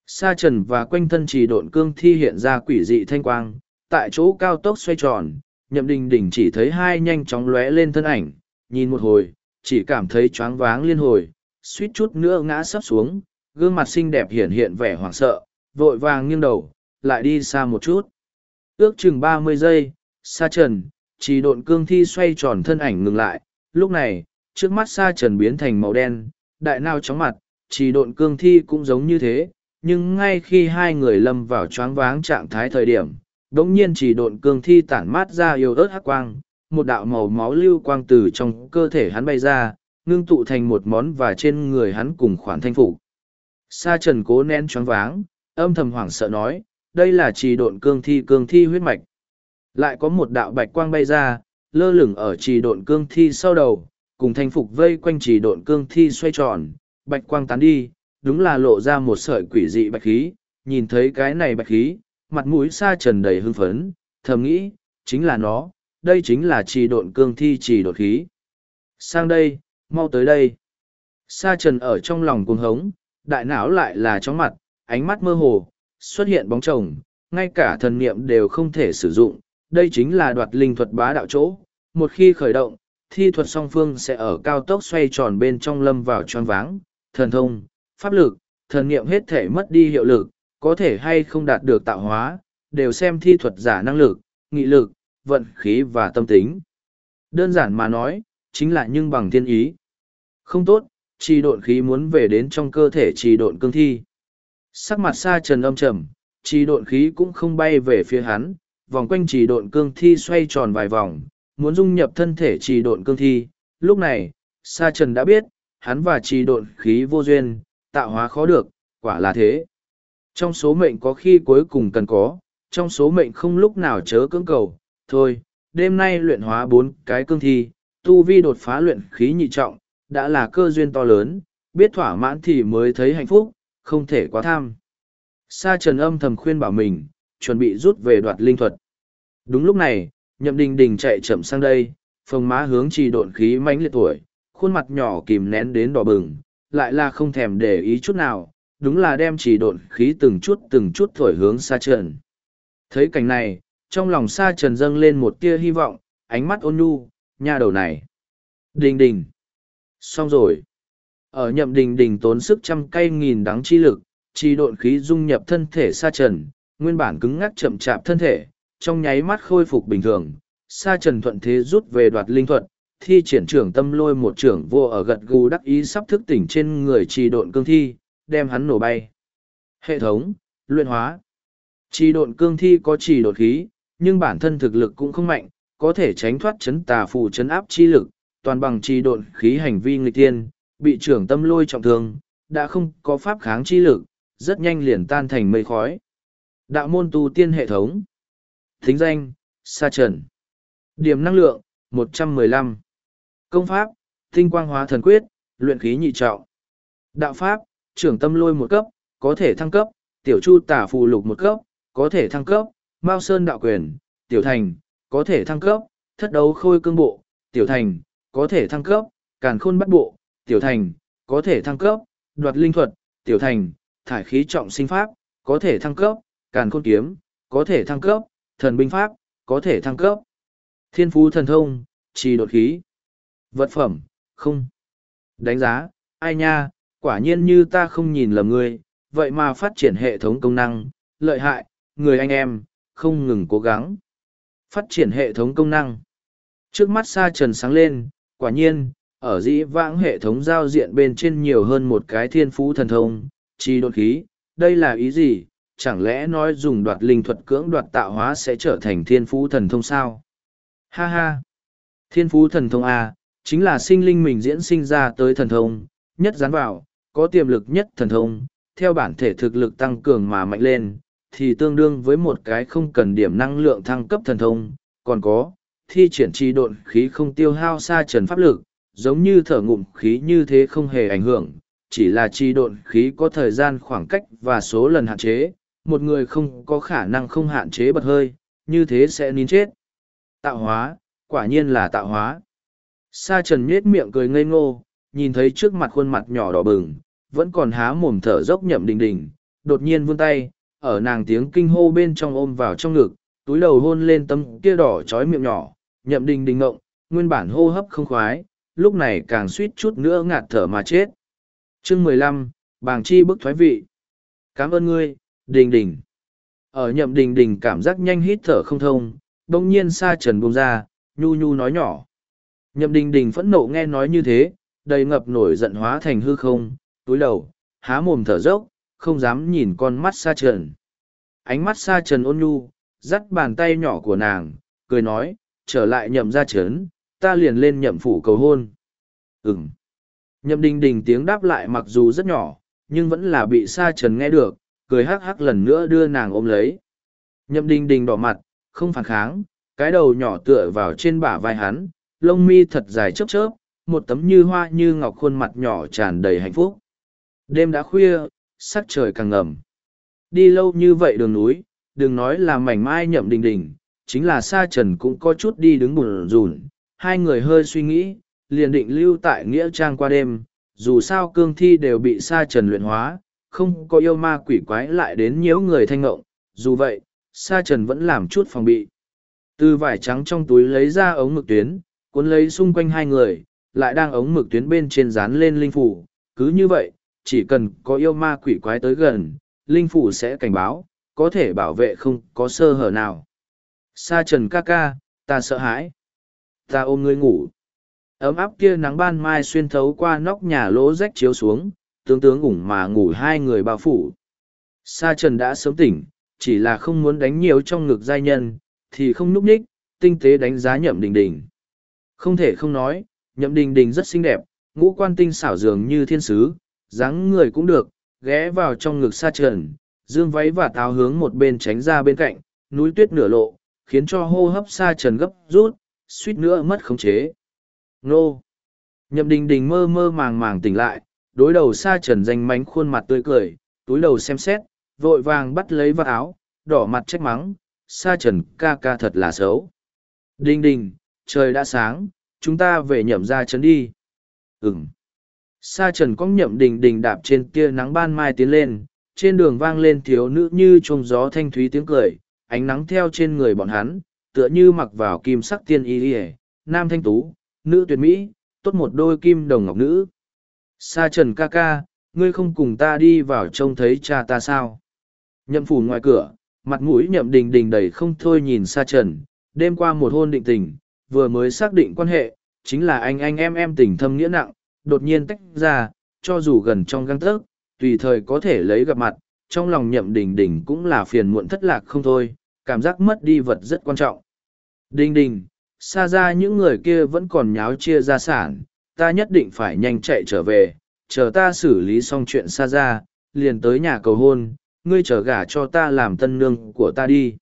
Sa trần và quanh thân trì độn cương thi hiện ra quỷ dị thanh quang, tại chỗ cao tốc xoay tròn, nhậm đình đình chỉ thấy hai nhanh chóng lóe lên thân ảnh, nhìn một hồi, chỉ cảm thấy choáng váng liên hồi, suýt chút nữa ngã sấp xuống, gương mặt xinh đẹp hiện hiện vẻ hoảng sợ, vội vàng nghiêng đầu, lại đi xa một chút. Ước chừng ba mươi giây, sa trần, trì độn cương thi xoay tròn thân ảnh ngừng lại, lúc này, trước mắt sa trần biến thành màu đen, đại nao chóng mặt, Chỉ độn cương thi cũng giống như thế, nhưng ngay khi hai người lâm vào choáng váng trạng thái thời điểm, đống nhiên chỉ độn cương thi tản mát ra yêu ớt hắc quang, một đạo màu máu lưu quang từ trong cơ thể hắn bay ra, ngưng tụ thành một món và trên người hắn cùng khoản thanh phục. Sa trần cố nén choáng váng, âm thầm hoảng sợ nói, đây là trì độn cương thi cương thi huyết mạch. Lại có một đạo bạch quang bay ra, lơ lửng ở trì độn cương thi sau đầu, cùng thanh phục vây quanh trì độn cương thi xoay tròn, bạch quang tán đi, đúng là lộ ra một sợi quỷ dị bạch khí, nhìn thấy cái này bạch khí, mặt mũi sa trần đầy hưng phấn, thầm nghĩ, chính là nó, đây chính là trì độn cương thi trì đột khí. Sang đây, mau tới đây. Sa trần ở trong lòng cuồng hống, đại não lại là chóng mặt, ánh mắt mơ hồ, xuất hiện bóng chồng, ngay cả thần niệm đều không thể sử dụng, đây chính là đoạt linh thuật bá đạo chỗ. Một khi khởi động, thi thuật song phương sẽ ở cao tốc xoay tròn bên trong lâm vào tròn váng, thần thông, pháp lực, thần niệm hết thể mất đi hiệu lực, có thể hay không đạt được tạo hóa, đều xem thi thuật giả năng lực, nghị lực, vận khí và tâm tính. Đơn giản mà nói, chính là nhưng bằng thiên ý. Không tốt, trì độn khí muốn về đến trong cơ thể trì độn cương thi. Sắc mặt xa trần âm trầm, trì độn khí cũng không bay về phía hắn, vòng quanh trì độn cương thi xoay tròn vài vòng, muốn dung nhập thân thể trì độn cương thi. Lúc này, Sa Trần đã biết, hắn và trì độn khí vô duyên, tạo hóa khó được, quả là thế. Trong số mệnh có khi cuối cùng cần có, trong số mệnh không lúc nào chớ cưỡng cầu, thôi, đêm nay luyện hóa bốn cái cương thi, tu vi đột phá luyện khí nhị trọng, đã là cơ duyên to lớn, biết thỏa mãn thì mới thấy hạnh phúc, không thể quá tham. Sa trần âm thầm khuyên bảo mình, chuẩn bị rút về đoạt linh thuật. Đúng lúc này, nhậm đình đình chạy chậm sang đây, phồng má hướng trì độn khí mãnh liệt tuổi, khuôn mặt nhỏ kìm nén đến đỏ bừng, lại là không thèm để ý chút nào, đúng là đem trì độn khí từng chút từng chút thổi hướng Sa trần. Thấy cảnh này, trong lòng Sa trần dâng lên một tia hy vọng, ánh mắt ôn nhu, nha đầu này. Đình đình. Xong rồi. Ở nhậm đình đình tốn sức trăm cây nghìn đắng chi lực, trì độn khí dung nhập thân thể sa trần, nguyên bản cứng ngắc chậm chạp thân thể, trong nháy mắt khôi phục bình thường. Sa trần thuận thế rút về đoạt linh thuật, thi triển trưởng tâm lôi một trưởng vô ở gật gù đắc ý sắp thức tỉnh trên người trì độn cương thi, đem hắn nổ bay. Hệ thống, luyện hóa. Trì độn cương thi có trì đột khí, nhưng bản thân thực lực cũng không mạnh, có thể tránh thoát chấn tà phù chấn áp chi lực, toàn bằng trì độn khí hành vi nghịch tiên, bị trưởng tâm lôi trọng thương, đã không có pháp kháng chi lực, rất nhanh liền tan thành mây khói. Đạo môn tu tiên hệ thống. Thính danh, Sa Trần. Điểm năng lượng, 115. Công pháp, tinh quang hóa thần quyết, luyện khí nhị trọng. Đạo pháp, trưởng tâm lôi một cấp, có thể thăng cấp, tiểu chu tả phù lục một cấp, có thể thăng cấp, Mao Sơn đạo quyền, tiểu thành, có thể thăng cấp, thất đấu khôi cương bộ, tiểu thành, có thể thăng cấp, càn khôn bắt bộ, tiểu thành, có thể thăng cấp, đoạt linh thuật, tiểu thành, thải khí trọng sinh pháp, có thể thăng cấp, càn khôn kiếm, có thể thăng cấp, thần binh pháp, có thể thăng cấp. Thiên phú thần thông, trì đột khí. Vật phẩm, không. Đánh giá, ai nha, quả nhiên như ta không nhìn lầm ngươi, vậy mà phát triển hệ thống công năng, lợi hại, người anh em, không ngừng cố gắng. Phát triển hệ thống công năng. Trước mắt Sa Trần sáng lên, quả nhiên, ở dĩ vãng hệ thống giao diện bên trên nhiều hơn một cái thiên phú thần thông, chi đột khí. Đây là ý gì? Chẳng lẽ nói dùng đoạt linh thuật cưỡng đoạt tạo hóa sẽ trở thành thiên phú thần thông sao? Ha ha! Thiên phú thần thông A, chính là sinh linh mình diễn sinh ra tới thần thông, nhất dán vào, có tiềm lực nhất thần thông, theo bản thể thực lực tăng cường mà mạnh lên, thì tương đương với một cái không cần điểm năng lượng thăng cấp thần thông, còn có, thi triển trì độn khí không tiêu hao xa trần pháp lực, giống như thở ngụm khí như thế không hề ảnh hưởng, chỉ là trì độn khí có thời gian khoảng cách và số lần hạn chế, một người không có khả năng không hạn chế bật hơi, như thế sẽ nín chết. Tạo hóa, quả nhiên là tạo hóa. Sa trần nhết miệng cười ngây ngô, nhìn thấy trước mặt khuôn mặt nhỏ đỏ bừng, vẫn còn há mồm thở dốc nhậm đình đình, đột nhiên vươn tay, ở nàng tiếng kinh hô bên trong ôm vào trong ngực, túi đầu hôn lên tâm kia đỏ chói miệng nhỏ, nhậm đình đình ngộng, nguyên bản hô hấp không khoái, lúc này càng suýt chút nữa ngạt thở mà chết. chương mười lăm bàng chi bức thoái vị. Cảm ơn ngươi, đình đình. Ở nhậm đình đình cảm giác nhanh hít thở không thông, đông nhiên sa trần buông ra, nhu nhu nói nhỏ. Nhậm đình đình phẫn nộ nghe nói như thế, đầy ngập nổi giận hóa thành hư không, túi đầu, há mồm thở dốc, không dám nhìn con mắt sa trần. Ánh mắt sa trần ôn nhu, dắt bàn tay nhỏ của nàng, cười nói, trở lại nhậm ra trấn, ta liền lên nhậm phủ cầu hôn. Ừm. Nhậm đình đình tiếng đáp lại mặc dù rất nhỏ, nhưng vẫn là bị sa trần nghe được, cười hắc hắc lần nữa đưa nàng ôm lấy. Nhậm đình đình đỏ mặt, không phản kháng, cái đầu nhỏ tựa vào trên bả vai hắn, lông mi thật dài chớp chớp, một tấm như hoa như ngọc khuôn mặt nhỏ tràn đầy hạnh phúc. Đêm đã khuya, sắc trời càng ngầm. Đi lâu như vậy đường núi, đừng nói là mảnh mai nhậm đình đình, chính là sa trần cũng có chút đi đứng bùn rùn, hai người hơi suy nghĩ, liền định lưu tại Nghĩa Trang qua đêm, dù sao cương thi đều bị sa trần luyện hóa, không có yêu ma quỷ quái lại đến nhiễu người thanh ngộng, dù vậy, sa trần vẫn làm chút phòng bị. Từ vải trắng trong túi lấy ra ống mực tuyến, cuốn lấy xung quanh hai người, lại đang ống mực tuyến bên trên dán lên linh phủ, cứ như vậy, chỉ cần có yêu ma quỷ quái tới gần, linh phủ sẽ cảnh báo, có thể bảo vệ không có sơ hở nào. Sa trần ca ca, ta sợ hãi. Ta ôm ngươi ngủ. Ấm áp kia nắng ban mai xuyên thấu qua nóc nhà lỗ rách chiếu xuống, tướng tướng ủng mà ngủ hai người bao phủ. Sa trần đã sớm tỉnh, chỉ là không muốn đánh nhiều trong ngực giai nhân, thì không núp ních, tinh tế đánh giá nhậm đình đình. Không thể không nói, nhậm đình đình rất xinh đẹp, ngũ quan tinh xảo dường như thiên sứ, dáng người cũng được, ghé vào trong ngực sa trần, dương váy và táo hướng một bên tránh ra bên cạnh, núi tuyết nửa lộ, khiến cho hô hấp sa trần gấp rút, suýt nữa mất khống chế. Nô! Nhậm đình đình mơ mơ màng màng tỉnh lại, đối đầu sa trần danh mánh khuôn mặt tươi cười, túi đầu xem xét, vội vàng bắt lấy vạt áo, đỏ mặt trách mắng, sa trần ca ca thật là xấu. Đình đình, trời đã sáng, chúng ta về nhậm ra trấn đi. Ừm. Sa trần cong nhậm đình đình đạp trên tia nắng ban mai tiến lên, trên đường vang lên thiếu nữ như trông gió thanh thúy tiếng cười, ánh nắng theo trên người bọn hắn, tựa như mặc vào kim sắc tiên y y nam thanh tú, nữ tuyệt mỹ, tốt một đôi kim đồng ngọc nữ. Sa trần ca ca, ngươi không cùng ta đi vào trông thấy cha ta sao? Nhậm phủ ngoài cửa, mặt mũi nhậm đình đình đầy không thôi nhìn sa trần, đêm qua một hôn định tình, vừa mới xác định quan hệ, chính là anh anh em em tình thâm nghĩa nặng, đột nhiên tách ra, cho dù gần trong găng tớc, tùy thời có thể lấy gặp mặt, trong lòng nhậm đình đình cũng là phiền muộn thất lạc không thôi, cảm giác mất đi vật rất quan trọng. Đình đình, xa ra những người kia vẫn còn nháo chia gia sản, ta nhất định phải nhanh chạy trở về, chờ ta xử lý xong chuyện xa ra, liền tới nhà cầu hôn, ngươi chờ gả cho ta làm tân nương của ta đi.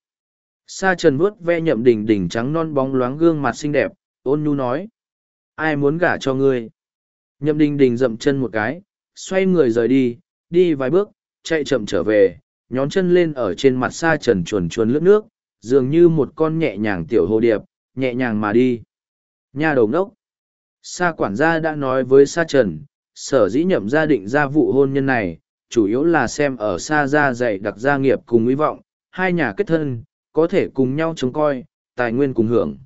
Sa trần vuốt ve nhậm đình đình trắng non bóng loáng gương mặt xinh đẹp, ôn nhu nói. Ai muốn gả cho ngươi? Nhậm đình đình dậm chân một cái, xoay người rời đi, đi vài bước, chạy chậm trở về, nhón chân lên ở trên mặt sa trần chuồn chuồn lướt nước, dường như một con nhẹ nhàng tiểu hồ điệp, nhẹ nhàng mà đi. Nhà đầu ngốc. Sa quản gia đã nói với sa trần, sở dĩ nhậm gia định ra vụ hôn nhân này, chủ yếu là xem ở sa gia dạy đặc gia nghiệp cùng hy vọng, hai nhà kết thân, có thể cùng nhau chống coi, tài nguyên cùng hưởng.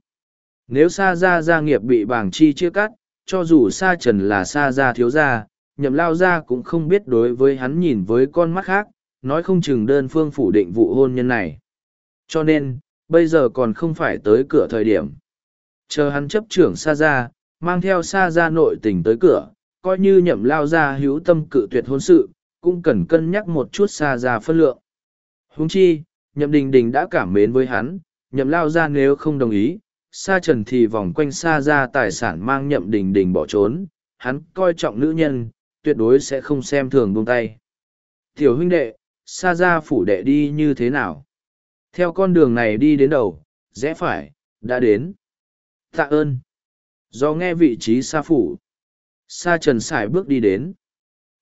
Nếu sa gia gia nghiệp bị bảng chi chia cắt, cho dù sa trần là sa gia thiếu gia, nhậm lao gia cũng không biết đối với hắn nhìn với con mắt khác, nói không chừng đơn phương phủ định vụ hôn nhân này. Cho nên, bây giờ còn không phải tới cửa thời điểm. Chờ hắn chấp trưởng sa gia, mang theo sa gia nội tình tới cửa, coi như nhậm lao gia hữu tâm cự tuyệt hôn sự, cũng cần cân nhắc một chút sa gia phân lượng. Huống chi, nhậm đình đình đã cảm mến với hắn, nhậm lao gia nếu không đồng ý, sa trần thì vòng quanh sa gia tài sản mang nhậm đình đình bỏ trốn, hắn coi trọng nữ nhân, tuyệt đối sẽ không xem thường buông tay. Tiểu huynh đệ, sa gia phủ đệ đi như thế nào? Theo con đường này đi đến đầu, rẽ phải, đã đến. Tạ ơn. Do nghe vị trí xa phủ. Sa trần sải bước đi đến.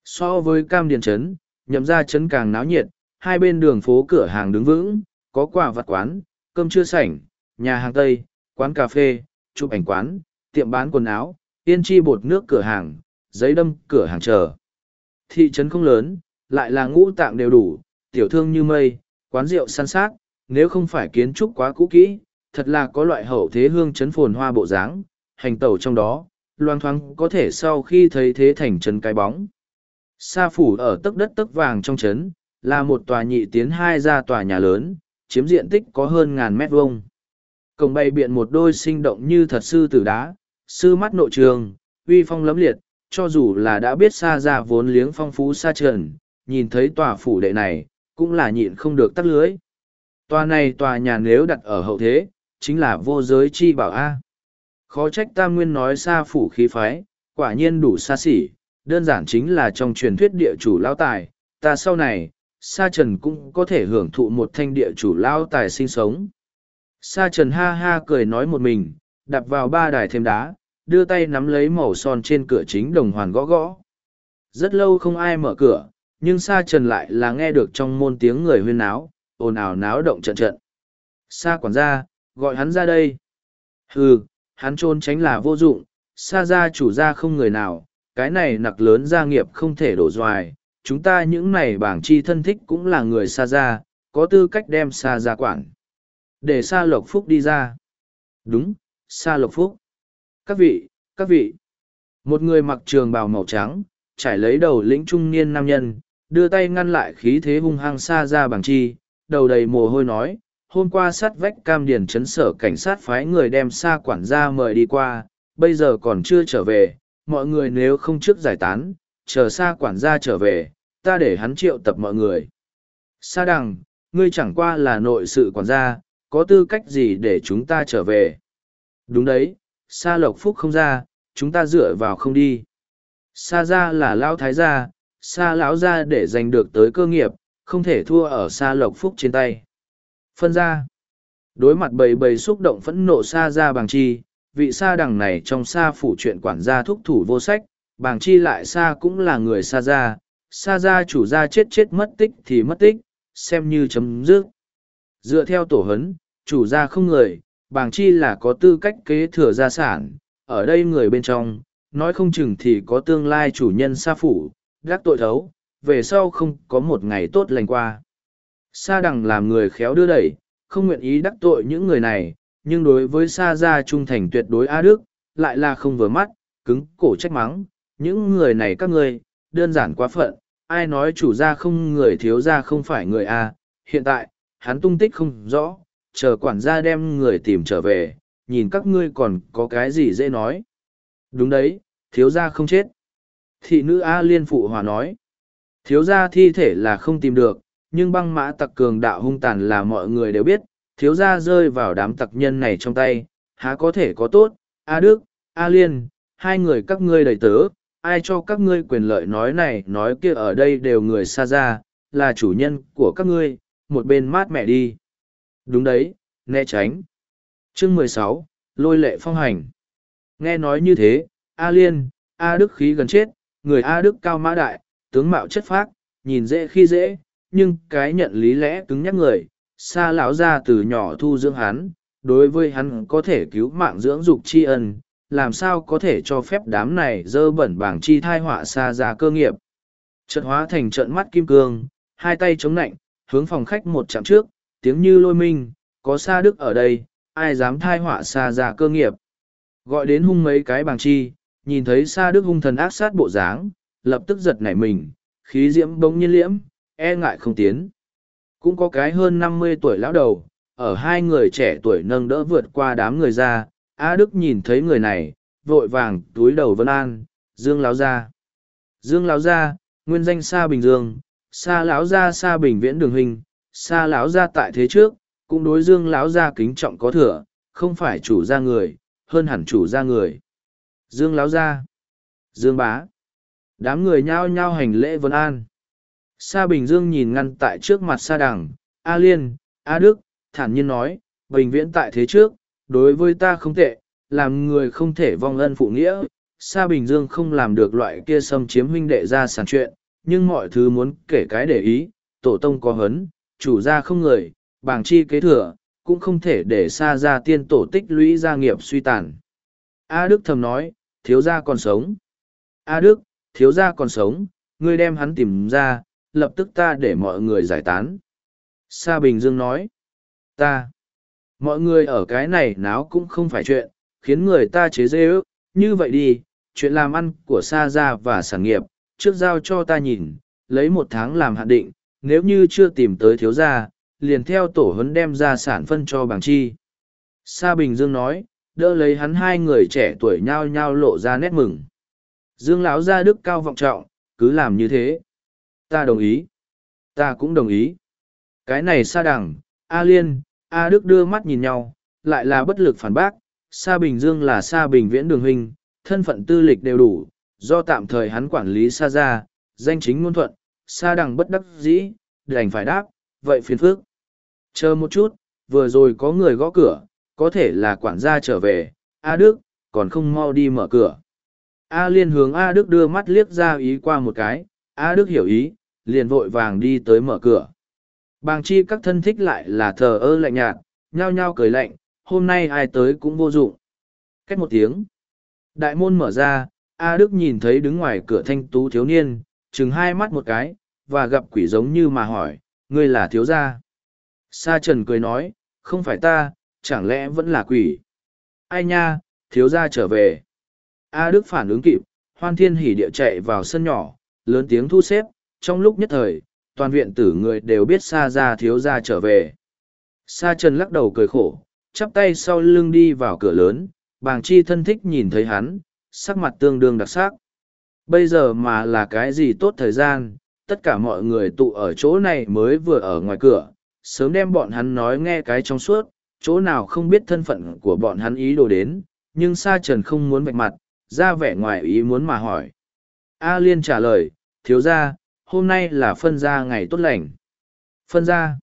So với cam điền trấn, nhậm ra trấn càng náo nhiệt, hai bên đường phố cửa hàng đứng vững, có quả vặt quán, cơm chưa sảnh, nhà hàng Tây, quán cà phê, chụp ảnh quán, tiệm bán quần áo, yên chi bột nước cửa hàng, giấy đâm cửa hàng chờ. Thị trấn không lớn, lại là ngũ tạng đều đủ, tiểu thương như mây, quán rượu săn sát, nếu không phải kiến trúc quá cũ kỹ, thật là có loại hậu thế hương chấn phồn hoa bộ dáng, hành tẩu trong đó, loang thoáng có thể sau khi thấy thế thành trấn cái bóng. Sa phủ ở tấc đất tấc vàng trong trấn, là một tòa nhị tiến hai ra tòa nhà lớn, chiếm diện tích có hơn ngàn mét vuông. Cổng bày biện một đôi sinh động như thật sư tử đá, sư mắt nội trường, uy phong lấm liệt, cho dù là đã biết xa ra vốn liếng phong phú xa trần, nhìn thấy tòa phủ đệ này, cũng là nhịn không được tắt lưới. Tòa này tòa nhà nếu đặt ở hậu thế, chính là vô giới chi bảo A. Khó trách tam nguyên nói xa phủ khí phái, quả nhiên đủ xa xỉ, đơn giản chính là trong truyền thuyết địa chủ lao tài, ta sau này, Sa Trần cũng có thể hưởng thụ một thanh địa chủ lao tài sinh sống. Sa Trần ha ha cười nói một mình, đạp vào ba đài thêm đá, đưa tay nắm lấy màu son trên cửa chính đồng hoàn gõ gõ. Rất lâu không ai mở cửa, nhưng Sa Trần lại là nghe được trong môn tiếng người huyên náo, ồn ào náo động trận trận. Sa quản gia, gọi hắn ra đây. Hừ, hắn trôn tránh là vô dụng, Sa gia chủ gia không người nào, cái này nặc lớn gia nghiệp không thể đổ doài, chúng ta những này bảng chi thân thích cũng là người Sa gia, có tư cách đem Sa gia quản. Để Sa Lộc Phúc đi ra. Đúng, Sa Lộc Phúc. Các vị, các vị. Một người mặc trường bào màu trắng, trải lấy đầu lĩnh trung niên nam nhân, đưa tay ngăn lại khí thế hung hăng xa ra bảng chi, đầu đầy mồ hôi nói, hôm qua sát vách cam điền chấn sở cảnh sát phái người đem xa quản gia mời đi qua, bây giờ còn chưa trở về, mọi người nếu không trước giải tán, chờ xa quản gia trở về, ta để hắn triệu tập mọi người. Sa đằng, ngươi chẳng qua là nội sự quản gia, có tư cách gì để chúng ta trở về? Đúng đấy, Sa Lộc Phúc không ra, chúng ta dựa vào không đi. Sa gia là lão thái gia, Sa lão gia để giành được tới cơ nghiệp, không thể thua ở Sa Lộc Phúc trên tay. Phân ra. Đối mặt bầy bầy xúc động phẫn nộ Sa Ra bằng chi, vị Sa đằng này trong Sa phủ chuyện quản gia thúc thủ vô sách, bàng chi lại Sa cũng là người Sa Ra Sa Ra chủ gia chết chết mất tích thì mất tích, xem như chấm dứt. Dựa theo tổ hấn, chủ gia không người, bàng chi là có tư cách kế thừa gia sản, ở đây người bên trong, nói không chừng thì có tương lai chủ nhân sa phủ, gác tội thấu, về sau không có một ngày tốt lành qua. Sa đằng làm người khéo đưa đẩy, không nguyện ý đắc tội những người này, nhưng đối với sa gia trung thành tuyệt đối A Đức, lại là không vừa mắt, cứng cổ trách mắng, những người này các ngươi, đơn giản quá phận, ai nói chủ gia không người thiếu gia không phải người A, hiện tại, hắn tung tích không rõ, chờ quản gia đem người tìm trở về, nhìn các ngươi còn có cái gì dễ nói. Đúng đấy, thiếu gia không chết. Thị nữ A liên phụ hòa nói, thiếu gia thi thể là không tìm được, nhưng băng mã tặc cường đạo hung tàn là mọi người đều biết, thiếu gia rơi vào đám tặc nhân này trong tay, há có thể có tốt, A Đức, A Liên, hai người các ngươi đầy tớ, ai cho các ngươi quyền lợi nói này nói kia ở đây đều người xa ra, là chủ nhân của các ngươi, một bên mát mẹ đi. Đúng đấy, né tránh. Chương mười sáu Lôi lệ phong hành. Nghe nói như thế, A Liên, A Đức khí gần chết, người A Đức cao mã đại, tướng mạo chất phác, nhìn dễ khi dễ, nhưng cái nhận lý lẽ cứng nhắc người, xa lão ra từ nhỏ thu dưỡng hắn, đối với hắn có thể cứu mạng dưỡng dục tri ân, làm sao có thể cho phép đám này dơ bẩn bảng chi thai họa xa ra cơ nghiệp. Trận hóa thành trận mắt kim cương, hai tay chống nạnh, hướng phòng khách một chặng trước, tiếng như lôi minh, có xa đức ở đây, ai dám thai họa xa ra cơ nghiệp. Gọi đến hung mấy cái bảng chi, nhìn thấy xa đức hung thần ác sát bộ dáng, lập tức giật nảy mình, khí diễm bỗng nhiên liễm, e ngại không tiến. Cũng có cái hơn năm mươi tuổi lão đầu, ở hai người trẻ tuổi nâng đỡ vượt qua đám người ra, A Đức nhìn thấy người này, vội vàng túi đầu vân an, Dương Lão Gia. Dương Lão Gia, nguyên danh Sa Bình Dương, Sa Lão Gia Sa Bình Viễn Đường Hình, Sa Lão Gia tại thế trước, cũng đối Dương Lão Gia kính trọng có thừa, không phải chủ gia người, hơn hẳn chủ gia người. Dương Lão Gia, Dương Bá, đám người nhao nhao hành lễ vân an. Sa Bình Dương nhìn ngăn tại trước mặt Sa Đằng, A Liên, A Đức, thản nhiên nói, Bình Viễn tại thế trước, đối với ta không tệ, làm người không thể vong ân phụ nghĩa. Sa Bình Dương không làm được loại kia xâm chiếm huynh đệ ra sản chuyện, nhưng mọi thứ muốn kể cái để ý, tổ tông có hấn, chủ gia không người, bảng chi kế thừa, cũng không thể để xa ra tiên tổ tích lũy gia nghiệp suy tàn. A Đức thầm nói, thiếu gia còn sống. A Đức, thiếu gia còn sống, ngươi đem hắn tìm ra, lập tức ta để mọi người giải tán. Sa Bình Dương nói, ta, mọi người ở cái này náo cũng không phải chuyện khiến người ta chế dê ước. Như vậy đi chuyện làm ăn của sa gia và sản nghiệp trước giao cho ta nhìn lấy một tháng làm hạn định nếu như chưa tìm tới thiếu gia liền theo tổ huấn đem ra sản phân cho bảng chi. Sa bình dương nói đỡ lấy hắn hai người trẻ tuổi nhao nhao lộ ra nét mừng. Dương lão gia đức cao vọng trọng cứ làm như thế ta đồng ý ta cũng đồng ý cái này sa Đẳng, a liên A Đức đưa mắt nhìn nhau, lại là bất lực phản bác, Sa Bình Dương là Sa Bình Viễn Đường Huynh, thân phận tư lịch đều đủ, do tạm thời hắn quản lý Sa gia, danh chính ngôn thuận, Sa Đẳng bất đắc dĩ, đành phải đáp, vậy phiền phức. Chờ một chút, vừa rồi có người gõ cửa, có thể là quản gia trở về, A Đức, còn không mau đi mở cửa. A Liên hướng A Đức đưa mắt liếc ra ý qua một cái, A Đức hiểu ý, liền vội vàng đi tới mở cửa. Bàng chi các thân thích lại là thờ ơ lạnh nhạt, nhao nhao cười lạnh, hôm nay ai tới cũng vô dụng. Cách một tiếng. Đại môn mở ra, A Đức nhìn thấy đứng ngoài cửa thanh tú thiếu niên, chừng hai mắt một cái, và gặp quỷ giống như mà hỏi, ngươi là thiếu gia. Sa Trần cười nói, không phải ta, chẳng lẽ vẫn là quỷ. Ai nha, thiếu gia trở về. A Đức phản ứng kịp, hoan thiên hỉ địa chạy vào sân nhỏ, lớn tiếng thu xếp, trong lúc nhất thời, toàn viện tử người đều biết Sa ra thiếu ra trở về. Sa Trần lắc đầu cười khổ, chắp tay sau lưng đi vào cửa lớn, bàng chi thân thích nhìn thấy hắn, sắc mặt tương đương đặc sắc. Bây giờ mà là cái gì tốt thời gian, tất cả mọi người tụ ở chỗ này mới vừa ở ngoài cửa, sớm đem bọn hắn nói nghe cái trong suốt, chỗ nào không biết thân phận của bọn hắn ý đồ đến, nhưng Sa Trần không muốn vạch mặt, ra vẻ ngoài ý muốn mà hỏi. A Liên trả lời, thiếu ra, hôm nay là phân ra ngày tốt lành. Phân ra.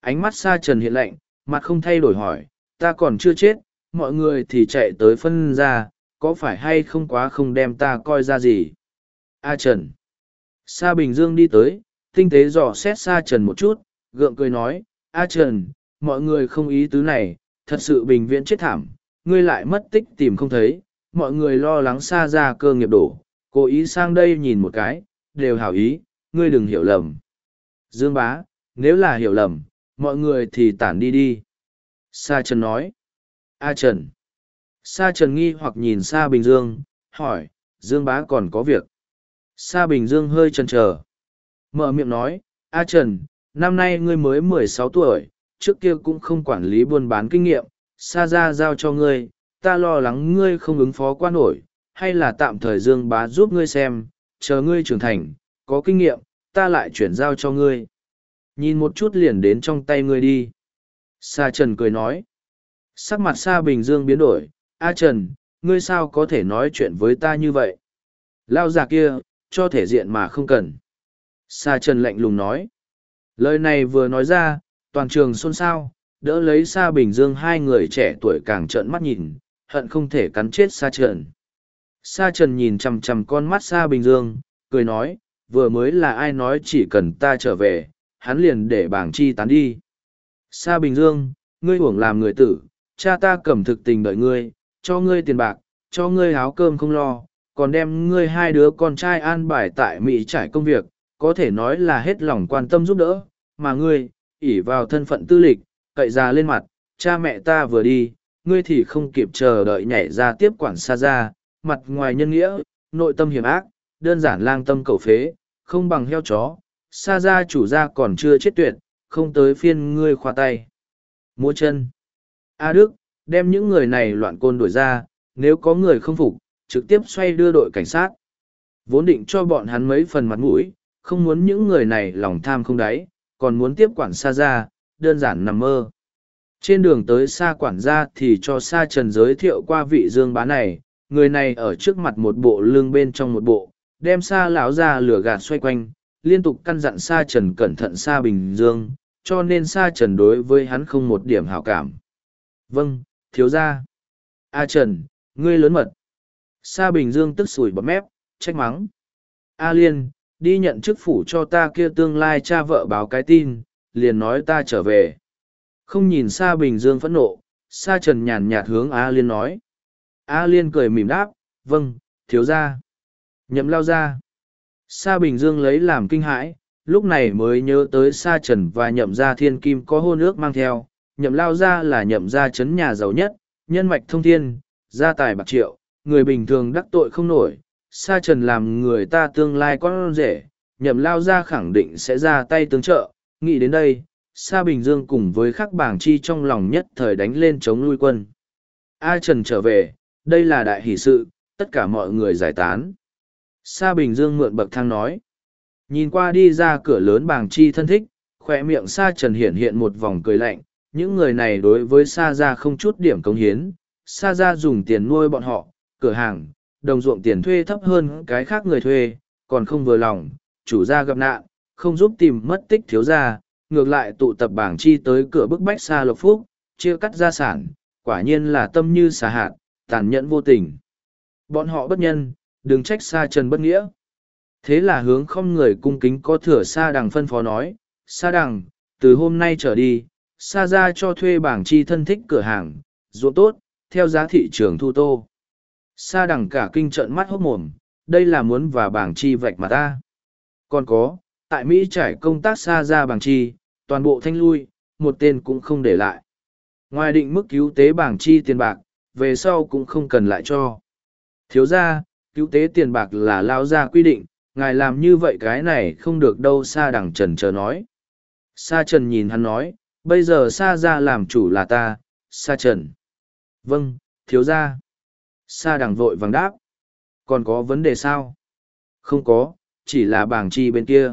Ánh mắt Sa Trần hiện lạnh, mặt không thay đổi hỏi, ta còn chưa chết, mọi người thì chạy tới phân ra, có phải hay không quá không đem ta coi ra gì? A Trần. Sa Bình Dương đi tới, tinh tế dò xét Sa Trần một chút, gượng cười nói, A Trần, mọi người không ý tứ này, thật sự bình viễn chết thảm, ngươi lại mất tích tìm không thấy, mọi người lo lắng xa ra cơ nghiệp đổ, cố ý sang đây nhìn một cái, đều hảo ý, ngươi đừng hiểu lầm. Dương bá, nếu là hiểu lầm, mọi người thì tản đi đi. Sa Trần nói. A Trần. Sa Trần nghi hoặc nhìn Sa Bình Dương, hỏi, Dương bá còn có việc. Sa Bình Dương hơi chần chờ. Mở miệng nói, A Trần, năm nay ngươi mới mười sáu tuổi, trước kia cũng không quản lý buôn bán kinh nghiệm, Sa ra giao cho ngươi, ta lo lắng ngươi không ứng phó qua nổi, hay là tạm thời Dương bá giúp ngươi xem, chờ ngươi trưởng thành, có kinh nghiệm, ta lại chuyển giao cho ngươi. Nhìn một chút liền đến trong tay ngươi đi. Sa Trần cười nói. Sắc mặt Sa Bình Dương biến đổi, A Trần, ngươi sao có thể nói chuyện với ta như vậy? Lao già kia, cho thể diện mà không cần. Sa Trần lạnh lùng nói. Lời này vừa nói ra, toàn trường xôn xao, đỡ lấy Sa Bình Dương hai người trẻ tuổi càng trợn mắt nhìn, hận không thể cắn chết Sa Trần. Sa Trần nhìn chằm chằm con mắt Sa Bình Dương, cười nói, vừa mới là ai nói chỉ cần ta trở về, hắn liền để bảng chi tán đi. Sa Bình Dương, ngươi uổng làm người tử, cha ta cầm thực tình đợi ngươi, cho ngươi tiền bạc, cho ngươi áo cơm không lo, còn đem ngươi hai đứa con trai an bài tại Mỹ trải công việc, có thể nói là hết lòng quan tâm giúp đỡ, mà ngươi, ỷ vào thân phận tư lịch, cậy ra lên mặt, cha mẹ ta vừa đi, ngươi thì không kịp chờ đợi nhảy ra tiếp quản xa ra, mặt ngoài nhân nghĩa, nội tâm hiểm ác, đơn giản lang tâm cầu phế, không bằng heo chó, xa ra chủ gia còn chưa chết tuyệt, không tới phiên ngươi khoa tay. Mua chân. A Đức, đem những người này loạn côn đổi ra, nếu có người không phục, trực tiếp xoay đưa đội cảnh sát. Vốn định cho bọn hắn mấy phần mặt mũi, không muốn những người này lòng tham không đáy, còn muốn tiếp quản xa ra, đơn giản nằm mơ. Trên đường tới xa quản gia thì cho xa trần giới thiệu qua vị dương bá này, người này ở trước mặt một bộ lương bên trong một bộ, đem xa lão ra lửa gạt xoay quanh, liên tục căn dặn xa trần cẩn thận xa bình dương, cho nên xa trần đối với hắn không một điểm hảo cảm. Vâng, thiếu ra. A Trần, ngươi lớn mật. Sa Bình Dương tức sủi bọt mép, trách mắng. A Liên, đi nhận chức phủ cho ta kia tương lai cha vợ báo cái tin, liền nói ta trở về. Không nhìn Sa Bình Dương phẫn nộ, Sa Trần nhàn nhạt hướng A Liên nói. A Liên cười mỉm đáp, vâng, thiếu ra. Nhậm lao ra. Sa Bình Dương lấy làm kinh hãi, lúc này mới nhớ tới Sa Trần và nhậm gia thiên kim có hôn ước mang theo. Nhậm lao ra là nhậm gia chấn nhà giàu nhất, nhân mạch thông thiên, gia tài bạc triệu, người bình thường đắc tội không nổi. Sa Trần làm người ta tương lai con rể, nhậm lao ra khẳng định sẽ ra tay tương trợ. Nghĩ đến đây, Sa Bình Dương cùng với khắc bảng chi trong lòng nhất thời đánh lên chống lui quân. A Trần trở về, đây là đại hỷ sự, tất cả mọi người giải tán. Sa Bình Dương mượn bậc thang nói. Nhìn qua đi ra cửa lớn bàng chi thân thích, khỏe miệng Sa Trần hiện hiện một vòng cười lạnh. Những người này đối với Sa Gia không chút điểm công hiến. Sa Gia dùng tiền nuôi bọn họ, cửa hàng, đồng ruộng tiền thuê thấp hơn cái khác người thuê, còn không vừa lòng, chủ gia gặp nạn, không giúp tìm mất tích thiếu gia, ngược lại tụ tập bảng chi tới cửa bức bách Sa Lộc Phúc, chia cắt gia sản, quả nhiên là tâm như xà hạt, tàn nhẫn vô tình. Bọn họ bất nhân, đừng trách Sa Trần bất nghĩa. Thế là hướng không người cung kính có thừa Sa Đằng phân phó nói, Sa Đằng, từ hôm nay trở đi, Sa ra cho thuê bảng chi thân thích cửa hàng, ruộng tốt, theo giá thị trường thu tô. Sa Đằng cả kinh trận mắt hốt mồm, đây là muốn và bảng chi vạch mà ta. Còn có, tại Mỹ trải công tác Sa ra bảng chi, toàn bộ thanh lui, một tên cũng không để lại. Ngoài định mức cứu tế bảng chi tiền bạc, về sau cũng không cần lại cho. Thiếu ra, cứu tế tiền bạc là lao ra quy định, ngài làm như vậy cái này không được đâu sa đằng trần chờ nói. Sa trần nhìn hắn nói bây giờ sa ra làm chủ là ta sa trần. Vâng thiếu ra sa đằng vội vàng đáp. Còn có vấn đề sao? Không có chỉ là bảng chi bên kia.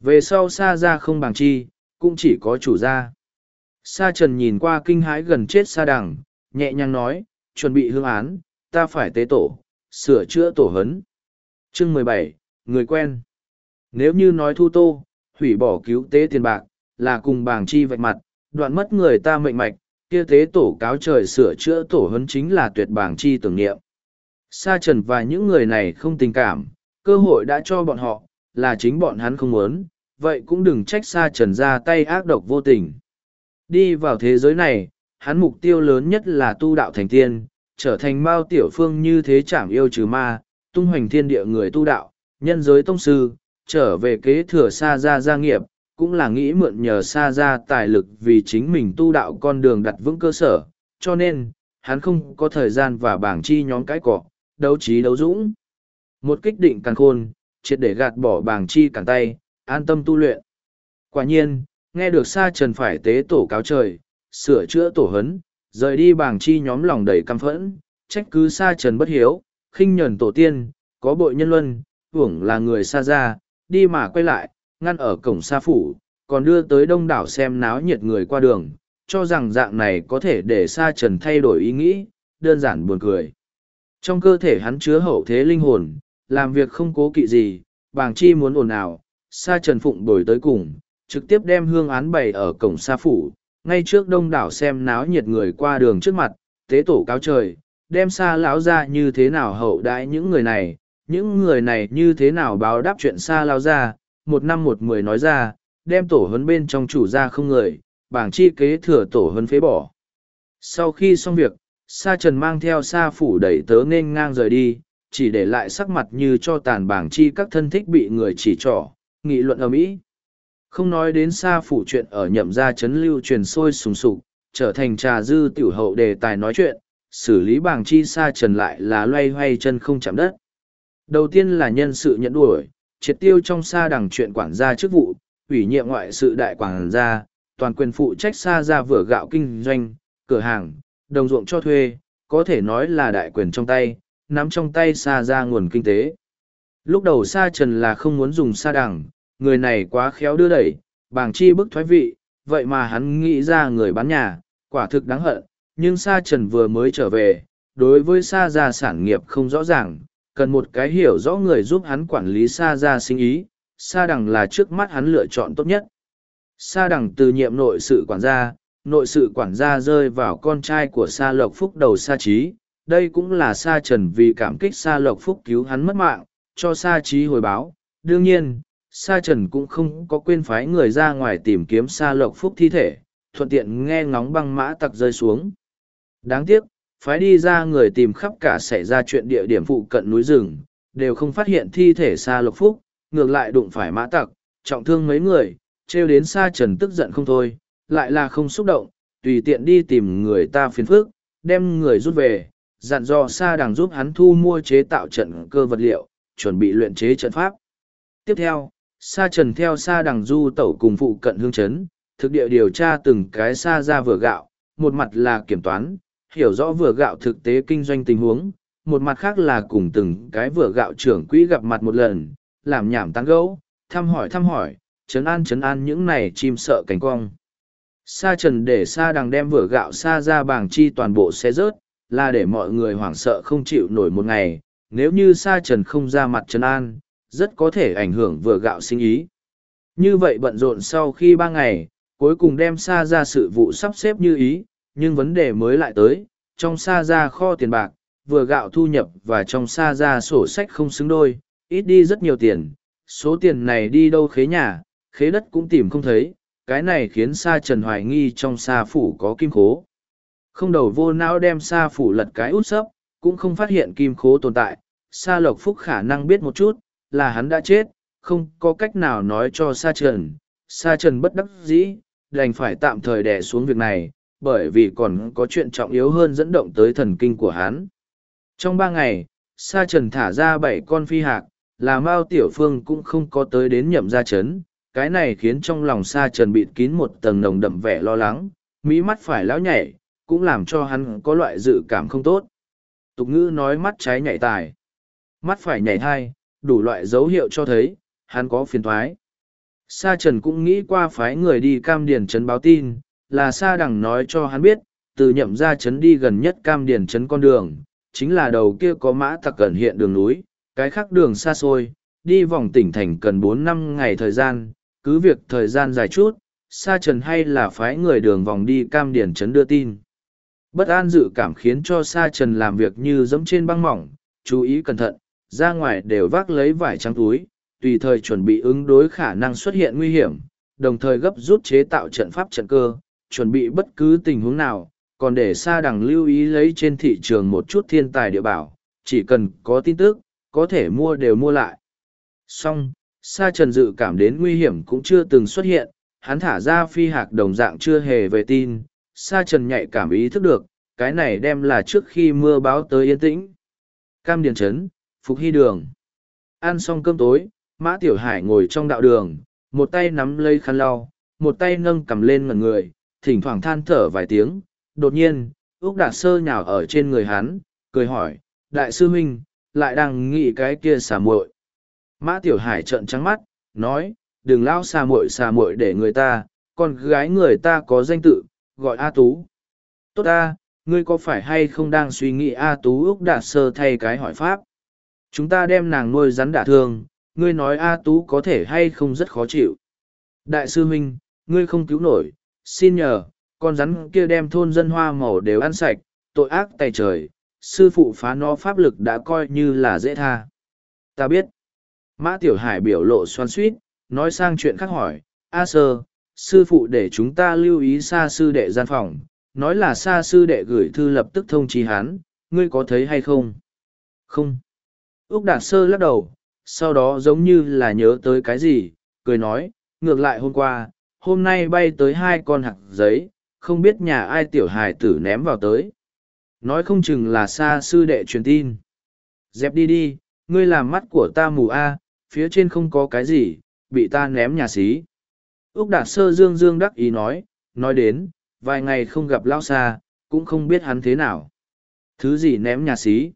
Về sau sa ra không bảng chi cũng chỉ có chủ gia. Sa trần nhìn qua kinh hãi gần chết sa đằng nhẹ nhàng nói, chuẩn bị hương án, ta phải tế tổ, sửa chữa tổ hấn. Chương mười bảy, người quen. Nếu như nói thu tô, hủy bỏ cứu tế tiền bạc, là cùng bảng chi vạch mặt, đoạn mất người ta mệnh mạch, kia tế tổ cáo trời sửa chữa tổ hấn chính là tuyệt bảng chi tưởng niệm. Sa trần và những người này không tình cảm, cơ hội đã cho bọn họ, là chính bọn hắn không muốn, vậy cũng đừng trách sa trần ra tay ác độc vô tình. Đi vào thế giới này hắn mục tiêu lớn nhất là tu đạo thành tiên, trở thành mao tiểu phương như thế chảm yêu trừ ma, tung hoành thiên địa người tu đạo, nhân giới tông sư, trở về kế thừa sa gia gia nghiệp, cũng là nghĩ mượn nhờ sa gia tài lực vì chính mình tu đạo con đường đặt vững cơ sở, cho nên, hắn không có thời gian và bảng chi nhóm cái cỏ đấu trí đấu dũng. Một kích định càng khôn, triệt để gạt bỏ bảng chi càng tay, an tâm tu luyện. Quả nhiên, nghe được sa trần phải tế tổ cáo trời sửa chữa tổ hấn, rời đi bảng chi nhóm lòng đầy căm phẫn, trách cứ sa trần bất hiếu, khinh nhẫn tổ tiên, có bội nhân luân, hưởng là người xa ra đi mà quay lại, ngăn ở cổng sa phủ, còn đưa tới đông đảo xem náo nhiệt người qua đường, cho rằng dạng này có thể để sa trần thay đổi ý nghĩ, đơn giản buồn cười. Trong cơ thể hắn chứa hậu thế linh hồn, làm việc không cố kỵ gì, bàng chi muốn ồn ào, sa trần phụng đổi tới cùng, trực tiếp đem hương án bày ở cổng sa phủ ngay trước đông đảo xem náo nhiệt người qua đường trước mặt, tế tổ cáo trời, đem xa lão ra như thế nào hậu đãi những người này, những người này như thế nào báo đáp chuyện xa lao ra một năm một mười nói ra, đem tổ huấn bên trong chủ ra không người, bảng chi kế thừa tổ huấn phế bỏ. Sau khi xong việc, sa trần mang theo sa phủ đẩy tớ nên ngang rời đi, chỉ để lại sắc mặt như cho tàn bảng chi các thân thích bị người chỉ trỏ, nghị luận ở mỹ không nói đến xa phủ chuyện ở nhậm gia chấn lưu truyền sôi sùng sục, trở thành trà dư tiểu hậu đề tài nói chuyện, xử lý bảng chi xa trần lại là loay hoay chân không chạm đất. Đầu tiên là nhân sự nhận đuổi, triệt tiêu trong xa đằng chuyện quản gia chức vụ, ủy nhiệm ngoại sự đại quản gia, toàn quyền phụ trách xa ra vừa gạo kinh doanh, cửa hàng, đồng ruộng cho thuê, có thể nói là đại quyền trong tay, nắm trong tay xa ra nguồn kinh tế. Lúc đầu xa trần là không muốn dùng xa đằng người này quá khéo đưa đẩy, bảng chi bức thoái vị, vậy mà hắn nghĩ ra người bán nhà, quả thực đáng hận, nhưng sa trần vừa mới trở về, đối với sa gia sản nghiệp không rõ ràng, cần một cái hiểu rõ người giúp hắn quản lý sa gia sinh ý, sa đằng là trước mắt hắn lựa chọn tốt nhất. Sa đằng từ nhiệm nội sự quản gia, nội sự quản gia rơi vào con trai của sa lộc phúc đầu sa trí đây cũng là sa trần vì cảm kích sa lộc phúc cứu hắn mất mạng, cho sa trí hồi báo. Đương nhiên sa trần cũng không có quên phái người ra ngoài tìm kiếm sa lộc phúc thi thể thuận tiện nghe ngóng băng mã tặc rơi xuống. Đáng tiếc phái đi ra người tìm khắp cả xảy ra chuyện địa điểm phụ cận núi rừng đều không phát hiện thi thể sa lộc phúc ngược lại đụng phải mã tặc trọng thương mấy người Treo đến sa trần tức giận không thôi lại là không xúc động tùy tiện đi tìm người ta phiền phức, đem người rút về dặn dò sa đằng giúp hắn thu mua chế tạo trận cơ vật liệu chuẩn bị luyện chế trận pháp. Tiếp theo sa trần theo sa đằng du tẩu cùng phụ cận hương chấn, thực địa điều tra từng cái sa ra vừa gạo, một mặt là kiểm toán, hiểu rõ vừa gạo thực tế kinh doanh tình huống, một mặt khác là cùng từng cái vừa gạo trưởng quỹ gặp mặt một lần, làm nhảm tán gấu thăm hỏi thăm hỏi, chấn an chấn an những này chim sợ cánh cong sa trần để sa đằng đem vừa gạo sa ra bảng chi toàn bộ xe rớt, là để mọi người hoảng sợ không chịu nổi một ngày, nếu như sa trần không ra mặt trấn an rất có thể ảnh hưởng vừa gạo sinh ý. Như vậy bận rộn sau khi ba ngày, cuối cùng đem sa ra sự vụ sắp xếp như ý, nhưng vấn đề mới lại tới, trong sa ra kho tiền bạc, vừa gạo thu nhập và trong sa ra sổ sách không xứng đôi, ít đi rất nhiều tiền, số tiền này đi đâu khế nhà, khế đất cũng tìm không thấy, cái này khiến sa trần hoài nghi trong sa phủ có kim khố. Không đầu vô não đem sa phủ lật cái út sấp, cũng không phát hiện kim khố tồn tại, sa lộc phúc khả năng biết một chút là hắn đã chết không có cách nào nói cho sa trần. Sa trần bất đắc dĩ đành phải tạm thời đè xuống việc này bởi vì còn có chuyện trọng yếu hơn dẫn động tới thần kinh của hắn. Trong ba ngày sa trần thả ra bảy con phi hạc là Mao Tiểu Phương cũng không có tới đến nhậm gia chấn, cái này khiến trong lòng Sa Trần bịt kín một tầng nồng đậm vẻ lo lắng, mỹ mắt phải lão nhảy, cũng làm cho hắn có loại dự cảm không tốt. Tục ngữ nói mắt trái nhảy tài, mắt phải nhảy thai, đủ loại dấu hiệu cho thấy, hắn có phiền thoái. Sa Trần cũng nghĩ qua phái người đi cam điền trấn báo tin, là Sa Đằng nói cho hắn biết, từ nhậm ra trấn đi gần nhất cam điền trấn con đường, chính là đầu kia có mã tặc cẩn hiện đường núi, cái khác đường xa xôi, đi vòng tỉnh thành cần bốn năm ngày thời gian, cứ việc thời gian dài chút, Sa Trần hay là phái người đường vòng đi cam điền trấn đưa tin. Bất an dự cảm khiến cho Sa Trần làm việc như dẫm trên băng mỏng, chú ý cẩn thận, ra ngoài đều vác lấy vải trắng túi, tùy thời chuẩn bị ứng đối khả năng xuất hiện nguy hiểm, đồng thời gấp rút chế tạo trận pháp trận cơ, chuẩn bị bất cứ tình huống nào, còn để Sa Đằng lưu ý lấy trên thị trường một chút thiên tài địa bảo, chỉ cần có tin tức, có thể mua đều mua lại. Song, Sa Trần dự cảm đến nguy hiểm cũng chưa từng xuất hiện, hắn thả ra phi hạc đồng dạng chưa hề về tin, Sa Trần nhạy cảm ý thức được, cái này đem là trước khi mưa báo tới yên tĩnh. Cam Điền Trấn, Phục Hy Đường. Ăn xong cơm tối, Mã Tiểu Hải ngồi trong đạo đường, một tay nắm lấy khăn lau, một tay nâng cầm lên ngần người, thỉnh thoảng than thở vài tiếng. Đột nhiên, Úc Đạt Sơ nhào ở trên người hắn, cười hỏi, Đại sư Minh, lại đang nghĩ cái kia xà muội. Mã Tiểu Hải trợn trắng mắt, nói, đừng lao xà muội xà muội để người ta, con gái người ta có danh tự, gọi A Tú. Tốt A, ngươi có phải hay không đang suy nghĩ A Tú Úc Đạt Sơ thay cái hỏi pháp? Chúng ta đem nàng nuôi rắn đả thương, ngươi nói A Tú có thể hay không rất khó chịu. Đại sư huynh, ngươi không cứu nổi, xin nhờ, con rắn kia đem thôn dân hoa màu đều ăn sạch, tội ác tay trời, sư phụ phá nó pháp lực đã coi như là dễ tha. Ta biết. Mã Tiểu Hải biểu lộ xoan suýt, nói sang chuyện khác hỏi, A sơ, sư phụ để chúng ta lưu ý xa sư đệ gian phòng, nói là xa sư đệ gửi thư lập tức thông trí hắn, ngươi có thấy hay không? Không. Úc Đạt Sơ lắc đầu, sau đó giống như là nhớ tới cái gì, cười nói, ngược lại hôm qua, hôm nay bay tới hai con hạt giấy, không biết nhà ai tiểu hài tử ném vào tới. Nói không chừng là xa sư đệ truyền tin. Dẹp đi đi, ngươi làm mắt của ta mù a, phía trên không có cái gì, bị ta ném nhà xí. Úc Đạt Sơ Dương Dương đắc ý nói, nói đến, vài ngày không gặp Lao Sa, cũng không biết hắn thế nào. Thứ gì ném nhà xí?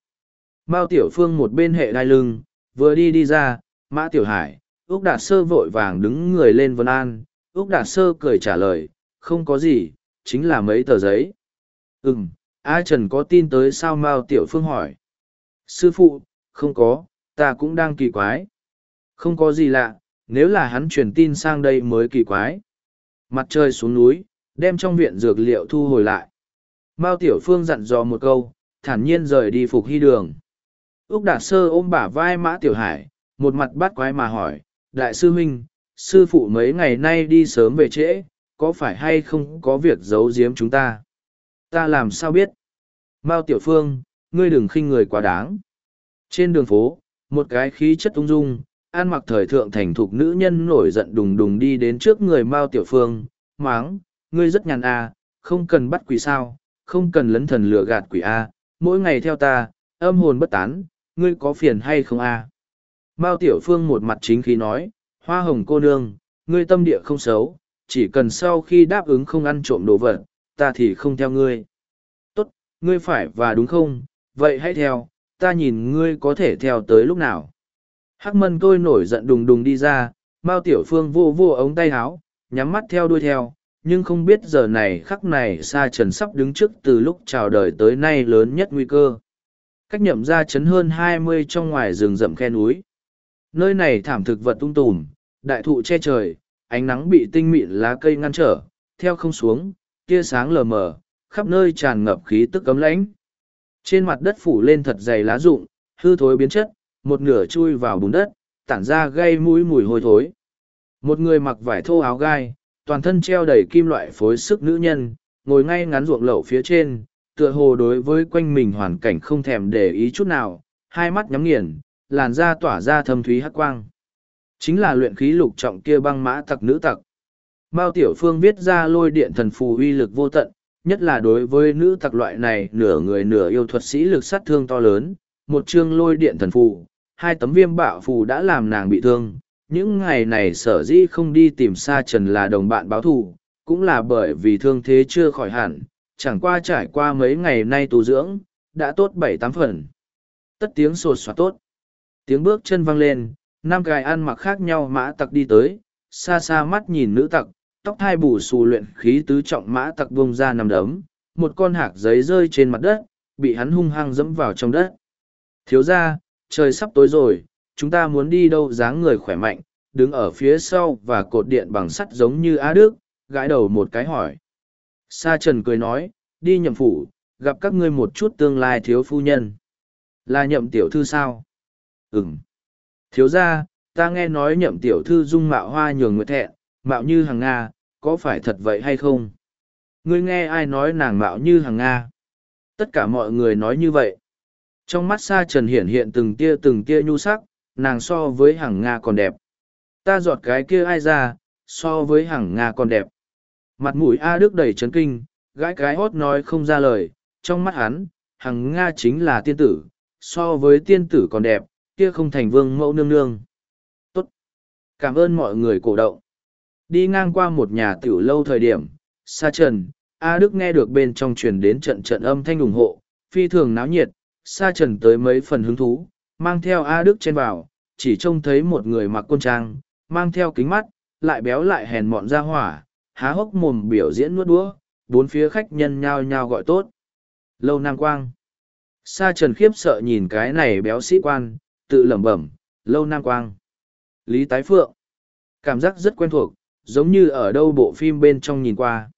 Mao Tiểu Phương một bên hệ đai lưng, vừa đi đi ra, Mã Tiểu Hải, Úc Đạt Sơ vội vàng đứng người lên vân an, Úc Đạt Sơ cười trả lời, không có gì, chính là mấy tờ giấy. Ừm, A Trần có tin tới sao Mao Tiểu Phương hỏi. Sư phụ, không có, ta cũng đang kỳ quái. Không có gì lạ, nếu là hắn truyền tin sang đây mới kỳ quái. Mặt trời xuống núi, đem trong viện dược liệu thu hồi lại. Mao Tiểu Phương dặn dò một câu, thản nhiên rời đi phục hy đường. Úc Đạt Sơ ôm bả vai Mã Tiểu Hải, một mặt bắt quái mà hỏi, Đại sư huynh, sư phụ mấy ngày nay đi sớm về trễ, có phải hay không có việc giấu giếm chúng ta? Ta làm sao biết? Mao Tiểu Phương, ngươi đừng khinh người quá đáng. Trên đường phố, một cái khí chất ung dung, an mặc thời thượng thành thục nữ nhân nổi giận đùng đùng đi đến trước người Mao Tiểu Phương, máng, ngươi rất nhàn à, không cần bắt quỷ sao, không cần lấn thần lừa gạt quỷ a, à, mỗi ngày theo ta, âm hồn bất tán, ngươi có phiền hay không a? À? Mao Tiểu Phương một mặt chính khí nói, hoa hồng cô nương, ngươi tâm địa không xấu, chỉ cần sau khi đáp ứng không ăn trộm đồ vật, ta thì không theo ngươi. Tốt, ngươi phải và đúng không, vậy hãy theo, ta nhìn ngươi có thể theo tới lúc nào. Hắc mân tôi nổi giận đùng đùng đi ra, Mao Tiểu Phương vô vô ống tay háo nhắm mắt theo đuôi theo, nhưng không biết giờ này khắc này Sa Trần sắp đứng trước từ lúc chào đời tới nay lớn nhất nguy cơ. Cách nhậm ra chấn hơn hai mươi trong ngoài rừng rậm khe núi. Nơi này thảm thực vật tung tùm, đại thụ che trời, ánh nắng bị tinh mịn lá cây ngăn trở, theo không xuống, tia sáng lờ mờ, khắp nơi tràn ngập khí tức cấm lãnh. Trên mặt đất phủ lên thật dày lá rụng, hư thối biến chất, một nửa chui vào bùn đất, tản ra gây mũi mùi hôi thối. Một người mặc vải thô áo gai, toàn thân treo đầy kim loại phối sức nữ nhân, ngồi ngay ngắn ruộng lậu phía trên, tựa hồ đối với quanh mình hoàn cảnh không thèm để ý chút nào, hai mắt nhắm nghiền, làn da tỏa ra thâm thúy hắc quang. Chính là luyện khí lục trọng kia băng mã tặc nữ tặc. Mao Tiểu Phương viết ra lôi điện thần phù uy lực vô tận, nhất là đối với nữ tặc loại này nửa người nửa yêu thuật sĩ lực sát thương to lớn, một chương lôi điện thần phù, hai tấm viêm bạo phù đã làm nàng bị thương. Những ngày này sở dĩ không đi tìm xa Trần là đồng bạn báo thù, cũng là bởi vì thương thế chưa khỏi hẳn, chẳng qua trải qua mấy ngày nay tu dưỡng, đã tốt bảy tám phần. Tất tiếng sột soạt tốt. Tiếng bước chân vang lên, năm gài ăn mặc khác nhau mã tặc đi tới, xa xa mắt nhìn nữ tặc, tóc thai bù xù luyện khí tứ trọng mã tặc bông ra nằm đấm, một con hạc giấy rơi trên mặt đất, bị hắn hung hăng dẫm vào trong đất. Thiếu ra, trời sắp tối rồi, chúng ta muốn đi đâu dáng người khỏe mạnh, đứng ở phía sau và cột điện bằng sắt giống như Á Đức, gãi đầu một cái hỏi. Sa Trần cười nói, đi nhậm phủ, gặp các ngươi một chút tương lai thiếu phu nhân. Là nhậm tiểu thư sao? Ừm. Thiếu gia, ta nghe nói nhậm tiểu thư dung mạo hoa nhường nguyệt thẹn, mạo như hàng Nga, có phải thật vậy hay không? Ngươi nghe ai nói nàng mạo như hàng Nga? Tất cả mọi người nói như vậy. Trong mắt Sa Trần hiện hiện từng tia từng tia nhu sắc, nàng so với hàng Nga còn đẹp. Ta giọt cái kia ai ra, so với hàng Nga còn đẹp. Mặt mũi A Đức đầy chấn kinh, gãi cái hót nói không ra lời, trong mắt hắn, Hằng Nga chính là tiên tử, so với tiên tử còn đẹp, kia không thành vương mẫu nương nương. Tốt! Cảm ơn mọi người cổ động. Đi ngang qua một nhà tiểu lâu thời điểm, Sa Trần, A Đức nghe được bên trong truyền đến trận trận âm thanh ủng hộ, phi thường náo nhiệt, Sa Trần tới mấy phần hứng thú, mang theo A Đức trên vào, chỉ trông thấy một người mặc quân trang, mang theo kính mắt, lại béo lại hèn mọn ra hỏa, há hốc mồm biểu diễn nuốt đũa, bốn phía khách nhân nhao nhao gọi tốt. Lâu Nam Quang. Sa Trần khiếp sợ nhìn cái này béo sĩ quan, tự lẩm bẩm, Lâu Nam Quang. Lý Tái Phượng. Cảm giác rất quen thuộc, giống như ở đâu bộ phim bên trong nhìn qua.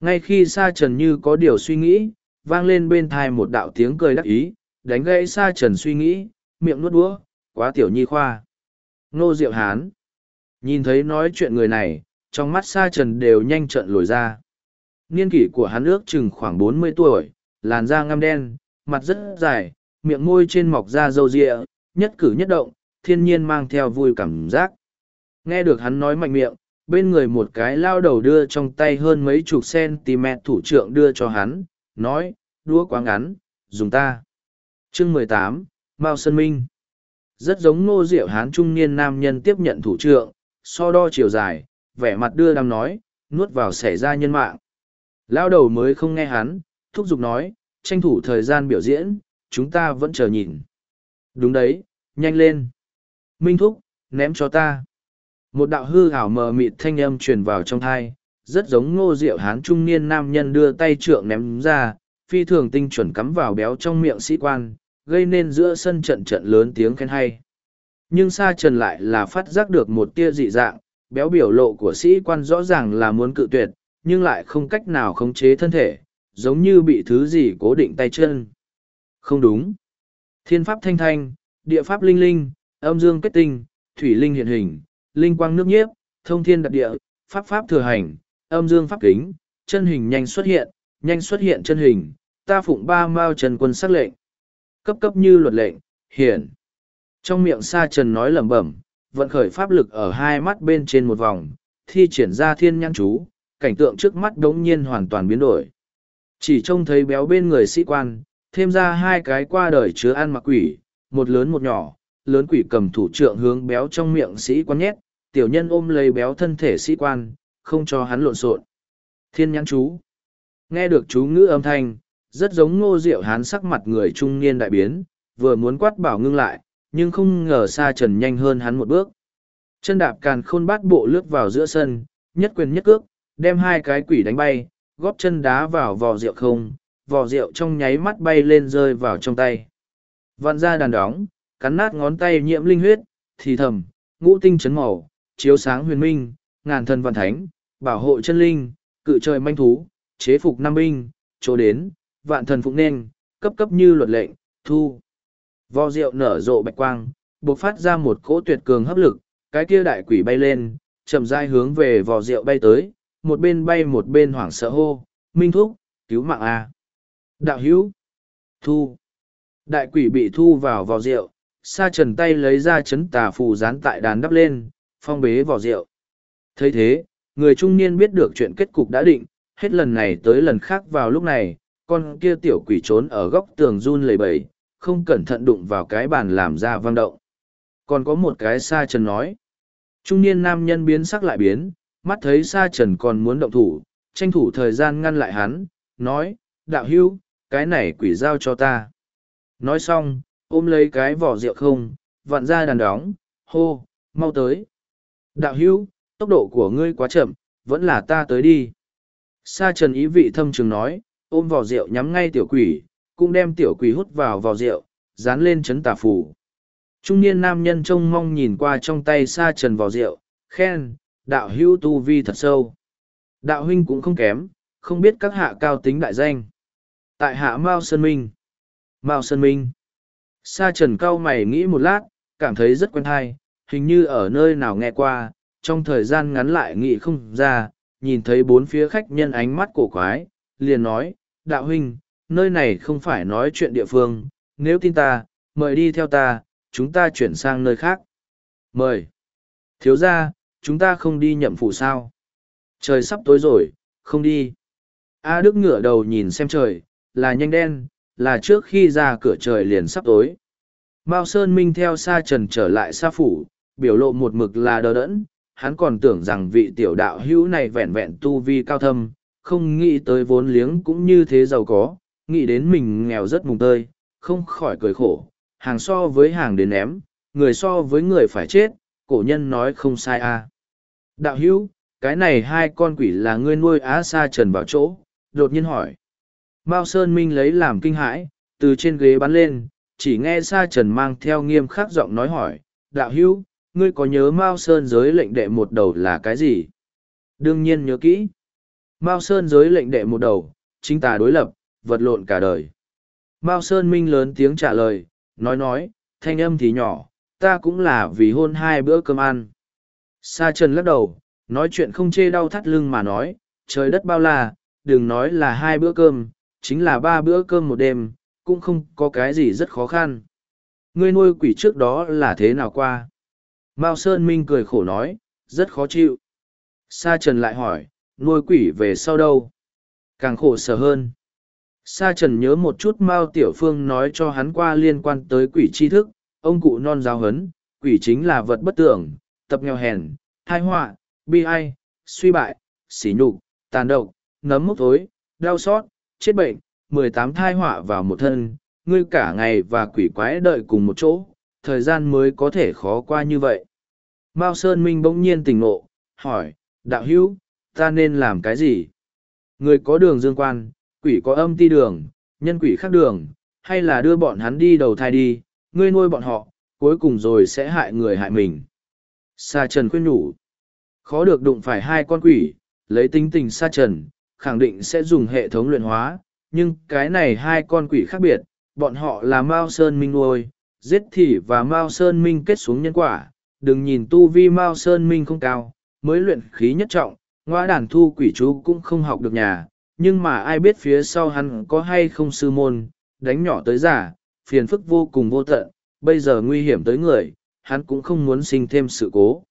Ngay khi Sa Trần như có điều suy nghĩ, vang lên bên thai một đạo tiếng cười đắc ý, đánh gãy Sa Trần suy nghĩ, miệng nuốt đũa, quá tiểu nhi khoa. Nô Diệu Hán. Nhìn thấy nói chuyện người này, trong mắt Sa Trần đều nhanh trận lồi ra. Niên kỷ của hắn ước chừng khoảng bốn mươi tuổi, làn da ngăm đen, mặt rất dài, miệng môi trên mọc da râu ria, nhất cử nhất động, thiên nhiên mang theo vui cảm giác. Nghe được hắn nói mạnh miệng, bên người một cái lao đầu đưa trong tay hơn mấy chục cm thủ trưởng đưa cho hắn, nói, đũa quá ngắn, dùng ta. chương mười tám Mao Sơn Minh Rất giống ngô diệu hán trung niên nam nhân tiếp nhận thủ trưởng, so đo chiều dài, vẻ mặt đưa đam nói, nuốt vào xảy ra nhân mạng. Lao đầu mới không nghe hắn, thúc giục nói, tranh thủ thời gian biểu diễn, chúng ta vẫn chờ nhìn. Đúng đấy, nhanh lên. Minh thúc, ném cho ta. Một đạo hư ảo mờ mịt thanh âm truyền vào trong thai, rất giống ngô diệu hán trung niên nam nhân đưa tay trượng ném ra, phi thường tinh chuẩn cắm vào béo trong miệng sĩ quan, gây nên giữa sân trận trận lớn tiếng khen hay. Nhưng Sa Trần lại là phát giác được một tia dị dạng, béo biểu lộ của sĩ quan rõ ràng là muốn cự tuyệt, nhưng lại không cách nào khống chế thân thể, giống như bị thứ gì cố định tay chân. Không đúng. Thiên pháp thanh thanh, địa pháp linh linh, âm dương kết tinh, thủy linh hiện hình, linh quang nước nhiếp, thông thiên đặc địa, pháp pháp thừa hành, âm dương pháp kính, chân hình nhanh xuất hiện, nhanh xuất hiện chân hình, ta phụng ba mao trần quân sắc lệnh. Cấp cấp như luật lệnh, hiển. Trong miệng sa trần nói lẩm bẩm, vận khởi pháp lực ở hai mắt bên trên một vòng, thi triển ra thiên nhãn chú, cảnh tượng trước mắt đống nhiên hoàn toàn biến đổi. Chỉ trông thấy béo bên người sĩ quan, thêm ra hai cái qua đời chứa ăn mặc quỷ, một lớn một nhỏ, lớn quỷ cầm thủ trượng hướng béo trong miệng sĩ quan nhét, tiểu nhân ôm lấy béo thân thể sĩ quan, không cho hắn lộn xộn. Thiên nhãn chú. Nghe được chú ngữ âm thanh, rất giống ngô diệu hán sắc mặt người trung niên đại biến, vừa muốn quát bảo ngưng lại, nhưng không ngờ xa trần nhanh hơn hắn một bước. Chân đạp càn khôn bát bộ lướt vào giữa sân, nhất quyền nhất cước, đem hai cái quỷ đánh bay, góp chân đá vào vò rượu không, vò rượu trong nháy mắt bay lên rơi vào trong tay. Vặn ra đàn đóng, cắn nát ngón tay nhiễm linh huyết, thì thầm, ngũ tinh chấn màu, chiếu sáng huyền minh, ngàn thần văn thánh, bảo hộ chân linh, cự trời manh thú, chế phục năm binh, chỗ đến, vạn thần phụng nên, cấp cấp như luật lệnh, thu. Vò rượu nở rộ bạch quang, bộc phát ra một cỗ tuyệt cường hấp lực, cái kia đại quỷ bay lên, chậm rãi hướng về vò rượu bay tới, một bên bay một bên hoảng sợ hô, minh thúc, cứu mạng a. Đạo hữu, thu. Đại quỷ bị thu vào vò rượu, sa trần tay lấy ra chấn tà phù dán tại đàn đắp lên, phong bế vò rượu. thấy thế, người trung niên biết được chuyện kết cục đã định, hết lần này tới lần khác vào lúc này, con kia tiểu quỷ trốn ở góc tường run lầy bẩy không cẩn thận đụng vào cái bàn làm ra vang động. còn có một cái sa trần nói. Trung niên nam nhân biến sắc lại biến, mắt thấy sa trần còn muốn động thủ, tranh thủ thời gian ngăn lại hắn, nói, đạo hưu, cái này quỷ giao cho ta. Nói xong, ôm lấy cái vỏ rượu không, vặn ra đàn đóng, hô, mau tới. Đạo hưu, tốc độ của ngươi quá chậm, vẫn là ta tới đi. Sa trần ý vị thâm trường nói, ôm vỏ rượu nhắm ngay tiểu quỷ, cũng đem tiểu quỷ hút vào vào rượu, dán lên chấn tà phủ. Trung niên nam nhân trông mong nhìn qua trong tay sa trần vào rượu, khen, đạo hưu tu vi thật sâu. Đạo huynh cũng không kém, không biết các hạ cao tính đại danh. Tại hạ Mao Sơn Minh. Mao Sơn Minh. Sa trần cao mày nghĩ một lát, cảm thấy rất quen thai, hình như ở nơi nào nghe qua, trong thời gian ngắn lại nghĩ không ra, nhìn thấy bốn phía khách nhân ánh mắt cổ quái, liền nói, đạo huynh, nơi này không phải nói chuyện địa phương, nếu tin ta, mời đi theo ta, chúng ta chuyển sang nơi khác. Mời. Thiếu ra, chúng ta không đi nhậm phủ sao. Trời sắp tối rồi, không đi. A Đức ngửa đầu nhìn xem trời, là nhanh đen, là trước khi ra cửa trời liền sắp tối. Mao Sơn Minh theo xa trần trở lại xa phủ, biểu lộ một mực là đờ đẫn, hắn còn tưởng rằng vị tiểu đạo hữu này vẹn vẹn tu vi cao thâm, không nghĩ tới vốn liếng cũng như thế giàu có, nghĩ đến mình nghèo rất mùng tơi, không khỏi cười khổ, hàng so với hàng đến ném, người so với người phải chết, cổ nhân nói không sai à. Đạo hữu, cái này hai con quỷ là ngươi nuôi á sa trần vào chỗ, đột nhiên hỏi. Mao Sơn Minh lấy làm kinh hãi, từ trên ghế bắn lên, chỉ nghe sa trần mang theo nghiêm khắc giọng nói hỏi, đạo hữu, ngươi có nhớ Mao Sơn giới lệnh đệ một đầu là cái gì? Đương nhiên nhớ kỹ. Mao Sơn giới lệnh đệ một đầu, chính tà đối lập, vật lộn cả đời. Mao Sơn Minh lớn tiếng trả lời, nói nói, thanh âm thì nhỏ, ta cũng là vì hôn hai bữa cơm ăn. Sa Trần lắc đầu, nói chuyện không chê đau thắt lưng mà nói, trời đất bao la, đừng nói là hai bữa cơm, chính là ba bữa cơm một đêm, cũng không có cái gì rất khó khăn. Ngươi nuôi quỷ trước đó là thế nào qua? Mao Sơn Minh cười khổ nói, rất khó chịu. Sa Trần lại hỏi, nuôi quỷ về sau đâu? Càng khổ sở hơn. Sa Trần nhớ một chút Mao Tiểu Phương nói cho hắn qua liên quan tới quỷ tri thức, ông cụ non giáo hấn, quỷ chính là vật bất tưởng, tập nghèo hèn, hai họa, bi ai, suy bại, xỉ nhục, tàn độc, nấm mốc tối đau xót, chết bệnh, mười tám thai họa vào một thân, ngươi cả ngày và quỷ quái đợi cùng một chỗ, thời gian mới có thể khó qua như vậy. Mao Sơn Minh bỗng nhiên tỉnh ngộ, hỏi, đạo hữu, ta nên làm cái gì? Người có đường dương quan, quỷ có âm ti đường, nhân quỷ khác đường, hay là đưa bọn hắn đi đầu thai đi, ngươi nuôi bọn họ, cuối cùng rồi sẽ hại người hại mình. Sa Trần khuyên nhủ, khó được đụng phải hai con quỷ, lấy tính tình Sa Trần, khẳng định sẽ dùng hệ thống luyện hóa, nhưng cái này hai con quỷ khác biệt, bọn họ là Mao Sơn Minh nuôi, giết thì và Mao Sơn Minh kết xuống nhân quả, đừng nhìn tu vi Mao Sơn Minh không cao, mới luyện khí nhất trọng, ngoa đàn thu quỷ chú cũng không học được nhà, nhưng mà ai biết phía sau hắn có hay không sư môn, đánh nhỏ tới giả, phiền phức vô cùng vô tận, bây giờ nguy hiểm tới người, hắn cũng không muốn sinh thêm sự cố.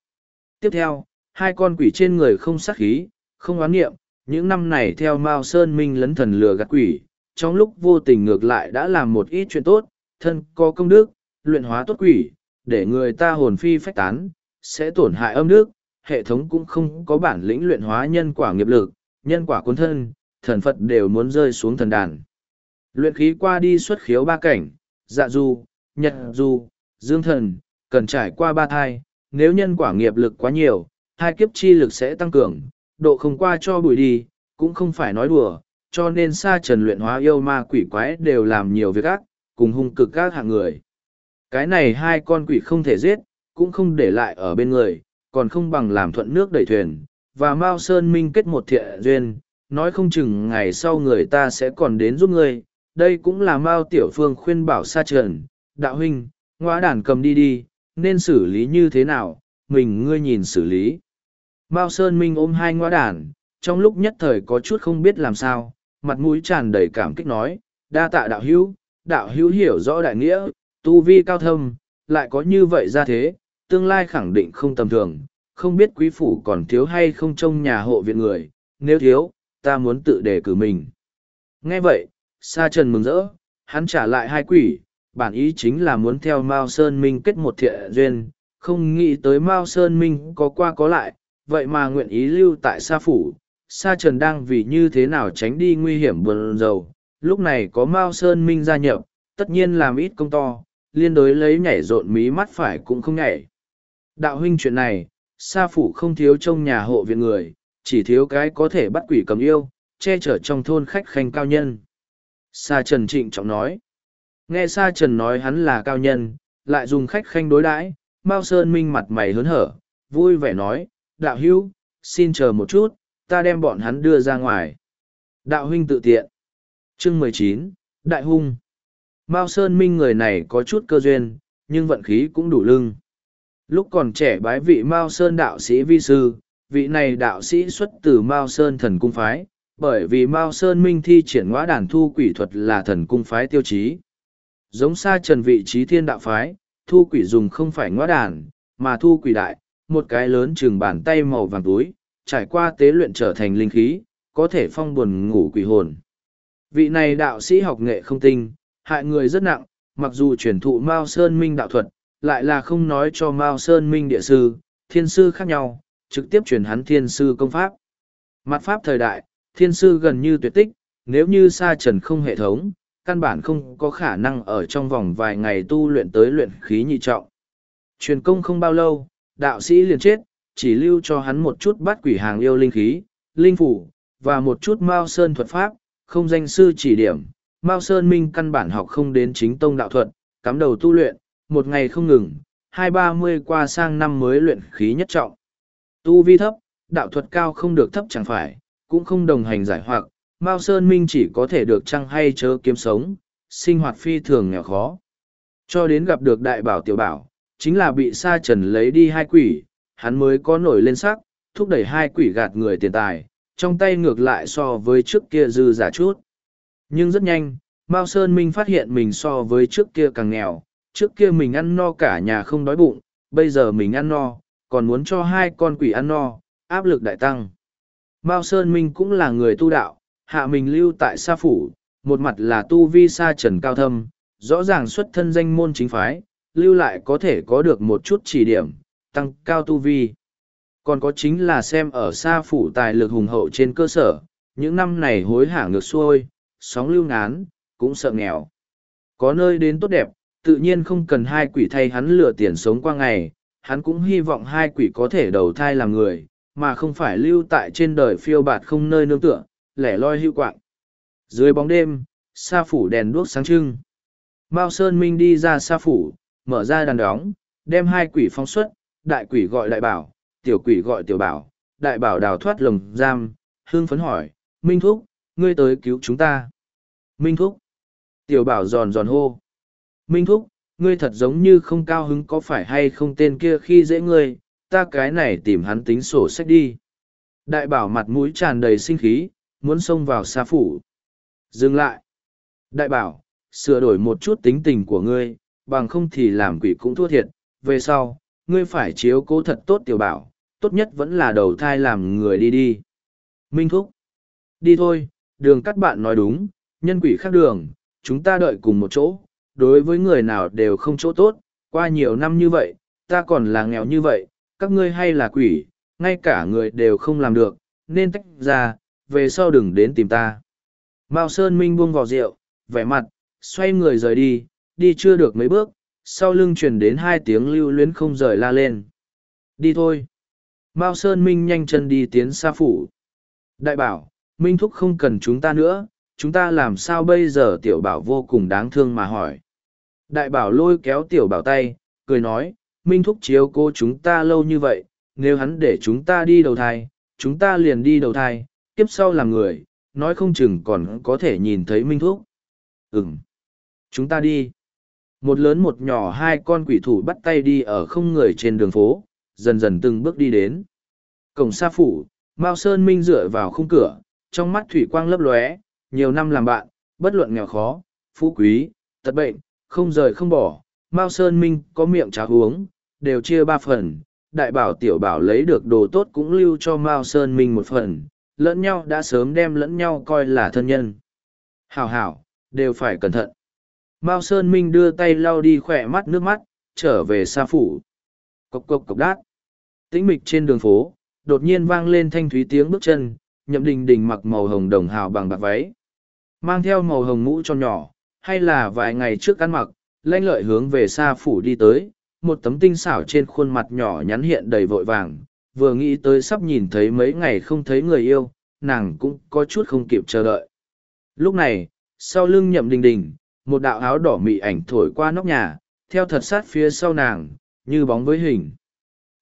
Tiếp theo, hai con quỷ trên người không sát khí, không oán nghiệm, những năm này theo Mao Sơn Minh lấn thần lừa gạt quỷ, trong lúc vô tình ngược lại đã làm một ít chuyện tốt, thân có công đức, luyện hóa tốt quỷ, để người ta hồn phi phách tán, sẽ tổn hại âm đức, hệ thống cũng không có bản lĩnh luyện hóa nhân quả nghiệp lực, nhân quả cuốn thân, thần Phật đều muốn rơi xuống thần đàn. Luyện khí qua đi xuất khiếu ba cảnh, dạ du, nhật du, dương thần, cần trải qua ba thai, nếu nhân quả nghiệp lực quá nhiều, hai kiếp chi lực sẽ tăng cường, độ không qua cho bùi đi, cũng không phải nói đùa, cho nên sa trần luyện hóa yêu ma quỷ quái đều làm nhiều việc ác, cùng hung cực các hạng người. Cái này hai con quỷ không thể giết, cũng không để lại ở bên người, còn không bằng làm thuận nước đẩy thuyền, và Mao Sơn Minh kết một thiện duyên, nói không chừng ngày sau người ta sẽ còn đến giúp ngươi. Đây cũng là Mao Tiểu Phương khuyên bảo Sa Trần, đạo huynh, ngoa đàn cầm đi đi, nên xử lý như thế nào, mình ngươi nhìn xử lý. Mao Sơn Minh ôm hai ngoa đàn, trong lúc nhất thời có chút không biết làm sao, mặt mũi tràn đầy cảm kích nói, đa tạ đạo hữu, đạo hữu hiểu rõ đại nghĩa, tu vi cao thâm, lại có như vậy ra thế, tương lai khẳng định không tầm thường, không biết quý phủ còn thiếu hay không trông nhà hộ viện người, nếu thiếu, ta muốn tự đề cử mình. Nghe vậy, Sa Trần mừng rỡ, hắn trả lại hai quỷ, bản ý chính là muốn theo Mao Sơn Minh kết một thiện duyên, không nghĩ tới Mao Sơn Minh có qua có lại, vậy mà nguyện ý lưu tại Sa Phủ. Sa Trần đang vì như thế nào tránh đi nguy hiểm buồn dầu, lúc này có Mao Sơn Minh gia nhập, tất nhiên làm ít công to, liên đối lấy nhảy rộn mí mắt phải cũng không nhảy. Đạo huynh chuyện này, Sa Phủ không thiếu trong nhà hộ viện người, chỉ thiếu cái có thể bắt quỷ cầm yêu, che chở trong thôn khách khanh cao nhân. Sa Trần trịnh trọng nói. Nghe Sa Trần nói hắn là cao nhân, lại dùng khách khanh đối đãi, Mao Sơn Minh mặt mày hớn hở, vui vẻ nói, đạo hữu, xin chờ một chút, ta đem bọn hắn đưa ra ngoài. Đạo huynh tự tiện. Chương mười chín, Đại hung. Mao Sơn Minh người này có chút cơ duyên, nhưng vận khí cũng đủ lưng. Lúc còn trẻ bái vị Mao Sơn đạo sĩ vi sư, vị này đạo sĩ xuất từ Mao Sơn thần cung phái, bởi vì Mao Sơn Minh thi triển ngõ đàn thu quỷ thuật là thần cung phái tiêu chí. Giống xa trần vị trí thiên đạo phái, thu quỷ dùng không phải ngõ đàn, mà thu quỷ đại, một cái lớn chừng bàn tay màu vàng túi, trải qua tế luyện trở thành linh khí, có thể phong buồn ngủ quỷ hồn. Vị này đạo sĩ học nghệ không tinh, hại người rất nặng, mặc dù truyền thụ Mao Sơn Minh đạo thuật, lại là không nói cho Mao Sơn Minh địa sư, thiên sư khác nhau, trực tiếp truyền hắn thiên sư công pháp. Mặt pháp thời đại, thiên sư gần như tuyệt tích, nếu như sa trần không hệ thống, căn bản không có khả năng ở trong vòng vài ngày tu luyện tới luyện khí nhị trọng. Truyền công không bao lâu, đạo sĩ liền chết, chỉ lưu cho hắn một chút bát quỷ hàng yêu linh khí, linh phủ, và một chút Mao Sơn thuật pháp, không danh sư chỉ điểm. Mao Sơn Minh căn bản học không đến chính tông đạo thuật, cắm đầu tu luyện, một ngày không ngừng, hai ba mươi qua sang năm mới luyện khí nhất trọng. Tu vi thấp, đạo thuật cao không được thấp chẳng phải, cũng không đồng hành giải hoặc, Mao Sơn Minh chỉ có thể được trăng hay chớ kiếm sống, sinh hoạt phi thường nghèo khó. Cho đến gặp được đại bảo tiểu bảo, chính là bị sa trần lấy đi hai quỷ, hắn mới có nổi lên sắc, thúc đẩy hai quỷ gạt người tiền tài, trong tay ngược lại so với trước kia dư giả chút. Nhưng rất nhanh, Mao Sơn Minh phát hiện mình so với trước kia càng nghèo, trước kia mình ăn no cả nhà không đói bụng, bây giờ mình ăn no, còn muốn cho hai con quỷ ăn no, áp lực đại tăng. Mao Sơn Minh cũng là người tu đạo, hạ mình lưu tại Sa Phủ, một mặt là tu vi Sa Trần Cao Thâm, rõ ràng xuất thân danh môn chính phái, lưu lại có thể có được một chút chỉ điểm, tăng cao tu vi. Còn có chính là xem ở Sa Phủ tài lực hùng hậu trên cơ sở, những năm này hối hả ngược xuôi, sóng lưu ngán, cũng sợ nghèo. Có nơi đến tốt đẹp, tự nhiên không cần hai quỷ thay hắn lừa tiền sống qua ngày, hắn cũng hy vọng hai quỷ có thể đầu thai làm người, mà không phải lưu tại trên đời phiêu bạt không nơi nương tựa, lẻ loi hưu quạng. Dưới bóng đêm, sa phủ đèn đuốc sáng trưng. Mao Sơn Minh đi ra sa phủ, mở ra đàn đóng, đem hai quỷ phóng xuất, đại quỷ gọi đại bảo, tiểu quỷ gọi tiểu bảo, đại bảo đào thoát lồng giam, hương phấn hỏi, Minh Thúc, ngươi tới cứu chúng ta. Minh Thúc. Tiểu bảo giòn giòn hô. Minh Thúc, ngươi thật giống như không cao hứng có phải hay không tên kia khi dễ ngươi, ta cái này tìm hắn tính sổ sách đi. Đại bảo mặt mũi tràn đầy sinh khí, muốn xông vào xa phủ. Dừng lại. Đại bảo, sửa đổi một chút tính tình của ngươi, bằng không thì làm quỷ cũng thua thiệt. Về sau, ngươi phải chiếu cố thật tốt tiểu bảo, tốt nhất vẫn là đầu thai làm người đi đi. Minh Thúc. Đi thôi, đường cắt bạn nói đúng, nhân quỷ khác đường, chúng ta đợi cùng một chỗ, đối với người nào đều không chỗ tốt, qua nhiều năm như vậy, ta còn là nghèo như vậy, các ngươi hay là quỷ, ngay cả người đều không làm được, nên tách ra, về sau đừng đến tìm ta. Mao Sơn Minh buông vào rượu, vẻ mặt, xoay người rời đi, đi chưa được mấy bước, sau lưng truyền đến hai tiếng lưu luyến không rời la lên. Đi thôi. Mao Sơn Minh nhanh chân đi tiến xa phủ. Đại bảo, Minh Thúc không cần chúng ta nữa, chúng ta làm sao bây giờ tiểu bảo vô cùng đáng thương mà hỏi. Đại bảo lôi kéo tiểu bảo tay, cười nói, Minh Thúc chiếu cô chúng ta lâu như vậy, nếu hắn để chúng ta đi đầu thai, chúng ta liền đi đầu thai, kiếp sau làm người, nói không chừng còn có thể nhìn thấy Minh Thúc. Ừm, chúng ta đi. Một lớn một nhỏ hai con quỷ thủ bắt tay đi ở không người trên đường phố, dần dần từng bước đi đến. Cổng sa phủ, Mao Sơn Minh dựa vào khung cửa, trong mắt thủy quang lấp lóe, nhiều năm làm bạn, bất luận nghèo khó, phú quý, tật bệnh, không rời không bỏ. Mao Sơn Minh có miệng trà uống, đều chia ba phần, đại bảo tiểu bảo lấy được đồ tốt cũng lưu cho Mao Sơn Minh một phần, lẫn nhau đã sớm đem lẫn nhau coi là thân nhân. Hảo hảo, đều phải cẩn thận. mao sơn minh đưa tay lau đi khỏe mắt nước mắt trở về xa phủ cộc cộc cộc đát tĩnh mịch trên đường phố đột nhiên vang lên thanh thúy tiếng bước chân nhậm đình đình mặc màu hồng đồng hào bằng bạc váy mang theo màu hồng mũ cho nhỏ, hay là vài ngày trước ăn mặc, lanh lợi hướng về xa phủ đi tới, một tấm tinh xảo trên khuôn mặt nhỏ nhắn hiện đầy vội vàng, vừa nghĩ tới sắp nhìn thấy mấy ngày không thấy người yêu, nàng cũng có chút không kịp chờ đợi. Lúc này, sau lưng nhậm đình đình, một đạo áo đỏ mị ảnh thổi qua nóc nhà, theo thật sát phía sau nàng, như bóng với hình.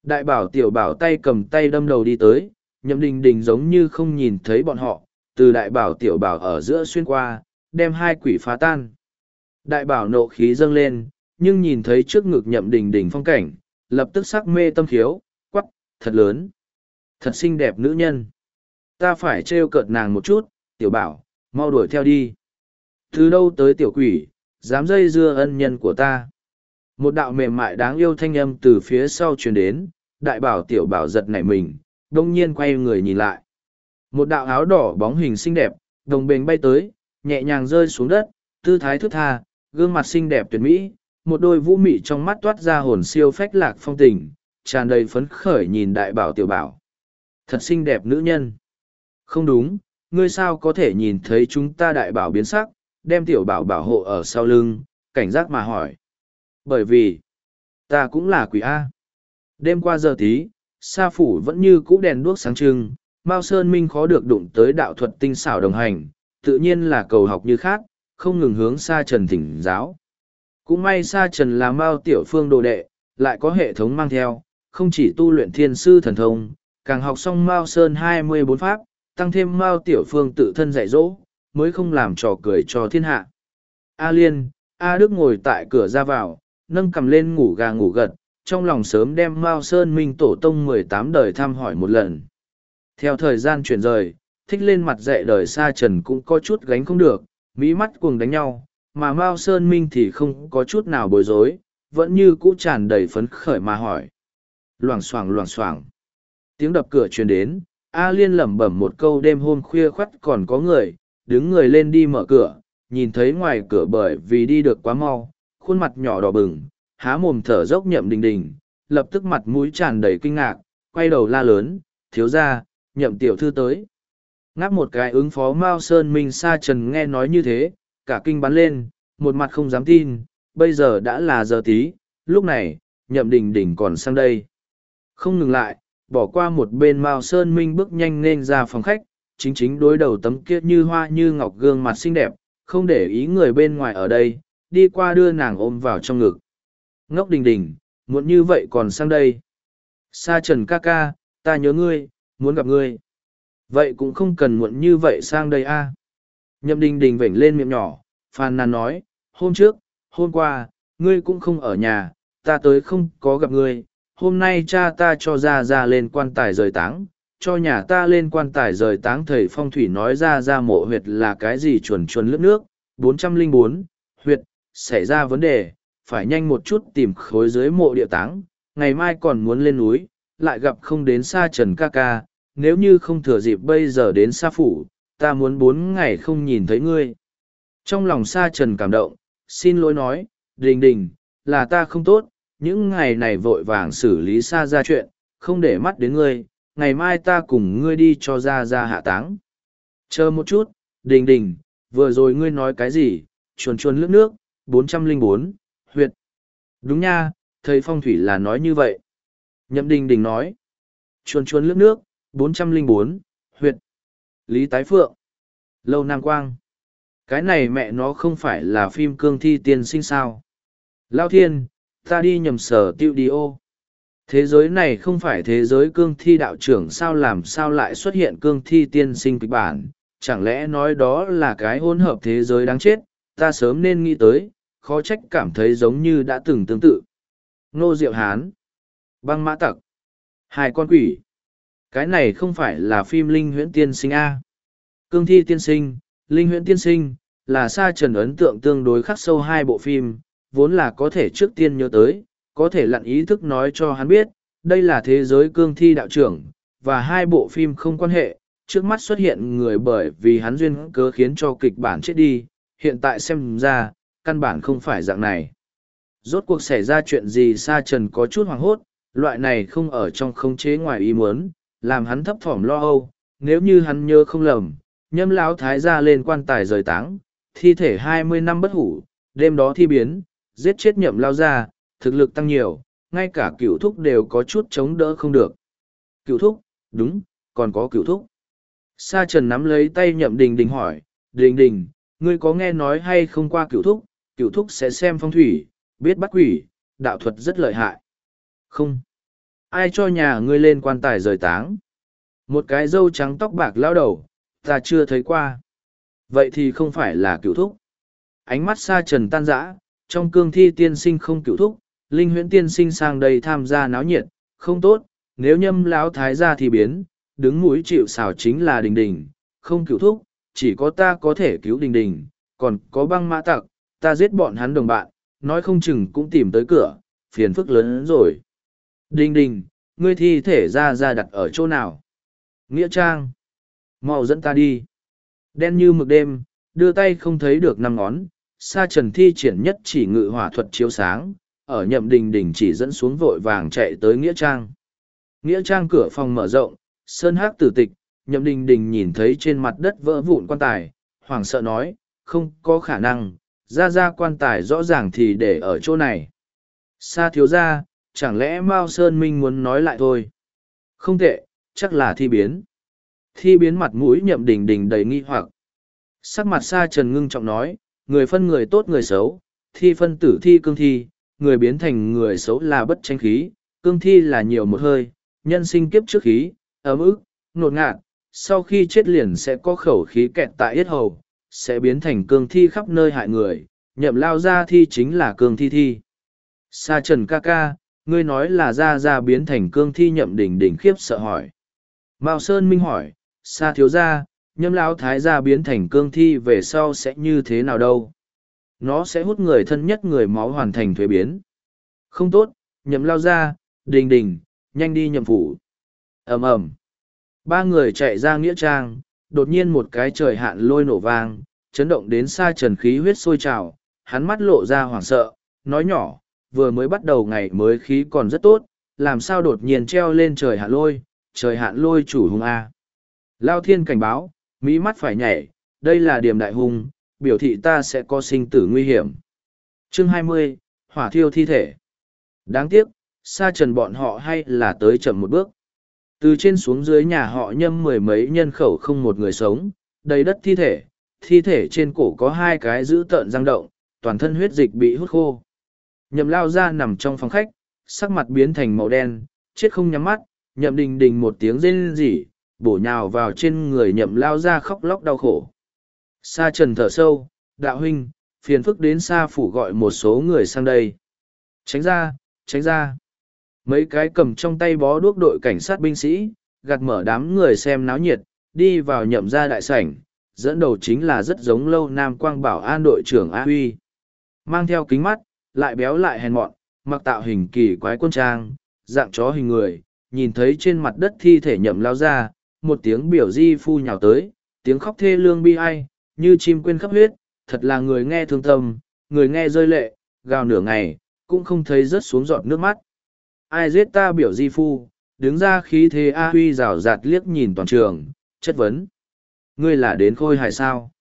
Đại bảo tiểu bảo tay cầm tay đâm đầu đi tới, nhậm đình đình giống như không nhìn thấy bọn họ từ đại bảo tiểu bảo ở giữa xuyên qua đem hai quỷ phá tan. Đại bảo nộ khí dâng lên nhưng nhìn thấy trước ngực nhậm đình đình phong cảnh lập tức sắc mê tâm khiếu quắc, thật lớn. Thật xinh đẹp nữ nhân. Ta phải trêu cợt nàng một chút tiểu bảo mau đuổi theo đi. Từ đâu tới tiểu quỷ dám dây dưa ân nhân của ta. Một đạo mềm mại đáng yêu thanh âm từ phía sau truyền đến đại bảo tiểu bảo giật nảy mình đông nhiên quay người nhìn lại một đạo áo đỏ bóng hình xinh đẹp, đồng bền bay tới, nhẹ nhàng rơi xuống đất, tư thái thức tha, gương mặt xinh đẹp tuyệt mỹ, một đôi vũ mị trong mắt toát ra hồn siêu phách lạc phong tình, tràn đầy phấn khởi nhìn đại bảo tiểu bảo. Thật xinh đẹp nữ nhân. Không đúng, ngươi sao có thể nhìn thấy chúng ta đại bảo biến sắc, đem tiểu bảo bảo hộ ở sau lưng, cảnh giác mà hỏi. Bởi vì, ta cũng là quỷ a. Đêm qua giờ tí, sa phủ vẫn như cũ đèn đuốc sáng trưng mao sơn minh khó được đụng tới đạo thuật tinh xảo đồng hành, tự nhiên là cầu học như khác, không ngừng hướng sa trần thỉnh giáo. Cũng may sa trần là mao tiểu phương đồ đệ, lại có hệ thống mang theo, không chỉ tu luyện thiên sư thần thông, càng học xong mao sơn hai mươi bốn pháp, tăng thêm mao tiểu phương tự thân dạy dỗ, mới không làm trò cười cho thiên hạ. A liên, a đức ngồi tại cửa ra vào, nâng cầm lên ngủ gà ngủ gật, trong lòng sớm đem mao sơn minh tổ tông mười tám đời thăm hỏi một lần theo thời gian chuyển rời, thích lên mặt dạy đời xa trần cũng có chút gánh không được, mỹ mắt cuồng đánh nhau, mà mao sơn minh thì không có chút nào bối rối, vẫn như cũ tràn đầy phấn khởi mà hỏi. Loảng xoảng loảng xoảng. Tiếng đập cửa truyền đến, a liên lẩm bẩm một câu đêm hôm khuya khoắt còn có người, đứng người lên đi mở cửa, nhìn thấy ngoài cửa bởi vì đi được quá mau, khuôn mặt nhỏ đỏ bừng, há mồm thở dốc nhậm đình đình, lập tức mặt mũi tràn đầy kinh ngạc, quay đầu la lớn, thiếu ra nhậm tiểu thư tới. Ngáp một cái ứng phó mao sơn minh sa trần nghe nói như thế, cả kinh bắn lên, một mặt không dám tin, bây giờ đã là giờ tí, lúc này, nhậm đình đình còn sang đây. Không ngừng lại, bỏ qua một bên mao sơn minh bước nhanh lên ra phòng khách, chính chính đối đầu tấm kiết như hoa như ngọc gương mặt xinh đẹp, không để ý người bên ngoài ở đây, đi qua đưa nàng ôm vào trong ngực. Ngốc đình đình muộn như vậy còn sang đây. Sa trần ca ca, ta nhớ ngươi muốn gặp ngươi. Vậy cũng không cần muộn như vậy sang đây a. Nhậm đình đình vểnh lên miệng nhỏ phàn nàn nói hôm trước hôm qua ngươi cũng không ở nhà ta tới không có gặp ngươi. Hôm nay cha ta cho ra ra lên quan tài rời táng cho nhà ta lên quan tài rời táng. Thầy phong thủy nói ra ra mộ huyệt là cái gì chuồn chuồn lướt nước. 404, huyệt xảy ra vấn đề phải nhanh một chút tìm khối dưới mộ địa táng ngày mai còn muốn lên núi lại gặp không đến xa trần ca ca nếu như không thừa dịp bây giờ đến xa phủ, ta muốn bốn ngày không nhìn thấy ngươi. Trong lòng Sa trần cảm động, xin lỗi nói, đình đình, là ta không tốt, những ngày này vội vàng xử lý xa ra chuyện, không để mắt đến ngươi, ngày mai ta cùng ngươi đi cho ra ra hạ táng. Chờ một chút, đình đình, vừa rồi ngươi nói cái gì, chuồn chuồn lướt nước, bốn trăm linh bốn, huyệt. Đúng nha, thầy phong thủy là nói như vậy. Nhậm đình đình nói, chuồn chuồn lướt nước 404, huyện. lý tái phượng. Lâu nam quang. Cái này mẹ nó không phải là phim cương thi tiên sinh sao? Lao thiên ta đi nhầm sở tiêu đi ô. Thế giới này không phải thế giới cương thi đạo trưởng sao làm sao lại xuất hiện cương thi tiên sinh kịch bản? Chẳng lẽ nói đó là cái hỗn hợp thế giới đáng chết? Ta sớm nên nghĩ tới khó trách cảm thấy giống như đã từng tương tự. Nô diệu hán. Băng mã tặc. Hai con quỷ cái này không phải là phim linh huyễn tiên sinh a cương thi tiên sinh linh huyễn tiên sinh là sa trần ấn tượng tương đối khắc sâu hai bộ phim vốn là có thể trước tiên nhớ tới có thể lặn ý thức nói cho hắn biết đây là thế giới cương thi đạo trưởng và hai bộ phim không quan hệ trước mắt xuất hiện người bởi vì hắn duyên cớ khiến cho kịch bản chết đi hiện tại xem ra căn bản không phải dạng này. Rốt cuộc xảy ra chuyện gì Sa Trần có chút hoảng hốt, loại này không ở trong khống chế ngoài ý muốn, làm hắn thấp thỏm lo âu, nếu như hắn nhớ không lầm, nhâm lão thái gia lên quan tài rời táng, thi thể hai mươi năm bất hủ, đêm đó thi biến, giết chết nhậm lao ra, thực lực tăng nhiều, ngay cả cựu thúc đều có chút chống đỡ không được. Cựu thúc, đúng, còn có cựu thúc. Sa trần nắm lấy tay nhậm đình đình hỏi, đình đình, ngươi có nghe nói hay không qua cựu thúc, cựu thúc sẽ xem phong thủy, biết bắt quỷ, đạo thuật rất lợi hại. Không. Ai cho nhà ngươi lên quan tài rời táng? Một cái râu trắng tóc bạc lao đầu, ta chưa thấy qua. Vậy thì không phải là cựu thúc. Ánh mắt xa trần tan rã, trong cương thi tiên sinh không cựu thúc, linh huyễn tiên sinh sang đây tham gia náo nhiệt, không tốt, nếu nhâm lão thái gia thì biến, đứng mũi chịu xào chính là đình đình, không cựu thúc, chỉ có ta có thể cứu đình đình, còn có băng mã tặc, ta giết bọn hắn đồng bạn, nói không chừng cũng tìm tới cửa, phiền phức lớn hơn rồi. Đình đình, ngươi thi thể ra ra đặt ở chỗ nào? Nghĩa trang. mau dẫn ta đi. Đen như mực đêm, đưa tay không thấy được năm ngón, sa trần thi triển nhất chỉ ngự hỏa thuật chiếu sáng, ở nhậm đình đình chỉ dẫn xuống vội vàng chạy tới Nghĩa trang. Nghĩa trang cửa phòng mở rộng, sơn hắc tử tịch, nhậm đình đình nhìn thấy trên mặt đất vỡ vụn quan tài, hoảng sợ nói, không có khả năng, ra ra quan tài rõ ràng thì để ở chỗ này. Sa thiếu ra, chẳng lẽ Mao Sơn Minh muốn nói lại thôi? Không tệ, chắc là thi biến. Thi biến mặt mũi nhậm đình đình đầy nghi hoặc. Sắc mặt xa Trần ngưng trọng nói, người phân người tốt người xấu, thi phân tử thi cương thi, người biến thành người xấu là bất tranh khí, cương thi là nhiều một hơi, nhân sinh kiếp trước khí, ấm ức, nột ngạt, sau khi chết liền sẽ có khẩu khí kẹt tại yết hầu, sẽ biến thành cương thi khắp nơi hại người, nhậm lao ra thi chính là cương thi thi. Sa trần ca ca, ngươi nói là ra ra biến thành cương thi nhậm đỉnh đỉnh khiếp sợ hỏi. Mao Sơn Minh hỏi, Sa thiếu gia, nhâm lão thái gia biến thành cương thi về sau sẽ như thế nào đâu? Nó sẽ hút người thân nhất người máu hoàn thành thuế biến. Không tốt, nhậm lao ra, đình đình, nhanh đi nhậm phủ. ầm ầm Ba người chạy ra nghĩa trang, đột nhiên một cái trời hạn lôi nổ vang, chấn động đến xa trần khí huyết sôi trào, hắn mắt lộ ra hoảng sợ, nói nhỏ, vừa mới bắt đầu ngày mới khí còn rất tốt, làm sao đột nhiên treo lên trời hạn lôi, trời hạn lôi chủ hung A. Lao thiên cảnh báo, mỹ mắt phải nhảy, đây là điểm đại hung, biểu thị ta sẽ có sinh tử nguy hiểm. Chương 20, Hỏa thiêu thi thể. Đáng tiếc, xa trần bọn họ hay là tới chậm một bước. Từ trên xuống dưới nhà họ nhâm mười mấy nhân khẩu không một người sống, đầy đất thi thể, thi thể trên cổ có hai cái giữ tợn răng động, toàn thân huyết dịch bị hút khô. Nhậm lao ra nằm trong phòng khách, sắc mặt biến thành màu đen, chết không nhắm mắt, nhậm đình đình một tiếng rên rỉ, bổ nhào vào trên người nhậm lao ra khóc lóc đau khổ. Sa trần thở sâu, đạo huynh, phiền phức đến xa phủ gọi một số người sang đây. Tránh ra, tránh ra. Mấy cái cầm trong tay bó đuốc đội cảnh sát binh sĩ, gạt mở đám người xem náo nhiệt, đi vào nhậm ra đại sảnh, dẫn đầu chính là rất giống lâu nam quang bảo an đội trưởng A Huy. Mang theo kính mắt, lại béo lại hèn mọn, mặc tạo hình kỳ quái quân trang, dạng chó hình người, nhìn thấy trên mặt đất thi thể nhậm lao ra, một tiếng biểu di phu nhào tới, tiếng khóc thê lương bi ai, như chim quên khắp huyết, thật là người nghe thương tâm, người nghe rơi lệ, gào nửa ngày, cũng không thấy rớt xuống giọt nước mắt. Ai giết ta biểu di phu, đứng ra khí thế A Huy rào rạt liếc nhìn toàn trường, chất vấn. Ngươi là đến khôi hài sao?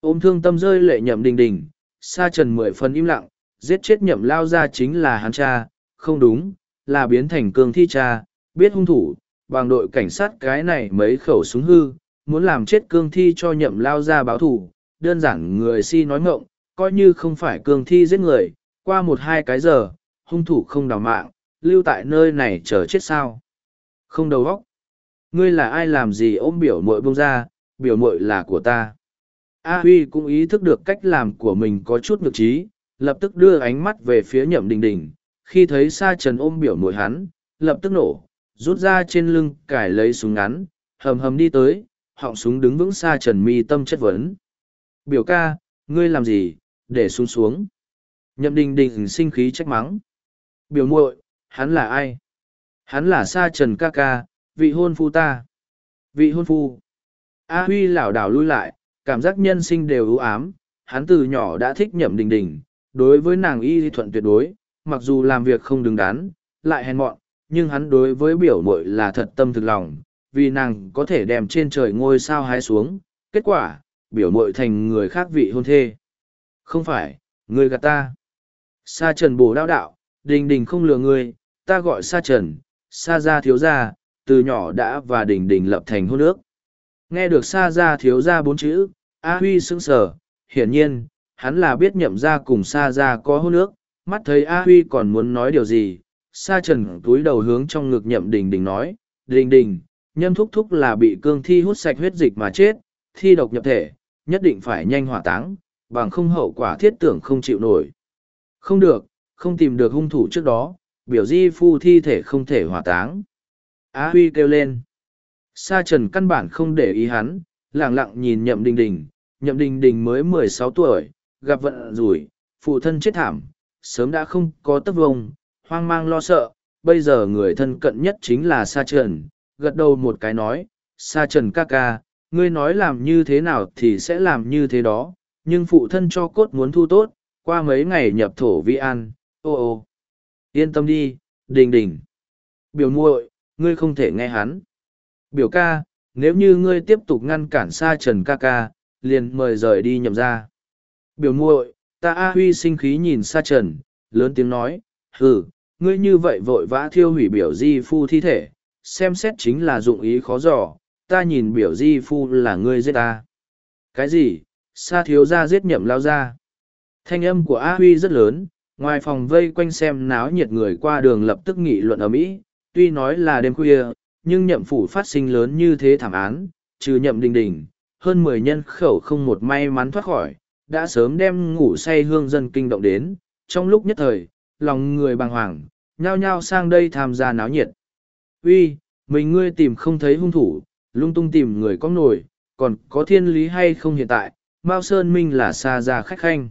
Ôm thương tâm rơi lệ nhậm đình đình, sa trần mười phần im lặng, giết chết nhậm lao ra chính là hắn cha, không đúng, là biến thành cương thi cha, biết hung thủ, bằng đội cảnh sát cái này mấy khẩu súng hư, muốn làm chết cương thi cho nhậm lao ra báo thủ, đơn giản người si nói ngộng, coi như không phải cương thi giết người, qua một hai cái giờ, hung thủ không đào mạng, lưu tại nơi này chờ chết sao. Không đầu óc. Ngươi là ai làm gì ôm biểu mội bông ra, biểu mội là của ta. A Huy cũng ý thức được cách làm của mình có chút ngược trí, lập tức đưa ánh mắt về phía nhậm đình đình, khi thấy sa trần ôm biểu mùi hắn, lập tức nổ, rút ra trên lưng cải lấy súng ngắn, hầm hầm đi tới, họng súng đứng vững Sa trần mi tâm chất vấn. Biểu ca, ngươi làm gì, để xuống xuống. Nhậm đình đình sinh khí trách mắng. Biểu muội, hắn là ai? Hắn là sa trần ca ca, vị hôn phu ta. Vị hôn phu. A Huy lảo đảo lui lại, cảm giác nhân sinh đều ưu ám, hắn từ nhỏ đã thích nhậm đình đình, đối với nàng y thuận tuyệt đối, mặc dù làm việc không đứng đắn, lại hèn mọn, nhưng hắn đối với biểu mội là thật tâm thực lòng, vì nàng có thể đem trên trời ngôi sao hái xuống. Kết quả, biểu mội thành người khác vị hôn thê. Không phải, người gạt ta. Sa trần bổ đao đạo, đình đình không lừa ngươi, ta gọi sa trần, sa gia thiếu gia, từ nhỏ đã và đình đình lập thành hôn ước. Nghe được sa gia thiếu gia bốn chữ, A Huy sững sờ, hiển nhiên, hắn là biết nhậm ra cùng sa gia có hôn nước mắt thấy A Huy còn muốn nói điều gì, sa trần túi đầu hướng trong ngực nhậm đình đình nói, đình đình, nhâm thúc thúc là bị cương thi hút sạch huyết dịch mà chết, thi độc nhập thể, nhất định phải nhanh hỏa táng, bằng không hậu quả thiết tưởng không chịu nổi. Không được, không tìm được hung thủ trước đó, biểu di phu thi thể không thể hỏa táng. a Huy kêu lên. Sa trần căn bản không để ý hắn, lẳng lặng nhìn nhậm đình đình, nhậm đình đình mới mười sáu tuổi, gặp vận rủi, phụ thân chết thảm, sớm đã không có tấc vông, hoang mang lo sợ, bây giờ người thân cận nhất chính là Sa Trần, gật đầu một cái nói, Sa Trần ca ca, ngươi nói làm như thế nào thì sẽ làm như thế đó, nhưng phụ thân cho cốt muốn thu tốt, qua mấy ngày nhập thổ vi an, ô ô. Yên tâm đi, đình đình. Biểu muội, ngươi không thể nghe hắn. Biểu ca, nếu như ngươi tiếp tục ngăn cản Sa Trần ca ca, liền mời rời đi nhậm ra. Biểu muội, ta A Huy sinh khí nhìn xa Trần, lớn tiếng nói, hừ, ngươi như vậy vội vã thiêu hủy biểu di phu thi thể, xem xét chính là dụng ý khó dò, ta nhìn biểu di phu là ngươi giết ta. Cái gì? Sa thiếu gia giết nhậm lao ra. Thanh âm của A Huy rất lớn, ngoài phòng vây quanh xem náo nhiệt người qua đường lập tức nghị luận ở Mỹ, tuy nói là đêm khuya, nhưng nhậm phủ phát sinh lớn như thế thảm án, trừ nhậm đình đình, hơn mười nhân khẩu không một may mắn thoát khỏi, đã sớm đem ngủ say hương dân kinh động đến, trong lúc nhất thời, lòng người bàng hoàng, nhao nhao sang đây tham gia náo nhiệt. Uy, mình ngươi tìm không thấy hung thủ, lung tung tìm người có nổi, còn có thiên lý hay không hiện tại, Mao Sơn Minh là xa ra khách khanh.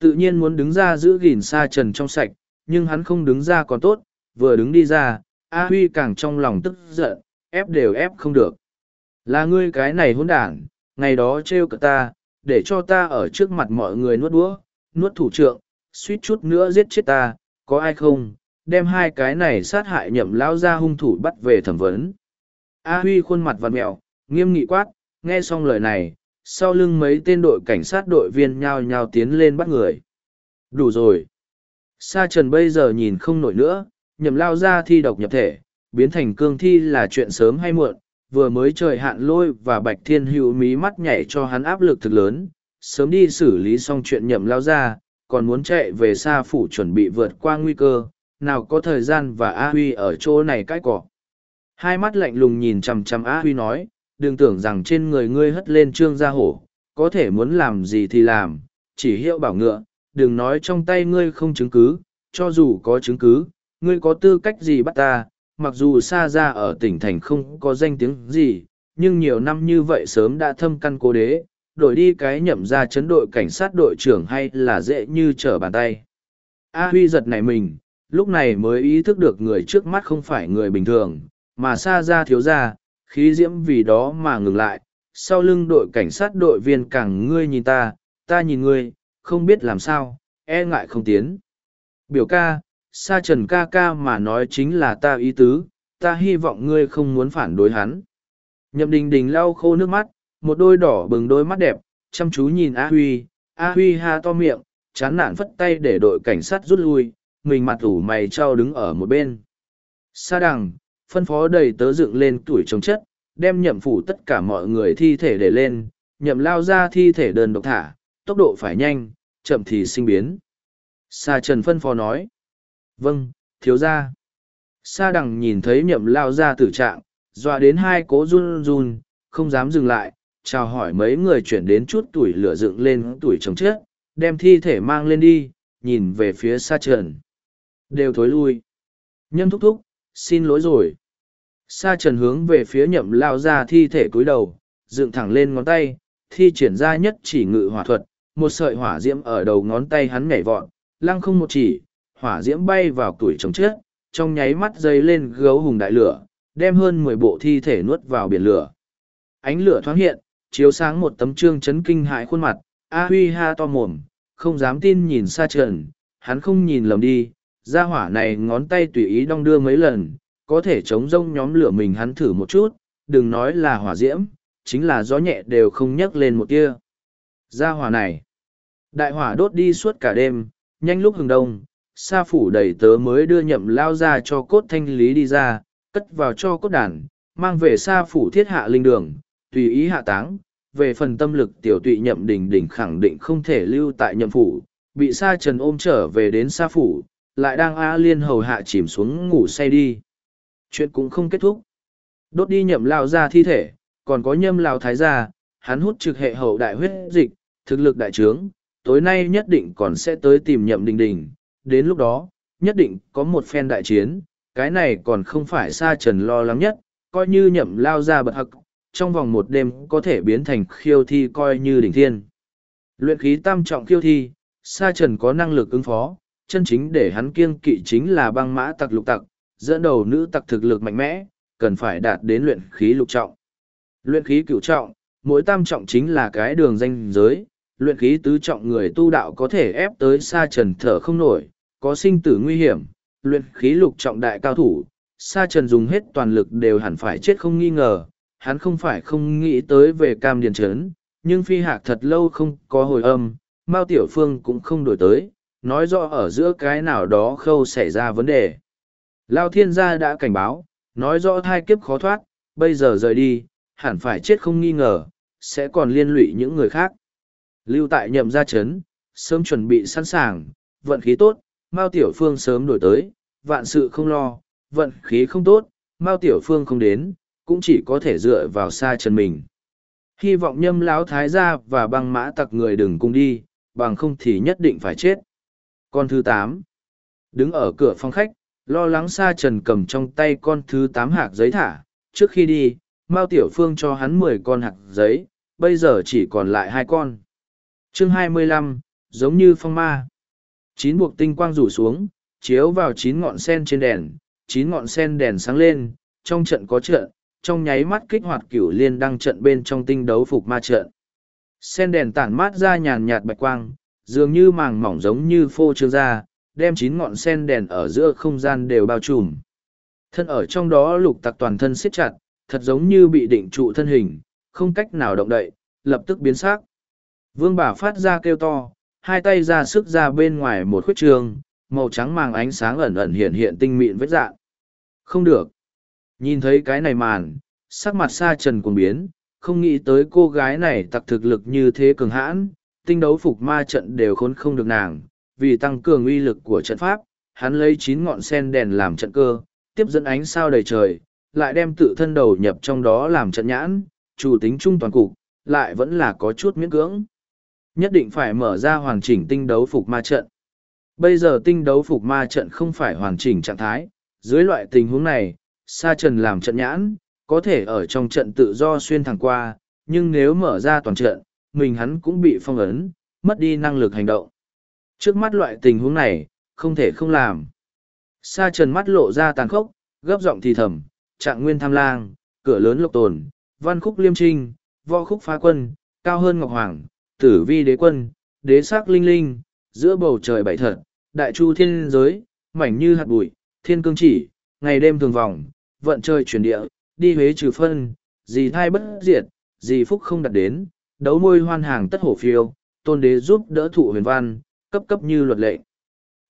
Tự nhiên muốn đứng ra giữ gìn xa trần trong sạch, nhưng hắn không đứng ra còn tốt, vừa đứng đi ra, A Huy càng trong lòng tức giận, ép đều ép không được. Là ngươi cái này hỗn đảng, ngày đó trêu cả ta, để cho ta ở trước mặt mọi người nuốt đũa, nuốt thủ trượng, suýt chút nữa giết chết ta, có ai không, đem hai cái này sát hại nhậm Lão ra hung thủ bắt về thẩm vấn. A Huy khuôn mặt vặt mẹo, nghiêm nghị quát, nghe xong lời này, sau lưng mấy tên đội cảnh sát đội viên nhao nhao tiến lên bắt người. Đủ rồi. Sa trần bây giờ nhìn không nổi nữa, nhậm lao ra thi độc nhập thể, biến thành cương thi là chuyện sớm hay muộn, vừa mới trời hạn lôi và bạch thiên hữu mí mắt nhảy cho hắn áp lực thực lớn, sớm đi xử lý xong chuyện nhậm lao ra, còn muốn chạy về xa phủ chuẩn bị vượt qua nguy cơ, nào có thời gian và A Huy ở chỗ này cãi cọ. Hai mắt lạnh lùng nhìn chằm chằm A Huy nói, đừng tưởng rằng trên người ngươi hất lên trương gia hổ, có thể muốn làm gì thì làm, chỉ hiệu bảo ngựa, đừng nói trong tay ngươi không chứng cứ, cho dù có chứng cứ, ngươi có tư cách gì bắt ta, mặc dù xa ra ở tỉnh thành không có danh tiếng gì, nhưng nhiều năm như vậy sớm đã thâm căn cố đế, đổi đi cái nhậm ra chấn đội cảnh sát đội trưởng hay là dễ như trở bàn tay. A Huy giật nảy mình, lúc này mới ý thức được người trước mắt không phải người bình thường, mà xa ra thiếu ra, khí diễm vì đó mà ngừng lại, sau lưng đội cảnh sát đội viên càng ngươi nhìn ta, ta nhìn ngươi, không biết làm sao, e ngại không tiến. Biểu ca, sa trần ca ca mà nói chính là ta ý tứ, ta hy vọng ngươi không muốn phản đối hắn. Nhậm đình đình lau khô nước mắt, một đôi đỏ bừng đôi mắt đẹp, chăm chú nhìn A Huy, A Huy ha to miệng, chán nản phất tay để đội cảnh sát rút lui, mình mặt ủ mày trao đứng ở một bên. Sa đằng, phân phó đầy tớ dựng lên tuổi trồng chất, đem nhậm phủ tất cả mọi người thi thể để lên, nhậm lao ra thi thể đơn độc thả, tốc độ phải nhanh, chậm thì sinh biến. Sa trần phân phó nói. Vâng, thiếu gia Sa đằng nhìn thấy nhậm lao ra tử trạng, dọa đến hai cố run run, không dám dừng lại, chào hỏi mấy người chuyển đến chút tuổi lửa dựng lên tuổi chồng chết, đem thi thể mang lên đi, nhìn về phía sa trần. Đều thối lui. Nhân thúc thúc, xin lỗi rồi. Sa trần hướng về phía nhậm lao ra thi thể cúi đầu, dựng thẳng lên ngón tay, thi triển ra nhất chỉ ngự hỏa thuật, một sợi hỏa diễm ở đầu ngón tay hắn nhảy vọt, lăng không một chỉ, hỏa diễm bay vào tuổi trồng chết, trong nháy mắt dây lên gấu hùng đại lửa, đem hơn mười bộ thi thể nuốt vào biển lửa. Ánh lửa thoáng hiện, chiếu sáng một tấm trương chấn kinh hại khuôn mặt, A Huy ha to mồm, không dám tin nhìn xa trần, hắn không nhìn lầm đi, ra hỏa này ngón tay tùy ý đong đưa mấy lần, có thể chống rông nhóm lửa mình hắn thử một chút, đừng nói là hỏa diễm, chính là gió nhẹ đều không nhấc lên một tia. Ra hỏa này, đại hỏa đốt đi suốt cả đêm, nhanh lúc hừng đông, sa phủ đầy tớ mới đưa nhậm lao ra cho cốt thanh lý đi ra, cất vào cho cốt đàn, mang về sa phủ thiết hạ linh đường, tùy ý hạ táng. Về phần tâm lực tiểu tụy nhậm đỉnh đỉnh khẳng định không thể lưu tại nhậm phủ, bị sa trần ôm trở về đến sa phủ, lại đang A liên hầu hạ chìm xuống ngủ say đi. Chuyện cũng không kết thúc. Đốt đi nhậm lao ra thi thể, còn có nhâm lao thái gia, hắn hút trực hệ hậu đại huyết dịch, thực lực đại trướng, tối nay nhất định còn sẽ tới tìm nhậm đình đình, đến lúc đó, nhất định có một phen đại chiến, cái này còn không phải xa trần lo lắng nhất, coi như nhậm lao ra bật hậc, trong vòng một đêm có thể biến thành khiêu thi coi như đỉnh thiên. Luyện khí tam trọng khiêu thi, sa trần có năng lực ứng phó, chân chính để hắn kiêng kỵ chính là băng mã tặc lục tặc, dẫn đầu nữ tặc thực lực mạnh mẽ, cần phải đạt đến luyện khí lục trọng. Luyện khí cửu trọng, mỗi tam trọng chính là cái đường danh giới, luyện khí tứ trọng người tu đạo có thể ép tới sa trần thở không nổi, có sinh tử nguy hiểm, luyện khí lục trọng đại cao thủ, sa trần dùng hết toàn lực đều hẳn phải chết không nghi ngờ, hắn không phải không nghĩ tới về cam điền trấn, nhưng phi hạc thật lâu không có hồi âm, Mao Tiểu Phương cũng không đổi tới, nói rõ ở giữa cái nào đó khâu xảy ra vấn đề. Lao thiên gia đã cảnh báo, nói rõ thai kiếp khó thoát, bây giờ rời đi, hẳn phải chết không nghi ngờ, sẽ còn liên lụy những người khác. Lưu tại nhậm gia chấn, sớm chuẩn bị sẵn sàng, vận khí tốt, Mao Tiểu Phương sớm đổi tới, vạn sự không lo, vận khí không tốt, Mao Tiểu Phương không đến, cũng chỉ có thể dựa vào xa chân mình. Hy vọng nhâm lão thái gia và băng mã tặc người đừng cùng đi, bằng không thì nhất định phải chết. Con thứ tám Đứng ở cửa phòng khách, lo lắng xa trần cầm trong tay con thứ tám hạt giấy thả. Trước khi đi, Mao Tiểu Phương cho hắn mười con hạt giấy, bây giờ chỉ còn lại hai con. chương hai mươi lăm giống như phong ma. Chín buộc tinh quang rủ xuống, chiếu vào chín ngọn sen trên đèn, chín ngọn sen đèn sáng lên, trong trận có trận, trong nháy mắt kích hoạt cửu liên đăng trận bên trong tinh đấu phục ma trận. Sen đèn tản mát ra nhàn nhạt bạch quang, dường như màng mỏng giống như phô trương ra, đem chín ngọn sen đèn ở giữa không gian đều bao trùm. Thân ở trong đó lục tặc toàn thân siết chặt, thật giống như bị định trụ thân hình, không cách nào động đậy, lập tức biến sắc. Vương bà phát ra kêu to, hai tay ra sức ra bên ngoài một khuyết trường, màu trắng màng ánh sáng ẩn ẩn hiện hiện tinh mịn vết dạng. Không được. Nhìn thấy cái này màn, sắc mặt sa trần cuồng biến, không nghĩ tới cô gái này tặc thực lực như thế cường hãn, tinh đấu phục ma trận đều khốn không được nàng, vì tăng cường uy lực của trận pháp, hắn lấy chín ngọn sen đèn làm trận cơ, tiếp dẫn ánh sao đầy trời, lại đem tự thân đầu nhập trong đó làm trận nhãn, chủ tính trung toàn cục, lại vẫn là có chút miễn cưỡng. Nhất định phải mở ra hoàn chỉnh tinh đấu phục ma trận. Bây giờ tinh đấu phục ma trận không phải hoàn chỉnh trạng thái, dưới loại tình huống này, Sa Trần làm trận nhãn, có thể ở trong trận tự do xuyên thẳng qua, nhưng nếu mở ra toàn trận, mình hắn cũng bị phong ấn, mất đi năng lực hành động. Trước mắt loại tình huống này, không thể không làm. Sa trần mắt lộ ra tàn khốc, gấp giọng thì thầm, trạng nguyên tham lang, cửa lớn lộc tồn, văn khúc liêm trinh, võ khúc phá quân, cao hơn ngọc hoàng, tử vi đế quân, đế sắc linh linh, giữa bầu trời bảy thật, đại chu thiên giới, mảnh như hạt bụi, thiên cương chỉ, ngày đêm thường vòng, vận trời chuyển địa, đi huế trừ phân, gì thai bất diệt, gì phúc không đặt đến, đấu môi hoan hàng tất hổ phiêu, tôn đế giúp đỡ thụ huyền văn, cấp cấp như luật lệ.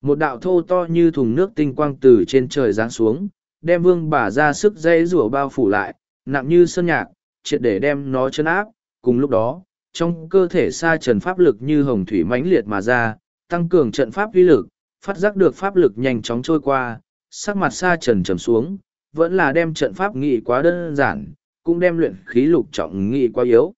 Một đạo thô to như thùng nước tinh quang từ trên trời giáng xuống, đem vương bà ra sức dây rủa bao phủ lại, nặng như sơn nhạc, triệt để đem nó chân áp. Cùng lúc đó, trong cơ thể sa trần pháp lực như hồng thủy mãnh liệt mà ra, tăng cường trận pháp uy lực, phát giác được pháp lực nhanh chóng trôi qua, sắc mặt sa trần trầm xuống, vẫn là đem trận pháp nghị quá đơn giản, cũng đem luyện khí lục trọng nghị quá yếu.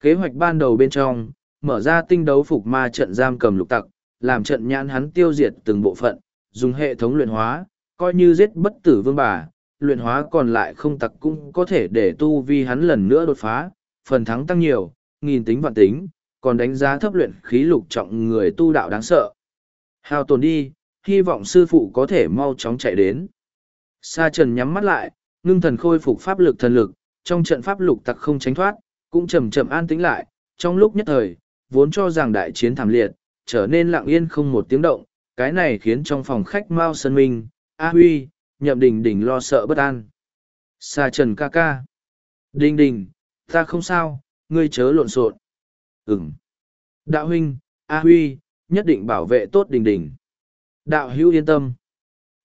Kế hoạch ban đầu bên trong, mở ra tinh đấu phục ma trận giam cầm lục tặc, làm trận nhãn hắn tiêu diệt từng bộ phận, dùng hệ thống luyện hóa, coi như giết bất tử vương bà, luyện hóa còn lại không tặc cũng có thể để tu vi hắn lần nữa đột phá, phần thắng tăng nhiều, nghìn tính vạn tính, còn đánh giá thấp luyện khí lục trọng người tu đạo đáng sợ. Hào tồn đi, hy vọng sư phụ có thể mau chóng chạy đến. Sa trần nhắm mắt lại, ngưng thần khôi phục pháp lực thần lực, trong trận pháp lục tặc không tránh thoát, cũng chậm chậm an tĩnh lại, trong lúc nhất thời, vốn cho rằng đại chiến thảm liệt, trở nên lặng yên không một tiếng động, cái này khiến trong phòng khách Mao Sơn Minh, A Huy, Nhậm Đình Đình lo sợ bất an. Sa Trần ca ca. Đình Đình, ta không sao, ngươi chớ lộn xộn. Ừm. Đạo huynh, A Huy, nhất định bảo vệ tốt Đình Đình. Đạo hữu yên tâm.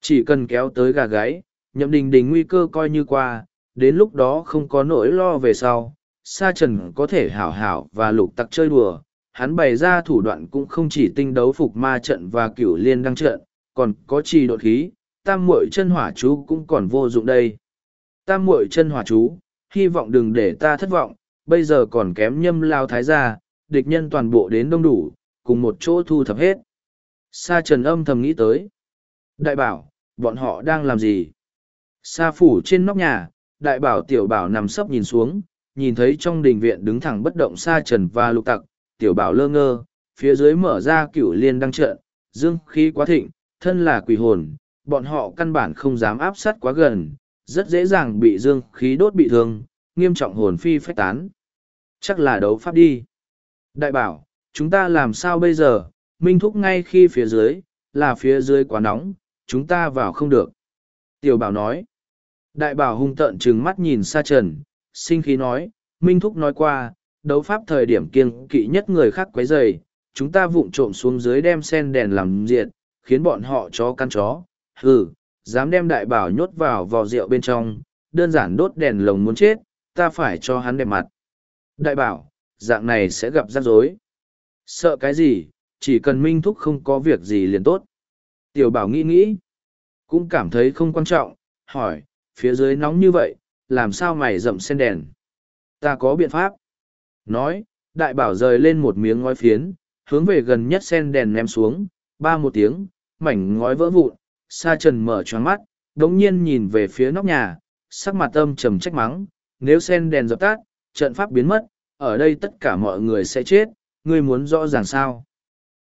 Chỉ cần kéo tới gà gáy, Nhậm Đình Đình nguy cơ coi như qua, đến lúc đó không có nỗi lo về sau. Sa Trần có thể hảo hảo và lục tặc chơi đùa, hắn bày ra thủ đoạn cũng không chỉ tinh đấu phục ma trận và cửu liên đăng trận, còn có trì đột khí, tam muội chân hỏa chú cũng còn vô dụng đây. Tam muội chân hỏa chú, hy vọng đừng để ta thất vọng, bây giờ còn kém nhâm lao thái gia, địch nhân toàn bộ đến đông đủ, cùng một chỗ thu thập hết. Sa trần âm thầm nghĩ tới. Đại bảo, bọn họ đang làm gì? Sa phủ trên nóc nhà, đại bảo tiểu bảo nằm sấp nhìn xuống, nhìn thấy trong đình viện đứng thẳng bất động sa trần và lục tặc, tiểu bảo lơ ngơ, phía dưới mở ra cửu liên đăng trận, dương khí quá thịnh, thân là quỷ hồn, bọn họ căn bản không dám áp sát quá gần, rất dễ dàng bị dương khí đốt bị thương, nghiêm trọng hồn phi phách tán. Chắc là đấu pháp đi. Đại bảo, chúng ta làm sao bây giờ, minh thúc ngay khi phía dưới, là phía dưới quá nóng, chúng ta vào không được. Tiểu bảo nói. Đại bảo hung tợn trừng mắt nhìn xa trần, sinh khí nói, minh thúc nói qua, đấu pháp thời điểm kiêng kỵ nhất người khác quấy rầy, chúng ta vụng trộm xuống dưới đem sen đèn làm diện, khiến bọn họ chó căn chó. Hừ, dám đem đại bảo nhốt vào vò rượu bên trong, đơn giản đốt đèn lồng muốn chết, ta phải cho hắn đẹp mặt. Đại bảo, dạng này sẽ gặp rắc rối. Sợ cái gì, chỉ cần minh thúc không có việc gì liền tốt. Tiểu bảo nghĩ nghĩ, cũng cảm thấy không quan trọng, hỏi, phía dưới nóng như vậy, làm sao mày rậm sen đèn? Ta có biện pháp. Nói, đại bảo rời lên một miếng ngói phiến, hướng về gần nhất sen đèn ném xuống, ba một tiếng, mảnh ngói vỡ vụn, sa trần mở choáng mắt, đống nhiên nhìn về phía nóc nhà, sắc mặt âm trầm trách mắng, nếu sen đèn dập tắt, trận pháp biến mất, ở đây tất cả mọi người sẽ chết, ngươi muốn rõ ràng sao.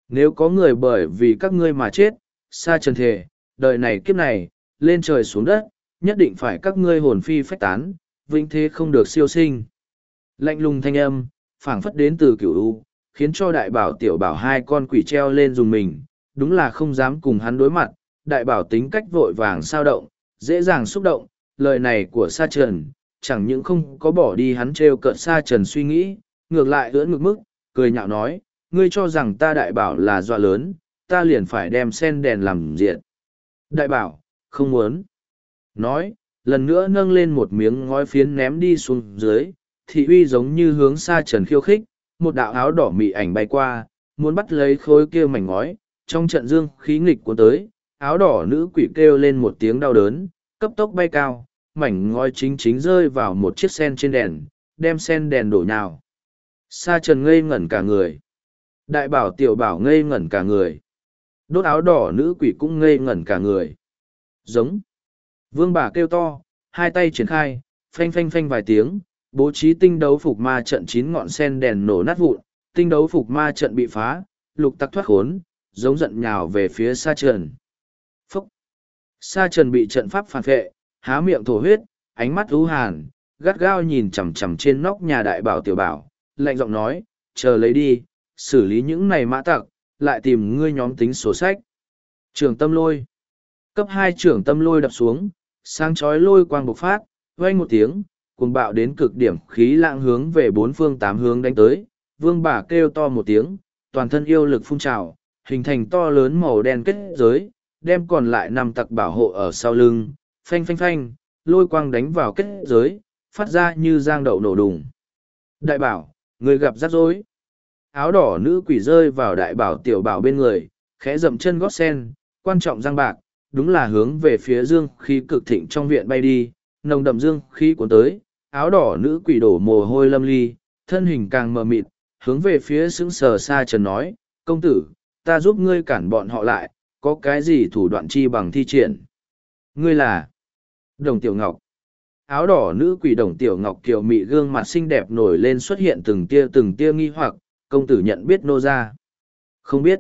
Nếu có người bởi vì các ngươi mà chết, sa trần thề, đời này kiếp này, lên trời xuống đất, nhất định phải các ngươi hồn phi phách tán, vĩnh thế không được siêu sinh. Lạnh lùng thanh âm, phảng phất đến từ cửu u, khiến cho đại bảo tiểu bảo hai con quỷ treo lên dùng mình, đúng là không dám cùng hắn đối mặt, đại bảo tính cách vội vàng sao động, dễ dàng xúc động, lời này của sa trần, chẳng những không có bỏ đi hắn treo cợt xa trần suy nghĩ, ngược lại ưỡn ngực mức, cười nhạo nói, ngươi cho rằng ta đại bảo là dọa lớn, ta liền phải đem sen đèn làm diện. Đại bảo, không muốn. Nói, lần nữa nâng lên một miếng ngói phiến ném đi xuống dưới, thị uy giống như hướng xa trần khiêu khích, một đạo áo đỏ mị ảnh bay qua, muốn bắt lấy khối kia mảnh ngói, trong trận dương khí nghịch của tới, áo đỏ nữ quỷ kêu lên một tiếng đau đớn, cấp tốc bay cao, mảnh ngói chính chính rơi vào một chiếc sen trên đèn, đem sen đèn đổ nhào. Sa trần ngây ngẩn cả người. Đại bảo tiểu bảo ngây ngẩn cả người. Đốt áo đỏ nữ quỷ cũng ngây ngẩn cả người. Giống. Vương bà kêu to, hai tay triển khai, phanh phanh phanh vài tiếng, bố trí tinh đấu phục ma trận chín ngọn sen đèn nổ nát vụn, tinh đấu phục ma trận bị phá, lục tắc thoát khốn, giống giận nhào về phía sa trần. Phúc! Sa trần bị trận pháp phản vệ, há miệng thổ huyết, ánh mắt u hàn, gắt gao nhìn chằm chằm trên nóc nhà đại bảo tiểu bảo, lạnh giọng nói, chờ lấy đi, xử lý những này mã tặc, lại tìm ngươi nhóm tính sổ sách. Trường tâm lôi. Cấp hai trưởng tâm lôi đập xuống, sáng chói lôi quang bộc phát, vang một tiếng, cuồng bạo đến cực điểm khí lạng hướng về bốn phương tám hướng đánh tới, vương bà kêu to một tiếng, toàn thân yêu lực phun trào, hình thành to lớn màu đen kết giới, đem còn lại năm tặc bảo hộ ở sau lưng, phanh phanh phanh, lôi quang đánh vào kết giới, phát ra như giang đậu nổ đùng. Đại bảo, người gặp rắc rối. Áo đỏ nữ quỷ rơi vào đại bảo tiểu bảo bên người, khẽ dậm chân gót sen, quan trọng giang bạc, đúng là hướng về phía dương khí cực thịnh trong viện bay đi, nồng đậm dương khí cuốn tới, áo đỏ nữ quỷ đổ mồ hôi lâm ly, thân hình càng mờ mịt, hướng về phía sững sờ xa trần nói, công tử, ta giúp ngươi cản bọn họ lại, có cái gì thủ đoạn chi bằng thi triển. Ngươi là Đồng Tiểu Ngọc. Áo đỏ nữ quỷ đồng Tiểu Ngọc kiều mị gương mặt xinh đẹp nổi lên xuất hiện từng tia từng tia nghi hoặc, công tử nhận biết nô ra. Không biết.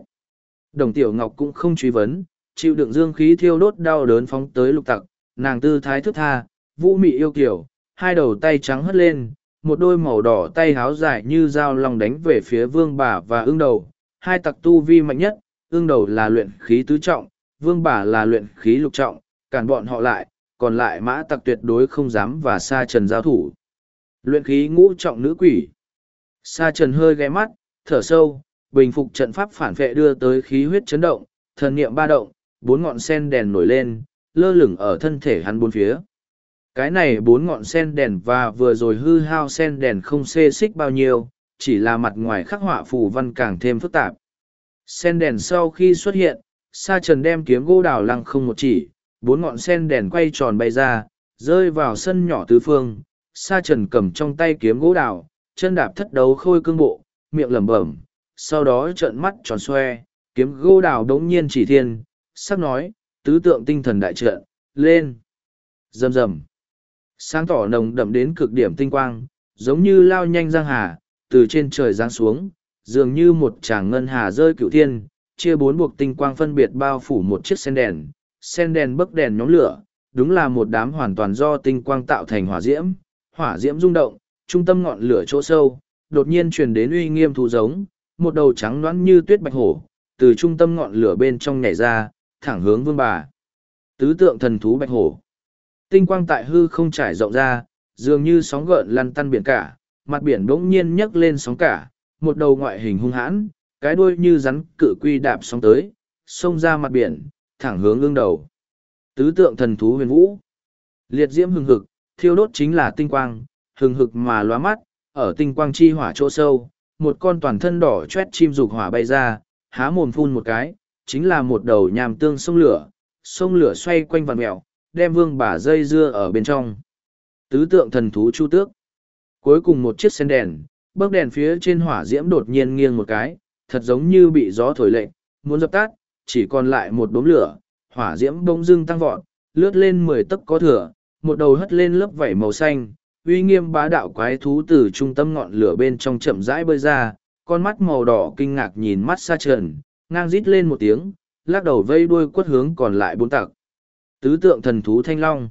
Đồng Tiểu Ngọc cũng không truy vấn, chịu đựng dương khí thiêu đốt đau đớn phóng tới lục tặc, nàng tư thái thức tha, vũ mị yêu kiểu, hai đầu tay trắng hất lên, một đôi màu đỏ tay háo dài như dao lòng đánh về phía vương bà và ương đầu hai tặc tu vi mạnh nhất ương đầu là luyện khí tứ trọng vương bà là luyện khí lục trọng cản bọn họ lại còn lại mã tặc tuyệt đối không dám và sa trần giao thủ. Luyện khí ngũ trọng nữ quỷ. Sa trần hơi ghé mắt, thở sâu, bình phục trận pháp phản vệ đưa tới khí huyết chấn động, thần niệm ba động, bốn ngọn sen đèn nổi lên, lơ lửng ở thân thể hắn bốn phía. Cái này bốn ngọn sen đèn và vừa rồi hư hao sen đèn không xê xích bao nhiêu, chỉ là mặt ngoài khắc họa phù văn càng thêm phức tạp. Sen đèn sau khi xuất hiện, sa trần đem kiếm gỗ đào lăng không một chỉ bốn ngọn sen đèn quay tròn bay ra, rơi vào sân nhỏ tứ phương. Sa trần cầm trong tay kiếm gỗ đào, chân đạp thất đấu khôi cương bộ, miệng lẩm bẩm, sau đó trợn mắt tròn xoe, kiếm gỗ đào đống nhiên chỉ thiên sắc nói, tứ tượng tinh thần đại trợn lên. Rầm rầm. Sáng tỏ nồng đậm đến cực điểm tinh quang, giống như lao nhanh giang hà, từ trên trời giáng xuống, dường như một tràng ngân hà rơi cựu thiên, chia bốn buộc tinh quang phân biệt bao phủ một chiếc sen đèn sen đèn bấc đèn nhóm lửa đúng là một đám hoàn toàn do tinh quang tạo thành hỏa diễm hỏa diễm rung động trung tâm ngọn lửa chỗ sâu đột nhiên truyền đến uy nghiêm thú giống một đầu trắng loãng như tuyết bạch hổ từ trung tâm ngọn lửa bên trong nhảy ra thẳng hướng vương bà. Tứ tượng thần thú bạch hổ. Tinh quang tại hư không trải rộng ra, dường như sóng gợn lăn tăn biển cả, mặt biển bỗng nhiên nhấc lên sóng cả, một đầu ngoại hình hung hãn, cái đuôi như rắn cự quy đạp sóng tới, xông ra mặt biển, thẳng hướng ương đầu. Tứ tượng thần thú huyền vũ. Liệt diễm hừng hực, thiêu đốt chính là tinh quang, hừng hực mà lóa mắt, ở tinh quang chi hỏa chỗ sâu, một con toàn thân đỏ chét chim dục hỏa bay ra, há mồm phun một cái, chính là một đầu nhàm tương sông lửa, sông lửa xoay quanh vằn mèo, đem vương bà dây dưa ở bên trong. Tứ tượng thần thú chu tước. Cuối cùng một chiếc sen đèn, bấc đèn phía trên hỏa diễm đột nhiên nghiêng một cái, thật giống như bị gió thổi lệnh, muốn dập tắt, chỉ còn lại một đốm lửa, hỏa diễm bỗng dưng tăng vọt, lướt lên mười tấc có thừa, một đầu hất lên lớp vảy màu xanh, uy nghiêm bá đạo quái thú từ trung tâm ngọn lửa bên trong chậm rãi bơi ra, con mắt màu đỏ kinh ngạc nhìn mắt xa trần, ngang rít lên một tiếng, lắc đầu vây đuôi quất hướng còn lại bốn tặc. Tứ tượng thần thú thanh long.